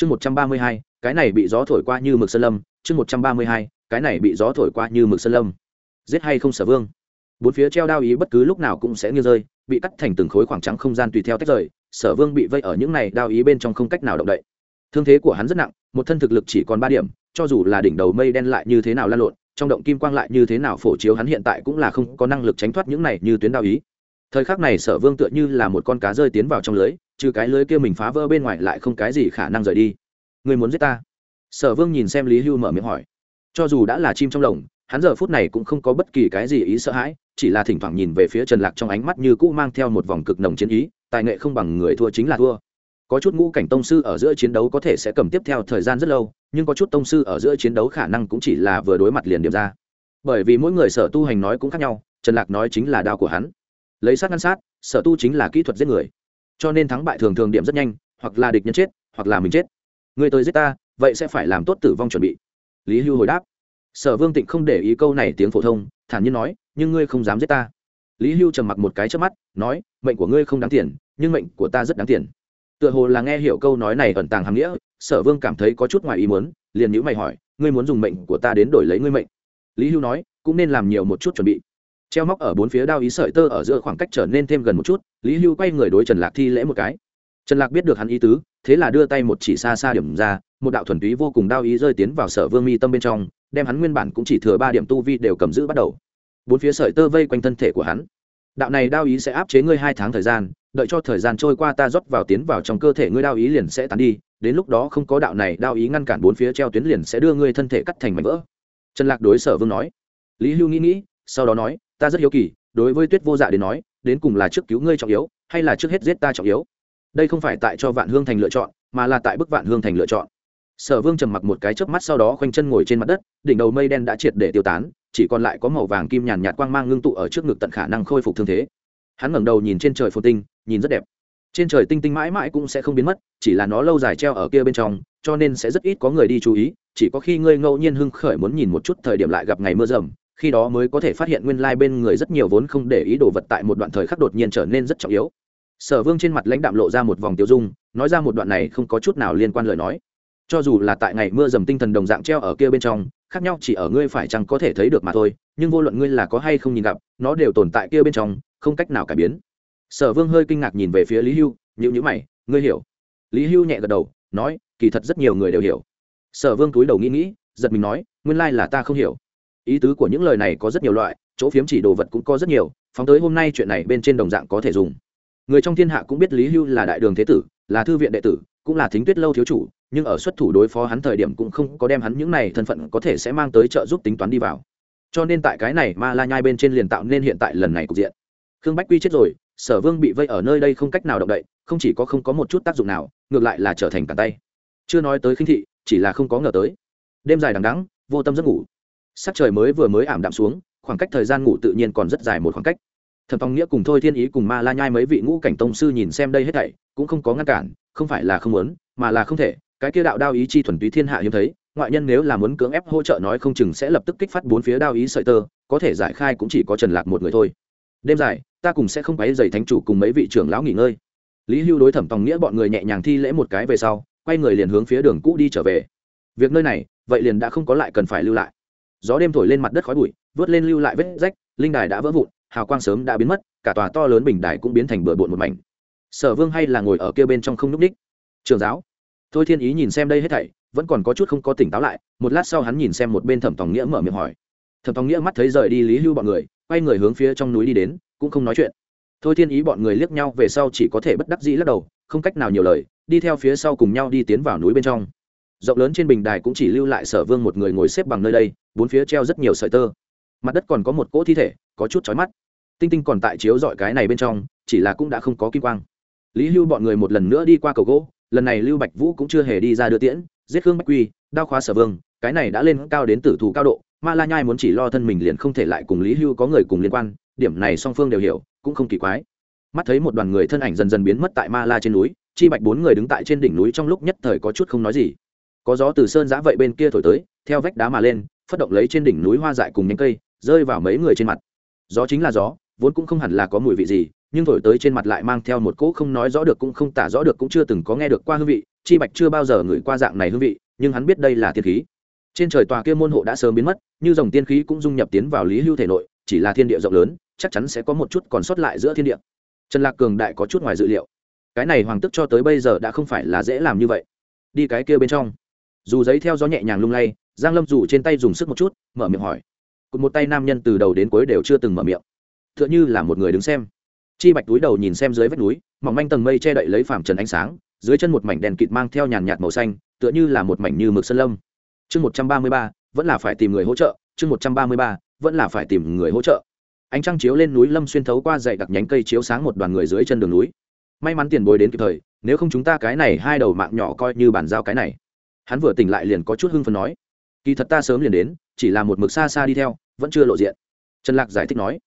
chương một trăm ba mươi hai, cái này bị gió thổi qua như mực sơn lâm. Chương một trăm ba mươi hai, cái này bị gió thổi qua như mực sơn lâm. Giết hay không sở vương? Bốn phía treo đao ý bất cứ lúc nào cũng sẽ nghiêng rơi, bị cắt thành từng khối khoảng trắng không gian tùy theo tách rời. Sở vương bị vây ở những này đao ý bên trong không cách nào động đậy. Thương thế của hắn rất nặng, một thân thực lực chỉ còn ba điểm, cho dù là đỉnh đầu mây đen lại như thế nào lan lộn, trong động kim quang lại như thế nào phổ chiếu hắn hiện tại cũng là không có năng lực tránh thoát những này như tuyến đao ý. Thời khắc này sở vương tựa như là một con cá rơi tiến vào trong lưới trừ cái lưới kia mình phá vỡ bên ngoài lại không cái gì khả năng rời đi. Người muốn giết ta? Sở vương nhìn xem lý hưu mở miệng hỏi. Cho dù đã là chim trong lồng, hắn giờ phút này cũng không có bất kỳ cái gì ý sợ hãi, chỉ là thỉnh thoảng nhìn về phía trần lạc trong ánh mắt như cũ mang theo một vòng cực nồng chiến ý, tài nghệ không bằng người thua chính là thua. Có chút ngũ cảnh tông sư ở giữa chiến đấu có thể sẽ cầm tiếp theo thời gian rất lâu, nhưng có chút tông sư ở giữa chiến đấu khả năng cũng chỉ là vừa đối mặt liền điểm ra. Bởi vì mỗi người sở tu hành nói cũng khác nhau, trần lạc nói chính là đao của hắn. Lấy sát ngăn sát, sở tu chính là kỹ thuật giết người cho nên thắng bại thường thường điểm rất nhanh, hoặc là địch nhân chết, hoặc là mình chết. Người tới giết ta, vậy sẽ phải làm tốt tử vong chuẩn bị. Lý hưu hồi đáp. Sở vương tịnh không để ý câu này tiếng phổ thông, thản nhiên nói, nhưng ngươi không dám giết ta. Lý hưu trầm mặc một cái trước mắt, nói, mệnh của ngươi không đáng tiền, nhưng mệnh của ta rất đáng tiền. Tựa hồ là nghe hiểu câu nói này ẩn tàng hàm nghĩa, sở vương cảm thấy có chút ngoài ý muốn, liền nhữ mày hỏi, ngươi muốn dùng mệnh của ta đến đổi lấy ngươi mệnh? Lý hưu nói, cũng nên làm nhiều một chút chuẩn bị treo móc ở bốn phía đao ý sợi tơ ở giữa khoảng cách trở nên thêm gần một chút, lý hưu quay người đối trần lạc thi lễ một cái. Trần lạc biết được hắn ý tứ, thế là đưa tay một chỉ xa xa điểm ra, một đạo thuần túy vô cùng đao ý rơi tiến vào sở vương mi tâm bên trong, đem hắn nguyên bản cũng chỉ thừa ba điểm tu vi đều cầm giữ bắt đầu. Bốn phía sợi tơ vây quanh thân thể của hắn. Đạo này đao ý sẽ áp chế ngươi hai tháng thời gian, đợi cho thời gian trôi qua ta rót vào tiến vào trong cơ thể ngươi đao ý liền sẽ tán đi, đến lúc đó không có đạo này đao ý ngăn cản bốn phía treo tuyến liền sẽ đưa ngươi thân thể cắt thành mảnh vỡ. Trần lạc đối sở vương nói. Lý hưu nghĩ nghĩ, sau đó nói ta rất hiếu kỳ, đối với tuyết vô dạ đến nói, đến cùng là trước cứu ngươi trọng yếu, hay là trước hết giết ta trọng yếu? Đây không phải tại cho vạn hương thành lựa chọn, mà là tại bức vạn hương thành lựa chọn. Sở vương trầm mặc một cái chớp mắt sau đó khoanh chân ngồi trên mặt đất, đỉnh đầu mây đen đã triệt để tiêu tán, chỉ còn lại có màu vàng kim nhàn nhạt quang mang ngưng tụ ở trước ngực tận khả năng khôi phục thương thế. Hắn ngẩng đầu nhìn trên trời phồn tinh, nhìn rất đẹp. Trên trời tinh tinh mãi mãi cũng sẽ không biến mất, chỉ là nó lâu dài treo ở kia bên trong, cho nên sẽ rất ít có người đi chú ý, chỉ có khi ngươi ngẫu nhiên hưng khởi muốn nhìn một chút thời điểm lại gặp ngày mưa rầm khi đó mới có thể phát hiện nguyên lai bên người rất nhiều vốn không để ý đồ vật tại một đoạn thời khắc đột nhiên trở nên rất trọng yếu. Sở vương trên mặt lãnh đạm lộ ra một vòng tiêu dung, nói ra một đoạn này không có chút nào liên quan lời nói. Cho dù là tại ngày mưa dầm tinh thần đồng dạng treo ở kia bên trong, khác nhau chỉ ở ngươi phải chăng có thể thấy được mà thôi, nhưng vô luận ngươi là có hay không nhìn gặp, nó đều tồn tại kia bên trong, không cách nào cải biến. Sở vương hơi kinh ngạc nhìn về phía lý hưu nhữ nhữ mày, ngươi hiểu? Lý hưu nhẹ gật đầu, nói, kỳ thật rất nhiều người đều hiểu. Sở vương túi đầu nghĩ nghĩ, giật mình nói, nguyên lai là ta không hiểu ý tứ của những lời này có rất nhiều loại, chỗ phiếm chỉ đồ vật cũng có rất nhiều, phóng tới hôm nay chuyện này bên trên đồng dạng có thể dùng. Người trong thiên hạ cũng biết lý hưu là đại đường thế tử, là thư viện đệ tử, cũng là thính tuyết lâu thiếu chủ, nhưng ở xuất thủ đối phó hắn thời điểm cũng không có đem hắn những này thân phận có thể sẽ mang tới trợ giúp tính toán đi vào. Cho nên tại cái này ma la nhai bên trên liền tạo nên hiện tại lần này cục diện. Khương bách quy chết rồi, sở vương bị vây ở nơi đây không cách nào động đậy, không chỉ có không có một chút tác dụng nào, ngược lại là trở thành cản tay. Chưa nói tới khinh thị, chỉ là không có ngờ tới. Đêm dài đằng đắng vô tâm giấc ngủ sắc trời mới vừa mới ảm đạm xuống, khoảng cách thời gian ngủ tự nhiên còn rất dài một khoảng cách. Thẩm tòng nghĩa cùng thôi thiên ý cùng ma la nhai mấy vị ngũ cảnh tông sư nhìn xem đây hết thảy, cũng không có ngăn cản, không phải là không muốn, mà là không thể. Cái kia đạo đao ý chi thuần túy thiên hạ hiếm thấy, ngoại nhân nếu là muốn cưỡng ép hỗ trợ nói không chừng sẽ lập tức kích phát bốn phía đao ý sợi tơ, có thể giải khai cũng chỉ có trần lạc một người thôi. Đêm dài, ta cùng sẽ không quấy dày thánh chủ cùng mấy vị trưởng lão nghỉ ngơi. Lý hưu đối thẩm tòng nghĩa bọn người nhẹ nhàng thi lễ một cái về sau, quay người liền hướng phía đường cũ đi trở về. Việc nơi này, vậy liền đã không có lại cần phải lưu lại gió đêm thổi lên mặt đất khói bụi, vớt lên lưu lại vết rách, linh đài đã vỡ vụn, hào quang sớm đã biến mất, cả tòa to lớn bình đài cũng biến thành bừa bộn một mảnh. Sở vương hay là ngồi ở kia bên trong không núp ních trường giáo. Thôi thiên ý nhìn xem đây hết thảy, vẫn còn có chút không có tỉnh táo lại, một lát sau hắn nhìn xem một bên thẩm tòng nghĩa mở miệng hỏi. Thẩm tòng nghĩa mắt thấy rời đi lý hưu bọn người, quay người hướng phía trong núi đi đến, cũng không nói chuyện. Thôi thiên ý bọn người liếc nhau về sau chỉ có thể bất đắc dĩ lắc đầu, không cách nào nhiều lời, đi theo phía sau cùng nhau đi tiến vào núi bên trong rộng lớn trên bình đài cũng chỉ lưu lại sở vương một người ngồi xếp bằng nơi đây, bốn phía treo rất nhiều sợi tơ. Mặt đất còn có một cỗ thi thể, có chút chói mắt. Tinh tinh còn tại chiếu dọi cái này bên trong, chỉ là cũng đã không có kim quang. Lý hưu bọn người một lần nữa đi qua cầu gỗ, lần này lưu bạch vũ cũng chưa hề đi ra đưa tiễn, giết khương bách quy, đao khóa sở vương, cái này đã lên cao đến tử thủ cao độ, ma la nhai muốn chỉ lo thân mình liền không thể lại cùng lý hưu có người cùng liên quan, điểm này song phương đều hiểu, cũng không kỳ quái. Mắt thấy một đoàn người thân ảnh dần dần biến mất tại ma la trên núi, chi bạch bốn người đứng tại trên đỉnh núi trong lúc nhất thời có chút không nói gì có gió từ sơn giã vậy bên kia thổi tới, theo vách đá mà lên, phất động lấy trên đỉnh núi hoa dại cùng nhánh cây, rơi vào mấy người trên mặt. Gió chính là gió, vốn cũng không hẳn là có mùi vị gì, nhưng thổi tới trên mặt lại mang theo một cỗ không nói rõ được cũng không tả rõ được cũng chưa từng có nghe được qua hương vị, chi bạch chưa bao giờ ngửi qua dạng này hương vị, nhưng hắn biết đây là thiên khí. Trên trời tòa kia môn hộ đã sớm biến mất, như dòng tiên khí cũng dung nhập tiến vào lý hưu thể nội, chỉ là thiên địa rộng lớn, chắc chắn sẽ có một chút còn sót lại giữa thiên địa. Trần lạc cường đại có chút ngoài dự liệu. Cái này hoàng tức cho tới bây giờ đã không phải là dễ làm như vậy. Đi cái kia bên trong dù giấy theo gió nhẹ nhàng lung lay, giang lâm dù trên tay dùng sức một chút, mở miệng hỏi. Cụt một tay nam nhân từ đầu đến cuối đều chưa từng mở miệng. T h ư ợ n h ư là một người đứng xem. Chi bạch túi đầu nhìn xem dưới vách núi, mỏng manh tầng mây che đậy lấy phàm trần ánh sáng, dưới chân một mảnh đèn kịt mang theo nhàn nhạt màu xanh, tựa như là một mảnh như mực sơn lâm. Chương một trăm ba mươi ba, vẫn là phải tìm người hỗ trợ. Chương một trăm ba mươi ba, vẫn là phải tìm người hỗ trợ. Ánh trăng chiếu lên núi lâm xuyên thấu qua dậy đặc nhánh cây chiếu sáng một đoàn người dưới chân đường núi. May mắn tiền bồi đến kịp thời, nếu không chúng ta cái này hai đầu mạng nhỏ coi như bàn giao cái này hắn vừa tỉnh lại liền có chút hưng phấn nói, kỳ thật ta sớm liền đến, chỉ là một mực xa xa đi theo, vẫn chưa lộ diện. Trần lạc giải thích nói,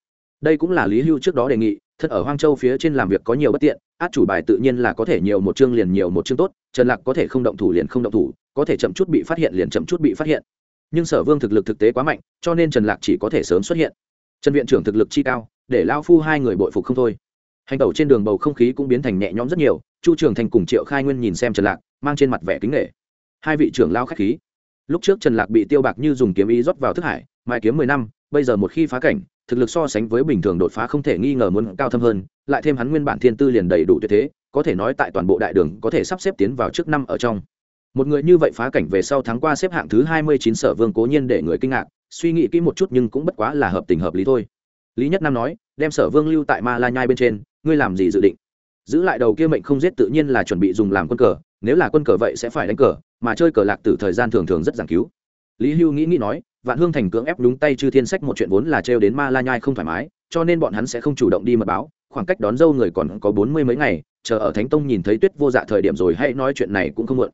đây cũng là lý hưu trước đó đề nghị, thật ở hoang châu phía trên làm việc có nhiều bất tiện, át chủ bài tự nhiên là có thể nhiều một chương liền nhiều một chương tốt, trần lạc có thể không động thủ liền không động thủ, có thể chậm chút bị phát hiện liền chậm chút bị phát hiện. Nhưng sở vương thực lực thực tế quá mạnh, cho nên trần lạc chỉ có thể sớm xuất hiện. Trần viện trưởng thực lực chi cao, để lao phu hai người bội phục không thôi. Hành tẩu trên đường bầu không khí cũng biến thành nhẹ nhõm rất nhiều, chu trường thành cùng triệu khai nguyên nhìn xem trần lạc, mang trên mặt vẻ kính nghệ hai vị trưởng lao k h á c h khí. Lúc trước trần lạc bị tiêu bạc như dùng kiếm ý rót vào thức hải mai kiếm mười năm, bây giờ một khi phá cảnh, thực lực so sánh với bình thường đột phá không thể nghi ngờ muốn cao thâm hơn, lại thêm hắn nguyên bản thiên tư liền đầy đủ tuyệt thế, có thể nói tại toàn bộ đại đường có thể sắp xếp tiến vào trước năm ở trong. Một người như vậy phá cảnh về sau tháng qua xếp hạng thứ hai mươi chín sở vương cố nhiên để người kinh ngạc, suy nghĩ kỹ một chút nhưng cũng bất quá là hợp tình hợp lý thôi. Lý nhất nam nói, đem sở vương lưu tại ma la nhai bên trên, ngươi làm gì dự định? Giữ lại đầu kia mệnh không giết tự nhiên là chuẩn bị dùng làm quân cờ nếu là quân cờ vậy sẽ phải đánh cờ, mà chơi cờ lạc tử thời gian thường thường rất giảng cứu. Lý hưu nghĩ nghĩ nói, vạn hương thành cưỡng ép đúng tay chư thiên sách một chuyện vốn là trêu đến ma la nhai không thoải mái, cho nên bọn hắn sẽ không chủ động đi mật báo, khoảng cách đón dâu người còn có bốn mươi mấy ngày, chờ ở thánh tông nhìn thấy tuyết vô dạ thời điểm rồi hãy nói chuyện này cũng không muộn.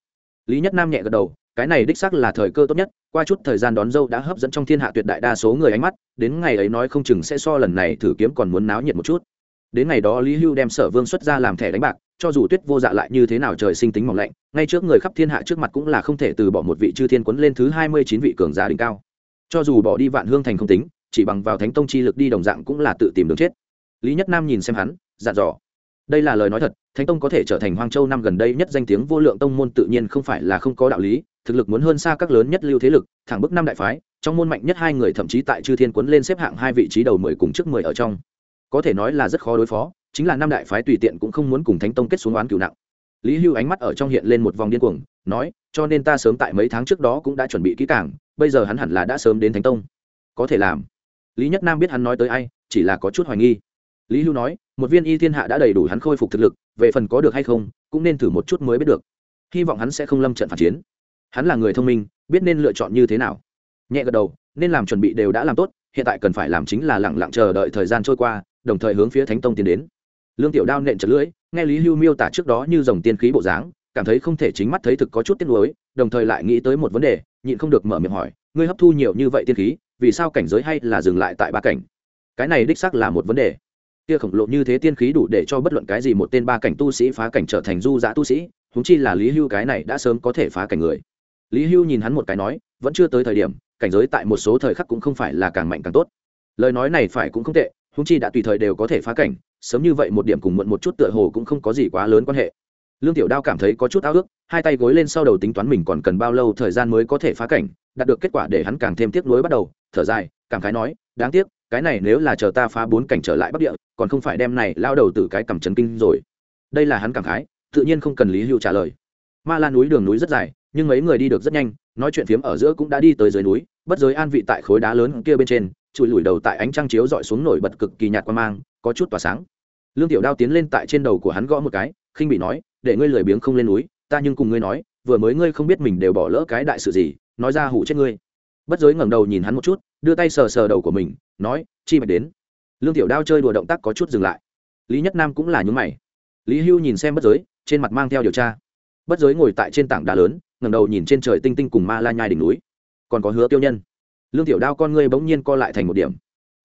Lý nhất nam nhẹ gật đầu, cái này đích xác là thời cơ tốt nhất, qua chút thời gian đón dâu đã hấp dẫn trong thiên hạ tuyệt đại đa số người ánh mắt, đến ngày ấy nói không chừng sẽ so lần này thử kiếm còn muốn náo nhiệt một chút. Đến ngày đó lý hưu đem sở vương xuất ra làm thẻ đánh bạc cho dù tuyết vô dạ lại như thế nào trời sinh tính mỏng lạnh, ngay trước người khắp thiên hạ trước mặt cũng là không thể từ bỏ một vị chư thiên quấn lên thứ hai mươi chín vị cường giả đỉnh cao. Cho dù bỏ đi vạn hương thành không tính, chỉ bằng vào thánh tông chi lực đi đồng dạng cũng là tự tìm đường chết. Lý nhất nam nhìn xem hắn, dặn dò. Đây là lời nói thật, thánh tông có thể trở thành hoang châu năm gần đây nhất danh tiếng vô lượng tông môn tự nhiên không phải là không có đạo lý, thực lực muốn hơn xa các lớn nhất lưu thế lực, thẳng bức năm đại phái, trong môn mạnh nhất hai người thậm chí tại chư thiên quấn lên xếp hạng hai vị trí đầu mười cùng trước mười ở trong. Có thể nói là rất khó đối phó chính là năm đại phái tùy tiện cũng không muốn cùng thánh tông kết xuống oán cửu nặng. Lý hưu ánh mắt ở trong hiện lên một vòng điên cuồng, nói, cho nên ta sớm tại mấy tháng trước đó cũng đã chuẩn bị kỹ càng, bây giờ hắn hẳn là đã sớm đến thánh tông. Có thể làm. Lý nhất nam biết hắn nói tới ai, chỉ là có chút hoài nghi. Lý hưu nói, một viên y thiên hạ đã đầy đủ hắn khôi phục thực lực, về phần có được hay không, cũng nên thử một chút mới biết được. Hy vọng hắn sẽ không lâm trận phản chiến. Hắn là người thông minh, biết nên lựa chọn như thế nào. Nhẹ gật đầu, nên làm chuẩn bị đều đã làm tốt, hiện tại cần phải làm chính là lẳng lặng chờ đợi thời gian trôi qua, đồng thời hướng phía thánh tông tiến đến lương tiểu đao nện chật lưỡi, nghe lý hưu miêu tả trước đó như dòng tiên khí bộ dáng, cảm thấy không thể chính mắt thấy thực có chút tiếc nuối, đồng thời lại nghĩ tới một vấn đề, nhịn không được mở miệng hỏi, ngươi hấp thu nhiều như vậy tiên khí, vì sao cảnh giới hay là dừng lại tại ba cảnh? Cái này đích xác là một vấn đề. Kia khổng lồ như thế tiên khí đủ để cho bất luận cái gì một tên ba cảnh tu sĩ phá cảnh trở thành du giã tu sĩ húng chi là lý hưu cái này đã sớm có thể phá cảnh người. Lý hưu nhìn hắn một cái nói, vẫn chưa tới thời điểm, cảnh giới tại một số thời khắc cũng không phải là càng mạnh càng tốt. Lời nói này phải cũng không tệ húng chi đã tùy thời đều có thể phá cảnh, sớm như vậy một điểm cùng muộn một chút tựa hồ cũng không có gì quá lớn quan hệ. Lương tiểu đao cảm thấy có chút ao ước, hai tay gối lên sau đầu tính toán mình còn cần bao lâu thời gian mới có thể phá cảnh, đạt được kết quả để hắn càng thêm tiếc nuối bắt đầu, thở dài, cảm khái nói, đáng tiếc, cái này nếu là chờ ta phá bốn cảnh trở lại bắc địa, còn không phải đem này lao đầu từ cái cầm chấn kinh rồi. Đây là hắn cảm khái, tự nhiên không cần lý hưu trả lời. Ma la núi đường núi rất dài, nhưng mấy người đi được rất nhanh, nói chuyện phiếm ở giữa cũng đã đi tới dưới núi, bất giới an vị tại khối đá lớn kia bên trên chùi lùi đầu tại ánh trăng chiếu dọi xuống nổi bật cực kỳ nhạt quan mang, có chút tỏa sáng. Lương tiểu đao tiến lên tại trên đầu của hắn gõ một cái, khinh bị nói, để ngươi lười biếng không lên núi, ta nhưng cùng ngươi nói, vừa mới ngươi không biết mình đều bỏ lỡ cái đại sự gì, nói ra hủ chết ngươi. Bất giới ngẩng đầu nhìn hắn một chút, đưa tay sờ sờ đầu của mình, nói, chi mạch đến. Lương tiểu đao chơi đùa động tác có chút dừng lại. Lý nhất nam cũng là nhúng mày. Lý hưu nhìn xem bất giới, trên mặt mang theo điều tra. Bất giới ngồi tại trên tảng đá lớn, ngẩng đầu nhìn trên trời tinh tinh cùng ma la nhai đỉnh núi. Còn có hứa tiêu nhân lương tiểu đao con ngươi bỗng nhiên co lại thành một điểm.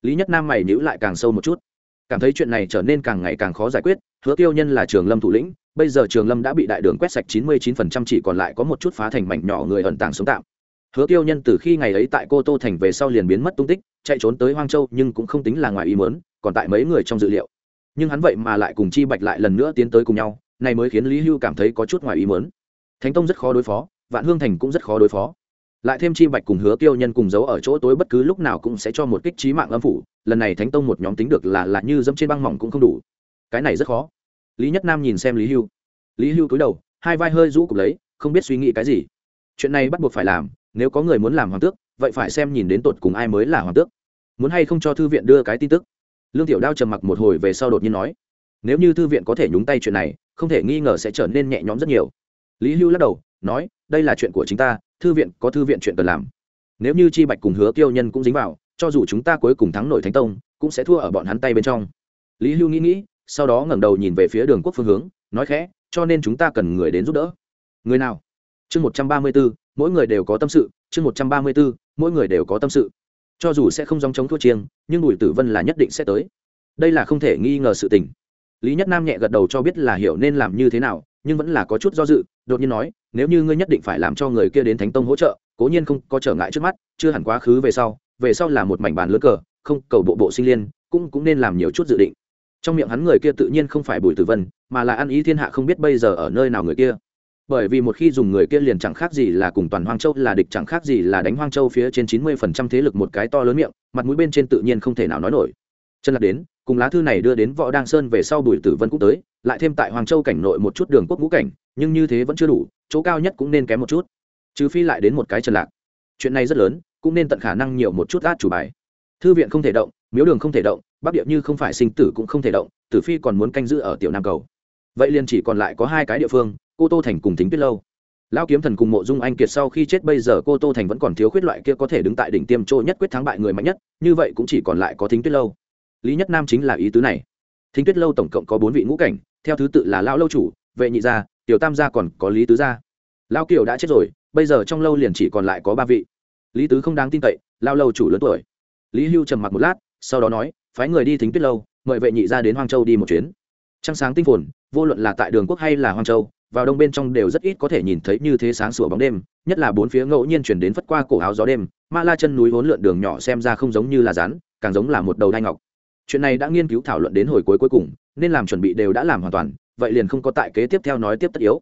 Lý nhất nam mày nhữ lại càng sâu một chút. Cảm thấy chuyện này trở nên càng ngày càng khó giải quyết, hứa tiêu nhân là trường lâm thủ lĩnh, bây giờ trường lâm đã bị đại đường quét sạch chín mươi chín phần trăm chỉ còn lại có một chút phá thành mảnh nhỏ người ẩn tàng sống tạm. Hứa tiêu nhân từ khi ngày ấy tại cô tô thành về sau liền biến mất tung tích, chạy trốn tới hoang châu nhưng cũng không tính là ngoài ý mớn còn tại mấy người trong dự liệu. Nhưng hắn vậy mà lại cùng chi bạch lại lần nữa tiến tới cùng nhau, này mới khiến lý hưu cảm thấy có chút ngoài ý mớn thánh tông rất khó đối phó, vạn hương thành cũng rất khó đối phó lại thêm chi bạch cùng hứa kiêu nhân cùng giấu ở chỗ tối bất cứ lúc nào cũng sẽ cho một kích trí mạng âm phủ, lần này thánh tông một nhóm tính được là là như dẫm trên băng mỏng cũng không đủ. Cái này rất khó. Lý nhất nam nhìn xem lý hưu. Lý hưu cúi đầu, hai vai hơi rũ cục lấy, không biết suy nghĩ cái gì. Chuyện này bắt buộc phải làm, nếu có người muốn làm hoàng tước, vậy phải xem nhìn đến tột cùng ai mới là hoàng tước. Muốn hay không cho thư viện đưa cái tin tức? Lương tiểu đao trầm mặc một hồi về sau đột nhiên nói. Nếu như thư viện có thể nhúng tay chuyện này, không thể nghi ngờ sẽ trở nên nhẹ nhõm rất nhiều. Lý hưu lắc đầu, nói đây là chuyện của chính ta, thư viện, có thư viện chuyện cần làm. Nếu như chi bạch cùng hứa tiêu nhân cũng dính vào, cho dù chúng ta cuối cùng thắng nổi thánh tông, cũng sẽ thua ở bọn hắn tay bên trong. Lý hưu nghĩ nghĩ, sau đó ngẩng đầu nhìn về phía đường quốc phương hướng, nói khẽ, cho nên chúng ta cần người đến giúp đỡ. Người nào? Chương một trăm ba mươi b ố mỗi người đều có tâm sự, chương một trăm ba mươi b ố mỗi người đều có tâm sự. Cho dù sẽ không dòng chống thua chiêng, nhưng bùi tử vân là nhất định sẽ tới. Đây là không thể nghi ngờ sự tình. Lý nhất nam nhẹ gật đầu cho biết là hiểu nên làm như thế nào nhưng vẫn là có chút do dự, đột nhiên nói, nếu như ngươi nhất định phải làm cho người kia đến thánh tông hỗ trợ, cố nhiên không có trở ngại trước mắt, chưa hẳn quá khứ về sau về sau là một mảnh bàn lớn cờ, không, cầu bộ bộ sinh liên, cũng cũng nên làm nhiều chút dự định. Trong miệng hắn người kia tự nhiên không phải bùi tử vân, mà là ăn ý thiên hạ không biết bây giờ ở nơi nào người kia. Bởi vì một khi dùng người kia liền chẳng khác gì là cùng toàn hoang châu là địch, chẳng khác gì là đánh hoang châu phía trên chín mươi phần trăm thế lực một cái to lớn miệng, mặt mũi bên trên tự nhiên không thể nào nói nổi. Chân lạc đến cùng lá thư này đưa đến võ đăng sơn về sau bùi tử vân cũng tới, lại thêm tại hoàng châu cảnh nội một chút đường quốc ngũ cảnh, nhưng như thế vẫn chưa đủ, chỗ cao nhất cũng nên kém một chút. Trừ phi lại đến một cái trần lạc. Chuyện này rất lớn, cũng nên tận khả năng nhiều một chút át chủ bài. Thư viện không thể động, miếu đường không thể động, bắc địa như không phải sinh tử cũng không thể động, tử phi còn muốn canh giữ ở tiểu nam cầu. Vậy liền chỉ còn lại có hai cái địa phương, cô tô thành cùng tính tuyết lâu. Lao kiếm thần cùng mộ dung anh kiệt sau khi chết bây giờ cô tô thành vẫn còn thiếu khuyết loại kia có thể đứng tại đỉnh tiêm chỗ nhất quyết thắng bại người mạnh nhất, như vậy cũng chỉ còn lại có thính tuyết lâu lý nhất nam chính là ý tứ này. Thính tuyết lâu tổng cộng có bốn vị ngũ cảnh, theo thứ tự là lao lâu chủ, vệ nhị gia, tiểu tam gia còn có lý tứ gia. Lao kiều đã chết rồi, bây giờ trong lâu liền chỉ còn lại có ba vị. Lý tứ không đáng tin cậy lao lâu chủ lớn tuổi. Lý hưu trầm mặc một lát, sau đó nói, phái người đi thính tuyết lâu, mời vệ nhị gia đến hoang châu đi một chuyến. Trăng sáng tinh phồn, vô luận là tại đường quốc hay là hoang châu, vào đông bên trong đều rất ít có thể nhìn thấy như thế sáng sủa bóng đêm, nhất là bốn phía ngẫu nhiên chuyển đến phất qua cổ áo gió đêm, ma la chân núi vốn lượn đường nhỏ xem ra không giống như là rắn, càng giống là một đầu đai ngọc chuyện này đã nghiên cứu thảo luận đến hồi cuối cuối cùng, nên làm chuẩn bị đều đã làm hoàn toàn, vậy liền không có tại kế tiếp theo nói tiếp tất yếu.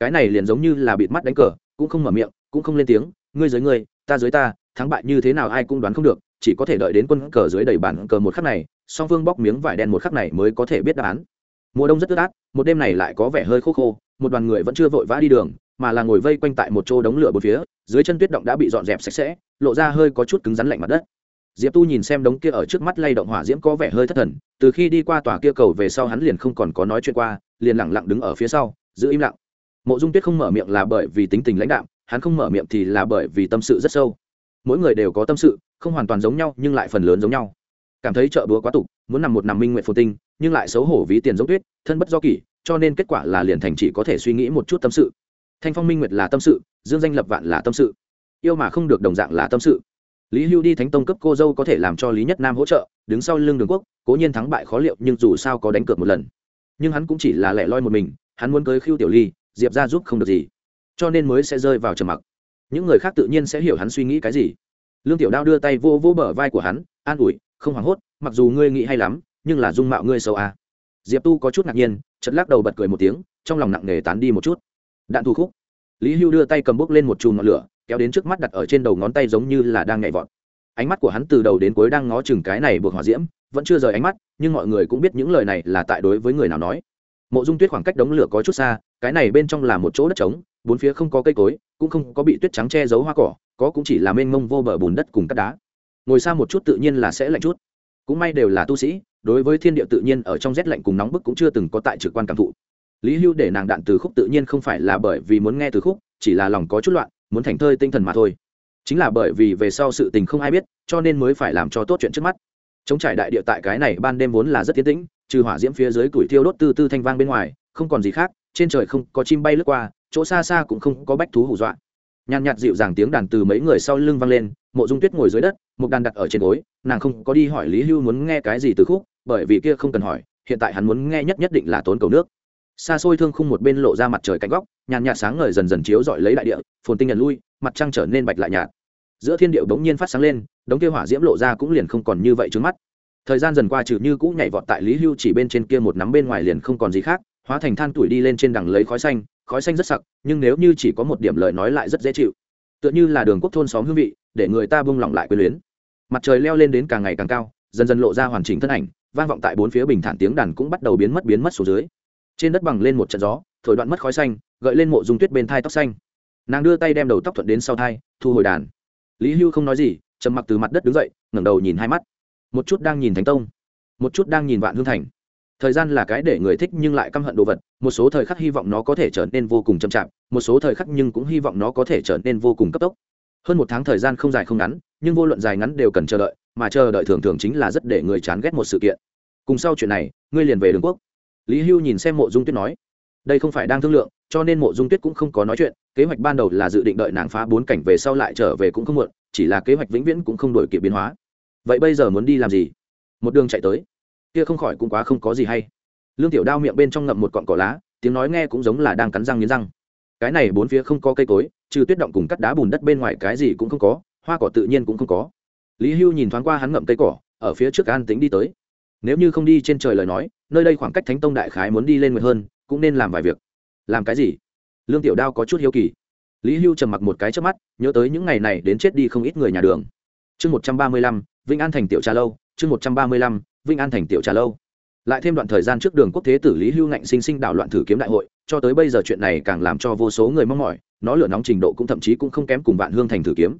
Cái này liền giống như là bịt mắt đánh cờ, cũng không mở miệng, cũng không lên tiếng, ngươi dưới ngươi, ta dưới ta, thắng bại như thế nào ai cũng đoán không được, chỉ có thể đợi đến quân cờ dưới đầy bản cờ một khắc này, song phương bóc miếng vải đen một khắc này mới có thể biết đáp án. Mùa đông rất ướt át, một đêm này lại có vẻ hơi khô khô, một đoàn người vẫn chưa vội vã đi đường, mà là ngồi vây quanh tại một chỗ đống lửa bốn phía, dưới chân tuyết động đã bị dọn dẹp sạch sẽ, lộ ra hơi có chút cứng rắn lạnh mặt đất diệp tu nhìn xem đống kia ở trước mắt lay động hỏa diễm có vẻ hơi thất thần, từ khi đi qua tòa kia cầu về sau hắn liền không còn có nói chuyện qua, liền lẳng lặng đứng ở phía sau, giữ im lặng. Mộ dung tuyết không mở miệng là bởi vì tính tình lãnh đạm, hắn không mở miệng thì là bởi vì tâm sự rất sâu. Mỗi người đều có tâm sự, không hoàn toàn giống nhau, nhưng lại phần lớn giống nhau. Cảm thấy chợ búa quá tục, muốn nằm một nằm minh nguyện phồn tinh, nhưng lại xấu hổ ví tiền giống tuyết, thân bất do kỷ, cho nên kết quả là liền thành chỉ có thể suy nghĩ một chút tâm sự. Thanh phong minh nguyệt là tâm sự, dương danh lập vạn là tâm sự. Yêu mà không được đồng dạng là tâm sự lý hưu đi thánh tông cấp cô dâu có thể làm cho lý nhất nam hỗ trợ, đứng sau lưng đường quốc, cố nhiên thắng bại khó liệu, nhưng dù sao có đánh cược một lần. Nhưng hắn cũng chỉ là lẻ loi một mình, hắn muốn cưới khiêu tiểu ly, diệp ra giúp không được gì, cho nên mới sẽ rơi vào trầm mặc. Những người khác tự nhiên sẽ hiểu hắn suy nghĩ cái gì. Lương tiểu đao đưa tay vô vô bờ vai của hắn, an ủi, không hoảng hốt, mặc dù ngươi nghĩ hay lắm, nhưng là dung mạo ngươi sâu à. diệp tu có chút ngạc nhiên chật lắc đầu bật cười một tiếng, trong lòng nặng nề tán đi một chút. Đạn thu khúc. Lý hưu đưa tay cầm bốc lên một chùm ngọn lửa kéo đến trước mắt đặt ở trên đầu ngón tay giống như là đang nhảy vọt. Ánh mắt của hắn từ đầu đến cuối đang ngó chừng cái này buộc hỏa diễm, vẫn chưa rời ánh mắt, nhưng mọi người cũng biết những lời này là tại đối với người nào nói. Mộ dung tuyết khoảng cách đống lửa có chút xa, cái này bên trong là một chỗ đất trống, bốn phía không có cây cối, cũng không có bị tuyết trắng che giấu hoa cỏ, có cũng chỉ là mênh mông vô bờ bùn đất cùng cát đá. Ngồi xa một chút tự nhiên là sẽ lạnh chút. Cũng may đều là tu sĩ, đối với thiên địa tự nhiên ở trong rét lạnh cùng nóng bức cũng chưa từng có tại trực quan cảm thụ. Lý hưu để nàng đạn từ khúc tự nhiên không phải là bởi vì muốn nghe từ khúc, chỉ là lòng có chút loạn muốn thành thơi tinh thần mà thôi. Chính là bởi vì về sau sự tình không ai biết, cho nên mới phải làm cho tốt chuyện trước mắt. Chống trải đại địa tại cái này ban đêm vốn là rất tiến tĩnh, trừ hỏa diễm phía dưới củi thiêu đốt tư tư thanh vang bên ngoài, không còn gì khác, trên trời không có chim bay lướt qua, chỗ xa xa cũng không có bách thú hù dọa. Nhàn nhạt dịu dàng tiếng đàn từ mấy người sau lưng vang lên, mộ dung tuyết ngồi dưới đất, một đàn đặt ở trên gối, nàng không có đi hỏi lý hưu muốn nghe cái gì từ khúc, bởi vì kia không cần hỏi, hiện tại hắn muốn nghe nhất nhất định là tốn cầu nước xa xôi thương khung một bên lộ ra mặt trời cánh góc, nhàn nhạt sáng ngời dần dần chiếu dọi lấy đại địa, phồn tinh nhận lui, mặt trăng trở nên bạch lại nhạt. Giữa thiên điệu bỗng nhiên phát sáng lên, đống kia hỏa diễm lộ ra cũng liền không còn như vậy trước mắt. Thời gian dần qua trừ như cũ nhảy vọt tại lý hưu chỉ bên trên kia một nắm bên ngoài liền không còn gì khác, hóa thành than tuổi đi lên trên đằng lấy khói xanh khói xanh rất sặc, nhưng nếu như chỉ có một điểm lời nói lại rất dễ chịu. Tựa như là đường quốc thôn xóm hương vị, để người ta bung lỏng lại quyền luyến. Mặt trời leo lên đến càng ngày càng cao, dần dần lộ ra hoàn chỉnh thân ảnh, vang vọng tại bốn phía bình thản tiếng đàn cũng bắt đầu biến mất biến mất xuống dưới trên đất bằng lên một trận gió, thổi đoạn mất khói xanh, gợi lên mộ dung tuyết bên thai tóc xanh. Nàng đưa tay đem đầu tóc thuận đến sau thai, thu hồi đàn. Lý hưu không nói gì, trầm mặc từ mặt đất đứng dậy, ngẩng đầu nhìn hai mắt. Một chút đang nhìn thánh tông, một chút đang nhìn vạn hương thành. Thời gian là cái để người thích nhưng lại căm hận đồ vật, một số thời khắc hy vọng nó có thể trở nên vô cùng chậm chạp, một số thời khắc nhưng cũng hy vọng nó có thể trở nên vô cùng cấp tốc. Hơn một tháng thời gian không dài không ngắn, nhưng vô luận dài ngắn đều cần chờ đợi, mà chờ đợi thường thường chính là rất để người chán ghét một sự kiện. Cùng sau chuyện này, ngươi liền về đường quốc lý hưu nhìn xem mộ dung tuyết nói, đây không phải đang thương lượng, cho nên mộ dung tuyết cũng không có nói chuyện. Kế hoạch ban đầu là dự định đợi nàng phá bốn cảnh về sau lại trở về cũng không muộn, chỉ là kế hoạch vĩnh viễn cũng không đổi kịp biến hóa. Vậy bây giờ muốn đi làm gì? Một đường chạy tới. Kia không khỏi cũng quá không có gì hay. Lương tiểu đao miệng bên trong ngậm một cọn cỏ lá, tiếng nói nghe cũng giống là đang cắn răng nghiến răng. Cái này bốn phía không có cây cối, trừ tuyết động cùng cắt đá bùn đất bên ngoài cái gì cũng không có, hoa cỏ tự nhiên cũng không có. Lý hưu nhìn thoáng qua hắn ngậm cây cỏ, ở phía trước an tính đi tới nếu như không đi trên trời lời nói, nơi đây khoảng cách thánh tông đại khái muốn đi lên nguyệt hơn, cũng nên làm vài việc. Làm cái gì? Lương tiểu đao có chút hiếu kỳ. Lý hưu trầm mặc một cái trước mắt, nhớ tới những ngày này đến chết đi không ít người nhà đường. Chương một trăm ba mươi lăm, vĩnh an thành tiểu trà lâu, chương một trăm ba mươi lăm, vĩnh an thành tiểu trà lâu. Lại thêm đoạn thời gian trước đường quốc thế tử lý hưu ngạnh sinh sinh đảo loạn thử kiếm đại hội, cho tới bây giờ chuyện này càng làm cho vô số người mong mỏi, nó lửa nóng trình độ cũng thậm chí cũng không kém cùng vạn hương thành thử kiếm.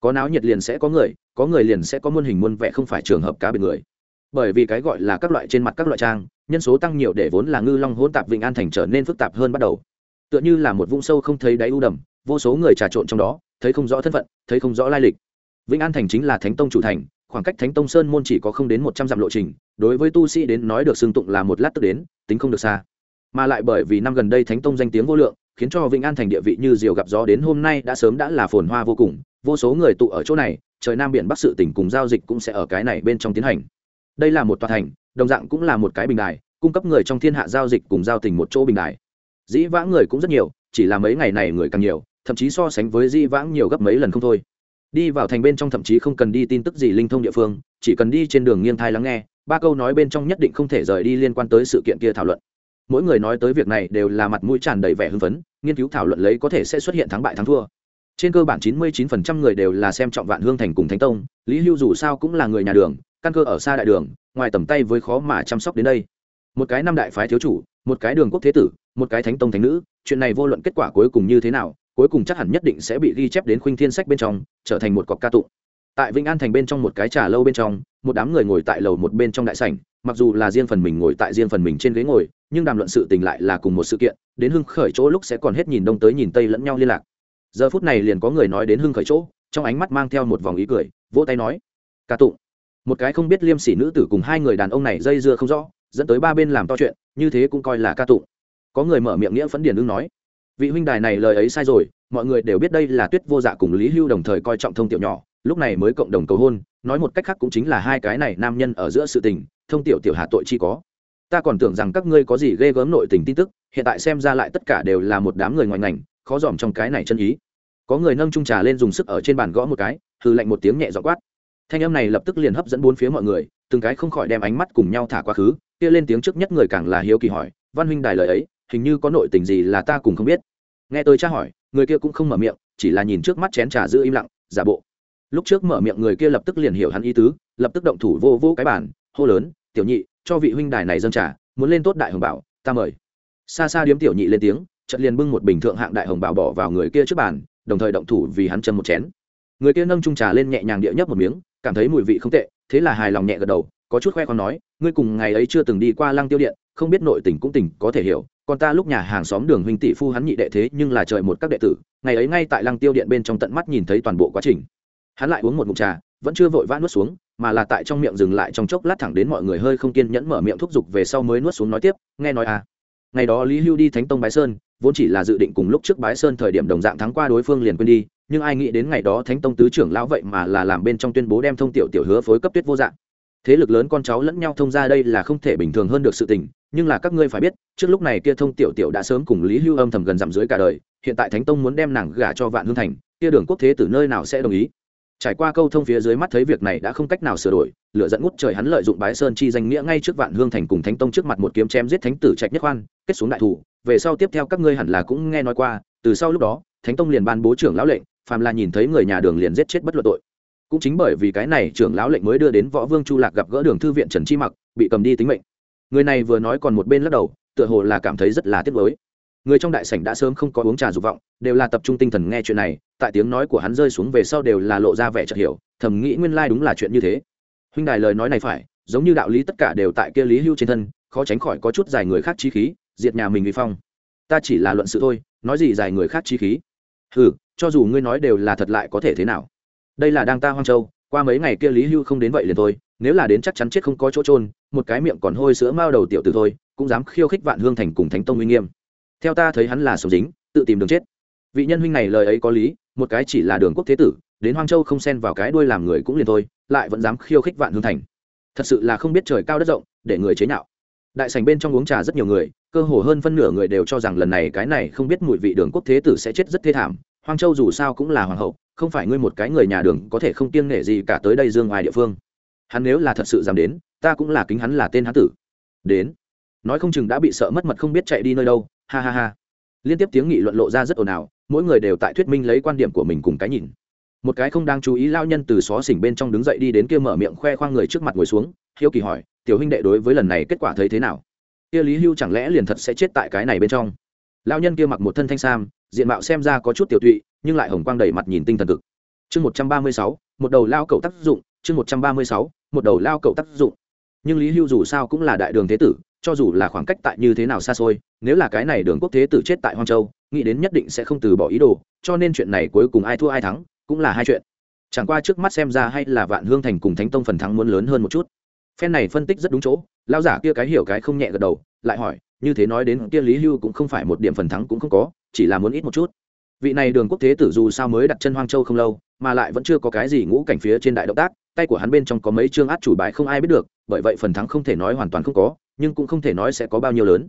Có náo nhiệt liền sẽ có người có người liền sẽ có muôn hình muôn vẻ không phải trường hợp cá biệt người bởi vì cái gọi là các loại trên mặt các loại trang, nhân số tăng nhiều để vốn là ngư long hỗn tạp vịnh an thành trở nên phức tạp hơn bắt đầu. Tựa như là một vũng sâu không thấy đáy u đầm, vô số người trà trộn trong đó, thấy không rõ thân phận, thấy không rõ lai lịch. Vĩnh an thành chính là thánh tông chủ thành, khoảng cách thánh tông sơn môn chỉ có không đến một trăm dặm lộ trình, đối với tu sĩ đến nói được xưng tụng là một lát tức đến, tính không được xa. Mà lại bởi vì năm gần đây thánh tông danh tiếng vô lượng, khiến cho vĩnh an thành địa vị như diều gặp gió đến hôm nay đã sớm đã là phồn hoa vô cùng. Vô số người tụ ở chỗ này, trời nam biển bắc sự tỉnh cùng giao dịch cũng sẽ ở cái này bên trong tiến hành đây là một tòa thành, đồng dạng cũng là một cái bình đài, cung cấp người trong thiên hạ giao dịch cùng giao tình một chỗ bình đài. Dĩ vãng người cũng rất nhiều, chỉ là mấy ngày này người càng nhiều, thậm chí so sánh với dĩ vãng nhiều gấp mấy lần không thôi. Đi vào thành bên trong thậm chí không cần đi tin tức gì linh thông địa phương, chỉ cần đi trên đường nghiêng thai lắng nghe, ba câu nói bên trong nhất định không thể rời đi liên quan tới sự kiện kia thảo luận. Mỗi người nói tới việc này đều là mặt mũi tràn đầy vẻ hưng phấn, nghiên cứu thảo luận lấy có thể sẽ xuất hiện thắng bại thắng thua. Trên cơ bản chín mươi 99% người đều là xem trọng vạn hương thành cùng thánh tông, lý hưu dù sao cũng là người nhà đường căn cơ ở xa đại đường, ngoài tầm tay với khó mà chăm sóc đến đây. Một cái năm đại phái thiếu chủ, một cái đường quốc thế tử, một cái thánh tông thánh nữ, chuyện này vô luận kết quả cuối cùng như thế nào, cuối cùng chắc hẳn nhất định sẽ bị ghi chép đến khuynh thiên sách bên trong, trở thành một cọc ca tụng. Tại vĩnh an thành bên trong một cái trà lâu bên trong, một đám người ngồi tại lầu một bên trong đại sảnh, mặc dù là riêng phần mình ngồi tại riêng phần mình trên ghế ngồi, nhưng đàm luận sự tình lại là cùng một sự kiện, đến hưng khởi chỗ lúc sẽ còn hết nhìn đông tới nhìn tây lẫn nhau liên lạc. Giờ phút này liền có người nói đến hưng khởi chỗ, trong ánh mắt mang theo một vòng ý cười, vỗ tay nói, ca tụng một cái không biết liêm sỉ nữ tử cùng hai người đàn ông này dây dưa không rõ, dẫn tới ba bên làm to chuyện, như thế cũng coi là ca tụng. Có người mở miệng nghĩa phấn điền ưng nói, vị huynh đài này lời ấy sai rồi, mọi người đều biết đây là tuyết vô dạ cùng lý hưu đồng thời coi trọng thông tiểu nhỏ, lúc này mới cộng đồng cầu hôn, nói một cách khác cũng chính là hai cái này nam nhân ở giữa sự tình, thông tiểu tiểu hạ tội chi có. Ta còn tưởng rằng các ngươi có gì ghê gớm nội tình tin tức, hiện tại xem ra lại tất cả đều là một đám người ngoài ngành, khó dòm trong cái này chân ý. Có người nâng trung trà lên dùng sức ở trên bàn gõ một cái hư lạnh một tiếng nhẹ dọ quát thanh âm này lập tức liền hấp dẫn bốn phía mọi người, từng cái không khỏi đem ánh mắt cùng nhau thả quá khứ, kia lên tiếng trước nhất người càng là hiếu kỳ hỏi, văn huynh đài lời ấy, hình như có nội tình gì là ta cùng không biết? Nghe tôi tra hỏi, người kia cũng không mở miệng, chỉ là nhìn trước mắt chén trà giữ im lặng, giả bộ. Lúc trước mở miệng người kia lập tức liền hiểu hắn ý tứ, lập tức động thủ vô vô cái bản hô lớn, tiểu nhị, cho vị huynh đài này dâng trà, muốn lên tốt đại hồng bảo, ta mời. Xa xa điếm tiểu nhị lên tiếng, chợt liền bưng một bình thượng hạng đại hồng bảo bỏ vào người kia trước bàn, đồng thời động thủ vì hắn châm một chén. Người kia nâng trung trà lên nhẹ nhàng địa nhấp một miếng cảm thấy mùi vị không tệ, thế là hài lòng nhẹ gật đầu, có chút khoe con nói, ngươi cùng ngày ấy chưa từng đi qua lăng tiêu điện, không biết nội tình cũng tình, có thể hiểu, còn ta lúc nhà hàng xóm đường huynh tỷ phu hắn nhị đệ thế nhưng là trời một các đệ tử, ngày ấy ngay tại lăng tiêu điện bên trong tận mắt nhìn thấy toàn bộ quá trình. Hắn lại uống một mụn trà, vẫn chưa vội vã nuốt xuống, mà là tại trong miệng dừng lại trong chốc lát thẳng đến mọi người hơi không kiên nhẫn mở miệng thúc giục về sau mới nuốt xuống nói tiếp, nghe nói à ngày đó lý hưu đi thánh tông bái sơn vốn chỉ là dự định cùng lúc trước bái sơn thời điểm đồng dạng thắng qua đối phương liền quên đi, nhưng ai nghĩ đến ngày đó thánh tông tứ trưởng lão vậy mà là làm bên trong tuyên bố đem thông tiểu tiểu hứa phối cấp tuyết vô dạng. Thế lực lớn con cháu lẫn nhau thông ra đây là không thể bình thường hơn được sự tình, nhưng là các ngươi phải biết, trước lúc này kia thông tiểu tiểu đã sớm cùng lý hưu âm thầm gần dặm dưới cả đời, hiện tại thánh tông muốn đem nàng gả cho vạn hương thành, kia đường quốc thế từ nơi nào sẽ đồng ý? Trải qua câu thông phía dưới mắt thấy việc này đã không cách nào sửa đổi lựa dẫn ngút trời hắn lợi dụng bái sơn chi danh nghĩa ngay trước vạn hương thành cùng thánh tông trước mặt một kiếm chém giết thánh tử trạch nhất khoan kết xuống đại thủ về sau tiếp theo các ngươi hẳn là cũng nghe nói qua, từ sau lúc đó, thánh tông liền ban bố trưởng lão lệnh, phàm là nhìn thấy người nhà đường liền giết chết bất luận tội. Cũng chính bởi vì cái này, trưởng lão lệnh mới đưa đến võ vương chu lạc gặp gỡ đường thư viện trần chi mặc, bị cầm đi tính mệnh. Người này vừa nói còn một bên lắc đầu, tựa hồ là cảm thấy rất là tiếc mới người trong đại sảnh đã sớm không có uống trà dục vọng, đều là tập trung tinh thần nghe chuyện này, tại tiếng nói của hắn rơi xuống về sau đều là lộ ra vẻ chợt hiểu, thầm nghĩ nguyên lai đúng là chuyện như thế. Huynh đài lời nói này phải, giống như đạo lý tất cả đều tại kia lý hưu trên thân, khó tránh khỏi có chút dài người khác trí khí diệt nhà mình vi phong. Ta chỉ là luận sự thôi, nói gì dài người khác chi khí. Ừ cho dù ngươi nói đều là thật lại có thể thế nào? Đây là đang ta hoang châu, qua mấy ngày kia lý hưu không đến vậy liền thôi, nếu là đến chắc chắn chết không có chỗ trôn một cái miệng còn hôi sữa mao đầu tiểu tử thôi, cũng dám khiêu khích vạn hương thành cùng thánh tông uy nghiêm. Theo ta thấy hắn là sống dính, tự tìm đường chết. Vị nhân huynh này lời ấy có lý, một cái chỉ là đường quốc thế tử, đến hoang châu không xen vào cái đuôi làm người cũng liền thôi, lại vẫn dám khiêu khích vạn hương thành. Thật sự là không biết trời cao đất rộng, để người chế nhạo đại sành bên trong uống trà rất nhiều người, cơ hồ hơn phân nửa người đều cho rằng lần này cái này không biết mùi vị đường quốc thế tử sẽ chết rất thê thảm. Hoang châu dù sao cũng là hoàng hậu, không phải ngươi một cái người nhà đường có thể không kiêng nể gì cả tới đây dương ngoài địa phương. Hắn nếu là thật sự dám đến, ta cũng là kính hắn là tên hán tử. Đến. Nói không chừng đã bị sợ mất mật không biết chạy đi nơi đâu, ha ha ha. Liên tiếp tiếng nghị luận lộ ra rất ồn ào, mỗi người đều tại thuyết minh lấy quan điểm của mình cùng cái nhìn một cái không đang chú ý lao nhân từ xó xỉnh bên trong đứng dậy đi đến kia mở miệng khoe khoang người trước mặt ngồi xuống, hiếu kỳ hỏi, tiểu huynh đệ đối với lần này kết quả thấy thế nào? Kia lý hưu chẳng lẽ liền thật sẽ chết tại cái này bên trong? Lao nhân kia mặc một thân thanh sam, diện mạo xem ra có chút tiểu tụy, nhưng lại hồng quang đầy mặt nhìn tinh thần cực. Chương một trăm ba mươi sáu, một đầu lao cậu tác dụng, chương một trăm ba mươi sáu, một đầu lao cậu tác dụng. Nhưng lý hưu dù sao cũng là đại đường thế tử, cho dù là khoảng cách tại như thế nào xa xôi, nếu là cái này đường quốc thế tử chết tại hoang châu, nghĩ đến nhất định sẽ không từ bỏ ý đồ, cho nên chuyện này cuối cùng ai thua ai thắng cũng là hai chuyện. Chẳng qua trước mắt xem ra hay là vạn hương thành cùng thánh tông phần thắng muốn lớn hơn một chút. Phen này phân tích rất đúng chỗ lao giả kia cái hiểu cái không nhẹ gật đầu, lại hỏi, như thế nói đến kia lý hưu cũng không phải một điểm phần thắng cũng không có, chỉ là muốn ít một chút. Vị này đường quốc thế tử dù sao mới đặt chân hoang châu không lâu, mà lại vẫn chưa có cái gì ngũ cảnh phía trên đại động tác, tay của hắn bên trong có mấy chương át chủ bài không ai biết được, bởi vậy phần thắng không thể nói hoàn toàn không có, nhưng cũng không thể nói sẽ có bao nhiêu lớn.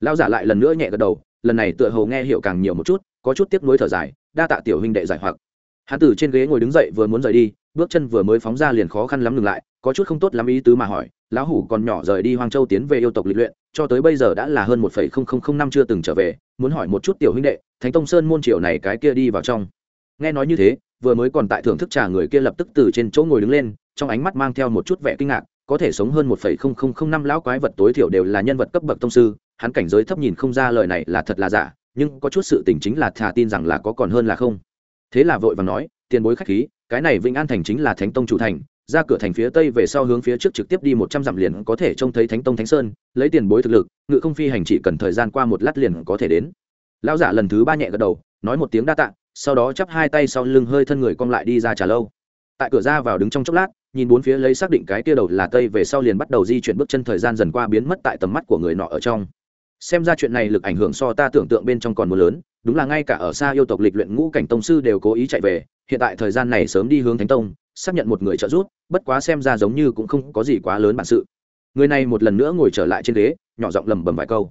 Lao giả lại lần nữa nhẹ gật đầu, lần này tựa hồ nghe hiểu càng nhiều một chút, có chút tiếc nuối thở dài, đa tạ tiểu huynh đệ giải hoặc hắn từ trên ghế ngồi đứng dậy vừa muốn rời đi, bước chân vừa mới phóng ra liền khó khăn lắm ngừng lại, có chút không tốt lắm ý tứ mà hỏi, lão hủ còn nhỏ rời đi hoang châu tiến về yêu tộc lịch luyện, cho tới bây giờ đã là hơn một phẩy không không không năm chưa từng trở về, muốn hỏi một chút tiểu huynh đệ, thánh tông sơn môn triều này cái kia đi vào trong. Nghe nói như thế, vừa mới còn tại thưởng thức trà người kia lập tức từ trên chỗ ngồi đứng lên, trong ánh mắt mang theo một chút vẻ kinh ngạc, có thể sống hơn một phẩy không không không năm lão quái vật tối thiểu đều là nhân vật cấp bậc tông sư, hắn cảnh giới thấp nhìn không ra lời này là thật là giả, nhưng có chút sự tình chính là thà tin rằng là có còn hơn là không thế là vội vàng nói, tiền bối khách khí, cái này vĩnh an thành chính là thánh tông chủ thành, ra cửa thành phía tây về sau hướng phía trước trực tiếp đi một trăm dặm liền có thể trông thấy thánh tông thánh sơn, lấy tiền bối thực lực, ngự không phi hành chỉ cần thời gian qua một lát liền có thể đến. Lão giả lần thứ ba nhẹ gật đầu, nói một tiếng đa tạ, sau đó chắp hai tay sau lưng hơi thân người cong lại đi ra trả lâu. Tại cửa ra vào đứng trong chốc lát, nhìn bốn phía lấy xác định cái kia đầu là tây về sau liền bắt đầu di chuyển bước chân thời gian dần qua biến mất tại tầm mắt của người nọ ở trong. Xem ra chuyện này lực ảnh hưởng so ta tưởng tượng bên trong còn mưa lớn đúng là ngay cả ở xa yêu tộc lịch luyện ngũ cảnh tông sư đều cố ý chạy về, hiện tại thời gian này sớm đi hướng thánh tông, xác nhận một người trợ giúp, bất quá xem ra giống như cũng không có gì quá lớn bản sự. Người này một lần nữa ngồi trở lại trên ghế, nhỏ giọng lầm bầm vài câu.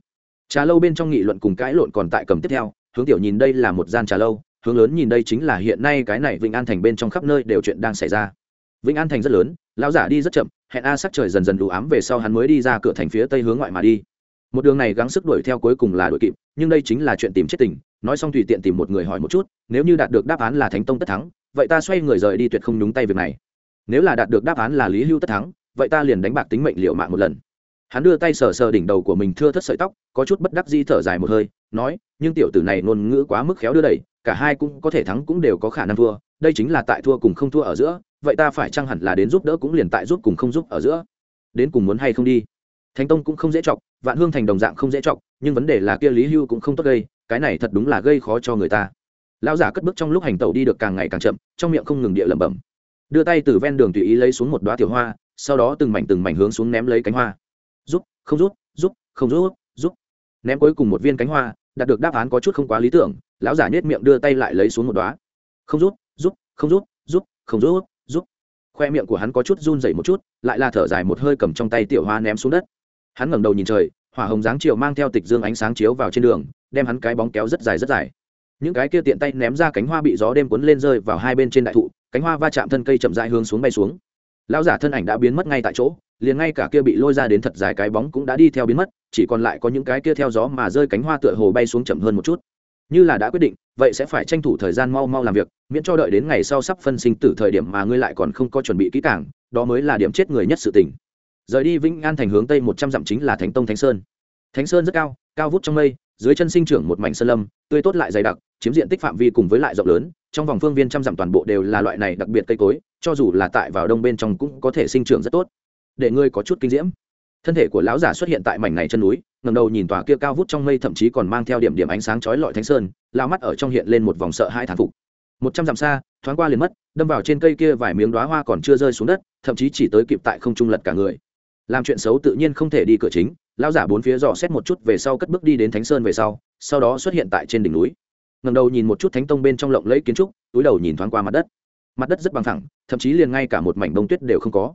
Trà lâu bên trong nghị luận cùng cãi lộn còn tại cầm tiếp theo, hướng tiểu nhìn đây là một gian trà lâu, hướng lớn nhìn đây chính là hiện nay cái này vĩnh an thành bên trong khắp nơi đều chuyện đang xảy ra. Vĩnh an thành rất lớn, lão giả đi rất chậm, hẹn a sắc trời dần dần đủ ám về sau hắn mới đi ra cửa thành phía tây hướng ngoại mà đi một đường này gắng sức đuổi theo cuối cùng là đuổi kịp, nhưng đây chính là chuyện tìm chết tình. Nói xong tùy tiện tìm một người hỏi một chút, nếu như đạt được đáp án là thánh tông tất thắng, vậy ta xoay người rời đi tuyệt không nhúng tay việc này. Nếu là đạt được đáp án là lý hưu tất thắng, vậy ta liền đánh bạc tính mệnh liệu mạng một lần. Hắn đưa tay sờ sờ đỉnh đầu của mình thưa thất sợi tóc, có chút bất đắc di thở dài một hơi, nói, nhưng tiểu tử này ngôn ngữ quá mức khéo đưa đẩy, cả hai cũng có thể thắng cũng đều có khả năng thua, đây chính là tại thua cùng không thua ở giữa, vậy ta phải chăng hẳn là đến giúp đỡ cũng liền tại giúp cùng không giúp ở giữa? Đến cùng muốn hay không đi? Thánh tông cũng không dễ chọc vạn hương thành đồng dạng không dễ trọng, nhưng vấn đề là kia lý hưu cũng không tốt gây cái này thật đúng là gây khó cho người ta. Lão giả cất bước trong lúc hành tẩu đi được càng ngày càng chậm trong miệng không ngừng địa lẩm bẩm. Đưa tay từ ven đường tùy ý lấy xuống một đoá tiểu hoa sau đó từng mảnh từng mảnh hướng xuống ném lấy cánh hoa. Giúp không giúp giúp không giúp giúp ném cuối cùng một viên cánh hoa đạt được đáp án có chút không quá lý tưởng lão giả nhét miệng đưa tay lại lấy xuống một đoá không giúp giúp không giúp giúp không giúp giúp khoe miệng của hắn có chút run dậy một chút lại là thở dài một hơi cầm trong tay tiểu hoa ném xuống đất hắn ngẩng đầu nhìn trời, hỏa hồng dáng chiều mang theo tịch dương ánh sáng chiếu vào trên đường, đem hắn cái bóng kéo rất dài rất dài. Những cái kia tiện tay ném ra cánh hoa bị gió đêm cuốn lên rơi vào hai bên trên đại thụ, cánh hoa va chạm thân cây chậm dại hướng xuống bay xuống. Lão giả thân ảnh đã biến mất ngay tại chỗ, liền ngay cả kia bị lôi ra đến thật dài cái bóng cũng đã đi theo biến mất, chỉ còn lại có những cái kia theo gió mà rơi cánh hoa tựa hồ bay xuống chậm hơn một chút. Như là đã quyết định, vậy sẽ phải tranh thủ thời gian mau mau làm việc, miễn cho đợi đến ngày sau sắp phân sinh tử thời điểm mà ngươi lại còn không có chuẩn bị kỹ càng, đó mới là điểm chết người nhất sự tình rời đi vĩnh an thành hướng tây một trăm dặm chính là thánh tông thánh sơn. Thánh sơn rất cao cao vút trong mây, dưới chân sinh trưởng một mảnh sơn lâm, tươi tốt lại dày đặc, chiếm diện tích phạm vi cùng với lại rộng lớn, trong vòng phương viên trăm dặm toàn bộ đều là loại này đặc biệt cây cối, cho dù là tại vào đông bên trong cũng có thể sinh trưởng rất tốt. Để ngươi có chút kinh diễm. Thân thể của lão giả xuất hiện tại mảnh này chân núi ngầm đầu nhìn tòa kia cao vút trong mây thậm chí còn mang theo điểm điểm ánh sáng chói lọi thánh sơn lao mắt ở trong hiện lên một vòng sợ hai thán phục. Một trăm dặm xa, thoáng qua liền mất, đâm vào trên cây kia vài miếng đoá hoa còn chưa rơi xuống đất, thậm chí chỉ tới kịp tại không trung lật cả người làm chuyện xấu tự nhiên không thể đi cửa chính. Lão giả bốn phía dò xét một chút về sau cất bước đi đến thánh sơn về sau sau đó xuất hiện tại trên đỉnh núi. Ngầm đầu nhìn một chút thánh tông bên trong lộng lẫy kiến trúc, túi đầu nhìn thoáng qua mặt đất. Mặt đất rất bằng thẳng, thậm chí liền ngay cả một mảnh bông tuyết đều không có.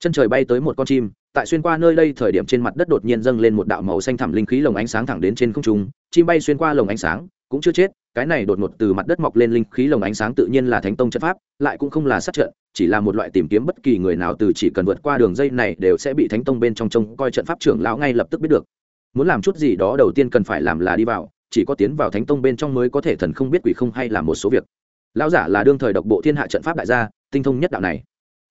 Chân trời bay tới một con chim, tại xuyên qua nơi đây thời điểm trên mặt đất đột nhiên dâng lên một đạo màu xanh thẳm linh khí lồng ánh sáng thẳng đến trên không trung. Chim bay xuyên qua lồng ánh sáng, cũng chưa chết cái này đột ngột từ mặt đất mọc lên linh khí lồng ánh sáng tự nhiên là thánh tông trận pháp, lại cũng không là sát trận, chỉ là một loại tìm kiếm bất kỳ người nào từ chỉ cần vượt qua đường dây này đều sẽ bị thánh tông bên trong trông coi trận pháp trưởng lão ngay lập tức biết được. Muốn làm chút gì đó đầu tiên cần phải làm là đi vào, chỉ có tiến vào thánh tông bên trong mới có thể thần không biết quỷ không hay làm một số việc. Lão giả là đương thời độc bộ thiên hạ trận pháp đại gia, tinh thông nhất đạo này.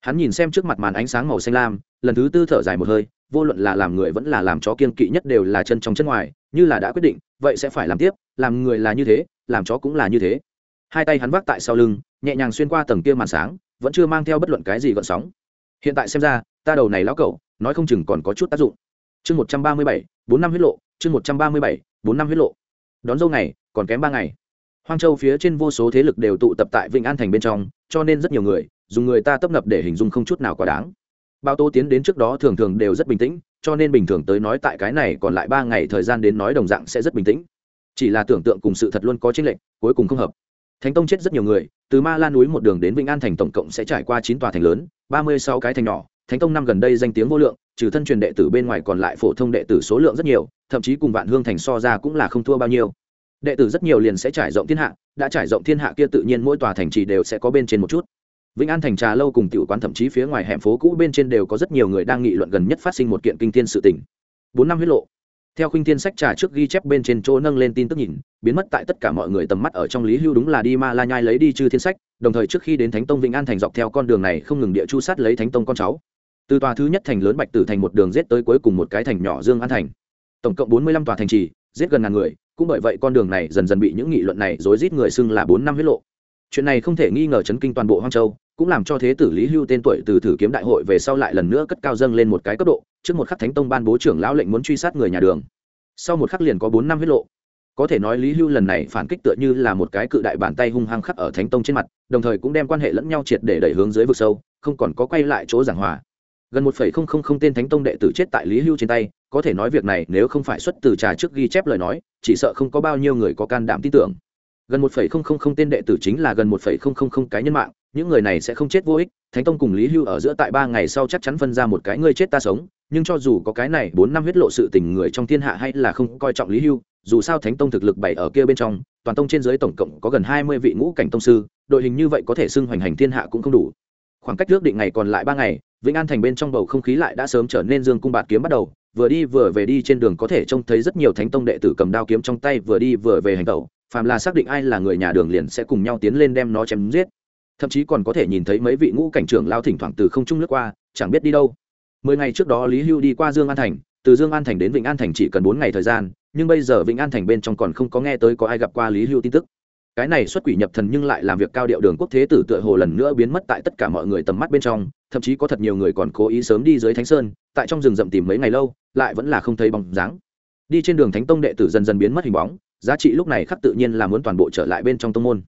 Hắn nhìn xem trước mặt màn ánh sáng màu xanh lam, lần thứ tư thở dài một hơi vô luận là làm người vẫn là làm chó kiên kỵ nhất đều là chân trong chân ngoài, như là đã quyết định, vậy sẽ phải làm tiếp, làm người là như thế, làm chó cũng là như thế. Hai tay hắn vác tại sau lưng, nhẹ nhàng xuyên qua tầng kia màn sáng, vẫn chưa mang theo bất luận cái gì gợn sóng. Hiện tại xem ra, ta đầu này lão cẩu, nói không chừng còn có chút tác dụng. Chương một trăm ba mươi bảy, bốn năm huyết lộ, chương một trăm ba mươi bảy, bốn năm huyết lộ. Đón dâu ngày, còn kém ba ngày. Hoang châu phía trên vô số thế lực đều tụ tập tại vịnh an thành bên trong, cho nên rất nhiều người, dùng người ta tấp nập để hình dung không chút nào quá đáng bao tô tiến đến trước đó thường thường đều rất bình tĩnh, cho nên bình thường tới nói tại cái này còn lại ba ngày thời gian đến nói đồng dạng sẽ rất bình tĩnh. Chỉ là tưởng tượng cùng sự thật luôn có chênh lệch, cuối cùng không hợp. Thánh tông chết rất nhiều người, từ ma lan núi một đường đến vĩnh an thành tổng cộng sẽ trải qua chín tòa thành lớn, ba mươi sáu cái thành nhỏ. Thánh tông năm gần đây danh tiếng vô lượng, trừ thân truyền đệ tử bên ngoài còn lại phổ thông đệ tử số lượng rất nhiều, thậm chí cùng vạn hương thành so ra cũng là không thua bao nhiêu. Đệ tử rất nhiều liền sẽ trải rộng thiên hạ, đã trải rộng thiên hạ kia tự nhiên mỗi tòa thành trì đều sẽ có bên trên một chút vĩnh an thành trà lâu cùng tiểu quán thậm chí phía ngoài hẻm phố cũ bên trên đều có rất nhiều người đang nghị luận gần nhất phát sinh một kiện kinh thiên sự tình. Bốn năm huyết lộ. Theo khuynh thiên sách trà trước ghi chép bên trên chỗ nâng lên tin tức nhìn, biến mất tại tất cả mọi người tầm mắt ở trong lý hưu đúng là đi ma la nhai lấy đi chư thiên sách, đồng thời trước khi đến thánh tông vĩnh an thành dọc theo con đường này không ngừng địa chu sát lấy thánh tông con cháu. Từ tòa thứ nhất thành lớn bạch tử thành một đường giết tới cuối cùng một cái thành nhỏ dương an thành. Tổng cộng bốn mươi lăm tòa thành trì, giết gần ngàn người, cũng bởi vậy con đường này dần dần bị những nghị luận này rối rít người xưng là bốn năm huyết lộ chuyện này không thể nghi ngờ chấn kinh toàn bộ hoang châu, cũng làm cho thế tử lý hưu tên tuổi từ thử kiếm đại hội về sau lại lần nữa cất cao dâng lên một cái cấp độ, trước một khắc thánh tông ban bố trưởng lão lệnh muốn truy sát người nhà đường. Sau một khắc liền có bốn năm huyết lộ. Có thể nói lý hưu lần này phản kích tựa như là một cái cự đại bàn tay hung hăng khắc ở thánh tông trên mặt, đồng thời cũng đem quan hệ lẫn nhau triệt để đẩy hướng dưới vực sâu, không còn có quay lại chỗ giảng hòa. Gần một phẩy không không không tên thánh tông đệ tử chết tại lý hưu trên tay, có thể nói việc này nếu không phải xuất từ trà trước ghi chép lời nói, chỉ sợ không có bao nhiêu người có can đảm tin tưởng gần một phẩy không không không tên đệ tử chính là gần một phẩy không không không cái nhân mạng, những người này sẽ không chết vô ích, thánh tông cùng lý hưu ở giữa tại ba ngày sau chắc chắn phân ra một cái ngươi chết ta sống, nhưng cho dù có cái này bốn năm huyết lộ sự tình người trong thiên hạ hay là không coi trọng lý hưu, dù sao thánh tông thực lực bảy ở kia bên trong, toàn tông trên dưới tổng cộng có gần hai mươi vị ngũ cảnh tông sư, đội hình như vậy có thể xưng hoành hành thiên hạ cũng không đủ. Khoảng cách ước định ngày còn lại ba ngày, vĩnh an thành bên trong bầu không khí lại đã sớm trở nên dương cung bạt kiếm bắt đầu, vừa đi vừa về đi trên đường có thể trông thấy rất nhiều thánh tông đệ tử cầm đao kiếm trong tay vừa đi vừa về hành tẩu phàm là xác định ai là người nhà đường liền sẽ cùng nhau tiến lên đem nó chém giết. Thậm chí còn có thể nhìn thấy mấy vị ngũ cảnh trưởng lao thỉnh thoảng từ không trung lướt qua, chẳng biết đi đâu. Mười ngày trước đó lý hưu đi qua dương an thành, từ dương an thành đến Vịnh an thành chỉ cần bốn ngày thời gian, nhưng bây giờ Vịnh an thành bên trong còn không có nghe tới có ai gặp qua lý hưu tin tức. Cái này xuất quỷ nhập thần nhưng lại làm việc cao điệu đường quốc thế tử tựa hồ lần nữa biến mất tại tất cả mọi người tầm mắt bên trong, thậm chí có thật nhiều người còn cố ý sớm đi dưới thánh sơn, tại trong rừng rậm tìm mấy ngày lâu, lại vẫn là không thấy bóng dáng. Đi trên đường thánh tông đệ tử dần dần biến mất hình bóng giá trị lúc này khắc tự nhiên là muốn toàn bộ trở lại bên trong tông môn.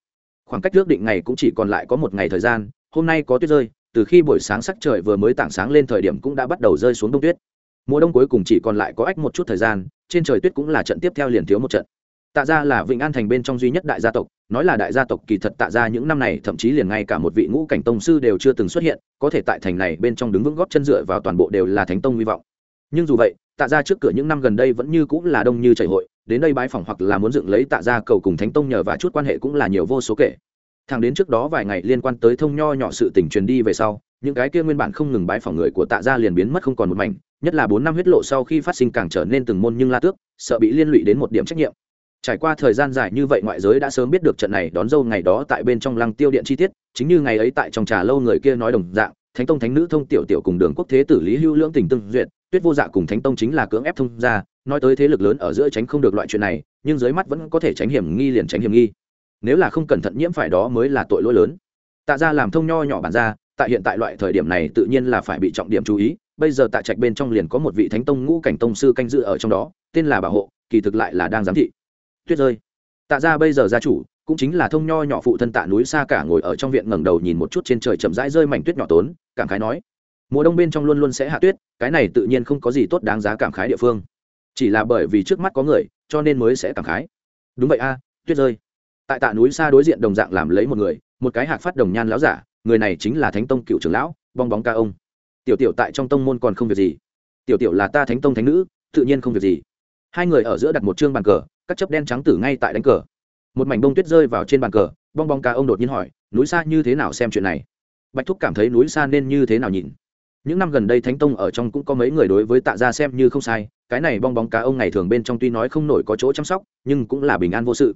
Khoảng cách ước định ngày cũng chỉ còn lại có một ngày thời gian, hôm nay có tuyết rơi, từ khi buổi sáng sắc trời vừa mới tảng sáng lên thời điểm cũng đã bắt đầu rơi xuống đông tuyết. Mùa đông cuối cùng chỉ còn lại có ách một chút thời gian, trên trời tuyết cũng là trận tiếp theo liền thiếu một trận. Tạ ra là vịnh an thành bên trong duy nhất đại gia tộc, nói là đại gia tộc kỳ thật tạ ra những năm này thậm chí liền ngay cả một vị ngũ cảnh tông sư đều chưa từng xuất hiện, có thể tại thành này bên trong đứng vững góp chân dựa vào toàn bộ đều là thánh tông hy vọng. Nhưng dù vậy, tạ ra trước cửa những năm gần đây vẫn như cũng là đông như chảy hội đến đây bái phỏng hoặc là muốn dựng lấy tạ gia cầu cùng thánh tông nhờ và chút quan hệ cũng là nhiều vô số kể. Thằng đến trước đó vài ngày liên quan tới thông nho nhỏ sự tình truyền đi về sau, những cái kia nguyên bản không ngừng bái phỏng người của tạ gia liền biến mất không còn một mảnh, nhất là bốn năm huyết lộ sau khi phát sinh càng trở nên từng môn nhưng la tước, sợ bị liên lụy đến một điểm trách nhiệm. Trải qua thời gian dài như vậy ngoại giới đã sớm biết được trận này đón dâu ngày đó tại bên trong lăng tiêu điện chi tiết, chính như ngày ấy tại trong trà lâu người kia nói đồng dạng, thánh tông thánh nữ thông tiểu tiểu cùng đường quốc thế tử lý hưu lưỡng tình tương duyệt, tuyết vô dạ cùng thánh tông chính là cưỡng ép thông ra nói tới thế lực lớn ở giữa tránh không được loại chuyện này, nhưng dưới mắt vẫn có thể tránh hiểm nghi liền tránh hiểm nghi. Nếu là không cẩn thận nhiễm phải đó mới là tội lỗi lớn. Tạ ra làm thông nho nhỏ bản ra tại hiện tại loại thời điểm này tự nhiên là phải bị trọng điểm chú ý, bây giờ tại trạch bên trong liền có một vị thánh tông ngũ cảnh tông sư canh dự ở trong đó, tên là bảo hộ, kỳ thực lại là đang giám thị. Tuyết rơi. Tạ ra bây giờ gia chủ, cũng chính là thông nho nhỏ phụ thân tạ núi xa cả ngồi ở trong viện ngẩng đầu nhìn một chút trên trời chậm rãi rơi mảnh tuyết nhỏ tốn, cảm khái nói, mùa đông bên trong luôn luôn sẽ hạ tuyết, cái này tự nhiên không có gì tốt đáng giá cảm khái địa phương chỉ là bởi vì trước mắt có người, cho nên mới sẽ cảm khái. Đúng vậy a, tuyết rơi. Tại tạ núi xa đối diện đồng dạng làm lấy một người, một cái hạc phát đồng nhan lão giả, người này chính là thánh tông cựu trưởng lão, bong bóng ca ông. Tiểu tiểu tại trong tông môn còn không việc gì. Tiểu tiểu là ta thánh tông thánh nữ, tự nhiên không việc gì. Hai người ở giữa đặt một chương bàn cờ, các chấp đen trắng tử ngay tại đánh cờ. Một mảnh bông tuyết rơi vào trên bàn cờ, bong bóng ca ông đột nhiên hỏi, núi xa như thế nào xem chuyện này? Bạch thúc cảm thấy núi xa nên như thế nào nhìn những năm gần đây thánh tông ở trong cũng có mấy người đối với tạ gia xem như không sai, cái này bong bóng cá ông ngày thường bên trong tuy nói không nổi có chỗ chăm sóc, nhưng cũng là bình an vô sự.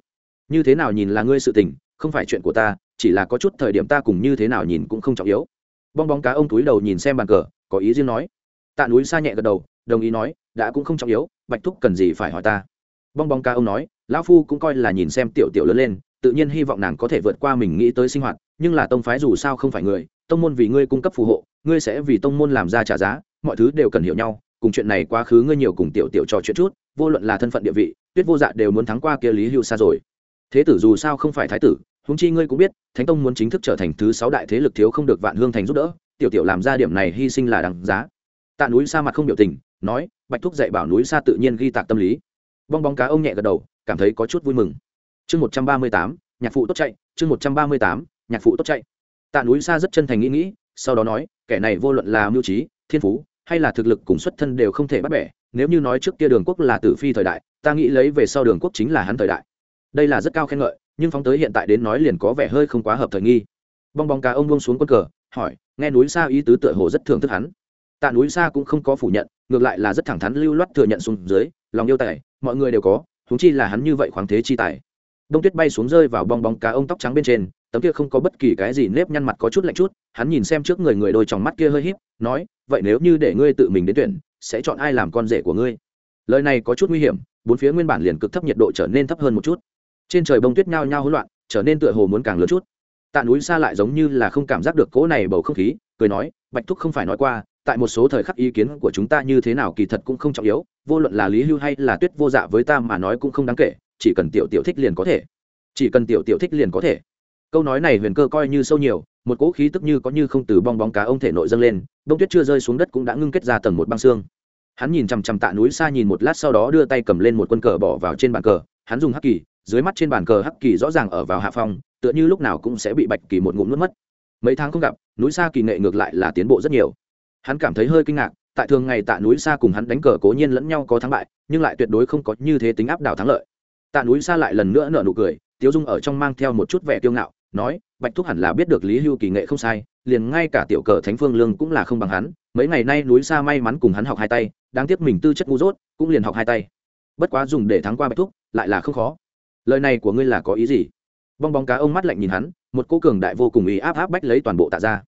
Như thế nào nhìn là ngươi sự tình, không phải chuyện của ta, chỉ là có chút thời điểm ta cùng như thế nào nhìn cũng không trọng yếu. Bong bóng cá ông túi đầu nhìn xem bàn cờ, có ý riêng nói. Tạ núi xa nhẹ gật đầu, đồng ý nói, đã cũng không trọng yếu, bạch thúc cần gì phải hỏi ta. Bong bóng cá ông nói, lão phu cũng coi là nhìn xem tiểu tiểu lớn lên, tự nhiên hy vọng nàng có thể vượt qua mình nghĩ tới sinh hoạt, nhưng là tông phái dù sao không phải người tông môn vì ngươi cung cấp phù hộ, ngươi sẽ vì tông môn làm ra trả giá, mọi thứ đều cần hiểu nhau, cùng chuyện này quá khứ ngươi nhiều cùng tiểu tiểu trò chuyện chút, vô luận là thân phận địa vị, tuyết vô dạ đều muốn thắng qua kia lý hưu xa rồi. Thế tử dù sao không phải thái tử húng chi ngươi cũng biết, thánh tông muốn chính thức trở thành thứ sáu đại thế lực thiếu không được vạn hương thành giúp đỡ, tiểu tiểu làm ra điểm này hy sinh là đằng giá. Tạ núi sa mặt không biểu tình, nói, bạch thúc dạy bảo núi sa tự nhiên ghi tạc tâm lý. Bong bóng cá ông nhẹ gật đầu, cảm thấy có chút vui mừng. Chương một trăm ba mươi tám, nhạc phụ tốt chạy, chương một trăm ba mươi tám, nhạc phụ tốt chạy tạ núi xa rất chân thành nghĩ nghĩ, sau đó nói, kẻ này vô luận là mưu trí, thiên phú, hay là thực lực cùng xuất thân đều không thể bắt bẻ. Nếu như nói trước kia đường quốc là tử phi thời đại, ta nghĩ lấy về sau đường quốc chính là hắn thời đại. Đây là rất cao khen ngợi, nhưng phóng tới hiện tại đến nói liền có vẻ hơi không quá hợp thời nghi. Bong bóng cá ông buông xuống quân cờ, hỏi, nghe núi xa ý tứ tựa hồ rất thưởng thức hắn. Tạ núi xa cũng không có phủ nhận, ngược lại là rất thẳng thắn lưu loát thừa nhận xuống dưới, lòng yêu tài, mọi người đều có thúng chi là hắn như vậy khoáng thế chi tài. Đông tuyết bay xuống rơi vào bong bóng cá ông tóc trắng bên trên tấm kia không có bất kỳ cái gì nếp nhăn mặt có chút lạnh chút, hắn nhìn xem trước người người đôi trong mắt kia hơi híp, nói, vậy nếu như để ngươi tự mình đến tuyển, sẽ chọn ai làm con rể của ngươi? Lời này có chút nguy hiểm, bốn phía nguyên bản liền cực thấp nhiệt độ trở nên thấp hơn một chút. Trên trời bông tuyết nhao nhao hỗn loạn, trở nên tựa hồ muốn càng lớn chút. Tạ núi xa lại giống như là không cảm giác được cỗ này bầu không khí, cười nói, bạch thúc không phải nói qua, tại một số thời khắc ý kiến của chúng ta như thế nào kỳ thật cũng không trọng yếu, vô luận là lý hưu hay là tuyết vô dạ với ta mà nói cũng không đáng kể, chỉ cần tiểu tiểu thích liền có thể. Chỉ cần tiểu tiểu thích liền có thể câu nói này huyền cơ coi như sâu nhiều, một cỗ khí tức như có như không từ bong bóng cá ông thể nội dâng lên, đông tuyết chưa rơi xuống đất cũng đã ngưng kết ra tầng một băng xương. Hắn nhìn chằm chằm tạ núi xa nhìn một lát sau đó đưa tay cầm lên một quân cờ bỏ vào trên bàn cờ, hắn dùng hắc kỳ, dưới mắt trên bàn cờ hắc kỳ rõ ràng ở vào hạ phong, tựa như lúc nào cũng sẽ bị bạch kỳ một ngụm nuốt mất. Mấy tháng không gặp, núi xa kỳ nghệ ngược lại là tiến bộ rất nhiều. Hắn cảm thấy hơi kinh ngạc, tại thường ngày tạ núi xa cùng hắn đánh cờ cố nhiên lẫn nhau có thắng bại, nhưng lại tuyệt đối không có như thế tính áp đảo thắng lợi. Tạ núi xa lại lần nữa nở nụ cười, tiếu dung ở trong mang theo một chút vẻ kiêu ngạo nói, bạch thúc hẳn là biết được lý hưu kỳ nghệ không sai, liền ngay cả tiểu cờ thánh phương lương cũng là không bằng hắn, mấy ngày nay núi xa may mắn cùng hắn học hai tay, đáng tiếc mình tư chất ngu dốt, cũng liền học hai tay. Bất quá dùng để thắng qua bạch thúc, lại là không khó. Lời này của ngươi là có ý gì? Bong bóng cá ông mắt lạnh nhìn hắn, một cô cường đại vô cùng ý áp áp bách lấy toàn bộ tạ ra.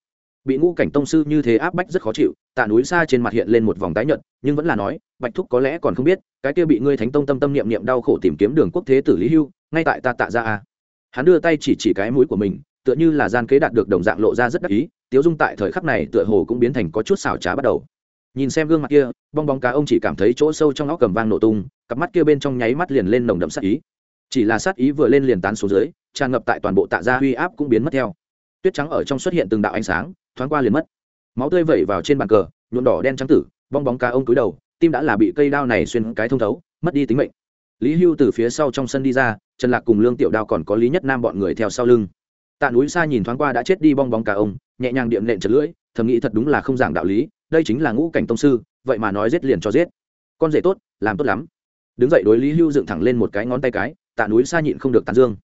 Bị ngũ cảnh tông sư như thế áp bách rất khó chịu, tạ núi xa trên mặt hiện lên một vòng tái nhợt, nhưng vẫn là nói, bạch thúc có lẽ còn không biết, cái kia bị ngươi thánh tông tâm tâm niệm niệm đau khổ tìm kiếm đường quốc thế tử lý hưu, ngay tại ta tạ ra à hắn đưa tay chỉ chỉ cái mũi của mình, tựa như là gian kế đạt được đồng dạng lộ ra rất đắc ý, tiếu dung tại thời khắc này tựa hồ cũng biến thành có chút xào trá bắt đầu. Nhìn xem gương mặt kia, bong bóng cá ông chỉ cảm thấy chỗ sâu trong óc cầm vang nổ tung, cặp mắt kia bên trong nháy mắt liền lên nồng đậm sát ý. Chỉ là sát ý vừa lên liền tán xuống dưới, tràn ngập tại toàn bộ tạ gia huy áp cũng biến mất theo. Tuyết trắng ở trong xuất hiện từng đạo ánh sáng, thoáng qua liền mất. Máu tươi vẩy vào trên bàn cờ, nhuộm đỏ đen trắng tử, bong bóng cá ông cúi đầu, tim đã là bị cây đao này xuyên cái thông thấu, mất đi tính mệnh lý hưu từ phía sau trong sân đi ra, trần lạc cùng lương tiểu đao còn có lý nhất nam bọn người theo sau lưng. Tạ núi xa nhìn thoáng qua đã chết đi bong bóng cả ông, nhẹ nhàng điệm nện chật lưỡi, thầm nghĩ thật đúng là không giảng đạo lý, đây chính là ngũ cảnh tông sư, vậy mà nói giết liền cho giết. Con rể tốt, làm tốt lắm. Đứng dậy đối lý hưu dựng thẳng lên một cái ngón tay cái, tạ núi xa nhịn không được tàn dương.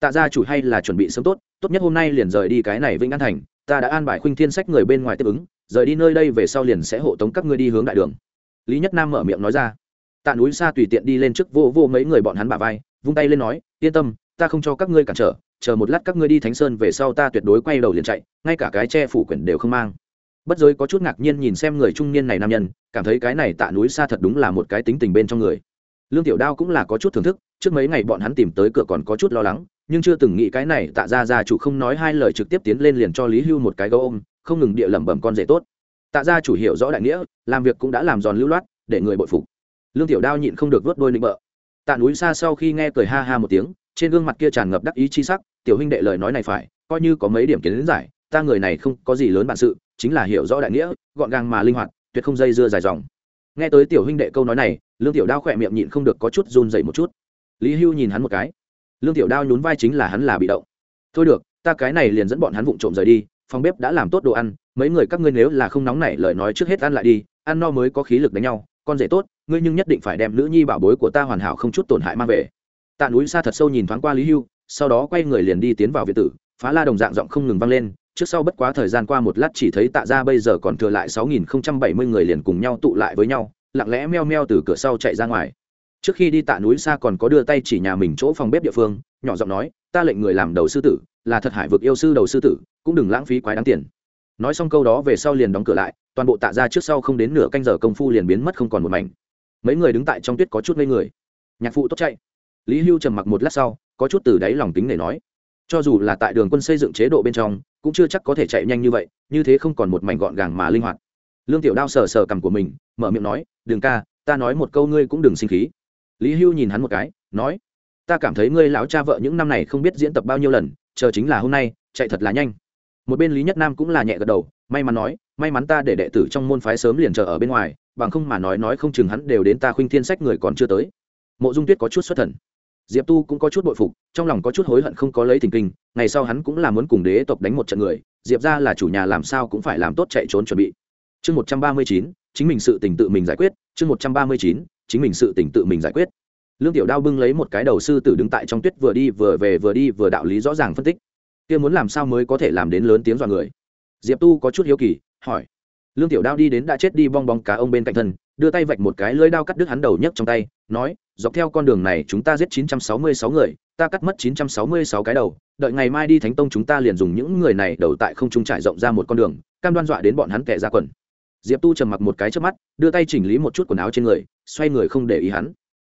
Tạ gia chủ hay là chuẩn bị sớm tốt tốt nhất hôm nay liền rời đi cái này vĩnh an thành, ta đã an bài khuynh thiên sách người bên ngoài tiếp ứng, rời đi nơi đây về sau liền sẽ hộ tống các ngươi đi hướng đại đường. Lý nhất nam mở miệng nói ra tạ núi xa tùy tiện đi lên trước vô vô mấy người bọn hắn bả vai, vung tay lên nói, yên tâm, ta không cho các ngươi cản trở, chờ một lát các ngươi đi thánh sơn về sau ta tuyệt đối quay đầu liền chạy, ngay cả cái che phủ quyển đều không mang. Bất giới có chút ngạc nhiên nhìn xem người trung niên này nam nhân, cảm thấy cái này tạ núi xa thật đúng là một cái tính tình bên trong người. Lương tiểu đao cũng là có chút thưởng thức, trước mấy ngày bọn hắn tìm tới cửa còn có chút lo lắng, nhưng chưa từng nghĩ cái này tạ ra gia chủ không nói hai lời trực tiếp tiến lên liền cho lý hưu một cái gấu ôm, không ngừng địa lẩm bẩm con rể tốt. Tạ gia chủ hiểu rõ đại nghĩa, làm việc cũng đã làm giòn lưu loát, để người bội phục lương tiểu đao nhịn không được vớt đôi nịnh bợ. Tạ núi xa sau khi nghe cười ha ha một tiếng, trên gương mặt kia tràn ngập đắc ý chi sắc, tiểu huynh đệ lời nói này phải, coi như có mấy điểm kiến giải, ta người này không có gì lớn bản sự, chính là hiểu rõ đại nghĩa, gọn gàng mà linh hoạt, tuyệt không dây dưa dài dòng. Nghe tới tiểu huynh đệ câu nói này, lương tiểu đao khỏe miệng nhịn không được có chút run dậy một chút. Lý hưu nhìn hắn một cái. Lương tiểu đao nhún vai chính là hắn là bị động. Thôi được, ta cái này liền dẫn bọn hắn vụng trộm rời đi, phòng bếp đã làm tốt đồ ăn, mấy người các ngươi nếu là không nóng nảy lời nói trước hết ăn lại đi, ăn no mới có khí lực đánh nhau, con rể tốt ngươi nhưng nhất định phải đem nữ nhi bảo bối của ta hoàn hảo không chút tổn hại mang về. Tạ núi xa thật sâu nhìn thoáng qua lý hưu, sau đó quay người liền đi tiến vào việt tử, phá la đồng dạng giọng không ngừng vang lên, trước sau bất quá thời gian qua một lát chỉ thấy tạ ra bây giờ còn thừa lại sáu nghìn không trăm bảy mươi người liền cùng nhau tụ lại với nhau, lặng lẽ meo meo từ cửa sau chạy ra ngoài. Trước khi đi tạ núi xa còn có đưa tay chỉ nhà mình chỗ phòng bếp địa phương, nhỏ giọng nói, ta lệnh người làm đầu sư tử, là thật hải vực yêu sư đầu sư tử, cũng đừng lãng phí quái đáng tiền. Nói xong câu đó về sau liền đóng cửa lại, toàn bộ tạ ra trước sau không đến nửa canh giờ công phu liền biến mất không còn một mảnh mấy người đứng tại trong tuyết có chút ngây người. Nhạc phụ tốt chạy. Lý hưu trầm mặc một lát sau, có chút từ đáy lòng tính để nói, cho dù là tại đường quân xây dựng chế độ bên trong, cũng chưa chắc có thể chạy nhanh như vậy, như thế không còn một mảnh gọn gàng mà linh hoạt. Lương tiểu đao sờ sờ cằm của mình, mở miệng nói, đường ca, ta nói một câu ngươi cũng đừng sinh khí. Lý hưu nhìn hắn một cái, nói, ta cảm thấy ngươi lão cha vợ những năm này không biết diễn tập bao nhiêu lần, chờ chính là hôm nay, chạy thật là nhanh. Một bên lý nhất nam cũng là nhẹ gật đầu, may mắn nói may mắn ta để đệ tử trong môn phái sớm liền chờ ở bên ngoài, bằng không mà nói nói không chừng hắn đều đến ta khuynh thiên sách người còn chưa tới. Mộ dung tuyết có chút xuất thần. Diệp tu cũng có chút bội phục, trong lòng có chút hối hận không có lấy thình kinh, ngày sau hắn cũng là muốn cùng đế tộc đánh một trận người, diệp ra là chủ nhà làm sao cũng phải làm tốt chạy trốn chuẩn bị. Chương một trăm ba mươi chín, chính mình sự tỉnh tự mình giải quyết, chương một trăm ba mươi chín, chính mình sự tỉnh tự mình giải quyết. Lương tiểu đao bưng lấy một cái đầu sư tử đứng tại trong tuyết vừa đi vừa về vừa đi vừa đạo lý rõ ràng phân tích. Kia muốn làm sao mới có thể làm đến lớn tiếng dọa người? Diệp tu có chút hiếu kỳ hỏi. Lương tiểu đao đi đến đã chết đi bong bóng cá ông bên cạnh thân, đưa tay vạch một cái lưỡi đao cắt đứt hắn đầu nhấc trong tay, nói, dọc theo con đường này chúng ta giết 966 người, ta cắt mất 966 cái đầu, đợi ngày mai đi thánh tông chúng ta liền dùng những người này đầu tại không trung trải rộng ra một con đường, cam đoan dọa đến bọn hắn kẻ ra quần. Diệp tu trầm mặc một cái trước mắt, đưa tay chỉnh lý một chút quần áo trên người, xoay người không để ý hắn.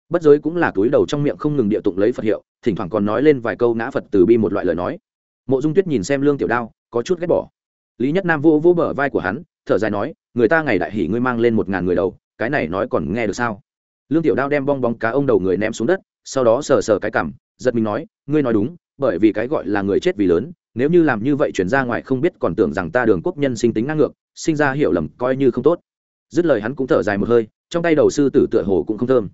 Bất giới cũng là túi đầu trong miệng không ngừng địa tụng lấy phật hiệu, thỉnh thoảng còn nói lên vài câu ngã phật từ bi một loại lời nói. Mộ dung tuyết nhìn xem lương tiểu đao, có chút ghét bỏ lý nhất nam vô vô bờ vai của hắn, thở dài nói, người ta ngày đại hỉ ngươi mang lên một ngàn người đầu, cái này nói còn nghe được sao? Lương tiểu đao đem bong bóng cá ông đầu người ném xuống đất, sau đó sờ sờ cái cảm giật mình nói, ngươi nói đúng, bởi vì cái gọi là người chết vì lớn, nếu như làm như vậy chuyển ra ngoài không biết còn tưởng rằng ta đường quốc nhân sinh tính năng ngược, sinh ra hiểu lầm coi như không tốt. Dứt lời hắn cũng thở dài một hơi, trong tay đầu sư tử tựa hồ cũng không thơm.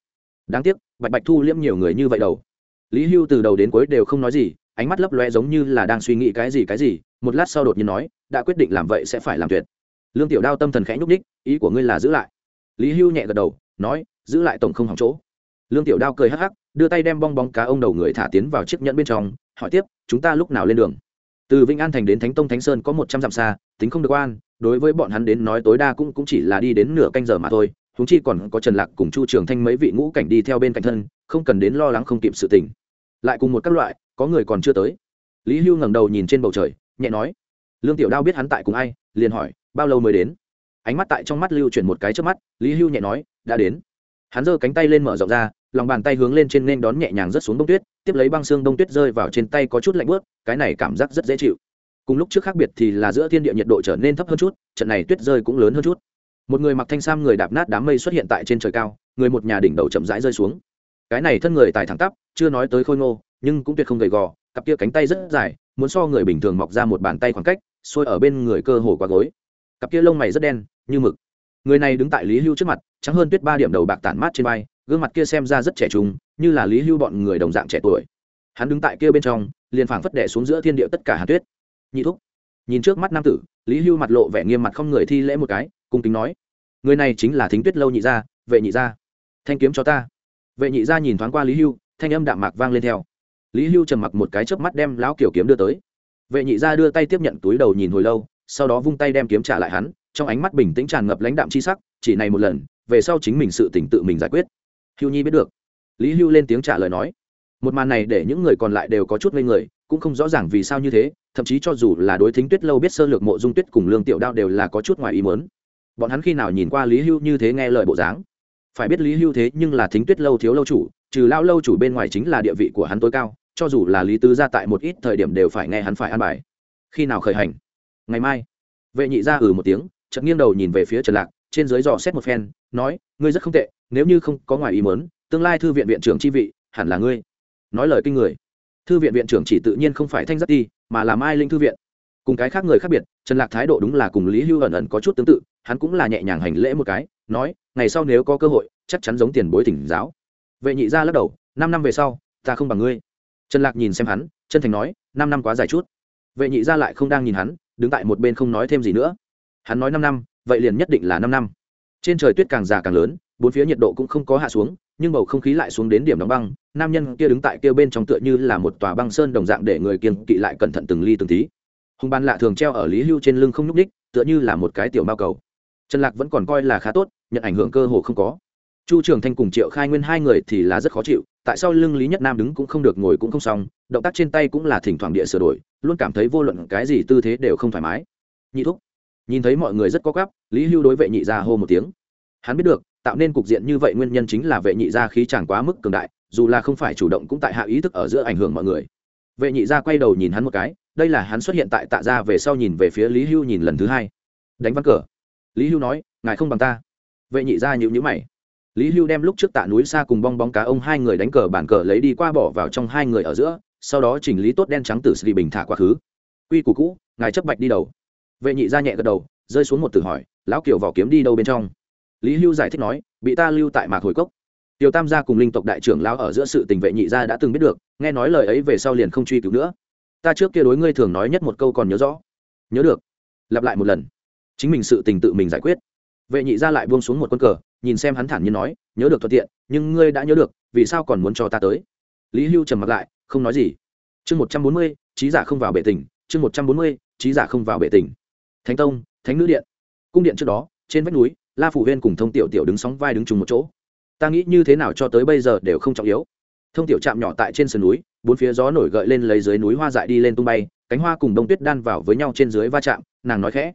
Đáng tiếc, bạch bạch thu liễm nhiều người như vậy đầu. Lý hưu từ đầu đến cuối đều không nói gì, ánh mắt lấp loe giống như là đang suy nghĩ cái gì cái gì một lát sau đột nhiên nói đã quyết định làm vậy sẽ phải làm tuyệt. Lương tiểu đao tâm thần khẽ nhúc ních ý của ngươi là giữ lại. Lý hưu nhẹ gật đầu nói giữ lại tổng không hỏng chỗ. Lương tiểu đao cười hắc hắc đưa tay đem bong bóng cá ông đầu người thả tiến vào chiếc nhẫn bên trong hỏi tiếp chúng ta lúc nào lên đường? Từ vĩnh an thành đến thánh tông thánh sơn có một trăm dặm xa tính không được an đối với bọn hắn đến nói tối đa cũng, cũng chỉ là đi đến nửa canh giờ mà thôi húng chi còn có trần lạc cùng chu trường thanh mấy vị ngũ cảnh đi theo bên cạnh thân không cần đến lo lắng không kịp sự tình. Lại cùng một các loại có người còn chưa tới. Lý hưu ngẩng đầu nhìn trên bầu trời nhẹ nói, lương tiểu đao biết hắn tại cùng ai? liền hỏi, bao lâu mới đến? Ánh mắt tại trong mắt lưu chuyển một cái trước mắt, lý hưu nhẹ nói, đã đến. Hắn giơ cánh tay lên mở rộng ra, lòng bàn tay hướng lên trên nên đón nhẹ nhàng rớt xuống đông tuyết, tiếp lấy băng xương đông tuyết rơi vào trên tay có chút lạnh bớt cái này cảm giác rất dễ chịu. Cùng lúc trước khác biệt thì là giữa thiên địa nhiệt độ trở nên thấp hơn chút, trận này tuyết rơi cũng lớn hơn chút. Một người mặc thanh sam người đạp nát đám mây xuất hiện tại trên trời cao, người một nhà đỉnh đầu chậm rãi rơi xuống. Cái này thân người tài thẳng tắp, chưa nói tới khôi ngô, nhưng cũng tuyệt không gầy gò, cặp kia cánh tay rất dài muốn so người bình thường mọc ra một bàn tay khoảng cách, sôi ở bên người cơ hồ qua gối. Cặp kia lông mày rất đen, như mực. Người này đứng tại lý hưu trước mặt, trắng hơn tuyết ba điểm đầu bạc tản mát trên vai, gương mặt kia xem ra rất trẻ trung, như là lý hưu bọn người đồng dạng trẻ tuổi. Hắn đứng tại kia bên trong, liền phảng phất đẻ xuống giữa thiên địa tất cả hàn tuyết. Nhị thúc. Nhìn trước mắt nam tử, lý hưu mặt lộ vẻ nghiêm mặt không người thi lễ một cái, cung kính nói. Người này chính là thính tuyết lâu nhị gia, vệ nhị gia. Thanh kiếm cho ta. Vệ nhị gia nhìn thoáng qua lý hưu, thanh âm đạm mạc vang lên theo lý hưu trầm mặc một cái chớp mắt đem lão kiểu kiếm đưa tới. Vệ nhị gia đưa tay tiếp nhận túi đầu nhìn hồi lâu, sau đó vung tay đem kiếm trả lại hắn, trong ánh mắt bình tĩnh tràn ngập lãnh đạm chi sắc, chỉ này một lần, về sau chính mình sự tỉnh tự mình giải quyết. Hưu nhi biết được. Lý hưu lên tiếng trả lời nói, một màn này để những người còn lại đều có chút ngây người, cũng không rõ ràng vì sao như thế, thậm chí cho dù là đối thính tuyết lâu biết sơ lược mộ dung tuyết cùng lương tiểu đao đều là có chút ngoài ý mớn bọn hắn khi nào nhìn qua lý hưu như thế nghe lời bộ dáng? Phải biết lý hưu thế nhưng là thính tuyết lâu thiếu lâu chủ, trừ lao lâu chủ bên ngoài chính là địa vị của hắn tối cao cho dù là lý tứ ra tại một ít thời điểm đều phải nghe hắn phải an bài. Khi nào khởi hành? Ngày mai. Vệ nhị ra ừ một tiếng, chợt nghiêng đầu nhìn về phía trần lạc, trên dưới dò xét một phen, nói, ngươi rất không tệ, nếu như không có ngoài ý mớn tương lai thư viện viện trưởng chi vị, hẳn là ngươi. Nói lời kinh người. Thư viện viện trưởng chỉ tự nhiên không phải thanh giác ti, mà là mai linh thư viện. Cùng cái khác người khác biệt, trần lạc thái độ đúng là cùng lý hưu ẩn ẩn có chút tương tự, hắn cũng là nhẹ nhàng hành lễ một cái, nói, ngày sau nếu có cơ hội, chắc chắn giống tiền bối thỉnh giáo. Vệ nhị ra lắc đầu, năm năm về sau, ta không bằng ngươi trần lạc nhìn xem hắn, chân thành nói, năm năm quá dài chút. Vệ nhị ra lại không đang nhìn hắn, đứng tại một bên không nói thêm gì nữa. Hắn nói năm năm, vậy liền nhất định là năm năm. Trên trời tuyết càng già càng lớn, bốn phía nhiệt độ cũng không có hạ xuống, nhưng bầu không khí lại xuống đến điểm đóng băng, nam nhân kia đứng tại kia bên trong tựa như là một tòa băng sơn đồng dạng để người kiên kỵ lại cẩn thận từng ly từng tí. Hùng ban lạ thường treo ở lý hưu trên lưng không nhúc ních tựa như là một cái tiểu mao cầu. Trần lạc vẫn còn coi là khá tốt, nhận ảnh hưởng cơ hồ không có. Chu trường thanh cùng triệu khai nguyên hai người thì là rất khó chịu tại sao lưng lý nhất nam đứng cũng không được ngồi cũng không xong, động tác trên tay cũng là thỉnh thoảng địa sửa đổi, luôn cảm thấy vô luận cái gì tư thế đều không thoải mái. Nhị thúc, nhìn thấy mọi người rất có gắp lý hưu đối vệ nhị gia hô một tiếng. Hắn biết được, tạo nên cục diện như vậy nguyên nhân chính là vệ nhị gia khí chẳng quá mức cường đại, dù là không phải chủ động cũng tại hạ ý thức ở giữa ảnh hưởng mọi người. Vệ nhị gia quay đầu nhìn hắn một cái, đây là hắn xuất hiện tại tạ gia về sau nhìn về phía lý hưu nhìn lần thứ hai. Đánh văn cờ. Lý hưu nói, ngài không bằng ta. Vệ nhị gia nhịu nhữ mày lý hưu đem lúc trước tạ núi xa cùng bong bóng cá ông hai người đánh cờ bản cờ lấy đi qua bỏ vào trong hai người ở giữa, sau đó chỉnh lý tốt đen trắng tử sĩ bình thả quá khứ. Quy củ cũ, ngài chấp bạch đi đầu. Vệ nhị gia nhẹ gật đầu, rơi xuống một từ hỏi, lão kiểu vỏ kiếm đi đâu bên trong? Lý hưu giải thích nói, bị ta lưu tại mạc hồi cốc. Tiểu tam gia cùng linh tộc đại trưởng lão ở giữa sự tình vệ nhị gia đã từng biết được, nghe nói lời ấy về sau liền không truy cứu nữa. Ta trước kia đối ngươi thường nói nhất một câu còn nhớ rõ. Nhớ được. Lặp lại một lần. Chính mình sự tình tự mình giải quyết. Vệ nhị gia lại buông xuống một quân cờ nhìn xem hắn thản nhiên nói, nhớ được thuận tiện, nhưng ngươi đã nhớ được, vì sao còn muốn cho ta tới? Lý hưu trầm mặt lại, không nói gì. Chương một trăm bốn mươi, trí giả không vào bệ tình, chương một trăm bốn mươi, trí giả không vào bệ tình. Thánh tông, thánh nữ điện. Cung điện trước đó, trên vách núi, la phủ huyên cùng thông tiểu tiểu đứng sóng vai đứng chung một chỗ. Ta nghĩ như thế nào cho tới bây giờ đều không trọng yếu. Thông tiểu chạm nhỏ tại trên sườn núi, bốn phía gió nổi gợi lên lấy dưới núi hoa dại đi lên tung bay, cánh hoa cùng đông tuyết đan vào với nhau trên dưới va chạm, nàng nói khẽ.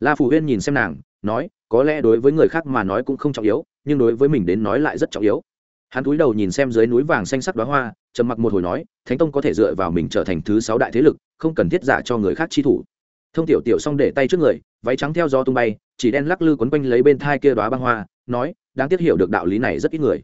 La phủ huyên nhìn xem nàng nói, có lẽ đối với người khác mà nói cũng không trọng yếu, nhưng đối với mình đến nói lại rất trọng yếu. Hắn cúi đầu nhìn xem dưới núi vàng xanh sắc đoá hoa, trầm mặc một hồi nói, thánh tông có thể dựa vào mình trở thành thứ sáu đại thế lực, không cần thiết giả cho người khác chi thủ. Thông tiểu tiểu xong để tay trước người, váy trắng theo gió tung bay, chỉ đen lắc lư quấn quanh lấy bên thai kia đoá băng hoa, nói, đáng tiếc hiểu được đạo lý này rất ít người.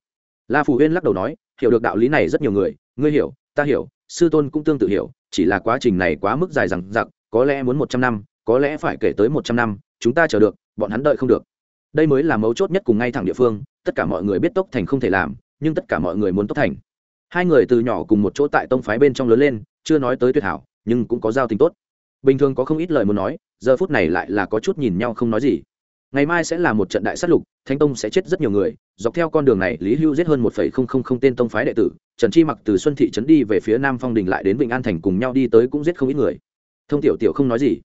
La phù huyên lắc đầu nói, hiểu được đạo lý này rất nhiều người, ngươi hiểu, ta hiểu, sư tôn cũng tương tự hiểu, chỉ là quá trình này quá mức dài rằng giặc có lẽ muốn một trăm năm, có lẽ phải kể tới một trăm năm, chúng ta chờ được bọn hắn đợi không được. Đây mới là mấu chốt nhất cùng ngay thẳng địa phương, tất cả mọi người biết tốc thành không thể làm, nhưng tất cả mọi người muốn tốc thành. Hai người từ nhỏ cùng một chỗ tại tông phái bên trong lớn lên, chưa nói tới tuyệt hảo, nhưng cũng có giao tình tốt. Bình thường có không ít lời muốn nói, giờ phút này lại là có chút nhìn nhau không nói gì. Ngày mai sẽ là một trận đại sát lục, thánh tông sẽ chết rất nhiều người, dọc theo con đường này, lý hưu giết hơn một tên tông phái đệ tử, trần chi mặc từ xuân thị trấn đi về phía nam phong đình lại đến vịnh an thành cùng nhau đi tới cũng giết không ít người. Thông tiểu tiểu không nói gì.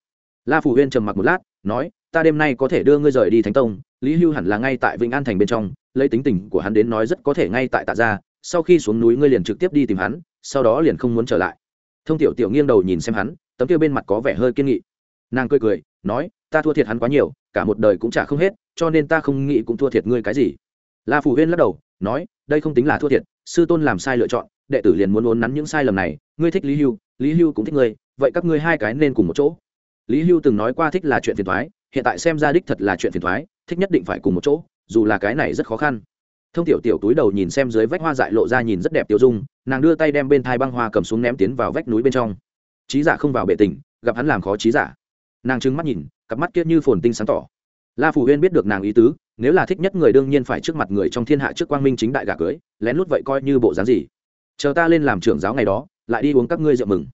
La phủ huyên trầm mặc một lát, nói ta đêm nay có thể đưa ngươi rời đi thánh tông, lý hưu hẳn là ngay tại vịnh an thành bên trong, lấy tính tình của hắn đến nói rất có thể ngay tại tạ gia, sau khi xuống núi ngươi liền trực tiếp đi tìm hắn, sau đó liền không muốn trở lại. Thông tiểu tiểu nghiêng đầu nhìn xem hắn, tấm kia bên mặt có vẻ hơi kiên nghị. Nàng cười cười, nói, ta thua thiệt hắn quá nhiều, cả một đời cũng trả không hết, cho nên ta không nghĩ cũng thua thiệt ngươi cái gì. La phủ huyên lắc đầu, nói, đây không tính là thua thiệt, sư tôn làm sai lựa chọn, đệ tử liền muốn ốn nắn những sai lầm này, ngươi thích lý hưu lý hưu cũng thích ngươi, vậy các ngươi hai cái nên cùng một chỗ. Lý hưu từng nói qua thích là chuyện phiền thoái hiện tại xem ra đích thật là chuyện phiền thoái, thích nhất định phải cùng một chỗ, dù là cái này rất khó khăn. Thông tiểu tiểu túi đầu nhìn xem dưới vách hoa dại lộ ra nhìn rất đẹp tiêu dung, nàng đưa tay đem bên thai băng hoa cầm xuống ném tiến vào vách núi bên trong. Trí giả không vào bệ tình, gặp hắn làm khó trí giả. Nàng trừng mắt nhìn, cặp mắt kia như phồn tinh sáng tỏ. La phủ huyên biết được nàng ý tứ, nếu là thích nhất người đương nhiên phải trước mặt người trong thiên hạ trước quang minh chính đại gà cưới, lén lút vậy coi như bộ dáng gì. Chờ ta lên làm trưởng giáo ngày đó, lại đi uống các ngươi rượu mừng.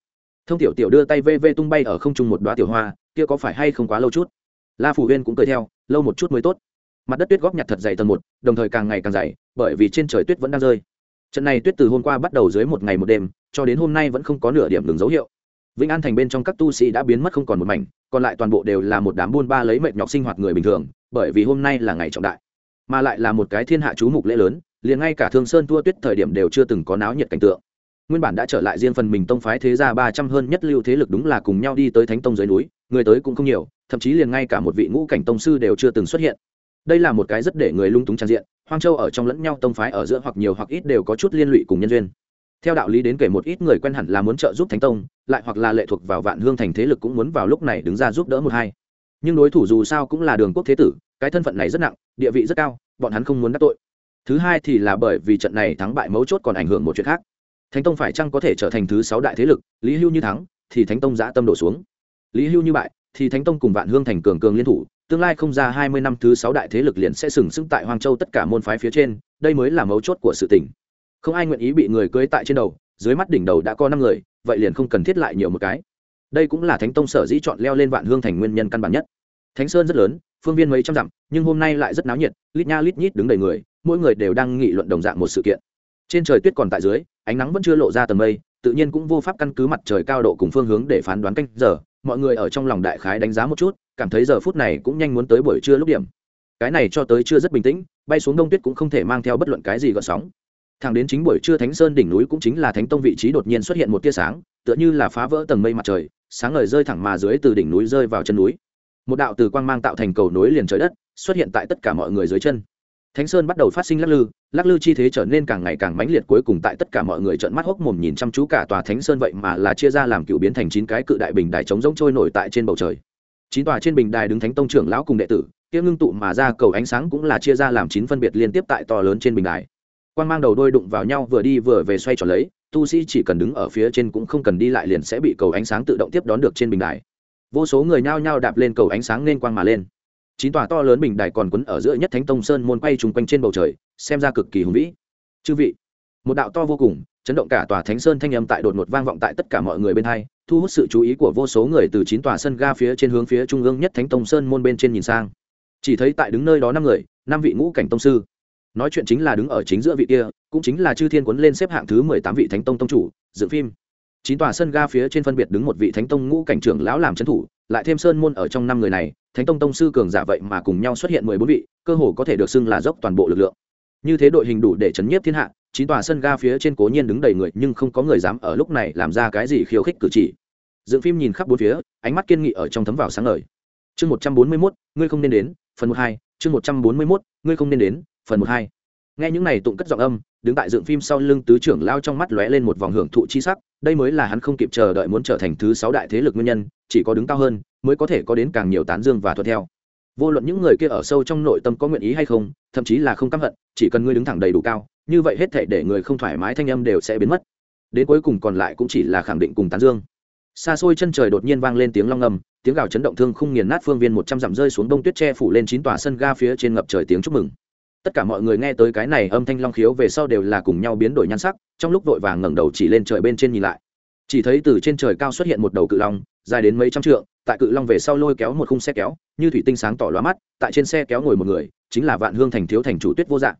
Thông tiểu tiểu đưa tay vê vê tung bay ở không trung một đoá tiểu hoa, kia có phải hay không quá lâu chút? La phủ huyên cũng cười theo, lâu một chút mới tốt. Mặt đất tuyết góp nhặt thật dày tầng một, đồng thời càng ngày càng dày, bởi vì trên trời tuyết vẫn đang rơi. Trận này tuyết từ hôm qua bắt đầu dưới một ngày một đêm, cho đến hôm nay vẫn không có nửa điểm đường dấu hiệu. Vĩnh an thành bên trong các tu sĩ đã biến mất không còn một mảnh, còn lại toàn bộ đều là một đám buôn ba lấy mệt nhọc sinh hoạt người bình thường, bởi vì hôm nay là ngày trọng đại. Mà lại là một cái thiên hạ chú mục lễ lớn, liền ngay cả thương sơn tua tuyết thời điểm đều chưa từng có náo nhiệt cảnh tượng nguyên bản đã trở lại riêng phần mình tông phái thế gia ba trăm hơn nhất lưu thế lực đúng là cùng nhau đi tới thánh tông dưới núi, người tới cũng không nhiều, thậm chí liền ngay cả một vị ngũ cảnh tông sư đều chưa từng xuất hiện. Đây là một cái rất để người lung túng trang diện, hoang châu ở trong lẫn nhau tông phái ở giữa hoặc nhiều hoặc ít đều có chút liên lụy cùng nhân duyên. Theo đạo lý đến kể một ít người quen hẳn là muốn trợ giúp thánh tông, lại hoặc là lệ thuộc vào vạn hương thành thế lực cũng muốn vào lúc này đứng ra giúp đỡ một hai. Nhưng đối thủ dù sao cũng là đường quốc thế tử, cái thân phận này rất nặng, địa vị rất cao, bọn hắn không muốn đắc tội. Thứ hai thì là bởi vì trận này thắng bại mấu chốt còn ảnh hưởng một chuyện khác thánh tông phải chăng có thể trở thành thứ sáu đại thế lực, lý hưu như thắng, thì thánh tông giã tâm đổ xuống. Lý hưu như bại, thì thánh tông cùng vạn hương thành cường cường liên thủ, tương lai không ra hai mươi năm thứ sáu đại thế lực liền sẽ sừng sững tại hoang châu tất cả môn phái phía trên, đây mới là mấu chốt của sự tỉnh không ai nguyện ý bị người cưới tại trên đầu, dưới mắt đỉnh đầu đã có năm người, vậy liền không cần thiết lại nhiều một cái. Đây cũng là thánh tông sở dĩ chọn leo lên vạn hương thành nguyên nhân căn bản nhất. Thánh sơn rất lớn, phương viên mấy trăm dặm, nhưng hôm nay lại rất náo nhiệt, lít nha lít nhít đứng đầy người, mỗi người đều đang nghị luận đồng dạng một sự kiện. Trên trời tuyết còn tại dưới ánh nắng vẫn chưa lộ ra tầng mây, tự nhiên cũng vô pháp căn cứ mặt trời cao độ cùng phương hướng để phán đoán canh giờ. Mọi người ở trong lòng đại khái đánh giá một chút, cảm thấy giờ phút này cũng nhanh muốn tới buổi trưa lúc điểm. Cái này cho tới chưa rất bình tĩnh, bay xuống đông tuyết cũng không thể mang theo bất luận cái gì gợn sóng. Thẳng đến chính buổi trưa thánh sơn đỉnh núi cũng chính là thánh tông vị trí đột nhiên xuất hiện một tia sáng, tựa như là phá vỡ tầng mây mặt trời, sáng ngời rơi thẳng mà dưới từ đỉnh núi rơi vào chân núi. Một đạo từ quang mang tạo thành cầu nối liền trời đất, xuất hiện tại tất cả mọi người dưới chân thánh sơn bắt đầu phát sinh lắc lư lắc lư chi thế trở nên càng ngày càng mãnh liệt, cuối cùng tại tất cả mọi người trợn mắt hốc mồm nhìn chăm chú cả tòa thánh sơn vậy mà là chia ra làm cựu biến thành chín cái cự đại bình đài trống rỗng trôi nổi tại trên bầu trời. Chín tòa trên bình đài đứng thánh tông trưởng lão cùng đệ tử, kia ngưng tụ mà ra cầu ánh sáng cũng là chia ra làm chín phân biệt liên tiếp tại to lớn trên bình đài. Quan mang đầu đôi đụng vào nhau vừa đi vừa về xoay tròn lấy, tu sĩ chỉ cần đứng ở phía trên cũng không cần đi lại liền sẽ bị cầu ánh sáng tự động tiếp đón được trên bình đài. Vô số người nhao nhao đạp lên cầu ánh sáng nên quang mà lên chín tòa to lớn bình đài còn quấn ở giữa nhất thánh tông sơn môn quay trùng quanh trên bầu trời, xem ra cực kỳ hùng vĩ. Chư vị, một đạo to vô cùng, chấn động cả tòa thánh sơn thanh âm tại đột ngột vang vọng tại tất cả mọi người bên hai, thu hút sự chú ý của vô số người từ chín tòa sân ga phía trên hướng phía trung ương nhất thánh tông sơn môn bên trên nhìn sang. Chỉ thấy tại đứng nơi đó năm người, năm vị ngũ cảnh tông sư. Nói chuyện chính là đứng ở chính giữa vị kia, cũng chính là chư thiên quấn lên xếp hạng thứ mười tám vị thánh tông tông chủ Dự phim. Chín tòa sân ga phía trên phân biệt đứng một vị thánh tông ngũ cảnh trưởng lão làm trấn thủ, lại thêm sơn môn ở trong năm người này thánh tông tông sư cường giả vậy mà cùng nhau xuất hiện mười bốn vị, cơ hồ có thể được xưng là dốc toàn bộ lực lượng. Như thế đội hình đủ để chấn nhiếp thiên hạ, chín tòa sân ga phía trên cố nhiên đứng đầy người, nhưng không có người dám ở lúc này làm ra cái gì khiêu khích cử chỉ. Dựng phim nhìn khắp bốn phía, ánh mắt kiên nghị ở trong thấm vào sáng ngời. Chương một trăm bốn mươi mốt, ngươi không nên đến, phần một hai, chương một trăm bốn mươi mốt, ngươi không nên đến, phần một hai. Nghe những này tụng cất giọng âm, đứng tại dựng phim sau lưng tứ trưởng lao trong mắt lóe lên một vòng hưởng thụ chi sắc đây mới là hắn không kịp chờ đợi muốn trở thành thứ sáu đại thế lực nguyên nhân, chỉ có đứng cao hơn, mới có thể có đến càng nhiều tán dương và thuận theo. Vô luận những người kia ở sâu trong nội tâm có nguyện ý hay không, thậm chí là không căm hận, chỉ cần ngươi đứng thẳng đầy đủ cao, như vậy hết thể để người không thoải mái thanh âm đều sẽ biến mất. Đến cuối cùng còn lại cũng chỉ là khẳng định cùng tán dương. Xa xôi chân trời đột nhiên vang lên tiếng long ngầm tiếng gào chấn động thương không nghiền nát phương viên một trăm dặm rơi xuống đông tuyết tre phủ lên chín tòa sân ga phía trên ngập trời tiếng chúc mừng tất cả mọi người nghe tới cái này âm thanh long khiếu về sau đều là cùng nhau biến đổi nhan sắc, trong lúc vội vàng ngẩng đầu chỉ lên trời bên trên nhìn lại. Chỉ thấy từ trên trời cao xuất hiện một đầu cự long, dài đến mấy trăm trượng, tại cự long về sau lôi kéo một khung xe kéo, như thủy tinh sáng tỏ lóa mắt, tại trên xe kéo ngồi một người, chính là vạn hương thành thiếu thành chủ tuyết vô dạng.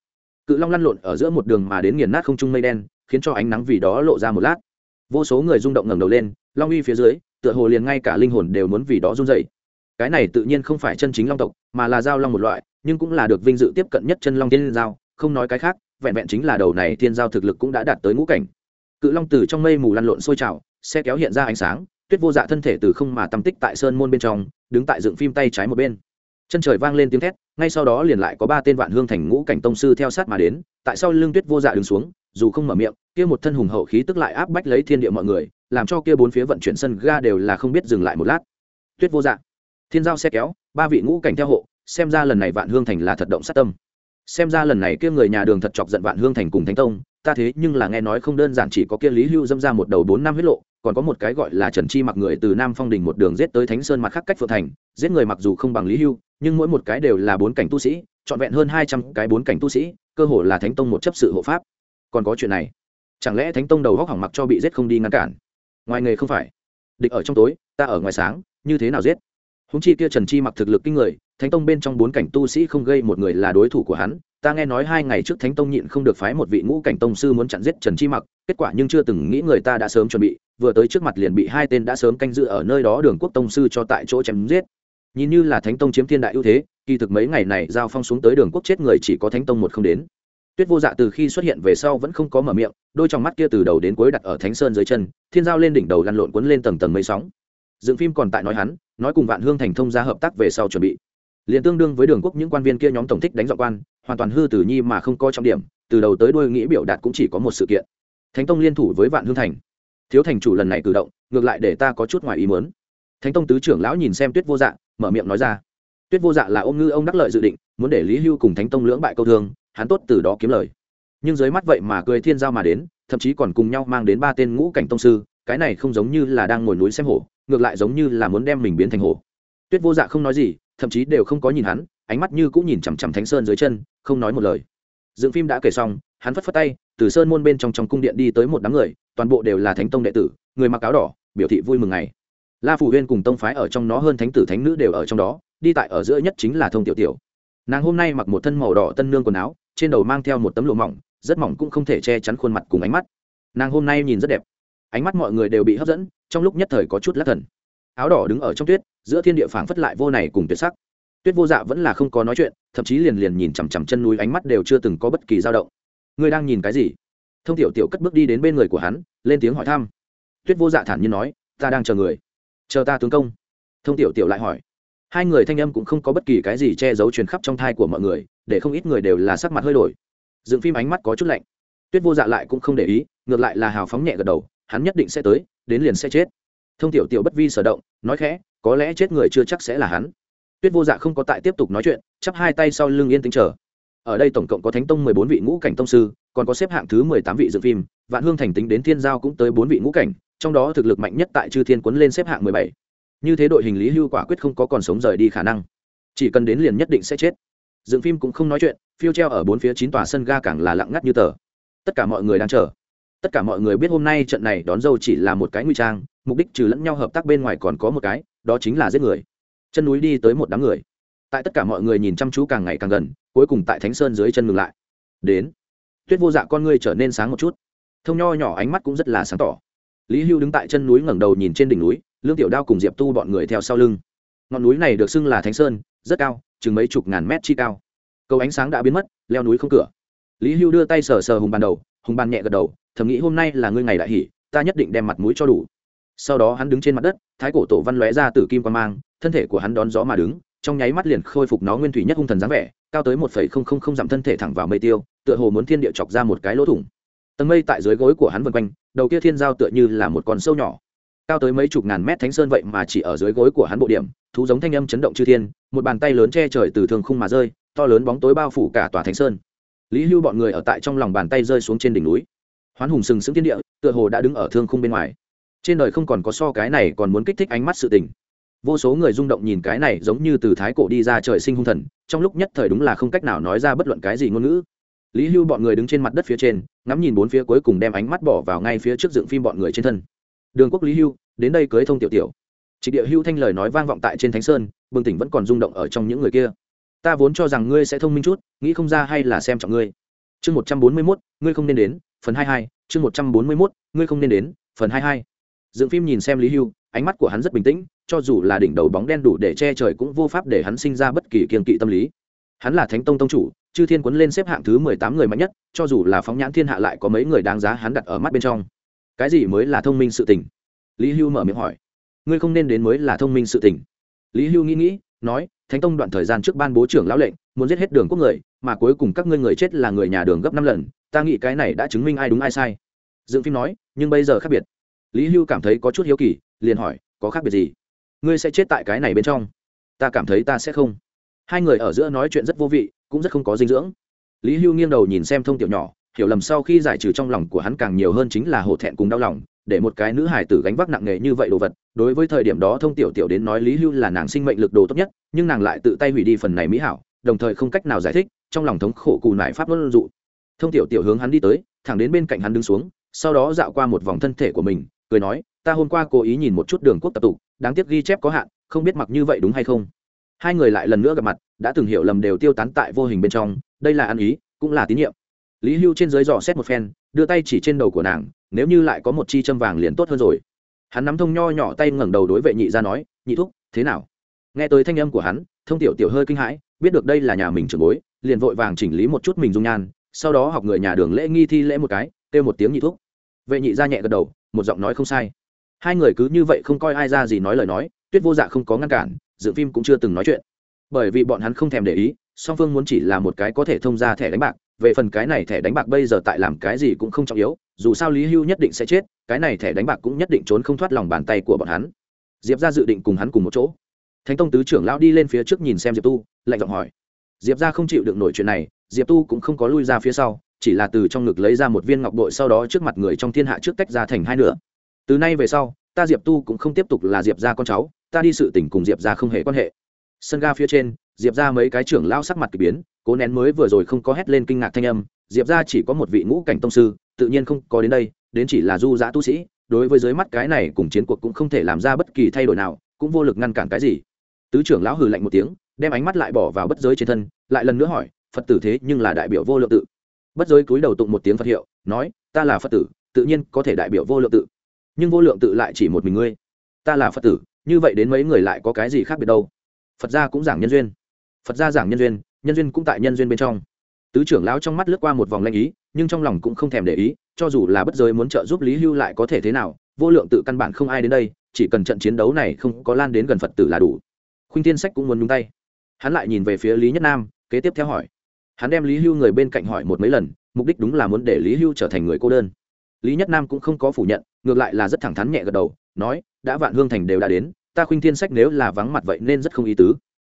Cự long lăn lộn ở giữa một đường mà đến nghiền nát không trung mây đen, khiến cho ánh nắng vì đó lộ ra một lát. Vô số người rung động ngẩng đầu lên, long uy phía dưới, tựa hồ liền ngay cả linh hồn đều muốn vì đó run dậy cái này tự nhiên không phải chân chính long tộc, mà là giao long một loại, nhưng cũng là được vinh dự tiếp cận nhất chân long tiên giao, không nói cái khác, vẹn vẹn chính là đầu này tiên giao thực lực cũng đã đạt tới ngũ cảnh. Cự long từ trong mây mù lăn lộn sôi trào xe kéo hiện ra ánh sáng, tuyết vô dạ thân thể từ không mà tăm tích tại sơn môn bên trong, đứng tại dựng phim tay trái một bên. Chân trời vang lên tiếng thét, ngay sau đó liền lại có ba tên vạn hương thành ngũ cảnh tông sư theo sát mà đến, tại sao Lương tuyết vô dạ đứng xuống, dù không mở miệng, kia một thân hùng hậu khí tức lại áp bách lấy thiên địa mọi người, làm cho kia bốn phía vận chuyển sân ga đều là không biết dừng lại một lát. Tuyết vô dạ thiên giao xe kéo, ba vị ngũ cảnh theo hộ, xem ra lần này vạn hương thành là thật động sát tâm. Xem ra lần này kia người nhà đường thật chọc giận vạn hương thành cùng thánh tông, ta thế nhưng là nghe nói không đơn giản chỉ có kia lý hưu dâm ra một đầu bốn năm huyết lộ, còn có một cái gọi là trần chi mặc người từ nam phong đình một đường giết tới thánh sơn mặt khác cách phượng thành, giết người mặc dù không bằng lý hưu, nhưng mỗi một cái đều là bốn cảnh tu sĩ, trọn vẹn hơn hai trăm cái bốn cảnh tu sĩ, cơ hồ là thánh tông một chấp sự hộ pháp. Còn có chuyện này, chẳng lẽ thánh tông đầu góc hỏng mặc cho bị giết không đi ngăn cản? Ngoài nghề không phải. Địch ở trong tối, ta ở ngoài sáng, như thế nào giết? Húng chi kia trần chi mặc thực lực kinh người, thánh tông bên trong bốn cảnh tu sĩ không gây một người là đối thủ của hắn. Ta nghe nói hai ngày trước thánh tông nhịn không được phái một vị ngũ cảnh tông sư muốn chặn giết trần chi mặc, kết quả nhưng chưa từng nghĩ người ta đã sớm chuẩn bị, vừa tới trước mặt liền bị hai tên đã sớm canh dự ở nơi đó đường quốc tông sư cho tại chỗ chém giết. Nhìn như là thánh tông chiếm thiên đại ưu thế, kỳ thực mấy ngày này giao phong xuống tới đường quốc chết người chỉ có thánh tông một không đến. Tuyết vô dạ từ khi xuất hiện về sau vẫn không có mở miệng, đôi trong mắt kia từ đầu đến cuối đặt ở thánh sơn dưới chân, thiên giao lên đỉnh đầu lăn lộn cuốn lên tầng tầng mây sóng dựng phim còn tại nói hắn, nói cùng vạn hương thành thông ra hợp tác về sau chuẩn bị. Liền tương đương với đường quốc những quan viên kia nhóm tổng thích đánh dọn quan, hoàn toàn hư tử nhi mà không có trọng điểm, từ đầu tới đuôi nghĩ biểu đạt cũng chỉ có một sự kiện. Thánh tông liên thủ với vạn hương thành. Thiếu thành chủ lần này cử động, ngược lại để ta có chút ngoài ý muốn. Thánh tông tứ trưởng lão nhìn xem tuyết vô dạ mở miệng nói ra. Tuyết vô dạ là ôm ngư ông đắc lợi dự định, muốn để lý hưu cùng thánh tông lưỡng bại câu thương, hắn tốt từ đó kiếm lời. Nhưng dưới mắt vậy mà cười thiên giao mà đến, thậm chí còn cùng nhau mang đến ba tên ngũ cảnh tông sư, cái này không giống như là đang ngồi núi xem hổ ngược lại giống như là muốn đem mình biến thành hổ. Tuyết vô dạ không nói gì, thậm chí đều không có nhìn hắn, ánh mắt như cũng nhìn chằm chằm thánh sơn dưới chân, không nói một lời. Dựng phim đã kể xong, hắn phất phất tay, từ sơn môn bên trong trong cung điện đi tới một đám người, toàn bộ đều là thánh tông đệ tử, người mặc áo đỏ, biểu thị vui mừng ngày. La phủ huyên cùng tông phái ở trong nó hơn thánh tử thánh nữ đều ở trong đó, đi tại ở giữa nhất chính là thông tiểu tiểu. Nàng hôm nay mặc một thân màu đỏ tân nương quần áo, trên đầu mang theo một tấm lụa mỏng, rất mỏng cũng không thể che chắn khuôn mặt cùng ánh mắt. Nàng hôm nay nhìn rất đẹp. Ánh mắt mọi người đều bị hấp dẫn trong lúc nhất thời có chút lắc thần. Áo đỏ đứng ở trong tuyết, giữa thiên địa phảng phất lại vô này cùng tuyệt sắc. Tuyết vô dạ vẫn là không có nói chuyện, thậm chí liền liền nhìn chằm chằm chân núi ánh mắt đều chưa từng có bất kỳ dao động. Ngươi đang nhìn cái gì? Thông tiểu tiểu cất bước đi đến bên người của hắn, lên tiếng hỏi thăm. Tuyết vô dạ thản nhiên nói, ta đang chờ người. Chờ ta tướng công. Thông tiểu tiểu lại hỏi. Hai người thanh âm cũng không có bất kỳ cái gì che giấu truyền khắp trong thai của mọi người, để không ít người đều là sắc mặt hơi đổi. Dựng phim ánh mắt có chút lạnh. Tuyết vô dạ lại cũng không để ý, ngược lại là hào phóng nhẹ gật đầu, hắn nhất định sẽ tới đến liền sẽ chết. Thông tiểu tiểu bất vi sở động, nói khẽ, có lẽ chết người chưa chắc sẽ là hắn. Tuyết vô dạ không có tại tiếp tục nói chuyện, chắp hai tay sau lưng yên tĩnh chờ. Ở đây tổng cộng có thánh tông mười bốn vị ngũ cảnh tông sư, còn có xếp hạng thứ mười tám vị dự phim, vạn hương thành tính đến thiên giao cũng tới bốn vị ngũ cảnh, trong đó thực lực mạnh nhất tại chư thiên quấn lên xếp hạng mười bảy. Như thế đội hình lý hưu quả quyết không có còn sống rời đi khả năng. Chỉ cần đến liền nhất định sẽ chết. Dựng phim cũng không nói chuyện, phiêu treo ở bốn phía chín tòa sân ga càng là lặng ngắt như tờ. Tất cả mọi người đang chờ tất cả mọi người biết hôm nay trận này đón dâu chỉ là một cái nguy trang, mục đích trừ lẫn nhau hợp tác bên ngoài còn có một cái, đó chính là giết người. Chân núi đi tới một đám người. Tại tất cả mọi người nhìn chăm chú càng ngày càng gần, cuối cùng tại thánh sơn dưới chân ngừng lại. Đến. Tuyết vô dạ con ngươi trở nên sáng một chút. Thông nho nhỏ ánh mắt cũng rất là sáng tỏ. Lý hưu đứng tại chân núi ngẩng đầu nhìn trên đỉnh núi, lương tiểu đao cùng diệp tu bọn người theo sau lưng. Ngọn núi này được xưng là thánh sơn, rất cao, chừng mấy chục ngàn mét chi cao. Cầu ánh sáng đã biến mất, leo núi không cửa. Lý hưu đưa tay sờ sờ hùng bàn đầu hùng bàn nhẹ gật đầu, thầm nghĩ hôm nay là ngươi ngày đại hỷ, ta nhất định đem mặt mũi cho đủ. Sau đó hắn đứng trên mặt đất, thái cổ tổ văn lóe ra từ kim quan mang, thân thể của hắn đón gió mà đứng, trong nháy mắt liền khôi phục nó nguyên thủy nhất hung thần dáng vẻ, cao tới một phẩy không không không dặm thân thể thẳng vào mây tiêu, tựa hồ muốn thiên địa chọc ra một cái lỗ thủng. Tầng mây tại dưới gối của hắn vân quanh, đầu kia thiên giao tựa như là một con sâu nhỏ. Cao tới mấy chục ngàn mét thánh sơn vậy mà chỉ ở dưới gối của hắn bộ điểm, thú giống thanh âm chấn động chư thiên, một bàn tay lớn che trời từ thường khung mà rơi, to lớn bóng tối bao phủ cả tòa thánh sơn lý hưu bọn người ở tại trong lòng bàn tay rơi xuống trên đỉnh núi. Hoán hùng sừng sững tiên địa, tựa hồ đã đứng ở thương khung bên ngoài. Trên đời không còn có so cái này còn muốn kích thích ánh mắt sự tình. Vô số người rung động nhìn cái này giống như từ thái cổ đi ra trời sinh hung thần, trong lúc nhất thời đúng là không cách nào nói ra bất luận cái gì ngôn ngữ. Lý hưu bọn người đứng trên mặt đất phía trên, ngắm nhìn bốn phía cuối cùng đem ánh mắt bỏ vào ngay phía trước dựng phim bọn người trên thân. Đường quốc lý hưu, đến đây cưới thông tiểu tiểu. Trịnh địa hưu thanh lời nói vang vọng tại trên thánh sơn, bừng tỉnh vẫn còn rung động ở trong những người kia ta vốn cho rằng ngươi sẽ thông minh chút, nghĩ không ra hay là xem trọng ngươi. Chương một trăm bốn mươi mốt, ngươi không nên đến, phần hai hai, chương một trăm bốn mươi mốt, ngươi không nên đến, phần hai hai. Dựng phim nhìn xem lý hưu, ánh mắt của hắn rất bình tĩnh, cho dù là đỉnh đầu bóng đen đủ để che trời cũng vô pháp để hắn sinh ra bất kỳ kiên kỵ tâm lý. Hắn là thánh tông tông chủ, chư thiên quấn lên xếp hạng thứ mười tám người mạnh nhất, cho dù là phóng nhãn thiên hạ lại có mấy người đáng giá hắn đặt ở mắt bên trong. Cái gì mới là thông minh sự tình? Lý hưu mở miệng hỏi. Ngươi không nên đến mới là thông minh sự tình. Lý hưu nghĩ nghĩ, nói thánh tông đoạn thời gian trước ban bố trưởng lão lệnh, muốn giết hết đường quốc người, mà cuối cùng các ngươi người chết là người nhà đường gấp năm lần, ta nghĩ cái này đã chứng minh ai đúng ai sai. Dựng phim nói, nhưng bây giờ khác biệt. Lý hưu cảm thấy có chút hiếu kỳ, liền hỏi, có khác biệt gì? Ngươi sẽ chết tại cái này bên trong. Ta cảm thấy ta sẽ không. Hai người ở giữa nói chuyện rất vô vị, cũng rất không có dinh dưỡng. Lý hưu nghiêng đầu nhìn xem thông tiểu nhỏ, hiểu lầm sau khi giải trừ trong lòng của hắn càng nhiều hơn chính là hổ thẹn cùng đau lòng để một cái nữ hải tử gánh vác nặng nề như vậy đồ vật, đối với thời điểm đó thông tiểu tiểu đến nói lý hưu là nàng sinh mệnh lực đồ tốt nhất, nhưng nàng lại tự tay hủy đi phần này mỹ hảo, đồng thời không cách nào giải thích, trong lòng thống khổ cù nải pháp luân dụ. Thông tiểu tiểu hướng hắn đi tới, thẳng đến bên cạnh hắn đứng xuống, sau đó dạo qua một vòng thân thể của mình, cười nói, ta hôm qua cố ý nhìn một chút đường quốc tập tục, đáng tiếc ghi chép có hạn, không biết mặc như vậy đúng hay không? Hai người lại lần nữa gặp mặt, đã từng hiểu lầm đều tiêu tán tại vô hình bên trong, đây là ăn ý, cũng là tín nhiệm. Lý hưu trên dưới dò xét một phen, đưa tay chỉ trên đầu của nàng nếu như lại có một chi châm vàng liền tốt hơn rồi. Hắn nắm thông nho nhỏ tay ngẩng đầu đối vệ nhị ra nói, nhị thúc, thế nào? Nghe tới thanh âm của hắn, thông tiểu tiểu hơi kinh hãi, biết được đây là nhà mình trưởng bối, liền vội vàng chỉnh lý một chút mình dung nhan, sau đó học người nhà đường lễ nghi thi lễ một cái, kêu một tiếng nhị thúc. Vệ nhị ra nhẹ gật đầu, một giọng nói không sai. Hai người cứ như vậy không coi ai ra gì nói lời nói, tuyết vô dạ không có ngăn cản, dự phim cũng chưa từng nói chuyện. Bởi vì bọn hắn không thèm để ý, song phương muốn chỉ là một cái có thể thông ra thẻ đánh bạc, về phần cái này thẻ đánh bạc bây giờ tại làm cái gì cũng không trọng yếu dù sao lý hưu nhất định sẽ chết, cái này thẻ đánh bạc cũng nhất định trốn không thoát lòng bàn tay của bọn hắn. Diệp ra dự định cùng hắn cùng một chỗ. Thánh tông tứ trưởng lão đi lên phía trước nhìn xem diệp tu, lạnh giọng hỏi. Diệp ra không chịu được nổi chuyện này, diệp tu cũng không có lui ra phía sau, chỉ là từ trong ngực lấy ra một viên ngọc bội sau đó trước mặt người trong thiên hạ trước tách ra thành hai nửa. Từ nay về sau, ta diệp tu cũng không tiếp tục là diệp ra con cháu, ta đi sự tình cùng diệp ra không hề quan hệ. Sân ga phía trên, diệp ra mấy cái trưởng lao sắc mặt k ỳ biến, cố nén mới vừa rồi không có hét lên kinh ngạc thanh âm, diệp ra chỉ có một vị ngũ cảnh tông sư tự nhiên không có đến đây, đến chỉ là du giã tu sĩ, đối với dưới mắt cái này cùng chiến cuộc cũng không thể làm ra bất kỳ thay đổi nào, cũng vô lực ngăn cản cái gì. Tứ trưởng lão hừ lạnh một tiếng, đem ánh mắt lại bỏ vào bất giới trên thân, lại lần nữa hỏi, phật tử thế nhưng là đại biểu vô lượng tự? Bất giới cúi đầu tụng một tiếng phật hiệu, nói, ta là phật tử, tự nhiên có thể đại biểu vô lượng tự. Nhưng vô lượng tự lại chỉ một mình ngươi. Ta là phật tử, như vậy đến mấy người lại có cái gì khác biệt đâu? Phật gia cũng giảng nhân duyên. Phật gia giảng nhân duyên nhân duyên cũng tại nhân duyên bên trong. Tứ trưởng lão trong mắt lướt qua một vòng lanh ý nhưng trong lòng cũng không thèm để ý, cho dù là bất giới muốn trợ giúp lý hưu lại có thể thế nào, vô lượng tự căn bản không ai đến đây, chỉ cần trận chiến đấu này không có lan đến gần phật tử là đủ. Khuynh thiên sách cũng muốn nhúng tay. Hắn lại nhìn về phía lý nhất nam, kế tiếp theo hỏi. Hắn đem lý hưu người bên cạnh hỏi một mấy lần, mục đích đúng là muốn để lý hưu trở thành người cô đơn. Lý nhất nam cũng không có phủ nhận, ngược lại là rất thẳng thắn nhẹ gật đầu, nói, đã vạn hương thành đều đã đến, ta khuynh thiên sách nếu là vắng mặt vậy nên rất không ý tứ.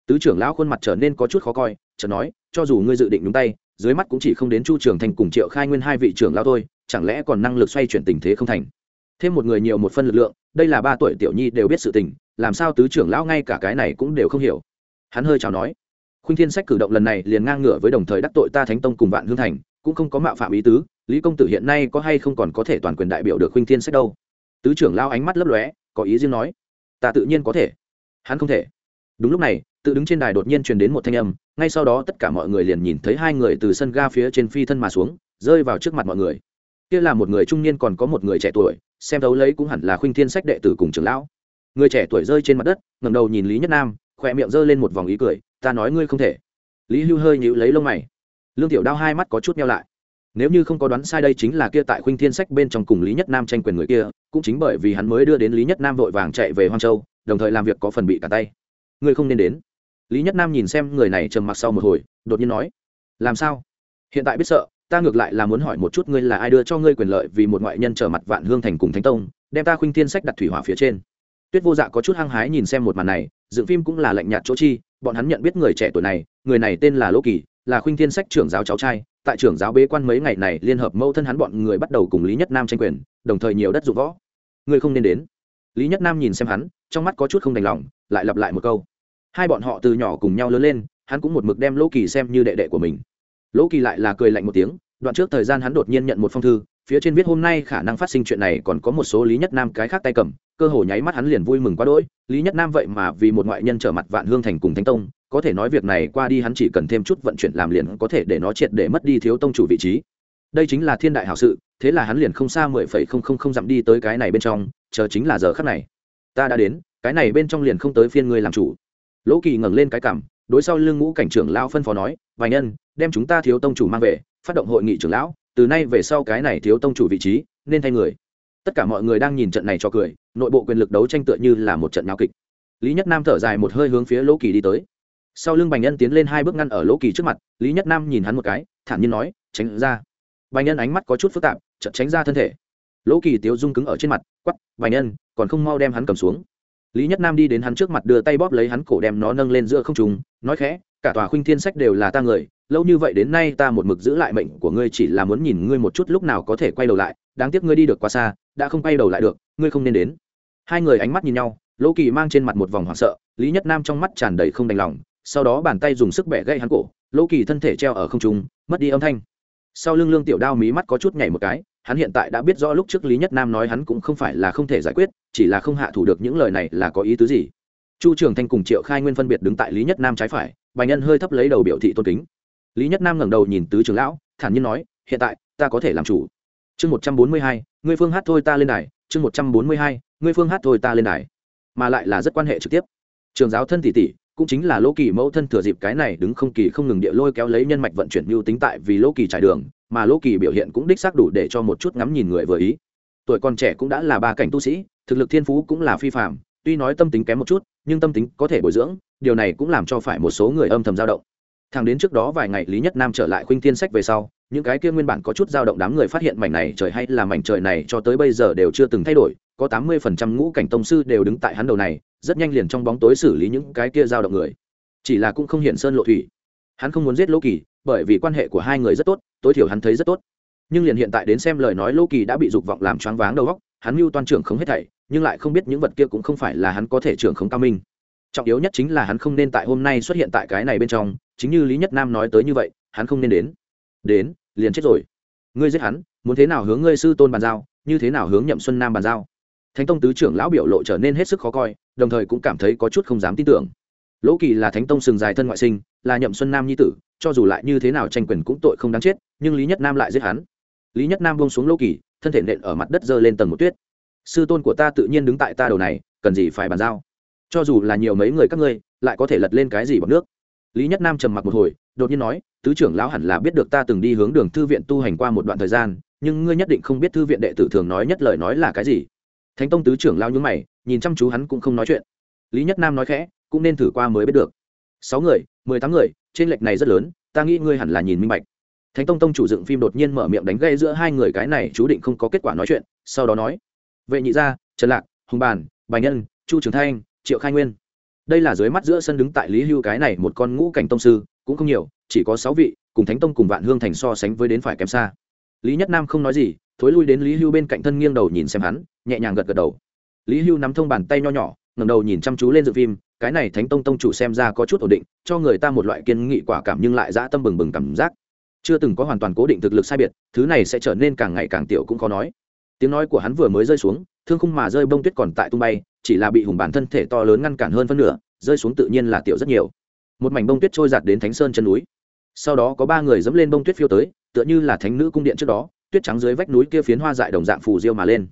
Tứ trưởng lão khuôn mặt trở nên có chút khó coi, chợt nói, cho dù ngươi dự định nhúng tay dưới mắt cũng chỉ không đến chu trường thành cùng triệu khai nguyên hai vị trưởng lao thôi, chẳng lẽ còn năng lực xoay chuyển tình thế không thành? Thêm một người nhiều một phân lực lượng, đây là ba tuổi tiểu nhi đều biết sự tình, làm sao tứ trưởng lão ngay cả cái này cũng đều không hiểu. Hắn hơi chào nói, khuynh thiên sách cử động lần này liền ngang ngửa với đồng thời đắc tội ta thánh tông cùng vạn hương thành, cũng không có mạo phạm ý tứ, lý công tử hiện nay có hay không còn có thể toàn quyền đại biểu được khuynh thiên sách đâu? Tứ trưởng lao ánh mắt lấp lóe, có ý riêng nói, ta tự nhiên có thể. Hắn không thể. Đúng lúc này, tự đứng trên đài đột nhiên truyền đến một thanh âm ngay sau đó tất cả mọi người liền nhìn thấy hai người từ sân ga phía trên phi thân mà xuống, rơi vào trước mặt mọi người. Kia là một người trung niên còn có một người trẻ tuổi, xem thấu lấy cũng hẳn là khuynh thiên sách đệ tử cùng trưởng lão. Người trẻ tuổi rơi trên mặt đất ngầm đầu nhìn lý nhất nam, khỏe miệng giơ lên một vòng ý cười, ta nói ngươi không thể. Lý hưu hơi nhịu lấy lông mày. Lương tiểu đao hai mắt có chút nhau lại. Nếu như không có đoán sai đây chính là kia tại khuynh thiên sách bên trong cùng lý nhất nam tranh quyền người kia, cũng chính bởi vì hắn mới đưa đến lý nhất nam vội vàng chạy về hoang châu, đồng thời làm việc có phần bị cả tay. Ngươi không nên đến lý nhất nam nhìn xem người này trầm mặc sau một hồi, đột nhiên nói, làm sao? Hiện tại biết sợ, ta ngược lại là muốn hỏi một chút ngươi là ai đưa cho ngươi quyền lợi vì một ngoại nhân trở mặt vạn hương thành cùng thánh tông, đem ta khuynh thiên sách đặt thủy hỏa phía trên. Tuyết vô dạ có chút hăng hái nhìn xem một màn này, dựng phim cũng là lạnh nhạt chỗ chi, bọn hắn nhận biết người trẻ tuổi này, người này tên là lỗ kỳ, là khuynh thiên sách trưởng giáo cháu trai, tại trưởng giáo bế quan mấy ngày này liên hợp mâu thân hắn bọn người bắt đầu cùng lý nhất nam tranh quyền, đồng thời nhiều đất dụng võ. Ngươi không nên đến. Lý nhất nam nhìn xem hắn, trong mắt có chút không đành lòng, lại lặp lại một câu hai bọn họ từ nhỏ cùng nhau lớn lên, hắn cũng một mực đem lỗ kỳ xem như đệ đệ của mình. Lỗ kỳ lại là cười lạnh một tiếng, đoạn trước thời gian hắn đột nhiên nhận một phong thư, phía trên viết hôm nay khả năng phát sinh chuyện này còn có một số lý nhất nam cái khác tay cầm, cơ hồ nháy mắt hắn liền vui mừng quá đỗi. Lý nhất nam vậy mà vì một ngoại nhân trở mặt vạn hương thành cùng thánh tông, có thể nói việc này qua đi hắn chỉ cần thêm chút vận chuyển làm liền có thể để nó triệt để mất đi thiếu tông chủ vị trí. Đây chính là thiên đại hảo sự, thế là hắn liền không xa mười phẩy không không không dặm đi tới cái này bên trong, chờ chính là giờ khắc này. Ta đã đến, cái này bên trong liền không tới phiên ngươi làm chủ lỗ kỳ ngẩng lên cái cảm, đối sau lưng ngũ cảnh trưởng lao phân phó nói, vài nhân, đem chúng ta thiếu tông chủ mang về, phát động hội nghị trưởng lão, từ nay về sau cái này thiếu tông chủ vị trí, nên thay người. Tất cả mọi người đang nhìn trận này cho cười, nội bộ quyền lực đấu tranh tựa như là một trận nháo kịch. Lý nhất nam thở dài một hơi hướng phía lỗ kỳ đi tới. Sau lưng bành nhân tiến lên hai bước ngăn ở lỗ kỳ trước mặt, lý nhất nam nhìn hắn một cái, thản nhiên nói, tránh ra. Bành nhân ánh mắt có chút phức tạp, chợt tránh ra thân thể. Lỗ kỳ tiếu dung cứng ở trên mặt quắp bành nhân, còn không mau đem hắn cầm xuống lý nhất nam đi đến hắn trước mặt đưa tay bóp lấy hắn cổ đem nó nâng lên giữa không trùng nói khẽ, cả tòa khuynh thiên sách đều là ta người, lâu như vậy đến nay ta một mực giữ lại mệnh của ngươi chỉ là muốn nhìn ngươi một chút lúc nào có thể quay đầu lại, đáng tiếc ngươi đi được quá xa, đã không quay đầu lại được, ngươi không nên đến. Hai người ánh mắt nhìn nhau, lỗ kỳ mang trên mặt một vòng hoảng sợ, lý nhất nam trong mắt tràn đầy không đành lòng, sau đó bàn tay dùng sức bẻ gây hắn cổ, lỗ kỳ thân thể treo ở không trung, mất đi âm thanh sau lưng lương tiểu đao mí mắt có chút nhảy một cái, hắn hiện tại đã biết rõ lúc trước lý nhất nam nói hắn cũng không phải là không thể giải quyết, chỉ là không hạ thủ được những lời này là có ý tứ gì. Chu trường thanh cùng triệu khai nguyên phân biệt đứng tại lý nhất nam trái phải, bành nhân hơi thấp lấy đầu biểu thị tôn kính. Lý nhất nam ngẩng đầu nhìn tứ trưởng lão, thản nhiên nói, hiện tại, ta có thể làm chủ. Chương một trăm bốn mươi hai, ngươi phương hát thôi ta lên đài. Chương một trăm bốn mươi hai, ngươi phương hát thôi ta lên đài. Mà lại là rất quan hệ trực tiếp. Trường giáo thân tỷ tỷ cũng chính là lỗ kỳ mẫu thân thừa dịp cái này đứng không kỳ không ngừng địa lôi kéo lấy nhân mạch vận chuyển mưu tính tại vì lỗ kỳ trải đường, mà lỗ kỳ biểu hiện cũng đích xác đủ để cho một chút ngắm nhìn người vừa ý. Tuổi còn trẻ cũng đã là ba cảnh tu sĩ, thực lực thiên phú cũng là phi phạm tuy nói tâm tính kém một chút, nhưng tâm tính có thể bồi dưỡng, điều này cũng làm cho phải một số người âm thầm dao động. Thằng đến trước đó vài ngày lý nhất nam trở lại khuynh thiên sách về sau, những cái kia nguyên bản có chút dao động đám người phát hiện mảnh này trời hay là mảnh trời này cho tới bây giờ đều chưa từng thay đổi có tám mươi phần trăm ngũ cảnh tông sư đều đứng tại hắn đầu này, rất nhanh liền trong bóng tối xử lý những cái kia giao động người. Chỉ là cũng không hiện sơn lộ thủy. Hắn không muốn giết lỗ kỳ, bởi vì quan hệ của hai người rất tốt, tối thiểu hắn thấy rất tốt. Nhưng liền hiện tại đến xem lời nói lỗ kỳ đã bị dục vọng làm choáng váng đầu óc, hắn mưu toan trưởng không hết thảy, nhưng lại không biết những vật kia cũng không phải là hắn có thể trưởng không cao minh. Trọng yếu nhất chính là hắn không nên tại hôm nay xuất hiện tại cái này bên trong, chính như lý nhất nam nói tới như vậy, hắn không nên đến. Đến, liền chết rồi. Ngươi giết hắn, muốn thế nào hướng ngươi sư tôn bàn giao, như thế nào hướng nhậm xuân nam bàn giao? Thánh tông tứ trưởng lão biểu lộ trở nên hết sức khó coi, đồng thời cũng cảm thấy có chút không dám tin tưởng. Lỗ kỳ là thánh tông sừng dài thân ngoại sinh, là nhậm xuân nam nhi tử, cho dù lại như thế nào tranh quyền cũng tội không đáng chết, nhưng lý nhất nam lại giết hắn. Lý nhất nam bông xuống lỗ kỳ, thân thể nện ở mặt đất giơ lên tầng một tuyết. Sư tôn của ta tự nhiên đứng tại ta đầu này, cần gì phải bàn giao? Cho dù là nhiều mấy người các ngươi, lại có thể lật lên cái gì bằng nước? Lý nhất nam trầm mặc một hồi, đột nhiên nói, tứ trưởng lão hẳn là biết được ta từng đi hướng đường thư viện tu hành qua một đoạn thời gian, nhưng ngươi nhất định không biết thư viện đệ tử thường nói nhất lời nói là cái gì thánh tông tứ trưởng lão nhúng mày, nhìn chăm chú hắn cũng không nói chuyện. Lý nhất nam nói khẽ, cũng nên thử qua mới biết được. Sáu người, mười tám người, trên lệch này rất lớn, ta nghĩ ngươi hẳn là nhìn minh bạch. Thánh tông tông chủ dựng phim đột nhiên mở miệng đánh gây giữa hai người cái này, chú định không có kết quả nói chuyện, sau đó nói. Vệ nhị gia, trần lạc, hùng bàn, bài nhân, chu trường thanh, triệu khai nguyên. Đây là dưới mắt giữa sân đứng tại lý hưu cái này một con ngũ cảnh tông sư, cũng không nhiều, chỉ có sáu vị, cùng thánh tông cùng vạn hương thành so sánh với đến phải kém xa. Lý nhất nam không nói gì, thối lui đến lý hưu bên cạnh thân nghiêng đầu nhìn xem hắn nhẹ nhàng gật gật đầu. Lý hưu nắm thông bàn tay nho nhỏ ngầm đầu nhìn chăm chú lên dự phim, cái này thánh tông tông chủ xem ra có chút ổn định, cho người ta một loại kiên nghị quả cảm nhưng lại dã tâm bừng bừng cảm giác. Chưa từng có hoàn toàn cố định thực lực sai biệt, thứ này sẽ trở nên càng ngày càng tiểu cũng khó nói. Tiếng nói của hắn vừa mới rơi xuống, thương khung mà rơi bông tuyết còn tại tung bay, chỉ là bị hùng bản thân thể to lớn ngăn cản hơn phân nửa, rơi xuống tự nhiên là tiểu rất nhiều. Một mảnh bông tuyết trôi giạt đến thánh sơn chân núi. Sau đó có ba người dẫm lên bông tuyết phiêu tới, tựa như là thánh nữ cung điện trước đó, tuyết trắng dưới vách núi kia phiến hoa dại đồng dạng phù diêu mà lên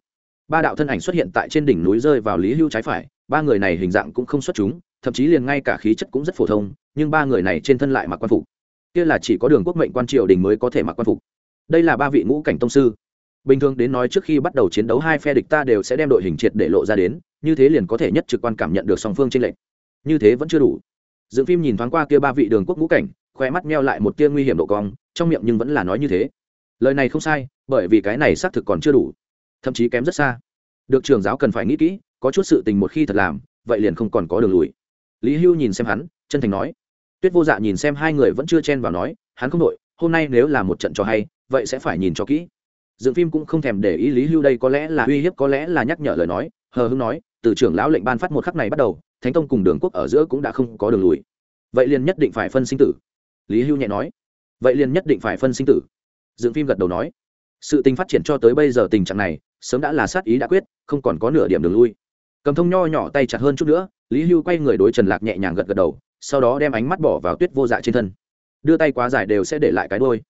ba đạo thân ảnh xuất hiện tại trên đỉnh núi rơi vào lý hưu trái phải, ba người này hình dạng cũng không xuất chúng, thậm chí liền ngay cả khí chất cũng rất phổ thông, nhưng ba người này trên thân lại mặc quan phục. Kia là chỉ có đường quốc mệnh quan triều đình mới có thể mặc quan phục. Đây là ba vị ngũ cảnh tông sư. Bình thường đến nói trước khi bắt đầu chiến đấu hai phe địch ta đều sẽ đem đội hình triệt để lộ ra đến, như thế liền có thể nhất trực quan cảm nhận được song phương trên lệnh như thế vẫn chưa đủ. Dựng phim nhìn thoáng qua kia ba vị đường quốc ngũ cảnh, khoe mắt meo lại một tia nguy hiểm độ cong, trong miệng nhưng vẫn là nói như thế. Lời này không sai, bởi vì cái này xác thực còn chưa đủ thậm chí kém rất xa. Được trường giáo cần phải nghĩ kỹ, có chút sự tình một khi thật làm, vậy liền không còn có đường lùi. Lý hưu nhìn xem hắn, chân thành nói. Tuyết vô dạ nhìn xem hai người vẫn chưa chen vào nói, hắn không đội hôm nay nếu là một trận cho hay, vậy sẽ phải nhìn cho kỹ. Dựng phim cũng không thèm để ý lý hưu đây có lẽ là uy hiếp, có lẽ là nhắc nhở lời nói. Hờ hưng nói, từ trưởng lão lệnh ban phát một khắc này bắt đầu, thánh tông cùng đường quốc ở giữa cũng đã không có đường lùi. Vậy liền nhất định phải phân sinh tử. Lý hưu nhẹ nói. Vậy liền nhất định phải phân sinh tử. Dựng phim gật đầu nói. Sự tình phát triển cho tới bây giờ tình trạng này sớm đã là sát ý đã quyết, không còn có nửa điểm đường lui. Cầm thông nho nhỏ tay chặt hơn chút nữa, lý hưu quay người đối trần lạc nhẹ nhàng gật gật đầu, sau đó đem ánh mắt bỏ vào tuyết vô dạ trên thân. Đưa tay quá dài đều sẽ để lại cái đôi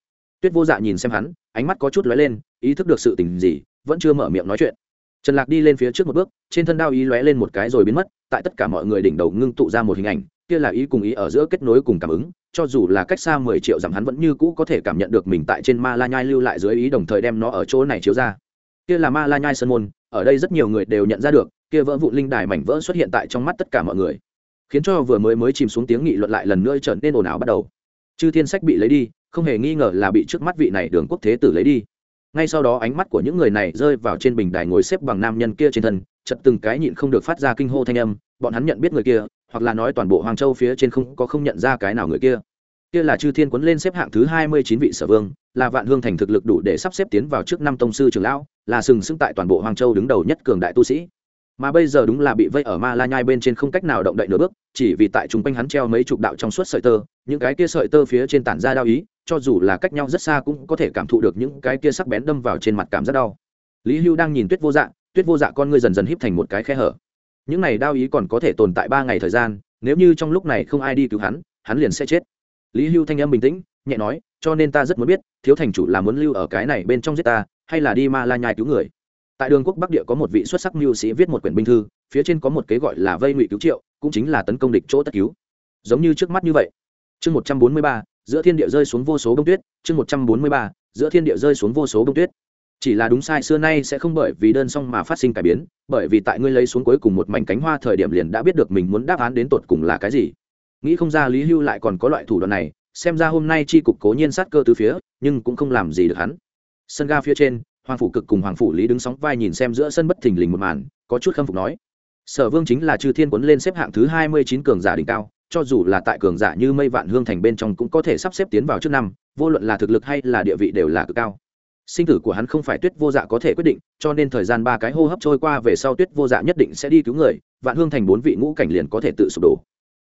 tuyết vô dạ nhìn xem hắn, ánh mắt có chút lóe lên, ý thức được sự tình gì, vẫn chưa mở miệng nói chuyện. Trần lạc đi lên phía trước một bước, trên thân đao ý lóe lên một cái rồi biến mất, tại tất cả mọi người đỉnh đầu ngưng tụ ra một hình ảnh, kia là ý cùng ý ở giữa kết nối cùng cảm ứng, cho dù là cách xa mười triệu dặm hắn vẫn như cũ có thể cảm nhận được mình tại trên ma la nhai lưu lại dưới ý đồng thời đem nó ở chỗ này chiếu ra kia là ma la nhai sơn môn, ở đây rất nhiều người đều nhận ra được, kia vỡ vụ linh đài mảnh vỡ xuất hiện tại trong mắt tất cả mọi người. Khiến cho vừa mới mới chìm xuống tiếng nghị luận lại lần nữa trở nên ồn ào bắt đầu. Chư thiên sách bị lấy đi, không hề nghi ngờ là bị trước mắt vị này đường quốc thế tử lấy đi. Ngay sau đó ánh mắt của những người này rơi vào trên bình đài ngồi xếp bằng nam nhân kia trên thân chật từng cái nhịn không được phát ra kinh hô thanh âm, bọn hắn nhận biết người kia, hoặc là nói toàn bộ hoàng châu phía trên không có không nhận ra cái nào người kia. Kia là chư thiên quấn lên xếp hạng thứ hai mươi chín vị sở vương là vạn hương thành thực lực đủ để sắp xếp tiến vào trước năm tông sư trường lão, là sừng sững tại toàn bộ hoàng châu đứng đầu nhất cường đại tu sĩ. Mà bây giờ đúng là bị vây ở ma la nhai bên trên không cách nào động đậy nửa bước, chỉ vì tại chúng quanh hắn treo mấy chục đạo trong suốt sợi tơ, những cái kia sợi tơ phía trên tản ra đau ý, cho dù là cách nhau rất xa cũng có thể cảm thụ được những cái kia sắc bén đâm vào trên mặt cảm rất đau. Lý hưu đang nhìn tuyết vô dạ tuyết vô dạ con ngươi dần dần híp thành một cái khe hở. Những này đau ý còn có thể tồn tại ba ngày thời gian, nếu như trong lúc này không ai đi cứu hắn hắn liền sẽ chết. Lý hưu thanh âm bình tĩnh, nhẹ nói cho nên ta rất muốn biết, thiếu thành chủ là muốn lưu ở cái này bên trong giết ta, hay là đi ma la nhai cứu người? Tại đường quốc bắc địa có một vị xuất sắc mưu sĩ viết một quyển binh thư, phía trên có một kế gọi là vây ngụy cứu triệu, cũng chính là tấn công địch chỗ tất cứu. Giống như trước mắt như vậy. Chương một trăm bốn mươi ba, giữa thiên địa rơi xuống vô số bông tuyết. Chương một trăm bốn mươi ba, giữa thiên địa rơi xuống vô số bông tuyết. Chỉ là đúng sai, xưa nay sẽ không bởi vì đơn song mà phát sinh cải biến, bởi vì tại ngươi lấy xuống cuối cùng một mảnh cánh hoa thời điểm liền đã biết được mình muốn đáp án đến tột cùng là cái gì. Nghĩ không ra lý hưu lại còn có loại thủ đoạn này xem ra hôm nay tri cục cố nhiên sát cơ từ phía, nhưng cũng không làm gì được hắn. Sân ga phía trên, hoàng phủ cực cùng hoàng phủ lý đứng sóng vai nhìn xem giữa sân bất thình lình một màn, có chút khâm phục nói. Sở vương chính là chư thiên quấn lên xếp hạng thứ hai mươi chín cường giả đỉnh cao, cho dù là tại cường giả như mây vạn hương thành bên trong cũng có thể sắp xếp tiến vào trước năm, vô luận là thực lực hay là địa vị đều là cực cao. Sinh tử của hắn không phải tuyết vô dạ có thể quyết định, cho nên thời gian ba cái hô hấp trôi qua về sau tuyết vô dạ nhất định sẽ đi cứu người, vạn hương thành bốn vị ngũ cảnh liền có thể tự sụp đổ.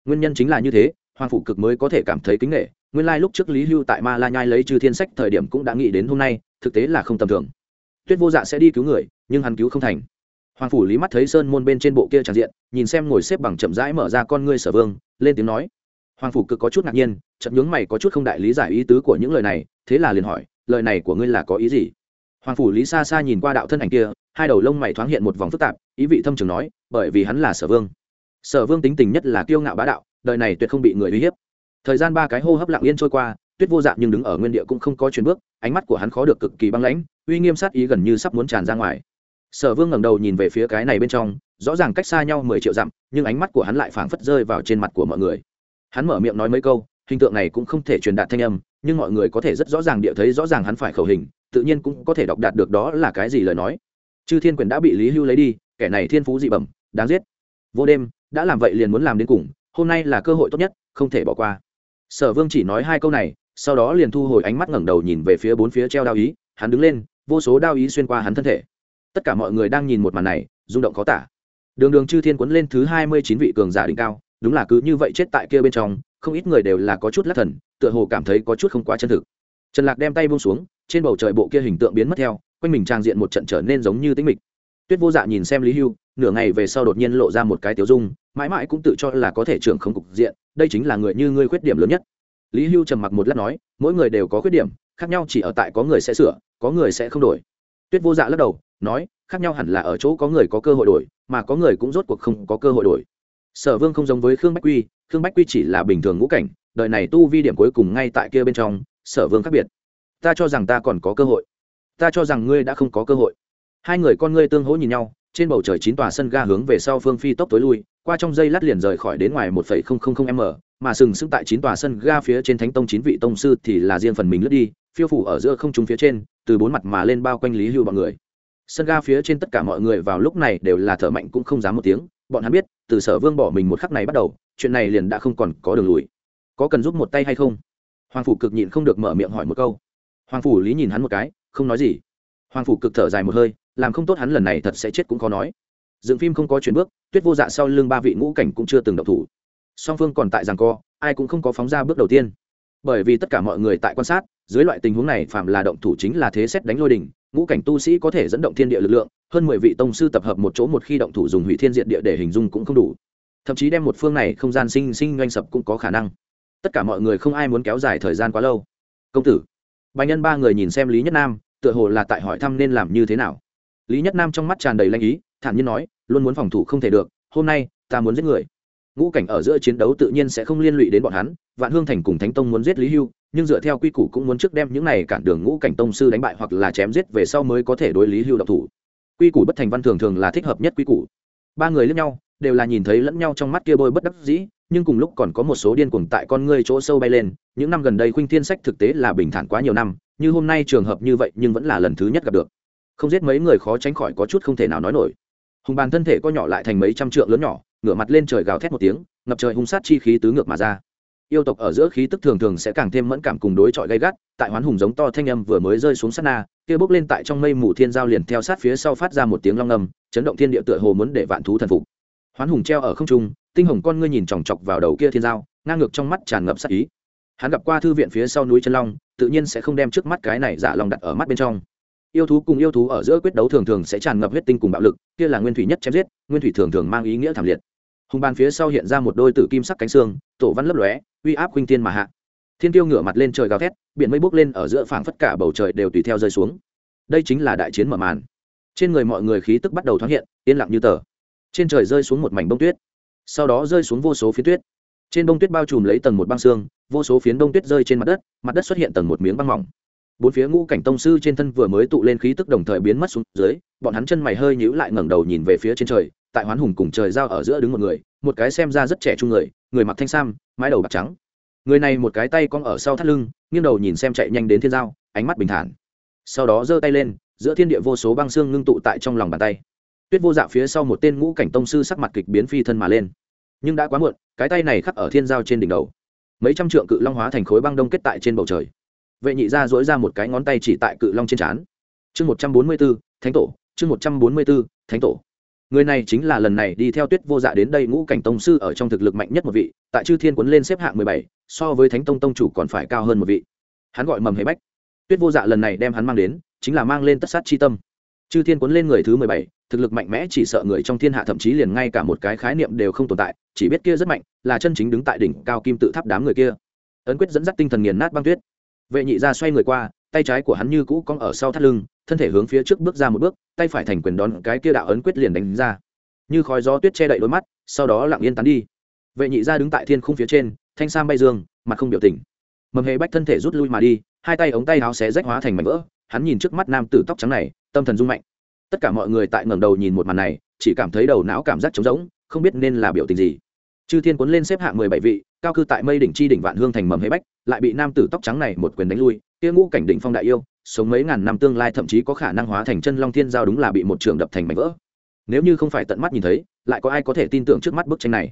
Nguyên nhân chính là như thế hoàng phủ cực mới có thể cảm thấy kính nghệ, nguyên lai lúc trước lý hưu tại ma la nhai lấy trừ thiên sách thời điểm cũng đã nghĩ đến hôm nay, thực tế là không tầm thường. Tuyết vô dạ sẽ đi cứu người, nhưng hắn cứu không thành. Hoàng phủ lý mắt thấy sơn môn bên trên bộ kia tràn diện, nhìn xem ngồi xếp bằng chậm rãi mở ra con ngươi sở vương, lên tiếng nói. Hoàng phủ cực có chút ngạc nhiên chậm nhướng mày có chút không đại lý giải ý tứ của những lời này, thế là liền hỏi, lời này của ngươi là có ý gì? Hoàng phủ lý xa xa nhìn qua đạo thân ảnh kia, hai đầu lông mày thoáng hiện một vòng phức tạp, ý vị thâm trường nói, bởi vì hắn là sở vương. Sở vương tính tình nhất là kiêu ngạo bá đạo đời này tuyệt không bị người uy hiếp. Thời gian ba cái hô hấp lặng yên trôi qua, tuyết vô dạng nhưng đứng ở nguyên địa cũng không có chuyển bước, ánh mắt của hắn khó được cực kỳ băng lãnh, uy nghiêm sát ý gần như sắp muốn tràn ra ngoài. Sở vương ngẩng đầu nhìn về phía cái này bên trong, rõ ràng cách xa nhau mười triệu dặm, nhưng ánh mắt của hắn lại phảng phất rơi vào trên mặt của mọi người. Hắn mở miệng nói mấy câu, hình tượng này cũng không thể truyền đạt thanh âm, nhưng mọi người có thể rất rõ ràng địa thấy rõ ràng hắn phải khẩu hình, tự nhiên cũng có thể đọc đạt được đó là cái gì lời nói. Chư thiên quyền đã bị lý hưu lấy đi, kẻ này thiên phú dị bẩm, đáng giết. Vô đêm, đã làm vậy liền muốn làm đến cùng hôm nay là cơ hội tốt nhất, không thể bỏ qua. Sở vương chỉ nói hai câu này, sau đó liền thu hồi ánh mắt ngẩng đầu nhìn về phía bốn phía treo đao ý, hắn đứng lên, vô số đao ý xuyên qua hắn thân thể. Tất cả mọi người đang nhìn một màn này, rung động khó tả. Đường đường chư thiên quấn lên thứ hai mươi chín vị cường giả đỉnh cao, đúng là cứ như vậy chết tại kia bên trong, không ít người đều là có chút lắc thần, tựa hồ cảm thấy có chút không quá chân thực. Trần lạc đem tay buông xuống, trên bầu trời bộ kia hình tượng biến mất theo, quanh mình trang diện một trận trở nên giống như tĩnh mịch. Tuyết vô dạ nhìn xem lý hưu, nửa ngày về sau đột nhiên lộ ra một cái tiểu dung mãi mãi cũng tự cho là có thể trưởng không cục diện, đây chính là người như ngươi khuyết điểm lớn nhất. Lý hưu trầm mặc một lát nói, mỗi người đều có khuyết điểm, khác nhau chỉ ở tại có người sẽ sửa, có người sẽ không đổi. Tuyết vô dạ lắc đầu, nói, khác nhau hẳn là ở chỗ có người có cơ hội đổi, mà có người cũng rốt cuộc không có cơ hội đổi. Sở vương không giống với khương bách quy, khương bách quy chỉ là bình thường ngũ cảnh, đời này tu vi điểm cuối cùng ngay tại kia bên trong, sở vương khác biệt. Ta cho rằng ta còn có cơ hội. Ta cho rằng ngươi đã không có cơ hội. Hai người con ngươi tương hỗ nhìn nhau, trên bầu trời chín tòa sân ga hướng về sau phương phi tốc tối lui qua trong dây lát liền rời khỏi đến ngoài một phẩy không không không m mà sừng sững tại chín tòa sân ga phía trên thánh tông chín vị tông sư thì là riêng phần mình lướt đi, phiêu phủ ở giữa không trung phía trên, từ bốn mặt mà lên bao quanh lý hưu bọn người. Sân ga phía trên tất cả mọi người vào lúc này đều là thở mạnh cũng không dám một tiếng, bọn hắn biết, từ sở vương bỏ mình một khắc này bắt đầu, chuyện này liền đã không còn có đường lùi. Có cần giúp một tay hay không? Hoàng phủ cực nhịn không được mở miệng hỏi một câu. Hoàng phủ lý nhìn hắn một cái, không nói gì. Hoàng phủ cực thở dài một hơi, làm không tốt hắn lần này thật sẽ chết cũng khó nói dựng phim không có chuyển bước, tuyết vô dạ sau lưng ba vị ngũ cảnh cũng chưa từng độc thủ. Song phương còn tại rằng co, ai cũng không có phóng ra bước đầu tiên. Bởi vì tất cả mọi người tại quan sát, dưới loại tình huống này phạm là động thủ chính là thế xét đánh lôi đình, ngũ cảnh tu sĩ có thể dẫn động thiên địa lực lượng, hơn mười vị tông sư tập hợp một chỗ một khi động thủ dùng hủy thiên diện địa để hình dung cũng không đủ. Thậm chí đem một phương này không gian sinh sinh doanh sập cũng có khả năng. Tất cả mọi người không ai muốn kéo dài thời gian quá lâu. Công tử bạch nhân ba người nhìn xem lý nhất nam, tựa hồ là tại hỏi thăm nên làm như thế nào. Lý nhất nam trong mắt tràn đầy lanh ý thản nhiên nói, luôn muốn phòng thủ không thể được, hôm nay ta muốn giết người. Ngũ cảnh ở giữa chiến đấu tự nhiên sẽ không liên lụy đến bọn hắn, vạn hương thành cùng thánh tông muốn giết lý hưu, nhưng dựa theo quy củ cũng muốn trước đem những này cản đường ngũ cảnh tông sư đánh bại hoặc là chém giết về sau mới có thể đối lý hưu độc thủ. Quy củ bất thành văn thường thường là thích hợp nhất quy củ. Ba người lẫn nhau, đều là nhìn thấy lẫn nhau trong mắt kia bôi bất đắc dĩ, nhưng cùng lúc còn có một số điên cuồng tại con ngươi chỗ sâu bay lên, những năm gần đây khuynh thiên sách thực tế là bình thản quá nhiều năm, như hôm nay trường hợp như vậy nhưng vẫn là lần thứ nhất gặp được. Không giết mấy người khó tránh khỏi có chút không thể nào nói nổi hùng bàn thân thể co nhỏ lại thành mấy trăm trượng lớn nhỏ, ngửa mặt lên trời gào thét một tiếng, ngập trời hung sát chi khí tứ ngược mà ra. Yêu tộc ở giữa khí tức thường thường sẽ càng thêm mẫn cảm cùng đối chọi gay gắt, tại hoán hùng giống to thanh âm vừa mới rơi xuống sát na, kia bốc lên tại trong mây mù thiên giao liền theo sát phía sau phát ra một tiếng long âm, chấn động thiên địa tựa hồ muốn để vạn thú thần phục. Hoán hùng treo ở không trung, tinh hồng con ngươi nhìn chòng chọc vào đầu kia thiên giao, ngang ngược trong mắt tràn ngập sát ý. Hắn gặp qua thư viện phía sau núi chân long, tự nhiên sẽ không đem trước mắt cái này giả lòng đặt ở mắt bên trong yêu thú cùng yêu thú ở giữa quyết đấu thường thường sẽ tràn ngập huyết tinh cùng bạo lực, kia là nguyên thủy nhất chém giết, nguyên thủy thường thường mang ý nghĩa thảm liệt. Hùng bàn phía sau hiện ra một đôi tử kim sắc cánh xương, tổ văn lấp lóe, uy áp khuynh thiên mà hạ. Thiên tiêu ngửa mặt lên trời gào thét, biển mây bốc lên ở giữa phảng phất cả bầu trời đều tùy theo rơi xuống. Đây chính là đại chiến mở màn. Trên người mọi người khí tức bắt đầu thoáng hiện, yên lặng như tờ. Trên trời rơi xuống một mảnh bông tuyết. Sau đó rơi xuống vô số phiến tuyết. Trên bông tuyết bao trùm lấy tầng một băng xương, vô số phiến bông tuyết rơi trên mặt đất mặt đất xuất hiện tầng một miếng băng mỏng bốn phía ngũ cảnh tông sư trên thân vừa mới tụ lên khí tức đồng thời biến mất xuống dưới, bọn hắn chân mày hơi nhíu lại ngẩng đầu nhìn về phía trên trời, tại hoán hùng cùng trời giao ở giữa đứng một người, một cái xem ra rất trẻ trung người người mặc thanh sam, mái đầu bạc trắng. Người này một cái tay cong ở sau thắt lưng, nghiêng đầu nhìn xem chạy nhanh đến thiên giao, ánh mắt bình thản. Sau đó giơ tay lên, giữa thiên địa vô số băng xương ngưng tụ tại trong lòng bàn tay. Tuyết vô dạ phía sau một tên ngũ cảnh tông sư sắc mặt kịch biến phi thân mà lên. Nhưng đã quá muộn, cái tay này khắc ở thiên giao trên đỉnh đầu. Mấy trăm trượng cự long hóa thành khối băng đông kết tại trên bầu trời vệ nhị ra dỗi ra một cái ngón tay chỉ tại cự long trên trán. Chương một trăm bốn mươi b ố thánh tổ, chương một trăm bốn mươi b ố thánh tổ. Người này chính là lần này đi theo tuyết vô dạ đến đây ngũ cảnh tông sư ở trong thực lực mạnh nhất một vị, tại chư thiên quấn lên xếp hạng mười bảy, so với thánh tông tông chủ còn phải cao hơn một vị. Hắn gọi mầm hề bách. Tuyết vô dạ lần này đem hắn mang đến, chính là mang lên tất sát chi tâm. Chư thiên quấn lên người thứ mười bảy, thực lực mạnh mẽ chỉ sợ người trong thiên hạ thậm chí liền ngay cả một cái khái niệm đều không tồn tại, chỉ biết kia rất mạnh, là chân chính đứng tại đỉnh cao kim tự tháp đám người kia. Ấn quyết dẫn dắt tinh thần nghiền nát băng tuyết vệ nhị ra xoay người qua, tay trái của hắn như cũ cong ở sau thắt lưng, thân thể hướng phía trước bước ra một bước, tay phải thành quyền đón cái kia đạo ấn quyết liền đánh ra. Như khói gió tuyết che đậy đôi mắt, sau đó lặng yên tán đi. Vệ nhị ra đứng tại thiên khung phía trên, thanh sam bay dương, mặt không biểu tình. Mầm hề bách thân thể rút lui mà đi, hai tay ống tay áo xé rách hóa thành mảnh vỡ, hắn nhìn trước mắt nam tử tóc trắng này, tâm thần rung mạnh. Tất cả mọi người tại ngẩng đầu nhìn một màn này, chỉ cảm thấy đầu não cảm giác trống rỗng, không biết nên là biểu tình gì chư thiên cuốn lên xếp hạng mười bảy vị, cao cư tại mây đỉnh chi đỉnh vạn hương thành mầm hế bách, lại bị nam tử tóc trắng này một quyền đánh lui, kia ngũ cảnh đỉnh phong đại yêu, sống mấy ngàn năm tương lai thậm chí có khả năng hóa thành chân long thiên giao đúng là bị một trường đập thành mảnh vỡ. Nếu như không phải tận mắt nhìn thấy, lại có ai có thể tin tưởng trước mắt bức tranh này?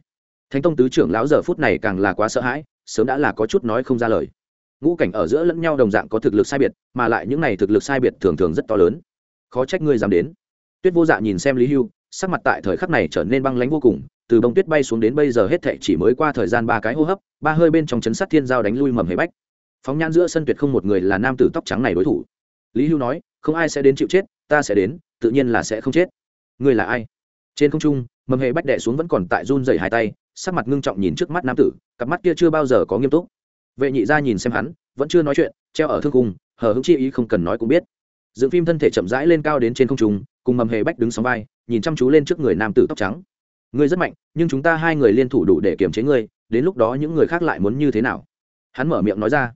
Thánh tông tứ trưởng lão giờ phút này càng là quá sợ hãi, sớm đã là có chút nói không ra lời. Ngũ cảnh ở giữa lẫn nhau đồng dạng có thực lực sai biệt, mà lại những này thực lực sai biệt thường thường rất to lớn. Khó trách ngươi dám đến. Tuyết vô dạ nhìn xem lý hưu, sắc mặt tại thời khắc này trở nên băng lánh vô cùng từ bông tuyết bay xuống đến bây giờ hết thệ chỉ mới qua thời gian ba cái hô hấp, ba hơi bên trong chấn sát thiên giao đánh lui mầm hề bách. Phóng nhãn giữa sân tuyệt không một người là nam tử tóc trắng này đối thủ. Lý hưu nói, không ai sẽ đến chịu chết, ta sẽ đến, tự nhiên là sẽ không chết. Ngươi là ai? Trên không trung, mầm hề bách đẻ xuống vẫn còn tại run dày hai tay, sắc mặt ngưng trọng nhìn trước mắt nam tử, cặp mắt kia chưa bao giờ có nghiêm túc. Vệ nhị ra nhìn xem hắn, vẫn chưa nói chuyện, treo ở thương cung hờ hững chi ý không cần nói cũng biết. Dựng phim thân thể chậm rãi lên cao đến trên không trung, cùng mầm hề bách đứng sóng vai, nhìn chăm chú lên trước người nam tử tóc trắng ngươi rất mạnh, nhưng chúng ta hai người liên thủ đủ để kiềm chế ngươi, đến lúc đó những người khác lại muốn như thế nào? Hắn mở miệng nói ra.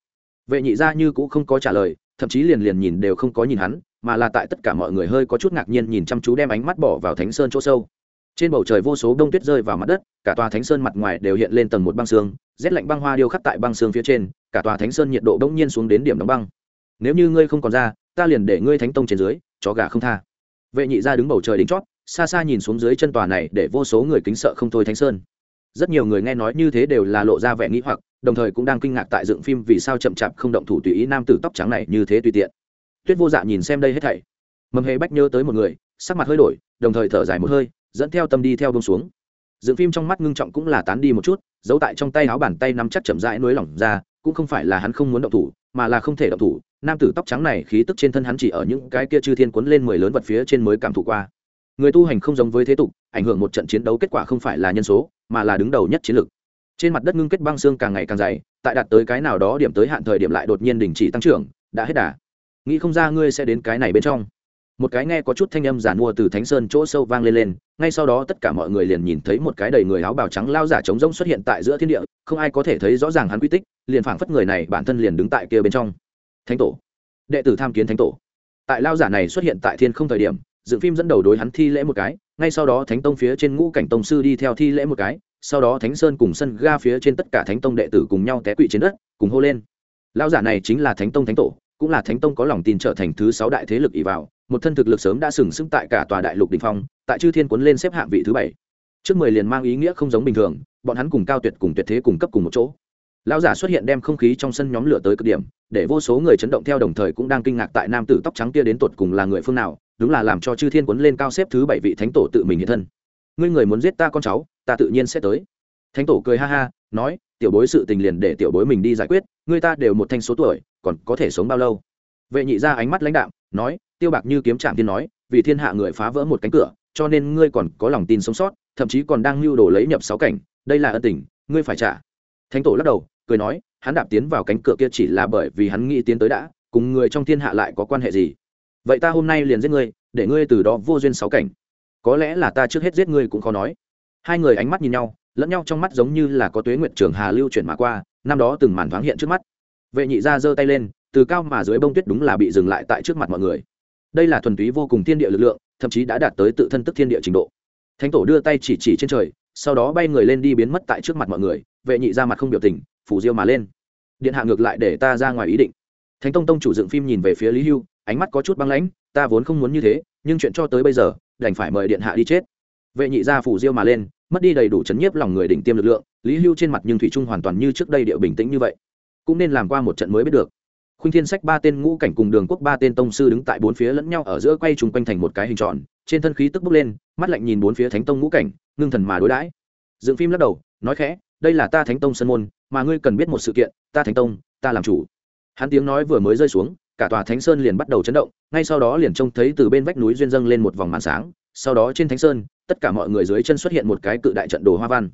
Vệ nhị Gia như cũng không có trả lời, thậm chí liền liền nhìn đều không có nhìn hắn, mà là tại tất cả mọi người hơi có chút ngạc nhiên nhìn chăm chú đem ánh mắt bỏ vào thánh sơn chỗ sâu. Trên bầu trời vô số đông tuyết rơi vào mặt đất, cả tòa thánh sơn mặt ngoài đều hiện lên tầng một băng xương, rét lạnh băng hoa điêu khắc tại băng xương phía trên, cả tòa thánh sơn nhiệt độ đông nhiên xuống đến điểm đóng băng. Nếu như ngươi không còn ra, ta liền để ngươi thánh tông trên dưới, chó gà không tha. Vệ nhị ra đứng bầu trời đính chót xa xa nhìn xuống dưới chân tòa này để vô số người kính sợ không thôi thánh sơn. Rất nhiều người nghe nói như thế đều là lộ ra vẻ nghĩ hoặc, đồng thời cũng đang kinh ngạc tại dựng phim vì sao chậm chạp không động thủ tùy ý nam tử tóc trắng này như thế tùy tiện. Tuyết vô dạ nhìn xem đây hết thảy. Mầm hề bách nhớ tới một người, sắc mặt hơi đổi, đồng thời thở dài một hơi, dẫn theo tâm đi theo bông xuống. Dựng phim trong mắt ngưng trọng cũng là tán đi một chút, giấu tại trong tay áo bàn tay nắm chắc chậm rãi nối lỏng ra, cũng không phải là hắn không muốn động thủ, mà là không thể động thủ. Nam tử tóc trắng này khí tức trên thân hắn chỉ ở những cái kia chư thiên quấn lên mười lớn vật phía trên mới cảm thụ qua người tu hành không giống với thế tục, ảnh hưởng một trận chiến đấu kết quả không phải là nhân số, mà là đứng đầu nhất chiến lược trên mặt đất ngưng kết băng xương càng ngày càng dày, tại đạt tới cái nào đó điểm tới hạn thời điểm lại đột nhiên đình chỉ tăng trưởng, đã hết đà. Nghĩ không ra ngươi sẽ đến cái này bên trong. Một cái nghe có chút thanh âm giả mua từ thánh sơn chỗ sâu vang lên lên, ngay sau đó tất cả mọi người liền nhìn thấy một cái đầy người áo bào trắng lao giả trống rỗng xuất hiện tại giữa thiên địa, không ai có thể thấy rõ ràng hắn quy tích, liền phảng phất người này bản thân liền đứng tại kia bên trong. Thánh tổ. Đệ tử tham kiến thánh tổ. Tại lao giả này xuất hiện tại thiên không thời điểm dựng phim dẫn đầu đối hắn thi lễ một cái, ngay sau đó thánh tông phía trên ngũ cảnh tông sư đi theo thi lễ một cái, sau đó thánh sơn cùng sân ga phía trên tất cả thánh tông đệ tử cùng nhau té quỵ trên đất, cùng hô lên. Lao giả này chính là thánh tông thánh tổ, cũng là thánh tông có lòng tin trở thành thứ sáu đại thế lực ỷ vào, một thân thực lực sớm đã sừng sững tại cả tòa đại lục đình phong, tại chư thiên cuốn lên xếp hạng vị thứ bảy. Trước mười liền mang ý nghĩa không giống bình thường, bọn hắn cùng cao tuyệt cùng tuyệt thế cùng cấp cùng một chỗ. Lão giả xuất hiện đem không khí trong sân nhóm lửa tới cực điểm, để vô số người chấn động theo đồng thời cũng đang kinh ngạc tại nam tử tóc trắng kia đến tột cùng là người phương nào đúng là làm cho chư thiên quấn lên cao xếp thứ bảy vị thánh tổ tự mình hiện thân. Ngươi người muốn giết ta con cháu, ta tự nhiên sẽ tới. Thánh tổ cười ha ha, nói, tiểu bối sự tình liền để tiểu bối mình đi giải quyết, ngươi ta đều một thanh số tuổi, còn có thể sống bao lâu? Vệ nhị ra ánh mắt lãnh đạm, nói, tiêu bạc như kiếm trạm tiên nói, vì thiên hạ người phá vỡ một cánh cửa, cho nên ngươi còn có lòng tin sống sót, thậm chí còn đang lưu đồ lấy nhập sáu cảnh, đây là ân tình, ngươi phải trả. Thánh tổ lắc đầu, cười nói, hắn đạp tiến vào cánh cửa kia chỉ là bởi vì hắn nghĩ tiến tới đã, cùng người trong thiên hạ lại có quan hệ gì? Vậy ta hôm nay liền giết ngươi, để ngươi từ đó vô duyên sáu cảnh. Có lẽ là ta trước hết giết ngươi cũng khó nói. Hai người ánh mắt nhìn nhau, lẫn nhau trong mắt giống như là có tuế nguyện trường hà lưu chuyển mà qua, năm đó từng màn thoáng hiện trước mắt. Vệ nhị ra giơ tay lên, từ cao mà dưới bông tuyết đúng là bị dừng lại tại trước mặt mọi người. Đây là thuần túy vô cùng thiên địa lực lượng, thậm chí đã đạt tới tự thân tức thiên địa trình độ. Thánh tổ đưa tay chỉ chỉ trên trời, sau đó bay người lên đi biến mất tại trước mặt mọi người, vệ nhị ra mặt không biểu tình, phủ diêu mà lên. Điện hạ ngược lại để ta ra ngoài ý định. Thánh tông tông chủ dựng phim nhìn về phía lý hưu ánh mắt có chút băng lãnh, ta vốn không muốn như thế, nhưng chuyện cho tới bây giờ, đành phải mời điện hạ đi chết. Vệ nhị gia phủ diêu mà lên, mất đi đầy đủ chấn nhiếp lòng người đỉnh tiêm lực lượng, lý hưu trên mặt nhưng thủy trung hoàn toàn như trước đây điệu bình tĩnh như vậy. Cũng nên làm qua một trận mới biết được. Khuynh thiên sách ba tên ngũ cảnh cùng đường quốc ba tên tông sư đứng tại bốn phía lẫn nhau ở giữa quay chung quanh thành một cái hình tròn, trên thân khí tức bốc lên, mắt lạnh nhìn bốn phía thánh tông ngũ cảnh, ngưng thần mà đối đãi. Dựng phim lắc đầu, nói khẽ, đây là ta thánh tông sân môn, mà ngươi cần biết một sự kiện, ta thánh tông, ta làm chủ. Hắn tiếng nói vừa mới rơi xuống cả tòa thánh sơn liền bắt đầu chấn động, ngay sau đó liền trông thấy từ bên vách núi duyên dâng lên một vòng màn sáng, sau đó trên thánh sơn, tất cả mọi người dưới chân xuất hiện một cái cự đại trận đồ hoa văn.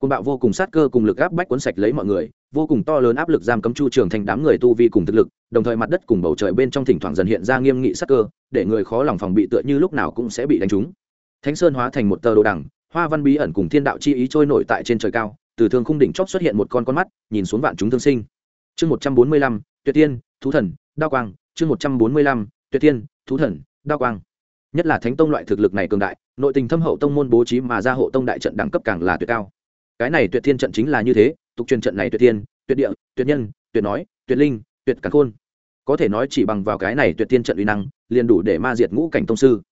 Côn bạo vô cùng sát cơ cùng lực áp bách cuốn sạch lấy mọi người, vô cùng to lớn áp lực giam cấm chu trường thành đám người tu vi cùng thực lực, đồng thời mặt đất cùng bầu trời bên trong thỉnh thoảng dần hiện ra nghiêm nghị sát cơ, để người khó lòng phòng bị tựa như lúc nào cũng sẽ bị đánh trúng. Thánh sơn hóa thành một tờ đồ đằng, hoa văn bí ẩn cùng thiên đạo chi ý trôi nổi tại trên trời cao, từ thương khung đỉnh chóp xuất hiện một con con mắt, nhìn xuống vạn chúng thương sinh. Chương một trăm bốn mươi lăm, tuyệt tiên, thú thần đao quang chương một trăm bốn mươi lăm tuyệt thiên, thú thần đao quang. Nhất là thánh tông loại thực lực này cường đại nội tình thâm hậu tông môn bố trí mà ra hộ tông đại trận đẳng cấp càng là tuyệt cao. Cái này tuyệt thiên trận chính là như thế tục truyền trận này tuyệt thiên tuyệt địa tuyệt nhân tuyệt nói tuyệt linh tuyệt cắn khôn. Có thể nói chỉ bằng vào cái này tuyệt thiên trận uy năng liền đủ để ma diệt ngũ cảnh tông sư.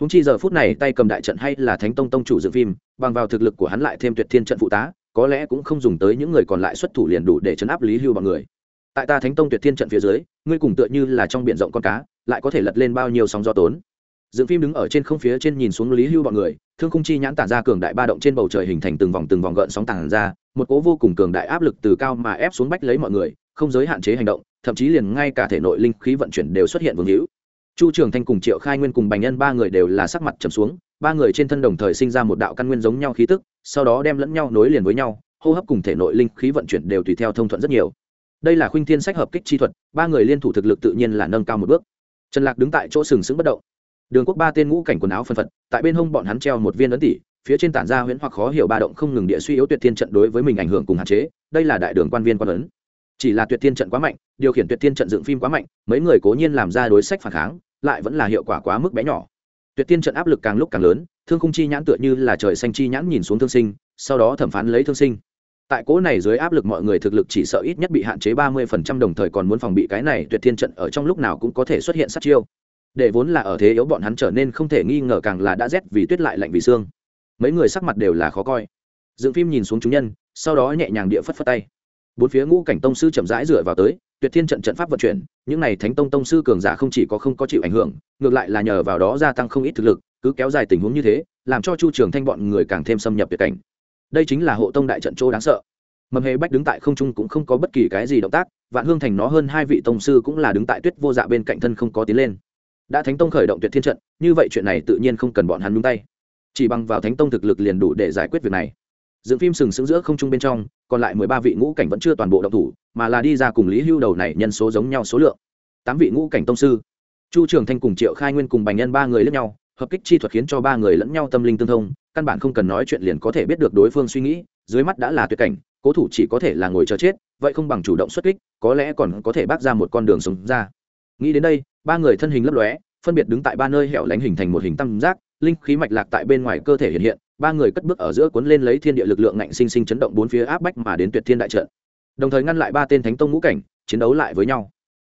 Húng chi giờ phút này tay cầm đại trận hay là thánh tông tông chủ dự phim bằng vào thực lực của hắn lại thêm tuyệt thiên trận phụ tá có lẽ cũng không dùng tới những người còn lại xuất thủ liền đủ để chấn áp lý hưu bằng người. Tại ta thánh tông tuyệt thiên trận phía dưới ngươi cùng tựa như là trong b i ể n rộng con cá, lại có thể lật lên bao nhiêu sóng gió tốn. Dựng phim đứng ở trên không phía trên nhìn xuống lý hưu bọn người, thương khung chi nhãn tản ra cường đại ba động trên bầu trời hình thành từng vòng từng vòng gợn sóng tản ra, một cố vô cùng cường đại áp lực từ cao mà ép xuống bách lấy mọi người, không giới hạn chế hành động, thậm chí liền ngay cả thể nội linh khí vận chuyển đều xuất hiện vương hữu. Chu trường thanh cùng triệu khai nguyên cùng bành nhân ba người đều là sắc mặt trầm xuống, ba người trên thân đồng thời sinh ra một đạo căn nguyên giống nhau khí tức, sau đó đem lẫn nhau nối liền với nhau, hô hấp cùng thể nội linh khí vận chuyển đều tùy theo thông thuận rất nhiều đây là khuynh thiên sách hợp kích chi thuật, ba người liên thủ thực lực tự nhiên là nâng cao một bước. Trần lạc đứng tại chỗ sừng sững bất động. Đường quốc ba tên ngũ cảnh quần áo phân phật, tại bên hông bọn hắn treo một viên ấn tỷ phía trên tản ra huyễn hoặc khó hiểu ba động không ngừng địa suy yếu tuyệt thiên trận đối với mình ảnh hưởng cùng hạn chế, đây là đại đường quan viên quan ấn. Chỉ là tuyệt thiên trận quá mạnh, điều khiển tuyệt thiên trận dựng phim quá mạnh, mấy người cố nhiên làm ra đối sách phản kháng, lại vẫn là hiệu quả quá mức bé nhỏ. Tuyệt thiên trận áp lực càng lúc càng lớn, thương khung chi nhãn tựa như là trời xanh chi nhãn nhìn xuống thương sinh, sau đó thẩm phán lấy thương sinh tại cố này dưới áp lực mọi người thực lực chỉ sợ ít nhất bị hạn chế ba mươi phần trăm đồng thời còn muốn phòng bị cái này tuyệt thiên trận ở trong lúc nào cũng có thể xuất hiện sát chiêu. Để vốn là ở thế yếu bọn hắn trở nên không thể nghi ngờ càng là đã rét vì tuyết lại lạnh vì xương. Mấy người sắc mặt đều là khó coi. Dựng phim nhìn xuống chúng nhân, sau đó nhẹ nhàng địa phất phất tay. Bốn phía ngũ cảnh tông sư chậm rãi dựa vào tới, tuyệt thiên trận trận pháp vận chuyển, những này thánh tông tông sư cường giả không chỉ có không có chịu ảnh hưởng, ngược lại là nhờ vào đó gia tăng không ít thực lực, cứ kéo dài tình huống như thế, làm cho chu trường thanh bọn người càng thêm xâm nhập tuyệt cảnh đây chính là hộ tông đại trận chỗ đáng sợ. Mầm hề bách đứng tại không trung cũng không có bất kỳ cái gì động tác, vạn hương thành nó hơn hai vị tông sư cũng là đứng tại tuyết vô dạ bên cạnh thân không có tiến lên. Đã thánh tông khởi động tuyệt thiên trận, như vậy chuyện này tự nhiên không cần bọn hắn nhúng tay. Chỉ bằng vào thánh tông thực lực liền đủ để giải quyết việc này. Dựng phim sừng sững giữa không trung bên trong, còn lại mười ba vị ngũ cảnh vẫn chưa toàn bộ động thủ, mà là đi ra cùng lý hưu đầu này nhân số giống nhau số lượng. Tám vị ngũ cảnh tông sư, chu trường thanh cùng triệu khai nguyên cùng bành nhân ba người lẫn nhau hợp kích chi thuật khiến cho ba người lẫn nhau tâm linh tương thông, căn bản không cần nói chuyện liền có thể biết được đối phương suy nghĩ, dưới mắt đã là tuyệt cảnh, cố thủ chỉ có thể là ngồi chờ chết, vậy không bằng chủ động xuất kích, có lẽ còn có thể bác ra một con đường sống ra. Nghĩ đến đây, ba người thân hình lấp lóe, phân biệt đứng tại ba nơi hẻo lánh hình thành một hình tam giác, linh khí mạch lạc tại bên ngoài cơ thể hiện hiện, ba người cất bước ở giữa cuốn lên lấy thiên địa lực lượng ngạnh sinh sinh chấn động bốn phía áp bách mà đến tuyệt thiên đại trận. Đồng thời ngăn lại ba tên thánh tông ngũ cảnh, chiến đấu lại với nhau